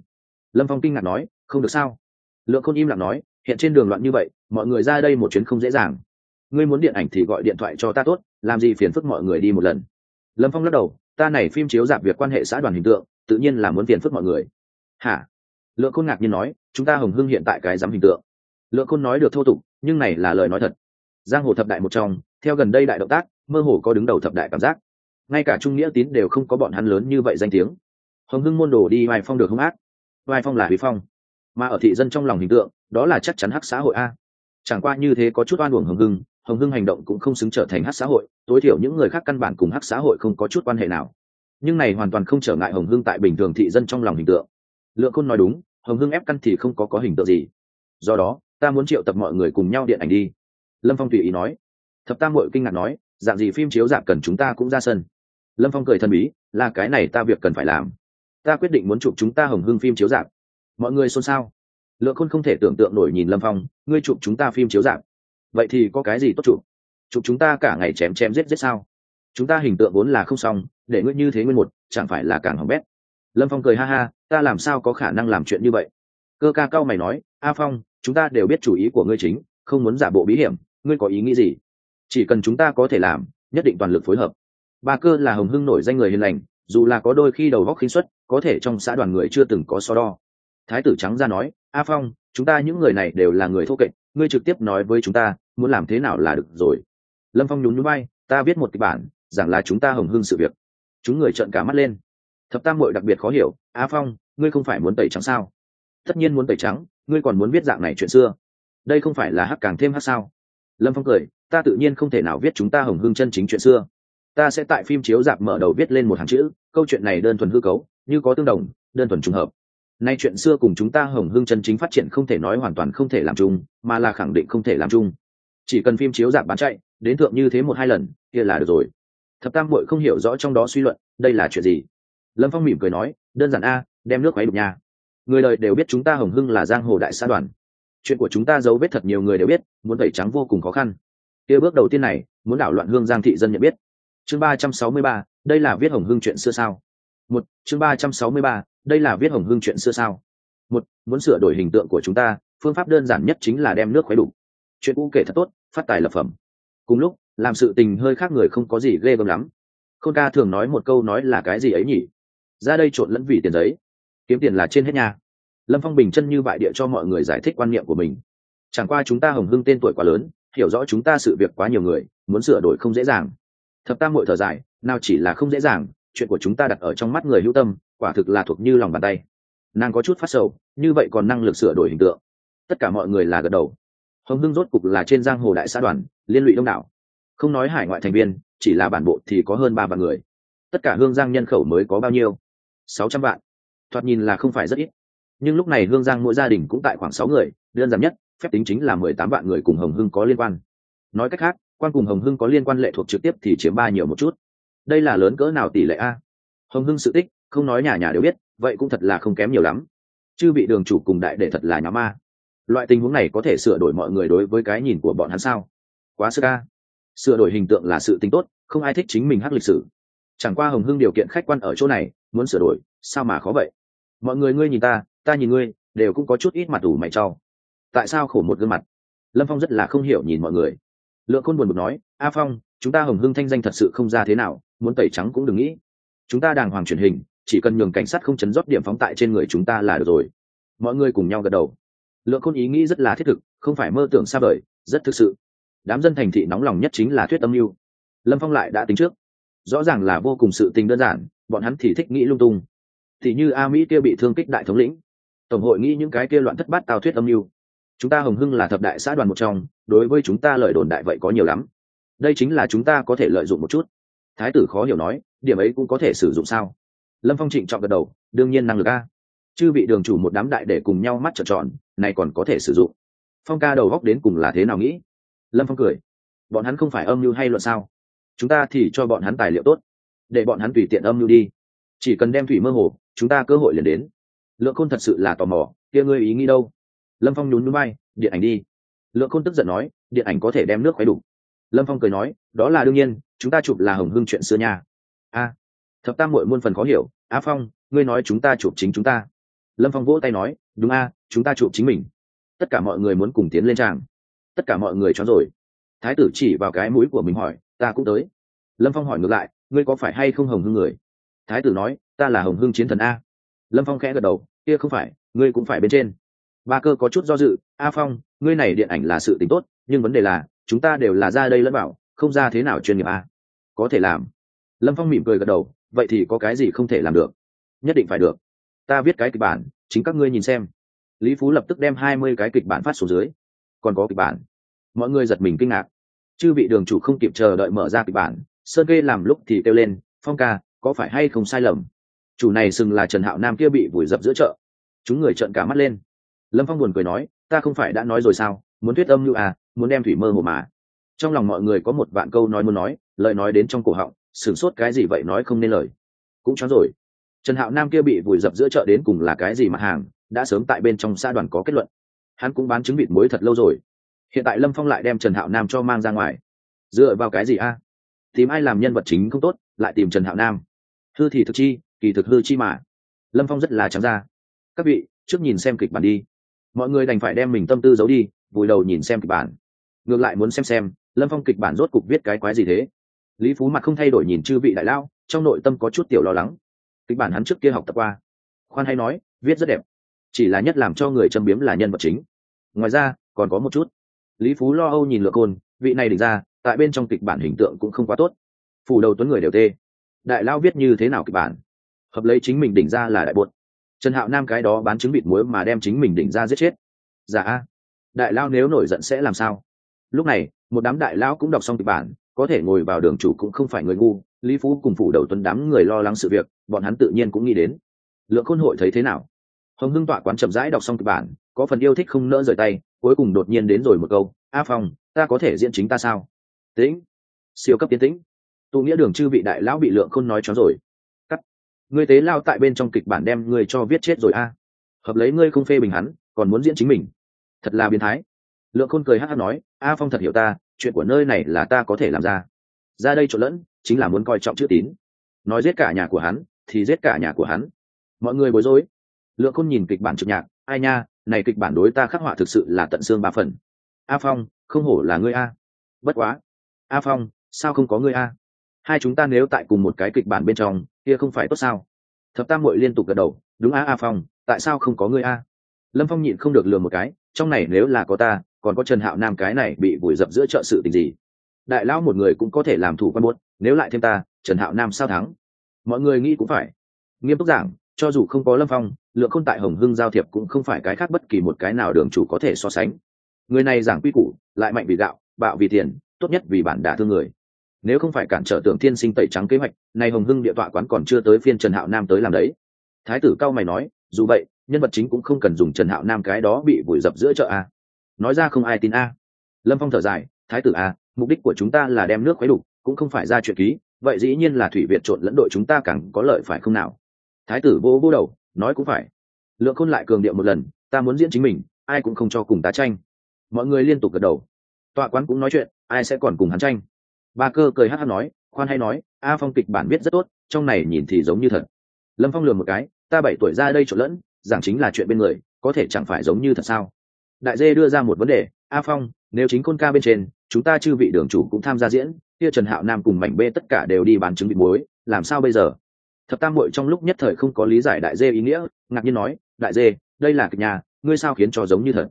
Lâm phong kinh ngạc nói, không được sao? Lượng khôn im lặng nói, hiện trên đường loạn như vậy, mọi người ra đây một chuyến không dễ dàng. Ngươi muốn điện ảnh thì gọi điện thoại cho ta tốt, làm gì phiền phức mọi người đi một lần. Lâm phong lắc đầu, ta này phim chiếu giảm việc quan hệ xã đoàn hình tượng, tự nhiên là muốn phiền phức mọi người. Hả? Lượng khôn ngạc nhiên nói, chúng ta hồng hưng hiện tại cái dám hình tượng. Lượng khôn nói được thô tục, nhưng này là lời nói thật. Giang hồ thập đại một trong, theo gần đây đại động tác, mơ hồ có đứng đầu thập đại cảm giác. Ngay cả trung nghĩa tín đều không có bọn hắn lớn như vậy danh tiếng. Hồng hưng môn đồ đi vai phong được hung ác. Vai phong là huy phong. Mà ở thị dân trong lòng hình tượng, đó là chắc chắn hắc xã hội a. Chẳng qua như thế có chút oan uổng hồng hưng hồng hưng hành động cũng không xứng trở thành hắc xã hội, tối thiểu những người khác căn bản cùng hắc xã hội không có chút quan hệ nào. Nhưng này hoàn toàn không trở ngại hồng hưng tại bình thường thị dân trong lòng hình tượng. Lượng khôn nói đúng hồng hưng ép căn thì không có có hình tượng gì. Do đó, ta muốn triệu tập mọi người cùng nhau điện ảnh đi. Lâm phong tùy ý nói. Thập tam hội kinh ngạc nói, dạng gì phim chiếu dạng cần chúng ta cũng ra sân. Lâm phong cười thân bí, là cái này ta việc cần phải làm. Ta quyết định muốn chụp chúng ta hồng hưng phim chiếu dạng mọi người xôn xao. Lượng khôn không thể tưởng tượng nổi nhìn lâm phong, ngươi chụp chúng ta phim chiếu dạng vậy thì có cái gì tốt chụp? Chụp chúng ta cả ngày chém chém giết giết sao? Chúng ta hình tượng vốn là không xong, để ngươi như thế nguyên một, chẳng phải là càng hỏng bét lâm phong cười ha ha, ta làm sao có khả năng làm chuyện như vậy? Cơ ca cao mày nói, a phong, chúng ta đều biết chủ ý của ngươi chính, không muốn giả bộ bí hiểm, ngươi có ý nghĩ gì? Chỉ cần chúng ta có thể làm, nhất định toàn lực phối hợp. Ba cơ là hồng hưng nổi danh người hiền lành, dù là có đôi khi đầu góc khinh xuất có thể trong xã đoàn người chưa từng có so đo. Thái tử trắng ra nói, a phong, chúng ta những người này đều là người thô kệch, ngươi trực tiếp nói với chúng ta, muốn làm thế nào là được rồi. Lâm phong nhún nhún bay ta viết một kịch bản rằng là chúng ta hồng hưng sự việc. Chúng người trợn cả mắt lên thập tam mội đặc biệt khó hiểu, a phong, ngươi không phải muốn tẩy trắng sao? Tất nhiên muốn tẩy trắng, ngươi còn muốn viết dạng này chuyện xưa. Đây không phải là hắc càng thêm hắc sao? Lâm phong cười, ta tự nhiên không thể nào viết chúng ta hồng hưng chân chính chuyện xưa. Ta sẽ tại phim chiếu dạp mở đầu viết lên một hàng chữ, câu chuyện này đơn thuần hư cấu, như có tương đồng, đơn thuần trùng hợp. Nay chuyện xưa cùng chúng ta hồng hưng chân chính phát triển không thể nói hoàn toàn không thể làm chung, mà là khẳng định không thể làm chung. Chỉ cần phim chiếu dạp bán chạy, đến thượng như thế một hai lần, kia là được rồi. Thập tam bội không hiểu rõ trong đó suy luận, đây là chuyện gì? Lâm phong mỉm cười nói, đơn giản a, đem nước máy đục nha người đời đều biết chúng ta hồng hưng là giang hồ đại xã đoàn. Chuyện của chúng ta giấu vết thật nhiều người đều biết, muốn tẩy trắng vô cùng khó khăn. Kia bước đầu tiên này, muốn đảo loạn hương giang thị dân nhận biết. Chương ba trăm sáu mươi ba, đây là viết hồng hưng chuyện xưa sao? Một, chương ba trăm sáu mươi ba, đây là viết hồng hưng chuyện xưa sao? Một, muốn sửa đổi hình tượng của chúng ta, phương pháp đơn giản nhất chính là đem nước khuấy đủ chuyện cũ kể thật tốt, phát tài lập phẩm. Cùng lúc, làm sự tình hơi khác người không có gì ghê gớm lắm. Khôn ca thường nói một câu nói là cái gì ấy nhỉ? Ra đây trộn lẫn vì tiền giấy. Kiếm tiền là trên hết nhà lâm phong bình chân như bại địa cho mọi người giải thích quan niệm của mình. Chẳng qua chúng ta hồng hưng tên tuổi quá lớn, hiểu rõ chúng ta sự việc quá nhiều người, muốn sửa đổi không dễ dàng. Thập tam hội thở dài, nào chỉ là không dễ dàng, chuyện của chúng ta đặt ở trong mắt người hữu tâm, quả thực là thuộc như lòng bàn tay. Nàng có chút phát sầu, như vậy còn năng lực sửa đổi hình tượng. Tất cả mọi người là gật đầu. Hồng hưng rốt cục là trên giang hồ đại xã đoàn, liên lụy đông đảo. Không nói hải ngoại thành viên, chỉ là bản bộ thì có hơn ba vạn người. Tất cả hương giang nhân khẩu mới có bao nhiêu? Sáu trăm vạn. Thoạt nhìn là không phải rất ít. Nhưng lúc này hương giang mỗi gia đình cũng tại khoảng sáu người, đơn giản nhất, phép tính chính là mười tám vạn người cùng hồng hưng có liên quan. Nói cách khác, quan cùng hồng hưng có liên quan lệ thuộc trực tiếp thì chiếm ba nhiều một chút. Đây là lớn cỡ nào tỷ lệ a? Hồng hưng sự tích, không nói nhà nhà đều biết, vậy cũng thật là không kém nhiều lắm. Chư bị đường chủ cùng đại để thật là nhà ma. Loại tình huống này có thể sửa đổi mọi người đối với cái nhìn của bọn hắn sao? Quá sức ca sửa đổi hình tượng là sự tính tốt, không ai thích chính mình hắc lịch sử. Chẳng qua hồng hưng điều kiện khách quan ở chỗ này muốn sửa đổi, sao mà khó vậy? Mọi người ngươi nhìn ta ta nhìn ngươi, đều cũng có chút ít mặt ủ mày cho. tại sao khổ một gương mặt? Lâm phong rất là không hiểu nhìn mọi người. Lượng khôn buồn bực nói, a phong, chúng ta hồng hưng thanh danh thật sự không ra thế nào, muốn tẩy trắng cũng đừng nghĩ. Chúng ta đàng hoàng truyền hình, chỉ cần nhường cảnh sát không chấn rót điểm phóng tại trên người chúng ta là được rồi. Mọi người cùng nhau gật đầu. Lượng khôn ý nghĩ rất là thiết thực, không phải mơ tưởng xa vời, rất thực sự. Đám dân thành thị nóng lòng nhất chính là thuyết âm mưu. Lâm phong lại đã tính trước rõ ràng là vô cùng sự tình đơn giản, bọn hắn thì thích nghĩ lung tung. Thì như a mỹ kia bị thương kích đại thống lĩnh, tổng hội nghĩ những cái kia loạn thất bát tào thuyết âm mưu. Chúng ta hồng hưng là thập đại xã đoàn một trong, đối với chúng ta lời đồn đại vậy có nhiều lắm. Đây chính là chúng ta có thể lợi dụng một chút. Thái tử khó hiểu nói, điểm ấy cũng có thể sử dụng sao? Lâm phong trịnh chọn gật đầu, đương nhiên năng lực a. Chư bị đường chủ một đám đại để cùng nhau mắt trợn tròn, này còn có thể sử dụng. Phong ca đầu góc đến cùng là thế nào nghĩ? Lâm phong cười, bọn hắn không phải âm mưu hay luận sao? Chúng ta thì cho bọn hắn tài liệu tốt, để bọn hắn tùy tiện âm mưu đi. Chỉ cần đem thủy mơ hồ, chúng ta cơ hội liền đến. Lượng khôn thật sự là tò mò, kia ngươi ý nghĩ đâu? Lâm phong nhún núi bay điện ảnh đi. Lượng khôn tức giận nói, điện ảnh có thể đem nước khoái đủ. Lâm phong cười nói, đó là đương nhiên, chúng ta chụp là hồng hưng chuyện xưa nha. A, thập tam mội muôn phần khó hiểu. A phong, ngươi nói chúng ta chụp chính chúng ta. Lâm phong vỗ tay nói, đúng a, chúng ta chụp chính mình. Tất cả mọi người muốn cùng tiến lên tràng. Tất cả mọi người cho rồi. Thái tử chỉ vào cái mũi của mình hỏi ta cũng tới. Lâm phong hỏi ngược lại, ngươi có phải hay không hồng hưng người? Thái tử nói, ta là hồng hưng chiến thần a. Lâm phong khẽ gật đầu, kia không phải, ngươi cũng phải bên trên. Ba cơ có chút do dự, a phong, ngươi này điện ảnh là sự t ì n h tốt, nhưng vấn đề là, chúng ta đều là ra đây lẫn bảo không ra thế nào chuyên nghiệp a. Có thể làm. Lâm phong mỉm cười gật đầu, vậy thì có cái gì không thể làm được? Nhất định phải được. Ta viết cái kịch bản, chính các ngươi nhìn xem. Lý phú lập tức đem hai mươi cái kịch bản phát xuống dưới. Còn có kịch bản. Mọi người giật mình kinh ngạc chư vị đường chủ không kịp chờ đợi mở ra kịch bản, sơn kê làm lúc thì kêu lên, phong ca, có phải hay không sai lầm? Chủ này sừng là trần hạo nam kia bị vùi dập giữa chợ. Chúng người trợn cả mắt lên. Lâm phong buồn cười nói, ta không phải đã nói rồi sao? Muốn thuyết âm như à muốn đem thủy mơ hồ mà. Trong lòng mọi người có một vạn câu nói muốn nói, lời nói đến trong cổ họng, sửng sốt cái gì vậy nói không nên lời. Cũng chó rồi. Trần hạo nam kia bị vùi dập giữa chợ đến cùng là cái gì mặt hàng, đã sớm tại bên trong xã đoàn có kết luận. Hắn cũng bán trứng vịt muối thật lâu rồi hiện tại lâm phong lại đem trần hạo nam cho mang ra ngoài. Dựa vào cái gì a? Tìm ai làm nhân vật chính không tốt, lại tìm trần hạo nam? Hư thì thực chi, kỳ thực hư chi mà. Lâm phong rất là trắng ra. Các vị, trước nhìn xem kịch bản đi. Mọi người đành phải đem mình tâm tư giấu đi, vùi đầu nhìn xem kịch bản. Ngược lại muốn xem xem, lâm phong kịch bản rốt cục viết cái quái gì thế? Lý phú mặt không thay đổi nhìn chư vị đại lao, trong nội tâm có chút tiểu lo lắng. Kịch bản hắn trước kia học tập qua. Khoan hay nói, viết rất đẹp. Chỉ là nhất làm cho người châm biếm là nhân vật chính. Ngoài ra, còn có một chút lý phú lo âu nhìn lựa côn, vị này định ra, tại bên trong kịch bản hình tượng cũng không quá tốt. Phủ đầu tuấn người đều tê. Đại lao viết như thế nào kịch bản? Hợp lấy chính mình đỉnh ra là đại bột trần hạo nam cái đó bán trứng vịt muối mà đem chính mình đỉnh ra giết chết. Dạ đại lao nếu nổi giận sẽ làm sao? Lúc này, một đám đại lao cũng đọc xong kịch bản, có thể ngồi vào đường chủ cũng không phải người ngu, lý phú cùng phủ đầu tuấn đám người lo lắng sự việc, bọn hắn tự nhiên cũng nghĩ đến. Lượng khôn hội thấy thế nào? Hồng hưng tọa quán chậm rãi đọc xong kịch bản, có phần yêu thích không nỡ rời tay cuối cùng đột nhiên đến rồi một câu a phong ta có thể diễn chính ta sao? Tĩnh. Siêu cấp tiến tĩnh. Tụ nghĩa đường chư vị đại lão bị lượng khôn nói chó rồi. Cắt, ngươi tế lao tại bên trong kịch bản đem ngươi cho viết chết rồi a. Hợp lấy ngươi không phê bình hắn còn muốn diễn chính mình. Thật là biến thái. Lượng khôn cười hát hát nói a phong thật hiểu ta chuyện của nơi này là ta có thể làm ra. Ra đây trộn lẫn chính là muốn coi trọng chữ tín. Nói giết cả nhà của hắn thì giết cả nhà của hắn. Mọi người bối rối. Lượng khôn nhìn kịch bản trực nhạc ai nha này kịch bản đối ta khắc họa thực sự là tận xương ba phần. A phong, không hổ là ngươi a. Bất quá. A phong, sao không có ngươi a? Hai chúng ta nếu tại cùng một cái kịch bản bên trong, kia không phải tốt sao? Thập tam mội liên tục gật đầu, đúng a a phong, tại sao không có ngươi a? Lâm phong nhịn không được lừa một cái, trong này nếu là có ta, còn có trần hạo nam cái này bị vùi dập giữa trợ sự tình gì? Đại lão một người cũng có thể làm thủ quan buốt nếu lại thêm ta, trần hạo nam sao thắng? Mọi người nghĩ cũng phải. Nghiêm túc giảng, cho dù không có lâm phong lượng khôn tại hồng hưng giao thiệp cũng không phải cái khác bất kỳ một cái nào đường chủ có thể so sánh. Người này giảng quy củ, lại mạnh vì gạo, bạo vì tiền, tốt nhất vì bản đả thương người. Nếu không phải cản trở tưởng thiên sinh tẩy trắng kế hoạch, nay hồng hưng địa tọa quán còn chưa tới phiên trần hạo nam tới làm đấy. Thái tử cao mày nói, dù vậy, nhân vật chính cũng không cần dùng trần hạo nam cái đó bị vùi dập giữa chợ a. Nói ra không ai tin a. Lâm phong thở dài, thái tử a, mục đích của chúng ta là đem nước khuấy đủ, cũng không phải ra chuyện ký, vậy dĩ nhiên là thủy việt trộn lẫn đội chúng ta càng có lợi phải không nào? Thái tử vô vô đầu nói cũng phải. Lượng khôn lại cường điệu một lần, ta muốn diễn chính mình, ai cũng không cho cùng ta tranh. Mọi người liên tục gật đầu. Tọa quán cũng nói chuyện, ai sẽ còn cùng hắn tranh. Ba cơ cười hát hát nói, khoan hay nói, a phong kịch bản viết rất tốt, trong này nhìn thì giống như thật. Lâm phong lừa một cái, ta bảy tuổi ra đây trộn lẫn, giảng chính là chuyện bên người, có thể chẳng phải giống như thật sao? Đại dê đưa ra một vấn đề, a phong, nếu chính côn ca bên trên, chúng ta chư vị đường chủ cũng tham gia diễn, kia trần hạo nam cùng mảnh b tất cả đều đi bán trứng vịt muối, làm sao bây giờ? Thập tam bội trong lúc nhất thời không có lý giải đại dê ý nghĩa, ngạc nhiên nói, đại dê, đây là kịch nhà, ngươi sao khiến cho giống như thật?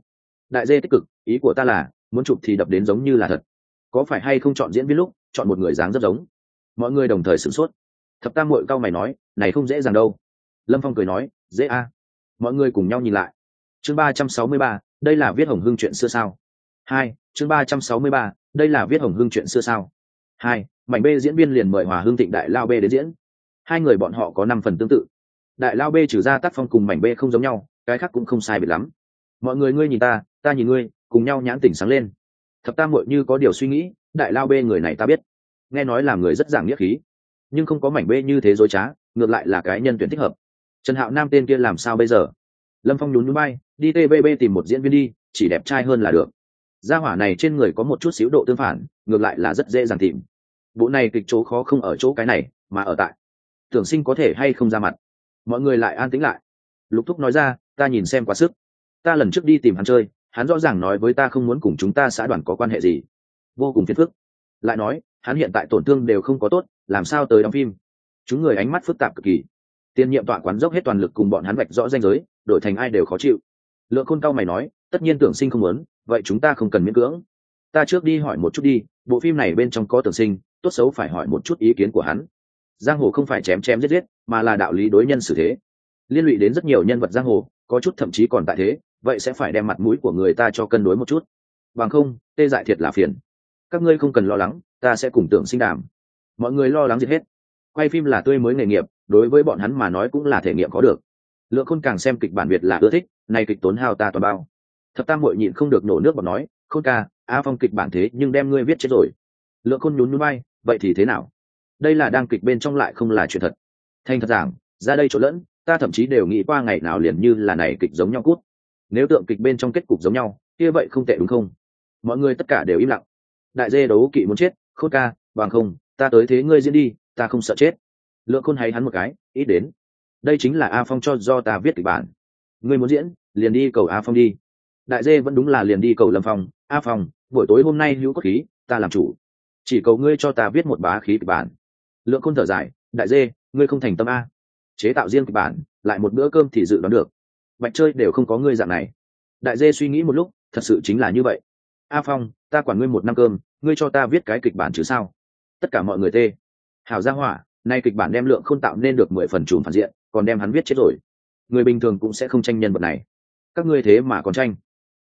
Đại dê tích cực, ý của ta là, muốn chụp thì đập đến giống như là thật. Có phải hay không chọn diễn viên lúc, chọn một người dáng rất giống? Mọi người đồng thời sửng sốt. Thập tam muội cao mày nói, này không dễ dàng đâu. Lâm phong cười nói, dễ a. Mọi người cùng nhau nhìn lại. Chương ba trăm sáu mươi ba, đây là viết hồng hưng chuyện xưa sao? Hai, chương ba trăm sáu mươi ba, đây là viết hồng hưng chuyện xưa sao? Hai, mảnh b diễn viên liền mời hòa hưng thịnh đại lao b đến diễn hai người bọn họ có năm phần tương tự. Đại lao b trừ ra tác phong cùng mảnh b không giống nhau, cái khác cũng không sai biệt lắm. Mọi người ngươi nhìn ta ta nhìn ngươi, cùng nhau nhãn tỉnh sáng lên. Thập tam mội như có điều suy nghĩ, đại lao bê người này ta biết. Nghe nói là người rất giảng nghĩa khí, nhưng không có mảnh bê như thế dối trá, ngược lại là cái nhân tuyển thích hợp. Trần hạo nam tên kia làm sao bây giờ? Lâm phong nhún núi bay đi tbb tìm một diễn viên đi, chỉ đẹp trai hơn là được. Gia hỏa này trên người có một chút xíu độ tương phản, ngược lại là rất dễ dàng tìm. Bộ này kịch chỗ khó không ở chỗ cái này, mà ở tại tưởng sinh có thể hay không ra mặt. Mọi người lại an tĩnh lại. Lục thúc nói ra, ta nhìn xem quá sức. Ta lần trước đi tìm hắn chơi, hắn rõ ràng nói với ta không muốn cùng chúng ta xã đoàn có quan hệ gì. Vô cùng phiền phức. Lại nói, hắn hiện tại tổn thương đều không có tốt, làm sao tới đóng phim? Chúng người ánh mắt phức tạp cực kỳ. Tiên nhiệm tọa quán dốc hết toàn lực cùng bọn hắn vạch rõ danh giới, đổi thành ai đều khó chịu. Lượng khôn cao mày nói, tất nhiên tưởng sinh không muốn, vậy chúng ta không cần miễn cưỡng. Ta trước đi hỏi một chút đi, bộ phim này bên trong có tưởng sinh, tốt xấu phải hỏi một chút ý kiến của hắn giang hồ không phải chém chém giết giết, mà là đạo lý đối nhân xử thế. Liên lụy đến rất nhiều nhân vật giang hồ, có chút thậm chí còn tại thế, vậy sẽ phải đem mặt mũi của người ta cho cân đối một chút. Bằng không, tê dại thiệt là phiền. Các ngươi không cần lo lắng, ta sẽ cùng tưởng sinh đàm. Mọi người lo lắng gì hết. Quay phim là tươi mới nghề nghiệp, đối với bọn hắn mà nói cũng là thể nghiệm có được. Lượng khôn càng xem kịch bản việt là ưa thích, nay kịch tốn hào ta toàn bao. Thập tam hội nhịn không được nổ nước bọn nói, khôn ca, a phong kịch bản thế nhưng đem ngươi viết chết rồi. Lượng khôn nhún núi bay vậy thì thế nào? Đây là đang kịch bên trong lại không là chuyện thật. Thành thật giảng, ra đây chỗ lẫn, ta thậm chí đều nghĩ qua ngày nào liền như là này kịch giống nhau cút. Nếu tượng kịch bên trong kết cục giống nhau, kia vậy không tệ đúng không? Mọi người tất cả đều im lặng. Đại dê đấu kỵ muốn chết khôn ca, bằng không, ta tới thế ngươi diễn đi, ta không sợ chết. Lượng khôn hay hắn một cái, ít đến. Đây chính là a phong cho do ta viết kịch bản. Ngươi muốn diễn, liền đi cầu a phong đi. Đại dê vẫn đúng là liền đi cầu lâm phong. A phong, buổi tối hôm nay hữu có khí, ta làm chủ. Chỉ cầu ngươi cho ta viết một bá khí kịch bản lượng khôn thở dài, đại dê, ngươi không thành tâm a. Chế tạo riêng kịch bản, lại một bữa cơm thì dự đoán được. Bạch chơi đều không có ngươi dạng này. Đại dê suy nghĩ một lúc, thật sự chính là như vậy. A phong, ta quản ngươi một năm cơm, ngươi cho ta viết cái kịch bản chứ sao? Tất cả mọi người tê. Hào gia hỏa, nay kịch bản đem lượng không tạo nên được mười phần chùm phản diện, còn đem hắn viết chết rồi. Người bình thường cũng sẽ không tranh nhân vật này. Các ngươi thế mà còn tranh.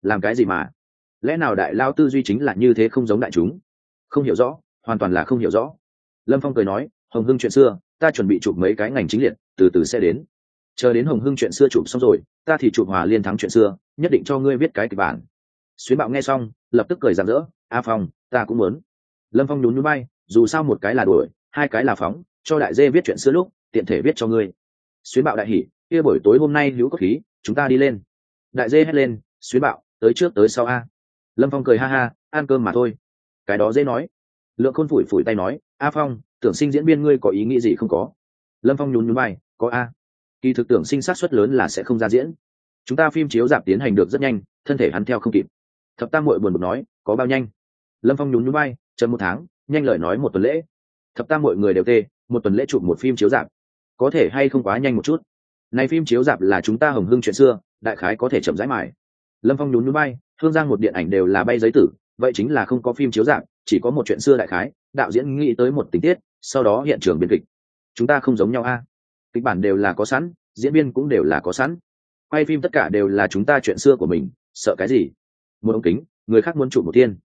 Làm cái gì mà? Lẽ nào đại lao tư duy chính là như thế không giống đại chúng? Không hiểu rõ, hoàn toàn là không hiểu rõ lâm phong cười nói, hồng hưng chuyện xưa, ta chuẩn bị chụp mấy cái ngành chính liệt, từ từ sẽ đến. Chờ đến hồng hưng chuyện xưa chụp xong rồi, ta thì chụp hòa liên thắng chuyện xưa, nhất định cho ngươi viết cái kịch bản. Xuyến bạo nghe xong, lập tức cười rạng rỡ, a phong, ta cũng muốn. Lâm phong nhún nhún bay dù sao một cái là đuổi, hai cái là phóng, cho đại dê viết chuyện xưa lúc, tiện thể viết cho ngươi. Xuyến bạo đại hỉ, kia buổi tối hôm nay hữu có khí, chúng ta đi lên. Đại dê hét lên, xuyến bạo, tới trước tới sau a. Lâm phong cười ha ha, ăn cơm mà thôi. Cái đó dễ nói. Lượng khôn phủi phủi tay nói a phong, tưởng sinh diễn viên ngươi có ý nghĩ gì không có? Lâm phong nhún nhún bay có a. Kỳ thực tưởng sinh sát xuất lớn là sẽ không ra diễn. Chúng ta phim chiếu giảm tiến hành được rất nhanh, thân thể hắn theo không kịp. Thập tam mội buồn bực nói, có bao nhanh? Lâm phong nhún nhún bay chậm một tháng, nhanh lời nói một tuần lễ. Thập tam mọi người đều tê, một tuần lễ chụp một phim chiếu dạp có thể hay không quá nhanh một chút? Này phim chiếu dạp là chúng ta hồng hưng chuyện xưa, đại khái có thể chậm rãi mải lâm phong nhún nhún bay hương giang một điện ảnh đều là bay giấy tử, vậy chính là không có phim chiếu dạp chỉ có một chuyện xưa đại khái, đạo diễn nghĩ tới một tình tiết, sau đó hiện trường biên kịch. Chúng ta không giống nhau a. Kịch bản đều là có sẵn, diễn viên cũng đều là có sẵn. Quay phim tất cả đều là chúng ta chuyện xưa của mình, sợ cái gì? Một ống kính, người khác muốn chụp một tiên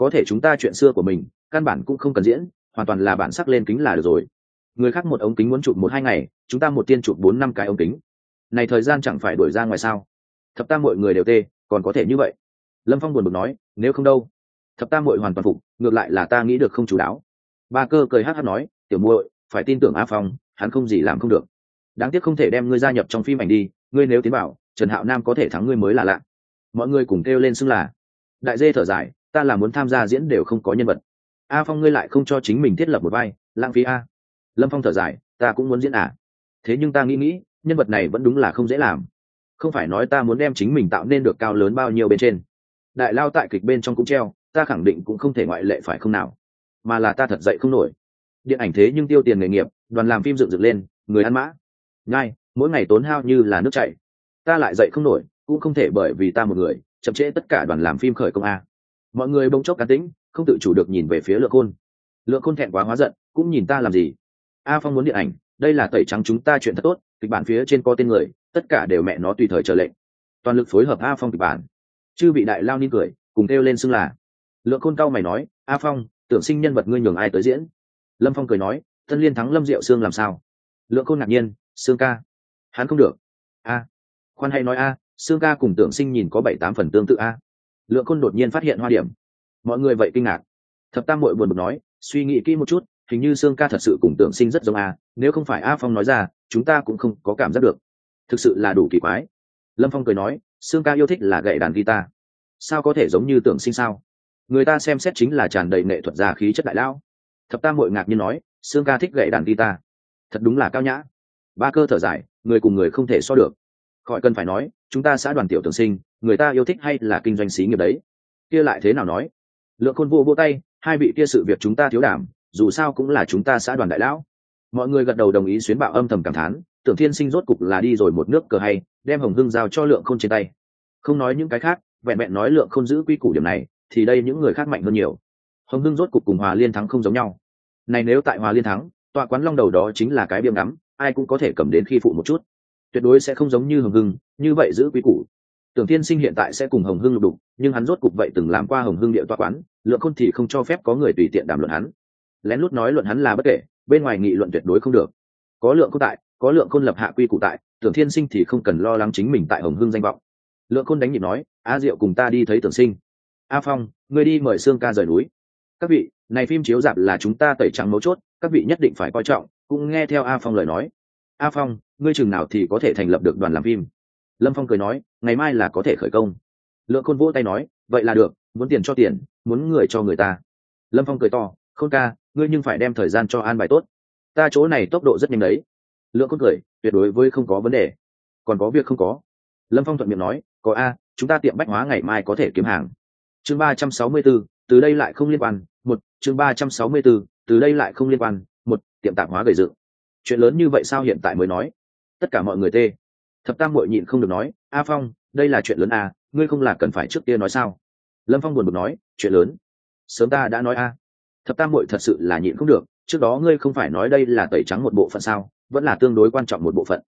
có thể chúng ta chuyện xưa của mình, căn bản cũng không cần diễn, hoàn toàn là bản sắc lên kính là được rồi. Người khác một ống kính muốn chụp một hai ngày, chúng ta một tiên chụp bốn năm cái ống kính. Này thời gian chẳng phải đổi ra ngoài sao? Thập tam mọi người đều tê, còn có thể như vậy? Lâm phong buồn bực nói, nếu không đâu thập tam muội hoàn toàn phục, ngược lại là ta nghĩ được không chú đáo. Ba cơ cười hát hát nói, tiểu muội, phải tin tưởng a phong, hắn không gì làm không được. Đáng tiếc không thể đem ngươi gia nhập trong phim ảnh đi, ngươi nếu tiến bảo, trần hạo nam có thể thắng ngươi mới là lạ. Mọi người cùng kêu lên xưng là. Đại dê thở dài, ta là muốn tham gia diễn đều không có nhân vật. A phong ngươi lại không cho chính mình thiết lập một vai, lãng phí a. Lâm phong thở dài, ta cũng muốn diễn à. Thế nhưng ta nghĩ nghĩ, nhân vật này vẫn đúng là không dễ làm. Không phải nói ta muốn đem chính mình tạo nên được cao lớn bao nhiêu bên trên. Đại lao tại kịch bên trong cũng treo ta khẳng định cũng không thể ngoại lệ phải không nào? Mà là ta thật dậy không nổi. Điện ảnh thế nhưng tiêu tiền nghề nghiệp, đoàn làm phim dựng dựng lên, người ăn mã. Ngay mỗi ngày tốn hao như là nước chảy. Ta lại dậy không nổi, cũng không thể bởi vì ta một người, chậm trễ tất cả đoàn làm phim khởi công a. Mọi người bỗng chốc cá tĩnh, không tự chủ được nhìn về phía lượng khôn. Lượng khôn thẹn quá hóa giận, cũng nhìn ta làm gì? A phong muốn điện ảnh, đây là tẩy trắng chúng ta chuyện thật tốt, kịch bản phía trên có tên người, tất cả đều mẹ nó tùy thời trở lệnh. Toàn lực phối hợp a phong kịch bản. Chư vị đại lao ni cười, cùng kêu lên xưng là lượng khôn cao mày nói, a phong, tưởng sinh nhân vật ngươi nhường ai tới diễn? Lâm phong cười nói tân liên thắng lâm diệu sương làm sao? Lượng khôn ngạc nhiên, sương ca. Hắn không được. A. Khoan hay nói a, sương ca cùng tưởng sinh nhìn có bảy tám phần tương tự a. Lượng khôn đột nhiên phát hiện hoa điểm. Mọi người vậy kinh ngạc. Thập tam mội buồn bực nói, suy nghĩ kỹ một chút, hình như sương ca thật sự cùng tưởng sinh rất giống a, nếu không phải a phong nói ra, chúng ta cũng không có cảm giác được. Thực sự là đủ kỳ quái. Lâm phong cười nói, sương ca yêu thích là gậy đàn guitar. Sao có thể giống như tưởng sinh sao? Người ta xem xét chính là tràn đầy nghệ thuật gia khí chất đại lão. Thập tam hội ngạc nhiên nói, sương ca thích gậy đàn guitar. Thật đúng là cao nhã. Ba cơ thở dài, người cùng người không thể so được. Khỏi cần phải nói, chúng ta xã đoàn tiểu tường sinh, người ta yêu thích hay là kinh doanh xí nghiệp đấy? Kia lại thế nào nói? Lượng khôn vô vô tay, hai vị kia sự việc chúng ta thiếu đảm, dù sao cũng là chúng ta xã đoàn đại lão. Mọi người gật đầu đồng ý xuyến bạo âm thầm cảm thán, tưởng thiên sinh rốt cục là đi rồi một nước cờ hay, đem hồng hưng giao cho lượng khôn trên tay. Không nói những cái khác, vẹn vẹn nói lượng không giữ quy củ điểm này thì đây những người khác mạnh hơn nhiều. Hồng hưng rốt cục cùng hòa liên thắng không giống nhau. Này nếu tại hòa liên thắng, tọa quán long đầu đó chính là cái biêm ngắm, ai cũng có thể cầm đến khi phụ một chút. Tuyệt đối sẽ không giống như hồng hưng, như vậy giữ quy củ. Tưởng tiên sinh hiện tại sẽ cùng hồng hưng lục đục, nhưng hắn rốt cục vậy từng làm qua hồng hưng địa tọa quán, lượng khôn thì không cho phép có người tùy tiện đàm luận hắn. Lén lút nói luận hắn là bất kể, bên ngoài nghị luận tuyệt đối không được. Có lượng khôn tại, có lượng khôn lập hạ quy củ tại, tưởng thiên sinh thì không cần lo lắng chính mình tại hồng hưng danh vọng. Lượng khôn đánh nhịp nói a diệu cùng ta đi thấy tưởng sinh a phong người đi mời sương ca rời núi. Các vị, này phim chiếu dạp là chúng ta tẩy trắng mấu chốt, các vị nhất định phải coi trọng, cũng nghe theo a phong lời nói. A phong, ngươi chừng nào thì có thể thành lập được đoàn làm phim? Lâm phong cười nói, ngày mai là có thể khởi công. Lượng khôn vỗ tay nói, vậy là được, muốn tiền cho tiền, muốn người cho người ta. Lâm phong cười to, khôn ca, ngươi nhưng phải đem thời gian cho an bài tốt. Ta chỗ này tốc độ rất nhanh đấy. Lượng khôn cười, tuyệt đối với không có vấn đề. Còn có việc không có. Lâm phong thuận miệng nói, có a, chúng ta tiệm bách hóa ngày mai có thể kiếm hàng chương ba trăm sáu mươi b ố từ đây lại không liên quan. Một, chương ba trăm sáu mươi b ố từ đây lại không liên quan. Một, tiệm tạp hóa gầy dựng. Chuyện lớn như vậy sao hiện tại mới nói? Tất cả mọi người tê. Thập tam muội nhịn không được nói, a phong, đây là chuyện lớn à ngươi không là cần phải trước kia nói sao? Lâm phong buồn bực nói, chuyện lớn? Sớm ta đã nói a. Thập tam muội thật sự là nhịn không được, trước đó ngươi không phải nói đây là tẩy trắng một bộ phận sao, vẫn là tương đối quan trọng một bộ phận.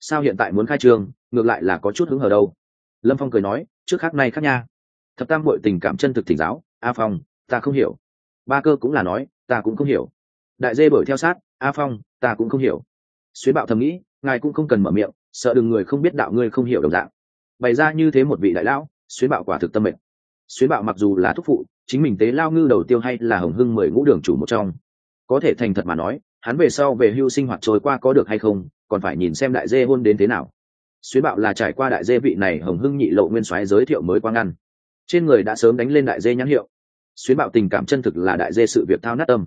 Sao hiện tại muốn khai trương ngược lại là có chút hứng hở đâu? Lâm phong cười nói, trước khác nay khác nha thập tam bội tình cảm chân thực thỉnh giáo, a phong, ta không hiểu. Ba cơ cũng là nói, ta cũng không hiểu. Đại dê bởi theo sát, a phong, ta cũng không hiểu. Xuyến bạo thầm nghĩ, ngài cũng không cần mở miệng, sợ đừng người không biết đạo ngươi không hiểu đồng dạng. Bày ra như thế một vị đại lão, xuyến bạo quả thực tâm mệnh. Xuyến bạo mặc dù là thúc phụ, chính mình tế lao ngư đầu tiêu hay là hồng hưng mười ngũ đường chủ một trong. Có thể thành thật mà nói, hắn về sau về hưu sinh hoạt trôi qua có được hay không, còn phải nhìn xem đại dê hôn đến thế nào. Xuyến bạo là trải qua đại dê vị này hồng hưng nhị lộ nguyên soái giới thiệu mới quang ăn trên người đã sớm đánh lên đại dê nhãn hiệu. Xuyến bạo tình cảm chân thực là đại dê sự việc thao nát tâm.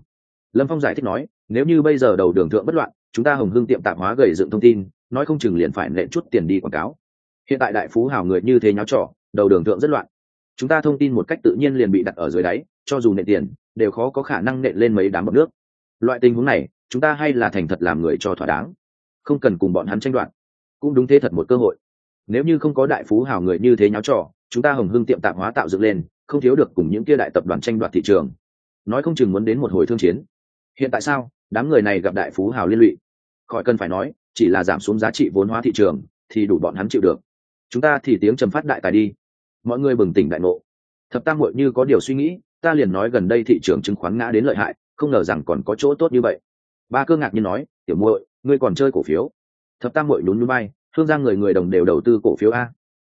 Lâm phong giải thích nói, nếu như bây giờ đầu đường thượng bất loạn, chúng ta hồng hưng tiệm tạp hóa gầy dựng thông tin, nói không chừng liền phải nện chút tiền đi quảng cáo. Hiện tại đại phú hào người như thế nháo trỏ đầu đường thượng rất loạn. Chúng ta thông tin một cách tự nhiên liền bị đặt ở dưới đáy, cho dù nện tiền, đều khó có khả năng nện lên mấy đám bọc nước. Loại tình huống này, chúng ta hay là thành thật làm người cho thỏa đáng. Không cần cùng bọn hắn tranh đoạt. Cũng đúng thế thật một cơ hội. Nếu như không có đại phú hào người như thế nháo trò chúng ta hồng hưng tiệm tạp hóa tạo dựng lên, không thiếu được cùng những kia đại tập đoàn tranh đoạt thị trường. Nói không chừng muốn đến một hồi thương chiến. Hiện tại sao, đám người này gặp đại phú hào liên lụy. Khỏi cần phải nói, chỉ là giảm xuống giá trị vốn hóa thị trường, thì đủ bọn hắn chịu được. Chúng ta thì tiếng trầm phát đại tài đi. Mọi người bừng tỉnh đại ngộ. Thập tam hội như có điều suy nghĩ, ta liền nói gần đây thị trường chứng khoán ngã đến lợi hại, không ngờ rằng còn có chỗ tốt như vậy. Ba cơ ngạc như nói, tiểu muội, ngươi còn chơi cổ phiếu? Thập tam muội nhún nhún bay thương ra người người đồng đều đầu tư cổ phiếu a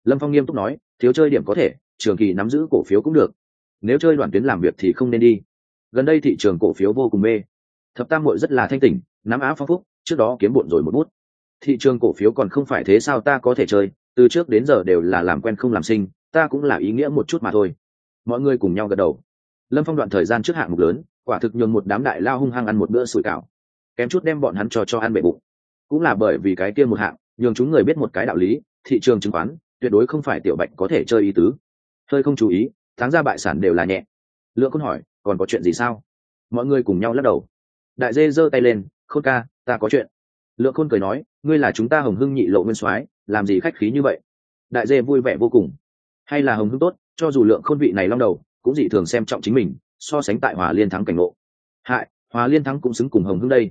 lâm phong nghiêm túc nói, thiếu chơi điểm có thể, trường kỳ nắm giữ cổ phiếu cũng được. Nếu chơi đoàn tuyến làm việc thì không nên đi. Gần đây thị trường cổ phiếu vô cùng mê. Thập tam muội rất là thanh tỉnh, nắm áo phong phúc, trước đó kiếm bộn rồi một bút. Thị trường cổ phiếu còn không phải thế sao ta có thể chơi, từ trước đến giờ đều là làm quen không làm sinh, ta cũng là ý nghĩa một chút mà thôi. Mọi người cùng nhau gật đầu. Lâm phong đoạn thời gian trước hạng mục lớn, quả thực nhường một đám đại lao hung hăng ăn một bữa sủi cảo. Kém chút đem bọn hắn cho cho ăn bệ bụng. Cũng là bởi vì cái kia một hạng, nhường chúng người biết một cái đạo lý, thị trường chứng khoán tuyệt đối không phải tiểu bệnh có thể chơi ý tứ. Hơi không chú ý, tháng ra bại sản đều là nhẹ. Lượng khôn hỏi, còn có chuyện gì sao? Mọi người cùng nhau lắc đầu. Đại dê giơ tay lên, khôn ca, ta có chuyện. Lượng khôn cười nói, ngươi là chúng ta hồng hưng nhị lộ nguyên soái, làm gì khách khí như vậy? Đại dê vui vẻ vô cùng. Hay là hồng hưng tốt, cho dù lượng khôn vị này long đầu, cũng dị thường xem trọng chính mình, so sánh tại hòa liên thắng cảnh ngộ. Hại, hòa liên thắng cũng xứng cùng hồng hưng đây.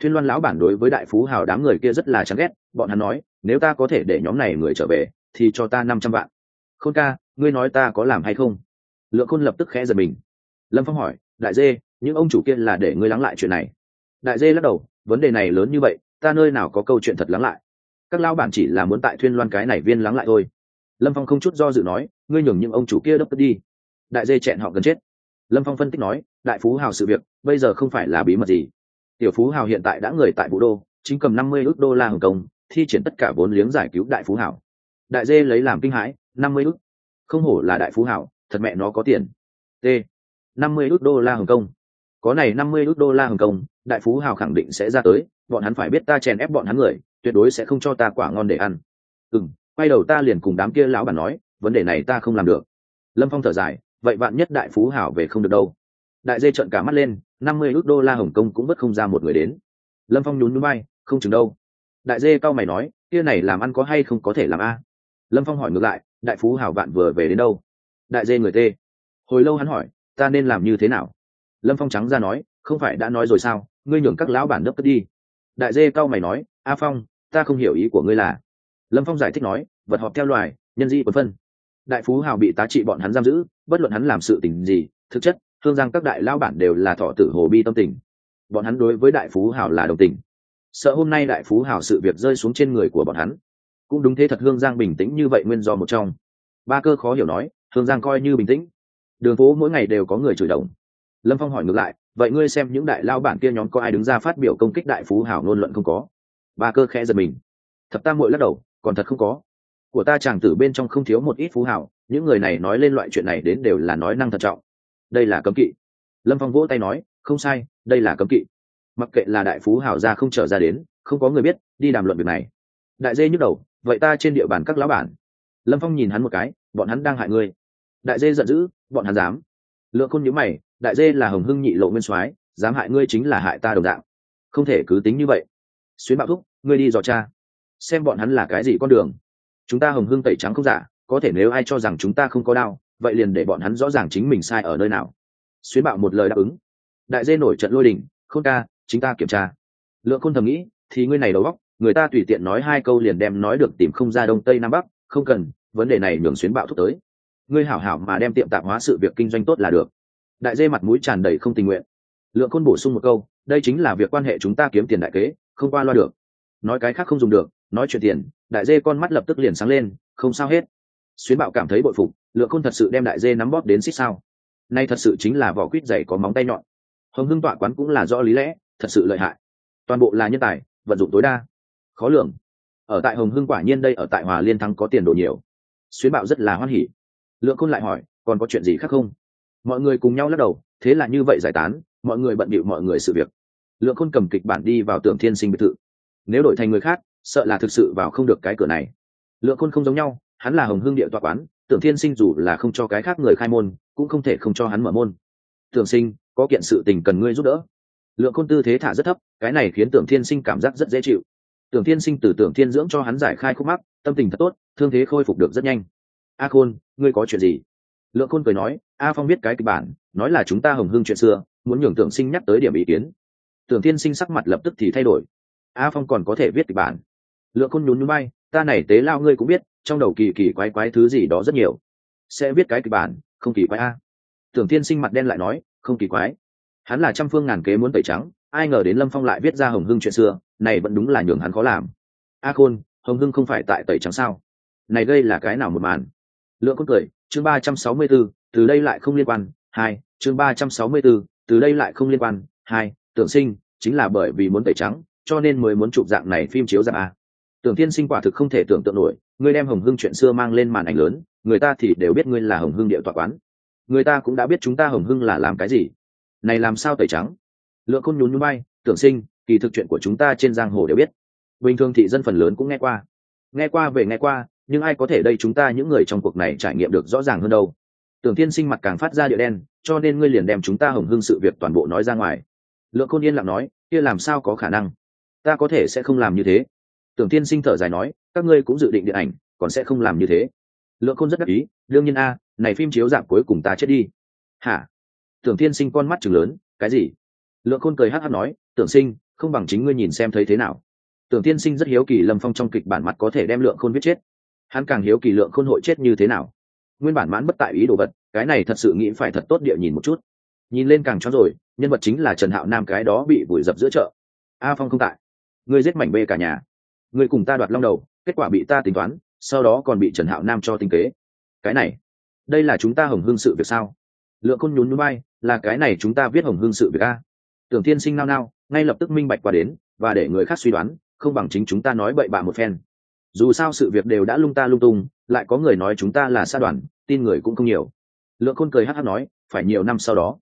Thuyên loan lão bản đối với đại phú hào đám người kia rất là chán ghét, bọn hắn nói, nếu ta có thể để nhóm này người trở về thì cho ta năm trăm vạn. Khôn ca, ngươi nói ta có làm hay không? Lượng khôn lập tức khẽ giật mình. Lâm phong hỏi, đại dê, những ông chủ kia là để ngươi lắng lại chuyện này? Đại dê lắc đầu, vấn đề này lớn như vậy, ta nơi nào có câu chuyện thật lắng lại? Các lao bản chỉ là muốn tại thuyên loan cái này viên lắng lại thôi. Lâm phong không chút do dự nói, ngươi nhường những ông chủ kia đấp đi. Đại dê chẹn họ gần chết. Lâm phong phân tích nói, đại phú hào sự việc, bây giờ không phải là bí mật gì. Tiểu phú hào hiện tại đã người tại vũ đô, chính cầm năm mươi ước đô la hồng kông, thi triển tất cả vốn liếng giải cứu đại phú hào đại dê lấy làm kinh hãi năm mươi ước không hổ là đại phú hảo, thật mẹ nó có tiền. T. năm mươi ước đô la hồng kông. Có này năm mươi ước đô la hồng kông đại phú hào khẳng định sẽ ra tới bọn hắn phải biết ta chèn ép bọn hắn người tuyệt đối sẽ không cho ta quả ngon để ăn. Ừ m quay đầu ta liền cùng đám kia lão bản nói vấn đề này ta không làm được. Lâm phong thở dài vậy bạn nhất đại phú hảo về không được đâu. Đại dê trợn cả mắt lên năm mươi ước đô la hồng kông cũng bất không ra một người đến. Lâm phong nhún núi bay không chừng đâu. Đại dê cao mày nói kia này làm ăn có hay không có thể làm a? Lâm phong hỏi ngược lại, đại phú hảo vạn vừa về đến đâu? Đại dê người tê. Hồi lâu hắn hỏi, ta nên làm như thế nào? Lâm phong trắng ra nói, không phải đã nói rồi sao, ngươi nhường các lão bản đốc cất đi. Đại dê cao mày nói, a phong, ta không hiểu ý của ngươi là lâm phong giải thích nói, vật họp theo loài, nhân di quần phân. Đại phú hào bị tá trị bọn hắn giam giữ, bất luận hắn làm sự tình gì, thực chất, thương giang các đại lão bản đều là thọ tử hồ bi tâm tình. Bọn hắn đối với đại phú hào là đồng tình. Sợ hôm nay đại phú hào sự việc rơi xuống trên người của bọn hắn cũng đúng thế thật hương giang bình tĩnh như vậy nguyên do một trong. Ba cơ khó hiểu nói, hương giang coi như bình tĩnh. Đường phố mỗi ngày đều có người chửi đồng. Lâm phong hỏi ngược lại, vậy ngươi xem những đại lao bản kia nhóm có ai đứng ra phát biểu công kích đại phú hảo ngôn luận không có? Ba cơ khẽ giật mình. Thập tam muội lắc đầu, còn thật không có. Của ta chàng tử bên trong không thiếu một ít phú hảo, những người này nói lên loại chuyện này đến đều là nói năng thận trọng. Đây là cấm kỵ. Lâm phong vỗ tay nói, không sai, đây là cấm kỵ. Mặc kệ là đại phú hảo ra không trở ra đến, không có người biết, đi đàm luận việc này. Đại dê nhức đầu vậy ta trên địa bàn các lão bản. Lâm phong nhìn hắn một cái, bọn hắn đang hại ngươi. Đại dê giận dữ, bọn hắn dám. Lượng khôn nhữ mày, đại dê là hồng hưng nhị lộ nguyên soái, dám hại ngươi chính là hại ta đồng dạng. Không thể cứ tính như vậy. Xuyến bạo thúc, ngươi đi dò cha xem bọn hắn là cái gì con đường. Chúng ta hồng hưng tẩy trắng không giả, có thể nếu ai cho rằng chúng ta không có đau, vậy liền để bọn hắn rõ ràng chính mình sai ở nơi nào. Xuyến bạo một lời đáp ứng. Đại dê nổi trận lôi đình không ca, chính ta kiểm tra. Lượng khôn thầm nghĩ, thì ngươi này đầu góc người ta tùy tiện nói hai câu liền đem nói được tìm không ra đông tây nam bắc, không cần, vấn đề này nhường xuyến bạo thúc tới. Ngươi hảo hảo mà đem tiệm tạp hóa sự việc kinh doanh tốt là được. Đại dê mặt mũi tràn đầy không tình nguyện. Lượng khôn bổ sung một câu, đây chính là việc quan hệ chúng ta kiếm tiền đại kế, không qua loa được. Nói cái khác không dùng được, nói chuyện tiền, đại dê con mắt lập tức liền sáng lên, không sao hết. Xuyến bạo cảm thấy bội phục, lượng khôn thật sự đem đại dê nắm bóp đến xích sao. Nay thật sự chính là vỏ quýt dày có móng tay nhọn. Hồng hưng tọa quán cũng là do lý lẽ, thật sự lợi hại. Toàn bộ là nhân tài, vận dụng tối đa khó lường. Ở tại hồng hưng quả nhiên đây ở tại hòa liên thắng có tiền đồ nhiều. Xuyến bạo rất là hoan hỉ. Lượng khôn lại hỏi, còn có chuyện gì khác không? Mọi người cùng nhau lắc đầu, thế là như vậy giải tán, mọi người bận bịu mọi người sự việc. Lượng khôn cầm kịch bản đi vào tưởng thiên sinh biệt thự. Nếu đổi thành người khác, sợ là thực sự vào không được cái cửa này. Lượng khôn không giống nhau, hắn là hồng hương địa tọa quán, tưởng thiên sinh dù là không cho cái khác người khai môn, cũng không thể không cho hắn mở môn. Tưởng sinh, có kiện sự tình cần ngươi giúp đỡ. Lượng khôn tư thế thả rất thấp, cái này khiến tưởng thiên sinh cảm giác rất dễ chịu tưởng thiên sinh từ tưởng thiên dưỡng cho hắn giải khai khúc mắc, tâm tình thật tốt, thương thế khôi phục được rất nhanh. A khôn, ngươi có chuyện gì? Lượng khôn cười nói, a phong biết cái kịch bản, nói là chúng ta hồng hưng chuyện xưa, muốn nhường tưởng sinh nhắc tới điểm ý kiến. Tưởng thiên sinh sắc mặt lập tức thì thay đổi. A phong còn có thể viết kịch bản. Lượng khôn nhún nhún bay ta này tế lao ngươi cũng biết, trong đầu kỳ kỳ quái quái thứ gì đó rất nhiều. Sẽ viết cái kịch bản, không kỳ quái a. Tưởng thiên sinh mặt đen lại nói, không kỳ quái. Hắn là trăm phương ngàn kế muốn tẩy trắng, ai ngờ đến lâm phong lại viết ra hồng hưng chuyện xưa này vẫn đúng là nhường hắn khó làm. A khôn hồng hưng không phải tại tẩy trắng sao? Này gây là cái nào một màn? Lượng con cười chương ba trăm sáu mươi 364, từ đây lại không liên quan hai chương ba trăm sáu mươi 364, từ đây lại không liên quan hai tưởng sinh chính là bởi vì muốn tẩy trắng cho nên mới muốn chụp dạng này phim chiếu dạng a. Tưởng thiên sinh quả thực không thể tưởng tượng nổi ngươi đem hồng hưng chuyện xưa mang lên màn ảnh lớn người ta thì đều biết ngươi là hồng hưng địa tọa quán. Người ta cũng đã biết chúng ta hồng hưng là làm cái gì. Này làm sao tẩy trắng? Lượng khôn nhún nhún bay tưởng sinh kỳ thực chuyện của chúng ta trên giang hồ đều biết. Bình thường thị dân phần lớn cũng nghe qua. Nghe qua về nghe qua, nhưng ai có thể đây chúng ta những người trong cuộc này trải nghiệm được rõ ràng hơn đâu? Tưởng thiên sinh mặt càng phát ra địa đen, cho nên ngươi liền đem chúng ta hồng hưng sự việc toàn bộ nói ra ngoài. Lượng khôn yên lặng nói, kia làm sao có khả năng? Ta có thể sẽ không làm như thế. Tưởng thiên sinh thở dài nói, các ngươi cũng dự định điện ảnh, còn sẽ không làm như thế. Lượng khôn rất đắc ý, đương nhiên a, này phim chiếu dạng cuối cùng ta chết đi. Hả? Tưởng thiên sinh con mắt chừng lớn, cái gì? Lượng khôn cười hát hát nói, tưởng sinh không bằng chính ngươi nhìn xem thấy thế nào. Tưởng thiên sinh rất hiếu kỳ lâm phong trong kịch bản mặt có thể đem lượng khôn viết chết. Hắn càng hiếu kỳ lượng khôn hội chết như thế nào. Nguyên bản mãn bất tại ý đồ vật, cái này thật sự nghĩ phải thật tốt địa nhìn một chút. Nhìn lên càng cho rồi, nhân vật chính là trần hạo nam cái đó bị vùi dập giữa chợ. A phong không tại. Ngươi giết mảnh bê cả nhà. Ngươi cùng ta đoạt long đầu, kết quả bị ta tính toán, sau đó còn bị trần hạo nam cho tinh kế. Cái này, đây là chúng ta hồng hương sự việc sao? Lượng khôn nhún núi bay, là cái này chúng ta viết hồng hương sự việc a. Tưởng thiên sinh nao nao ngay lập tức minh bạch qua đến, và để người khác suy đoán, không bằng chính chúng ta nói bậy bạ một phen. Dù sao sự việc đều đã lung ta lung tung, lại có người nói chúng ta là sa đoàn, tin người cũng không nhiều. Lượng khôn cười hát hát nói, phải nhiều năm sau đó.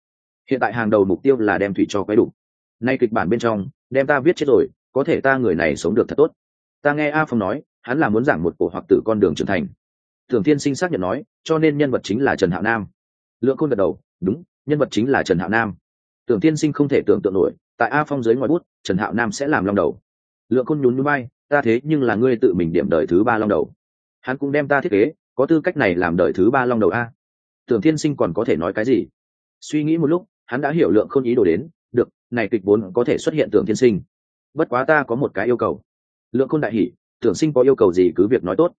Hiện tại hàng đầu mục tiêu là đem thủy cho quấy đủ. Nay kịch bản bên trong, đem ta viết chết rồi, có thể ta người này sống được thật tốt. Ta nghe a phong nói, hắn là muốn giảng một cổ hoặc tử con đường trưởng thành. Thường thiên sinh xác nhận nói, cho nên nhân vật chính là trần hạo nam. Lượng khôn gật đầu, đúng, nhân vật chính là trần hạo nam. Tưởng tiên sinh không thể tưởng tượng nổi tại a phong dưới ngoài bút, trần hạo nam sẽ làm long đầu. Lượng khôn nhún núi bay ta thế nhưng là ngươi tự mình điểm đời thứ ba long đầu. Hắn cũng đem ta thiết kế, có tư cách này làm đời thứ ba long đầu a. Tưởng thiên sinh còn có thể nói cái gì? Suy nghĩ một lúc, hắn đã hiểu lượng không ý đồ đến, được, này kịch vốn có thể xuất hiện tưởng thiên sinh. Bất quá ta có một cái yêu cầu. Lượng khôn đại hỷ tưởng sinh có yêu cầu gì cứ việc nói tốt.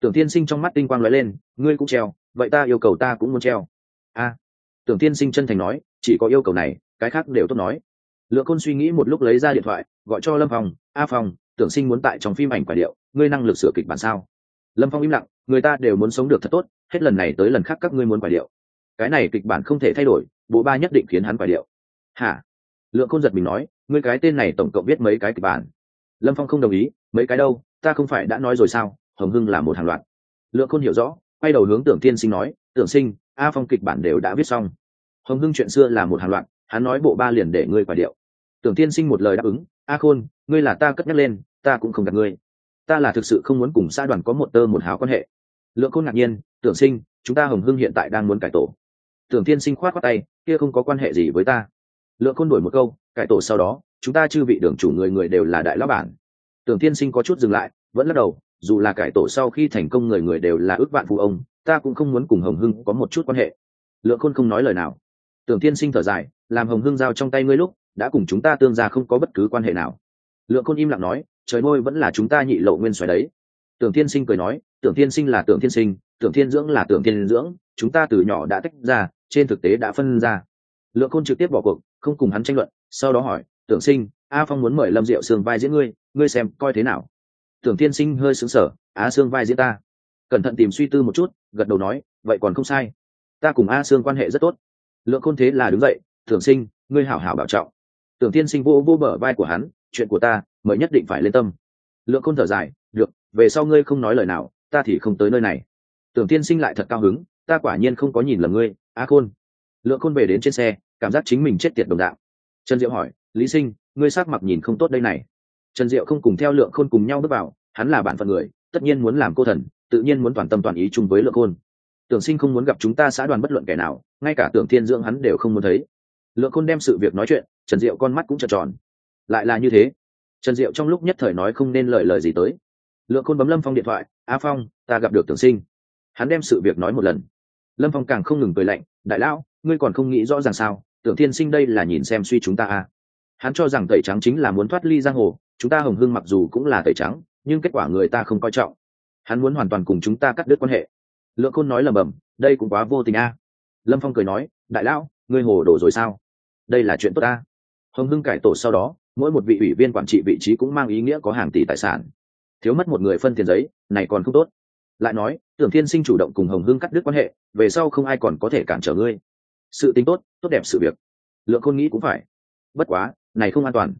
Tưởng thiên sinh trong mắt tinh quang lóe lên, ngươi cũng treo, vậy ta yêu cầu ta cũng muốn treo. A. Tưởng thiên sinh chân thành nói, chỉ có yêu cầu này, cái khác đều tốt nói lượng Côn suy nghĩ một lúc lấy ra điện thoại, gọi cho lâm phong, a phong, tưởng sinh muốn tại trong phim ảnh quả điệu, ngươi năng lực sửa kịch bản sao? Lâm phong im lặng, người ta đều muốn sống được thật tốt, hết lần này tới lần khác các ngươi muốn quả điệu. Cái này kịch bản không thể thay đổi, bộ ba nhất định khiến hắn quả điệu. Hả? Lượng khôn giật mình nói, ngươi cái tên này tổng cộng biết mấy cái kịch bản? Lâm phong không đồng ý, mấy cái đâu, ta không phải đã nói rồi sao? Hồng hưng là một hàng loạt. Lượng khôn hiểu rõ, quay đầu hướng tưởng tiên sinh nói, tưởng sinh, a phong kịch bản đều đã viết xong. Hồng hưng chuyện xưa là một hàng loạt hắn nói bộ ba liền để ngươi quả điệu. Tưởng tiên sinh một lời đáp ứng, a khôn, ngươi là ta cất nhắc lên, ta cũng không gặp ngươi. Ta là thực sự không muốn cùng xã đoàn có một tơ một hào quan hệ. Lượng khôn ngạc nhiên, tưởng sinh, chúng ta hồng hưng hiện tại đang muốn cải tổ. Tưởng tiên sinh khoát khoát tay, kia không có quan hệ gì với ta. Lượng khôn đổi một câu, cải tổ sau đó, chúng ta chư vị đường chủ người người đều là đại lão bản. Tưởng tiên sinh có chút dừng lại, vẫn lắc đầu, dù là cải tổ sau khi thành công người người đều là ước vạn phụ ông, ta cũng không muốn cùng hồng hưng có một chút quan hệ. Lượng khôn không nói lời nào. Tưởng tiên sinh thở dài làm hồng hương giao trong tay ngươi lúc, đã cùng chúng ta tương ra không có bất cứ quan hệ nào. Lượng khôn im lặng nói, trời môi vẫn là chúng ta nhị lộ nguyên xoáy đấy. Tưởng Thiên sinh cười nói, tưởng Thiên sinh là tưởng Thiên sinh, tưởng thiên dưỡng là tưởng thiên dưỡng, chúng ta từ nhỏ đã tách ra, trên thực tế đã phân ra. Lượng khôn trực tiếp bỏ cuộc, không cùng hắn tranh luận, sau đó hỏi, tưởng sinh, a phong muốn mời lâm diệu sương vai diễn ngươi ngươi xem coi thế nào? Tưởng Thiên sinh hơi sững sờ, a sương vai diễn ta. Cẩn thận tìm suy tư một chút, gật đầu nói, vậy còn không sai. Ta cùng a sương quan hệ rất tốt. Lượng khôn thế là đứng dậy Thường sinh, ngươi hảo hảo bảo trọng. Tưởng tiên sinh vô vô bờ vai của hắn, chuyện của ta mới nhất định phải lên tâm. Lượng khôn thở dài, được, về sau ngươi không nói lời nào, ta thì không tới nơi này. Tưởng tiên sinh lại thật cao hứng, ta quả nhiên không có nhìn lầm ngươi, a khôn. Lượng khôn về đến trên xe, cảm giác chính mình chết tiệt đồng đạo. Trần diệu hỏi, lý sinh, ngươi sắc mặt nhìn không tốt đây này. Trần diệu không cùng theo lượng khôn cùng nhau bước vào, hắn là bạn phận người, tất nhiên muốn làm cô thần, tự nhiên muốn toàn tâm toàn ý chung với lượng khôn. Tưởng sinh không muốn gặp chúng ta xã đoàn bất luận kẻ nào, ngay cả tưởng thiên dưỡng hắn đều không muốn thấy lượng khôn đem sự việc nói chuyện, trần diệu con mắt cũng trợn tròn. Lại là như thế. Trần diệu trong lúc nhất thời nói không nên lời lời gì tới. Lượng khôn bấm lâm phong điện thoại, a phong, ta gặp được tưởng sinh. Hắn đem sự việc nói một lần. Lâm phong càng không ngừng cười lạnh, đại lão, ngươi còn không nghĩ rõ ràng sao? Tưởng thiên sinh đây là nhìn xem suy chúng ta à. hắn cho rằng tẩy trắng chính là muốn thoát ly giang hồ, chúng ta hồng hưng mặc dù cũng là tẩy trắng, nhưng kết quả người ta không coi trọng. Hắn muốn hoàn toàn cùng chúng ta cắt đứt quan hệ. Lượng khôn nói lầm bầm đây cũng quá vô tình a à. lâm phong cười nói, đại lão, ngươi hồ đổ rồi sao? Đây là chuyện tốt ta. Hồng hưng cải tổ sau đó, mỗi một vị ủy viên quản trị vị trí cũng mang ý nghĩa có hàng tỷ tài sản. Thiếu mất một người phân tiền giấy, này còn không tốt. Lại nói, tưởng thiên sinh chủ động cùng hồng hưng cắt đứt quan hệ, về sau không ai còn có thể cản trở ngươi. Sự tính tốt tốt đẹp sự việc. Lượng khôn nghĩ cũng phải. Bất quá, này không an toàn.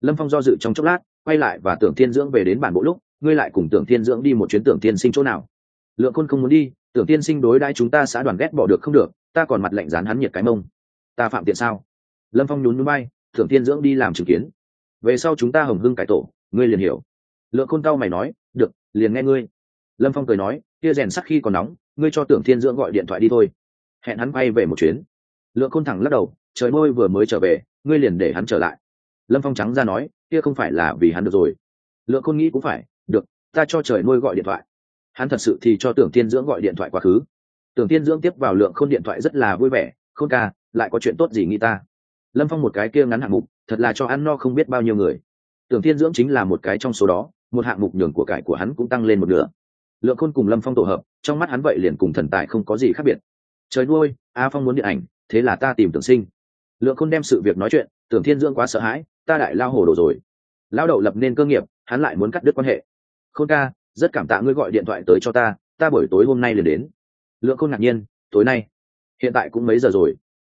Lâm phong do dự trong chốc lát, quay lại và tưởng thiên dưỡng về đến bản bộ lúc, ngươi lại cùng tưởng thiên dưỡng đi một chuyến tưởng thiên sinh chỗ nào. Lượng khôn không muốn đi, tưởng thiên sinh đối đãi chúng ta xã đoàn ghét bỏ được không được, ta còn mặt lạnh dán hắn nhiệt cái mông. Ta phạm tiện sao? Lâm phong nhún núi bay tưởng thiên dưỡng đi làm chứng kiến. Về sau chúng ta hồng hưng cải tổ, ngươi liền hiểu. Lượng khôn cao mày nói, được, liền nghe ngươi. Lâm phong cười nói, kia rèn sắc khi còn nóng, ngươi cho tưởng thiên dưỡng gọi điện thoại đi thôi. Hẹn hắn bay về một chuyến. Lượng khôn thẳng lắc đầu, trời môi vừa mới trở về, ngươi liền để hắn trở lại. Lâm phong trắng ra nói, kia không phải là vì hắn được rồi. Lượng khôn nghĩ cũng phải, được, ta cho trời nuôi gọi điện thoại. Hắn thật sự thì cho tưởng tiên dưỡng gọi điện thoại quá khứ. Tưởng tiên dưỡng tiếp vào lượng khôn điện thoại rất là vui vẻ, khôn ca, lại có chuyện tốt gì nghĩ ta? Lâm phong một cái kia ngắn hạng mục, thật là cho ăn no không biết bao nhiêu người. Tưởng Thiên dưỡng chính là một cái trong số đó, một hạng mục nhường của cải của hắn cũng tăng lên một nửa. Lượng khôn cùng lâm phong tổ hợp, trong mắt hắn vậy liền cùng thần tài không có gì khác biệt. Trời nuôi, a phong muốn điện ảnh, thế là ta tìm tưởng sinh. Lượng khôn đem sự việc nói chuyện, tưởng thiên dưỡng quá sợ hãi, ta đại lao hồ đồ rồi. Lao đậu lập nên cơ nghiệp, hắn lại muốn cắt đứt quan hệ. Khôn ca, rất cảm tạ ngươi gọi điện thoại tới cho ta ta buổi tối hôm nay liền đến. Lượng khôn ngạc nhiên, tối nay, hiện tại cũng mấy giờ rồi?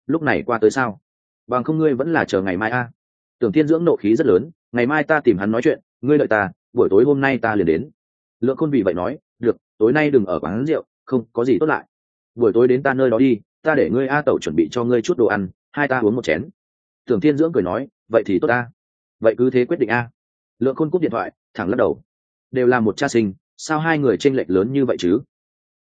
Lúc này qua tới sao? Bằng không ngươi vẫn là chờ ngày mai a. Tưởng thiên dưỡng nộ khí rất lớn, ngày mai ta tìm hắn nói chuyện, ngươi đợi ta, buổi tối hôm nay ta liền đến. Lượng khôn vì vậy nói, được, tối nay đừng ở quán rượu, không, có gì tốt lại. Buổi tối đến ta nơi đó đi, ta để ngươi a tẩu chuẩn bị cho ngươi chút đồ ăn, hai ta uống một chén. Tưởng thiên dưỡng cười nói, vậy thì tốt ta. Vậy cứ thế quyết định a. Lượng khôn cúp điện thoại, thẳng lắc đầu. Đều là một cha sinh, sao hai người tranh lệch lớn như vậy chứ?